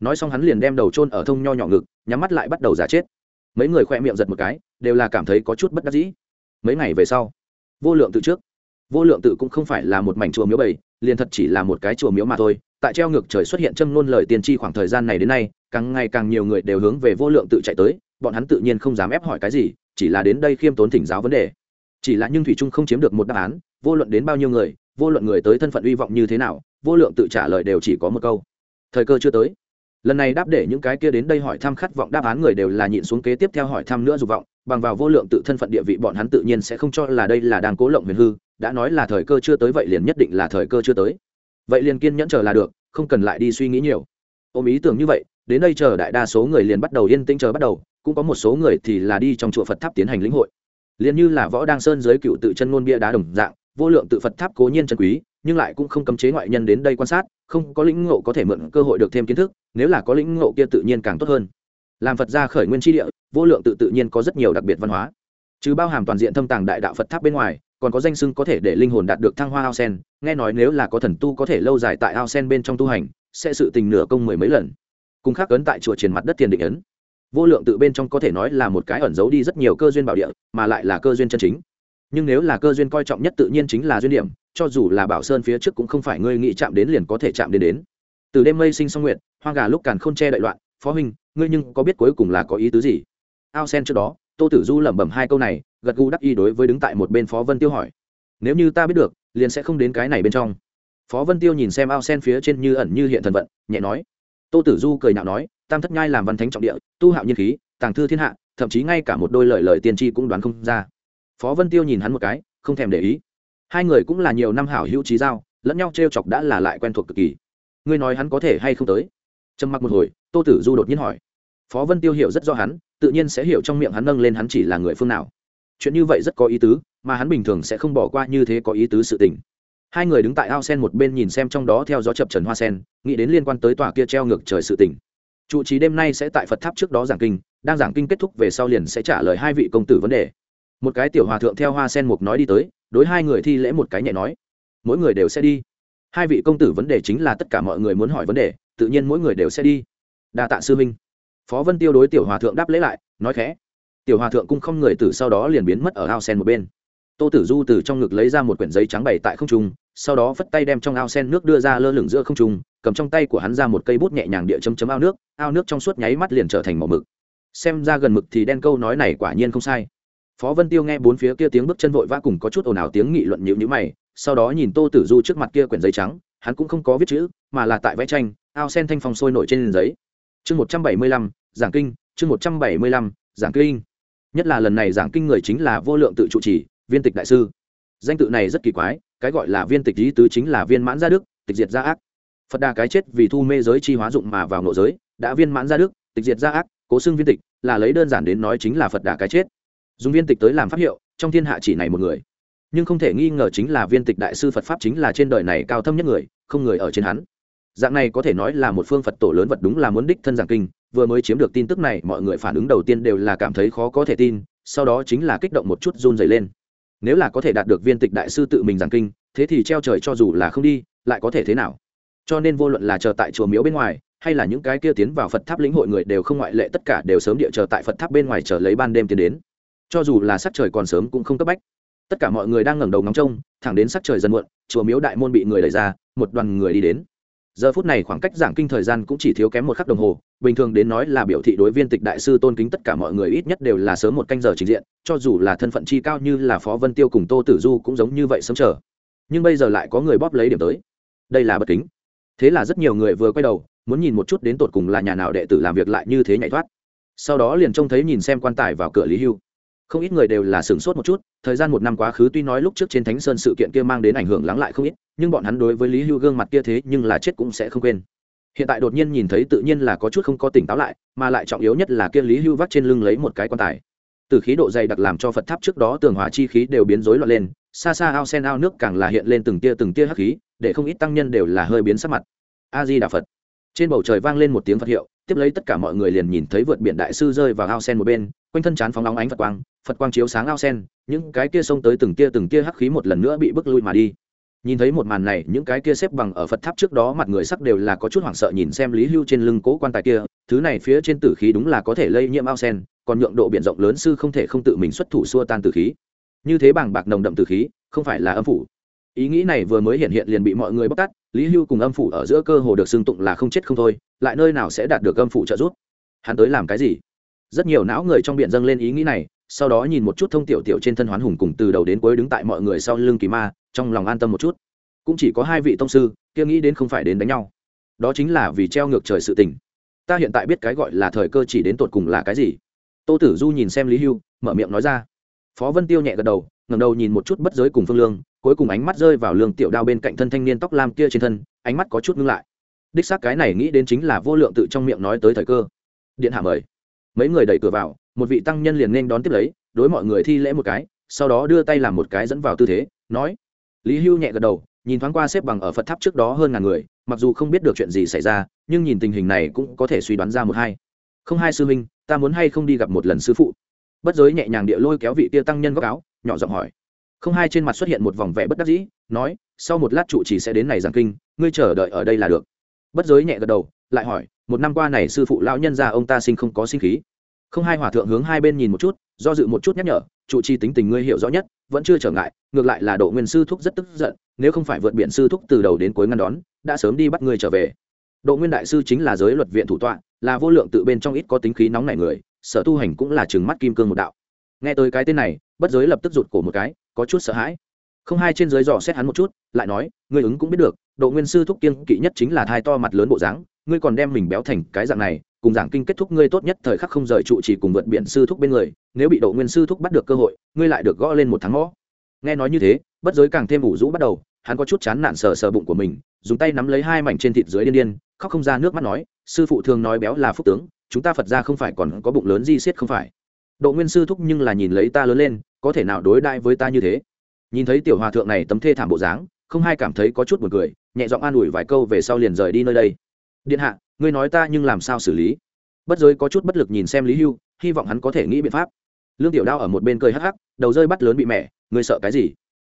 Nói xong hắn liền đem đầu trôn ở thông nho nhỏ ngực, nhắm mắt lại bắt đầu giả chết mấy người khoe miệng giật một cái, đều là cảm thấy có chút bất đắc dĩ. Mấy ngày về sau, vô lượng tự trước. Vô lượng tự cũng không phải là một mảnh chùa miếu bầy, liền thật chỉ là một cái chùa miếu mà thôi. Tại treo ngược trời xuất hiện châm ngôn lời tiên tri khoảng thời gian này đến nay, càng ngày càng nhiều người đều hướng về vô lượng tự chạy tới, bọn hắn tự nhiên không dám ép hỏi cái gì, chỉ là đến đây khiêm tốn thỉnh giáo vấn đề. Chỉ là nhưng thủy trung không chiếm được một đáp án, vô luận đến bao nhiêu người, vô luận người tới thân phận uy vọng như thế nào, vô lượng tự trả lời đều chỉ có một câu. Thời cơ chưa tới lần này đáp để những cái kia đến đây hỏi thăm khát vọng đáp án người đều là nhịn xuống kế tiếp theo hỏi thăm nữa dục vọng, bằng vào vô lượng tự thân phận địa vị bọn hắn tự nhiên sẽ không cho là đây là đang cố lộng huyền hư, đã nói là thời cơ chưa tới vậy liền nhất định là thời cơ chưa tới. Vậy liền kiên nhẫn chờ là được, không cần lại đi suy nghĩ nhiều. Ôm ý tưởng như vậy, đến đây chờ đại đa số người liền bắt đầu yên tĩnh chờ bắt đầu, cũng có một số người thì là đi trong chùa phật tháp tiến hành lĩnh hội. Liền như là võ đang sơn giới cựu tự chân ngôn bia đá đồng dạng, vô lượng tự phật tháp cố nhiên chân quý nhưng lại cũng không cấm chế ngoại nhân đến đây quan sát, không có lĩnh ngộ có thể mượn cơ hội được thêm kiến thức, nếu là có lĩnh ngộ kia tự nhiên càng tốt hơn. Làm phật gia khởi nguyên tri địa, vô lượng tự tự nhiên có rất nhiều đặc biệt văn hóa. Chứ bao hàm toàn diện thâm tàng đại đạo phật tháp bên ngoài, còn có danh sưng có thể để linh hồn đạt được thăng hoa ao sen, nghe nói nếu là có thần tu có thể lâu dài tại ao sen bên trong tu hành, sẽ sự tình nửa công mười mấy lần. Cùng khác ấn tại chùa triển mặt đất tiền định ấn. Vô lượng tự bên trong có thể nói là một cái ẩn giấu đi rất nhiều cơ duyên bảo địa, mà lại là cơ duyên chân chính. Nhưng nếu là cơ duyên coi trọng nhất tự nhiên chính là duyên điểm cho dù là bảo sơn phía trước cũng không phải ngươi nghĩ chạm đến liền có thể chạm đến đến. Từ đêm mây sinh song nguyện hoang gà lúc càn k h ô n che đại loạn, phó huynh, ngươi nhưng có biết cuối cùng là có ý tứ gì? Ao sen trước đó, tô tử du lẩm bẩm hai câu này, gật gù đắc y đối với đứng tại một bên phó vân tiêu hỏi, nếu như ta biết được, liền sẽ không đến cái này bên trong. Phó vân tiêu nhìn xem ao sen phía trên như ẩn như hiện thần vận, nhẹ nói, tô tử du cười nhạo nói, tam thất nhai làm văn thánh trọng địa, tu hạo nhiên khí, tàng thư thiên hạ, thậm chí ngay cả một đôi lời lời tiên tri cũng đoán không ra. Phó vân tiêu nhìn hắn một cái, không thèm để ý hai người cũng là nhiều năm hảo hữu trí giao, lẫn nhau t r e o chọc đã là lại quen thuộc cực kỳ. Ngươi nói hắn có thể hay không tới? Trầm mặc một hồi, tô tử du đột nhiên hỏi. Phó vân tiêu hiểu rất rõ hắn, tự nhiên sẽ hiểu trong miệng hắn nâng lên hắn chỉ là người phương nào. Chuyện như vậy rất có ý tứ, mà hắn bình thường sẽ không bỏ qua như thế có ý tứ sự tình. Hai người đứng tại ao sen một bên nhìn xem trong đó theo gió chập trần hoa sen, nghĩ đến liên quan tới tòa kia treo ngược trời sự tình. Trụ trì đêm nay sẽ tại phật tháp trước đó giảng kinh, đang giảng kinh kết thúc về sau liền sẽ trả lời hai vị công tử vấn đề một cái tiểu hòa thượng theo hoa sen mục nói đi tới, đối hai người thi lễ một cái nhẹ nói. Mỗi người đều sẽ đi. Hai vị công tử vấn đề chính là tất cả mọi người muốn hỏi vấn đề, tự nhiên mỗi người đều sẽ đi. Đa tạ sư minh phó vân tiêu đối tiểu hòa thượng đáp lễ lại, nói khẽ. Tiểu hòa thượng cũng không người tử sau đó liền biến mất ở ao sen một bên. Tô tử du từ trong ngực lấy ra một quyển giấy trắng bày tại không trung, sau đó phất tay đem trong ao sen nước đưa ra lơ lửng giữa không trung, cầm trong tay của hắn ra một cây bút nhẹ nhàng địa chấm chấm ao nước ao nước trong suốt nháy mắt liền trở thành màu mực. Xem ra gần mực thì đen câu nói này quả nhiên không sai phó vân tiêu nghe bốn phía kia tiếng bước chân vội vã cùng có chút ồn ào tiếng nghị luận nhịu nhữ mày, sau đó nhìn tô tử du trước mặt kia quyển giấy trắng, hắn cũng không có viết chữ, mà là tại vẽ tranh, ao sen thanh phong sôi nổi trên giấy. Chương một trăm bảy mươi lăm, giảng kinh, chương một trăm bảy mươi lăm, giảng kinh. Nhất là lần này giảng kinh người chính là vô lượng tự trụ trì, viên tịch đại sư. Danh tự này rất kỳ quái, cái gọi là viên tịch lý tứ chính là viên mãn gia đức, tịch diệt gia ác. Phật đà cái chết vì thu mê giới chi hóa dụng mà vào nội giới, đã viên mãn gia đức, tịch diệt gia ác, cố xưng viên tịch, là lấy đơn giản đến nói chính là phật đà cái chết dùng viên tịch tới làm pháp hiệu, trong thiên hạ chỉ này một người. Nhưng không thể nghi ngờ chính là viên tịch đại sư phật pháp chính là trên đời này cao thâm nhất người, không người ở trên hắn. Dạng này có thể nói là một phương phật tổ lớn vật đúng là muốn đích thân giảng kinh, vừa mới chiếm được tin tức này, mọi người phản ứng đầu tiên đều là cảm thấy khó có thể tin, sau đó chính là kích động một chút run dày lên. Nếu là có thể đạt được viên tịch đại sư tự mình giảng kinh, thế thì treo trời cho dù là không đi, lại có thể thế nào? Cho nên vô luận là chờ tại chùa miếu bên ngoài, hay là những cái kia tiến vào phật tháp lĩnh hội người đều không ngoại lệ, tất cả đều sớm địa chờ tại phật tháp bên ngoài chờ lấy ban đêm tiến đến cho dù là sắc trời còn sớm cũng không cấp bách. Tất cả mọi người đang ngẩng đầu ngóng trông, thẳng đến sắc trời dần muộn, chùa miếu đại môn bị người đẩy ra, một đoàn người đi đến. Giờ phút này khoảng cách giảng kinh thời gian cũng chỉ thiếu kém một khắc đồng hồ, bình thường đến nói là biểu thị đối viên tịch đại sư tôn kính tất cả mọi người ít nhất đều là sớm một canh giờ trình diện, cho dù là thân phận chi cao như là phó vân tiêu cùng tô tử du cũng giống như vậy sớm chờ. Nhưng bây giờ lại có người bóp lấy điểm tới. Đây là bất kính. Thế là rất nhiều người vừa quay đầu, muốn nhìn một chút đến tột cùng là nhà nào đệ tử làm việc lại như thế nhảy thoát. Sau đó liền trông thấy nhìn xem quan tài vào cửa lý hưu không ít người đều là sửng sốt một chút, thời gian một năm quá khứ tuy nói lúc trước trên thánh sơn sự kiện kia mang đến ảnh hưởng lắng lại không ít, nhưng bọn hắn đối với lý hưu gương mặt kia thế nhưng là chết cũng sẽ không quên. Hiện tại đột nhiên nhìn thấy tự nhiên là có chút không có tỉnh táo lại, mà lại trọng yếu nhất là kia lý hưu vắt trên lưng lấy một cái quan tài. Từ khí độ dày đặc làm cho phật tháp trước đó tường hòa chi khí đều biến rối loạn lên, xa xa ao sen ao nước càng là hiện lên từng tia từng tia hắc khí, để không ít tăng nhân đều là hơi biến sắc mặt. A di đà phật. Trên bầu trời vang lên một tiếng phật hiệu, tiếp lấy tất cả mọi người liền nhìn thấy vượt biển đại sư rơi vào ao sen một bên quanh thân chán phóng nóng ánh phật quang phật quang chiếu sáng ao sen, những cái kia xông tới từng kia từng kia hắc khí một lần nữa bị bức lui mà đi. Nhìn thấy một màn này, những cái kia xếp bằng ở phật tháp trước đó mặt người sắc đều là có chút hoảng sợ nhìn xem lý hưu trên lưng cố quan tài kia, thứ này phía trên tử khí đúng là có thể lây nhiễm ao sen, còn nhượng độ b i ể n rộng lớn sư không thể không tự mình xuất thủ xua tan tử khí. Như thế bảng bạc nồng đậm tử khí, không phải là âm phủ. Ý nghĩ này vừa mới hiện hiện liền bị mọi người bóc tắt lý hưu cùng âm phủ ở giữa cơ hồ được xưng tụng là không chết không thôi, lại nơi nào sẽ đạt được âm phủ trợ giúp? Hắn tới làm cái gì? Rất nhiều não người trong biển dâng lên ý nghĩ này, sau đó nhìn một chút thông tiểu tiểu trên thân hoán hùng cùng từ đầu đến cuối đứng tại mọi người sau lưng kỳ ma, trong lòng an tâm một chút. Cũng chỉ có hai vị tông sư, kia nghĩ đến không phải đến đánh nhau. Đó chính là vì treo ngược trời sự tình. Ta hiện tại biết cái gọi là thời cơ chỉ đến tột cùng là cái gì. Tô tử du nhìn xem lý hưu, mở miệng nói ra. Phó vân tiêu nhẹ gật đầu ngầm đầu nhìn một chút bất giới cùng phương lương, cuối cùng ánh mắt rơi vào lương tiểu đao bên cạnh thân thanh niên tóc lam kia trên thân, ánh mắt có chút ngưng lại. Đích xác cái này nghĩ đến chính là vô lượng tự trong miệng nói tới thời cơ. Điện hạ mời mấy người đẩy cửa vào, một vị tăng nhân liền nên đón tiếp lấy, đối mọi người thi lễ một cái, sau đó đưa tay làm một cái dẫn vào tư thế, nói. Lý hưu nhẹ gật đầu, nhìn thoáng qua xếp bằng ở phật tháp trước đó hơn ngàn người, mặc dù không biết được chuyện gì xảy ra, nhưng nhìn tình hình này cũng có thể suy đoán ra một hai. Không hai sư huynh, ta muốn hay không đi gặp một lần sư phụ? Bất giới nhẹ nhàng địa lôi kéo vị tia tăng nhân góc áo, nhỏ giọng hỏi. Không hai trên mặt xuất hiện một vòng vẻ bất đắc dĩ, nói, sau một lát trụ chỉ sẽ đến này giảng kinh, ngươi chờ đợi ở đây là được. Bất giới nhẹ gật đầu, lại hỏi một năm qua này sư phụ lão nhân ra ông ta sinh không có sinh khí. Không hai hòa thượng hướng hai bên nhìn một chút, do dự một chút nhắc nhở, trụ trì tính tình ngươi hiểu rõ nhất, vẫn chưa trở ngại, ngược lại là độ nguyên sư thúc rất tức giận, nếu không phải vượt biển sư thúc từ đầu đến cuối ngăn đón, đã sớm đi bắt ngươi trở về. Độ nguyên đại sư chính là giới luật viện thủ tọa, là vô lượng tự bên trong ít có tính khí nóng nảy người, sở tu hành cũng là chừng mắt kim cương một đạo. Nghe tới cái tên này, bất giới lập tức rụt cổ một cái, có chút sợ hãi. Không hai trên giới dò xét hắn một chút, lại nói, ngươi ứng cũng biết được, độ nguyên sư thúc kiên kỵ nhất chính là thai to mặt lớn bộ dáng ngươi còn đem mình béo thành cái dạng này, cùng giảng kinh kết thúc ngươi tốt nhất thời khắc không rời trụ chỉ cùng vượt biển sư thúc bên người, nếu bị độ nguyên sư thúc bắt được cơ hội, ngươi lại được gõ lên một tháng ngõ. nghe nói như thế, bất giới càng thêm ủ rũ bắt đầu, hắn có chút chán nản sờ sờ bụng của mình, dùng tay nắm lấy hai mảnh trên thịt dưới điên điên, khóc không ra nước mắt nói, sư phụ thường nói béo là phúc tướng, chúng ta phật ra không phải còn có bụng lớn di xiết không phải. Độ nguyên sư thúc nhưng là nhìn lấy ta lớn lên, có thể nào đối đại với ta như thế? Nhìn thấy tiểu hòa thượng này tấm thê thảm bộ dáng, không hai cảm thấy có chút buồn cười, nhẹ giọng an ủi vài câu về sau liền rời đi nơi đây điện hạ, ngươi nói ta nhưng làm sao xử lý? Bất giới có chút bất lực nhìn xem lý hưu, hy vọng hắn có thể nghĩ biện pháp. Lương tiểu đao ở một bên cười hắc hắc, đầu rơi bắt lớn bị mẹ, ngươi sợ cái gì?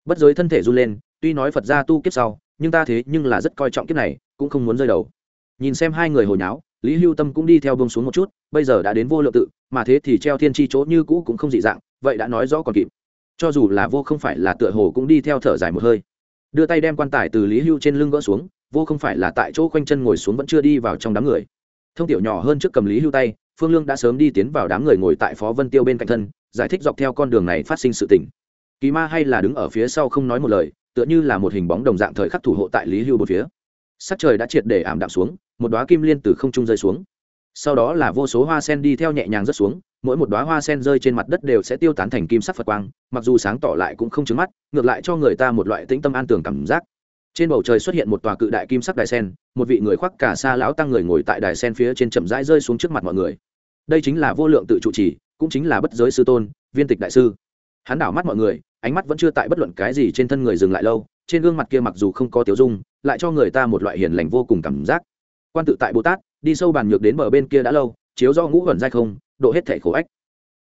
Bất giới thân thể run lên, tuy nói phật ra tu kiếp sau, nhưng ta thế nhưng là rất coi trọng kiếp này, cũng không muốn rơi đầu. Nhìn xem hai người hồi nháo lý hưu tâm cũng đi theo bông xuống một chút, bây giờ đã đến vô lượng tự, mà thế thì treo thiên tri chỗ như cũ cũng không dị dạng, vậy đã nói rõ còn kịp. Cho dù là vô không phải là tựa hồ cũng đi theo thở dài một hơi. Đưa tay đem quan tài từ lý hưu trên lưng gỡ xuống vô không phải là tại chỗ quanh chân ngồi xuống vẫn chưa đi vào trong đám người. Thông tiểu nhỏ hơn trước cầm lý hưu tay, phương lương đã sớm đi tiến vào đám người ngồi tại phó vân tiêu bên cạnh thân, giải thích dọc theo con đường này phát sinh sự tình. Kỳ ma hay là đứng ở phía sau không nói một lời, tựa như là một hình bóng đồng dạng thời khắc thủ hộ tại lý hưu một phía. Sắc trời đã triệt để ảm đạm xuống, một đoá kim liên từ không trung rơi xuống. Sau đó là vô số hoa sen đi theo nhẹ nhàng rớt xuống, mỗi một đoá hoa sen rơi trên mặt đất đều sẽ tiêu tán thành kim sắc phật quang, mặc dù sáng tỏ lại cũng không trứng mắt, ngược lại cho người ta một loại tĩnh tâm an tường cảm giác trên bầu trời xuất hiện một tòa cự đại kim sắc đài sen, một vị người khoác cả xa lão tăng người ngồi tại đài sen phía trên chậm rãi rơi xuống trước mặt mọi người. Đây chính là vô lượng tự trụ trì, cũng chính là bất giới sư tôn, viên tịch đại sư. Hắn đảo mắt mọi người, ánh mắt vẫn chưa tại bất luận cái gì trên thân người dừng lại lâu, trên gương mặt kia mặc dù không có tiếu dung, lại cho người ta một loại hiền lành vô cùng cảm giác. Quan tự tại bồ tát, đi sâu bàn nhược đến bờ bên kia đã lâu, chiếu do ngũ vẩn dai không, độ hết thể khổ ách.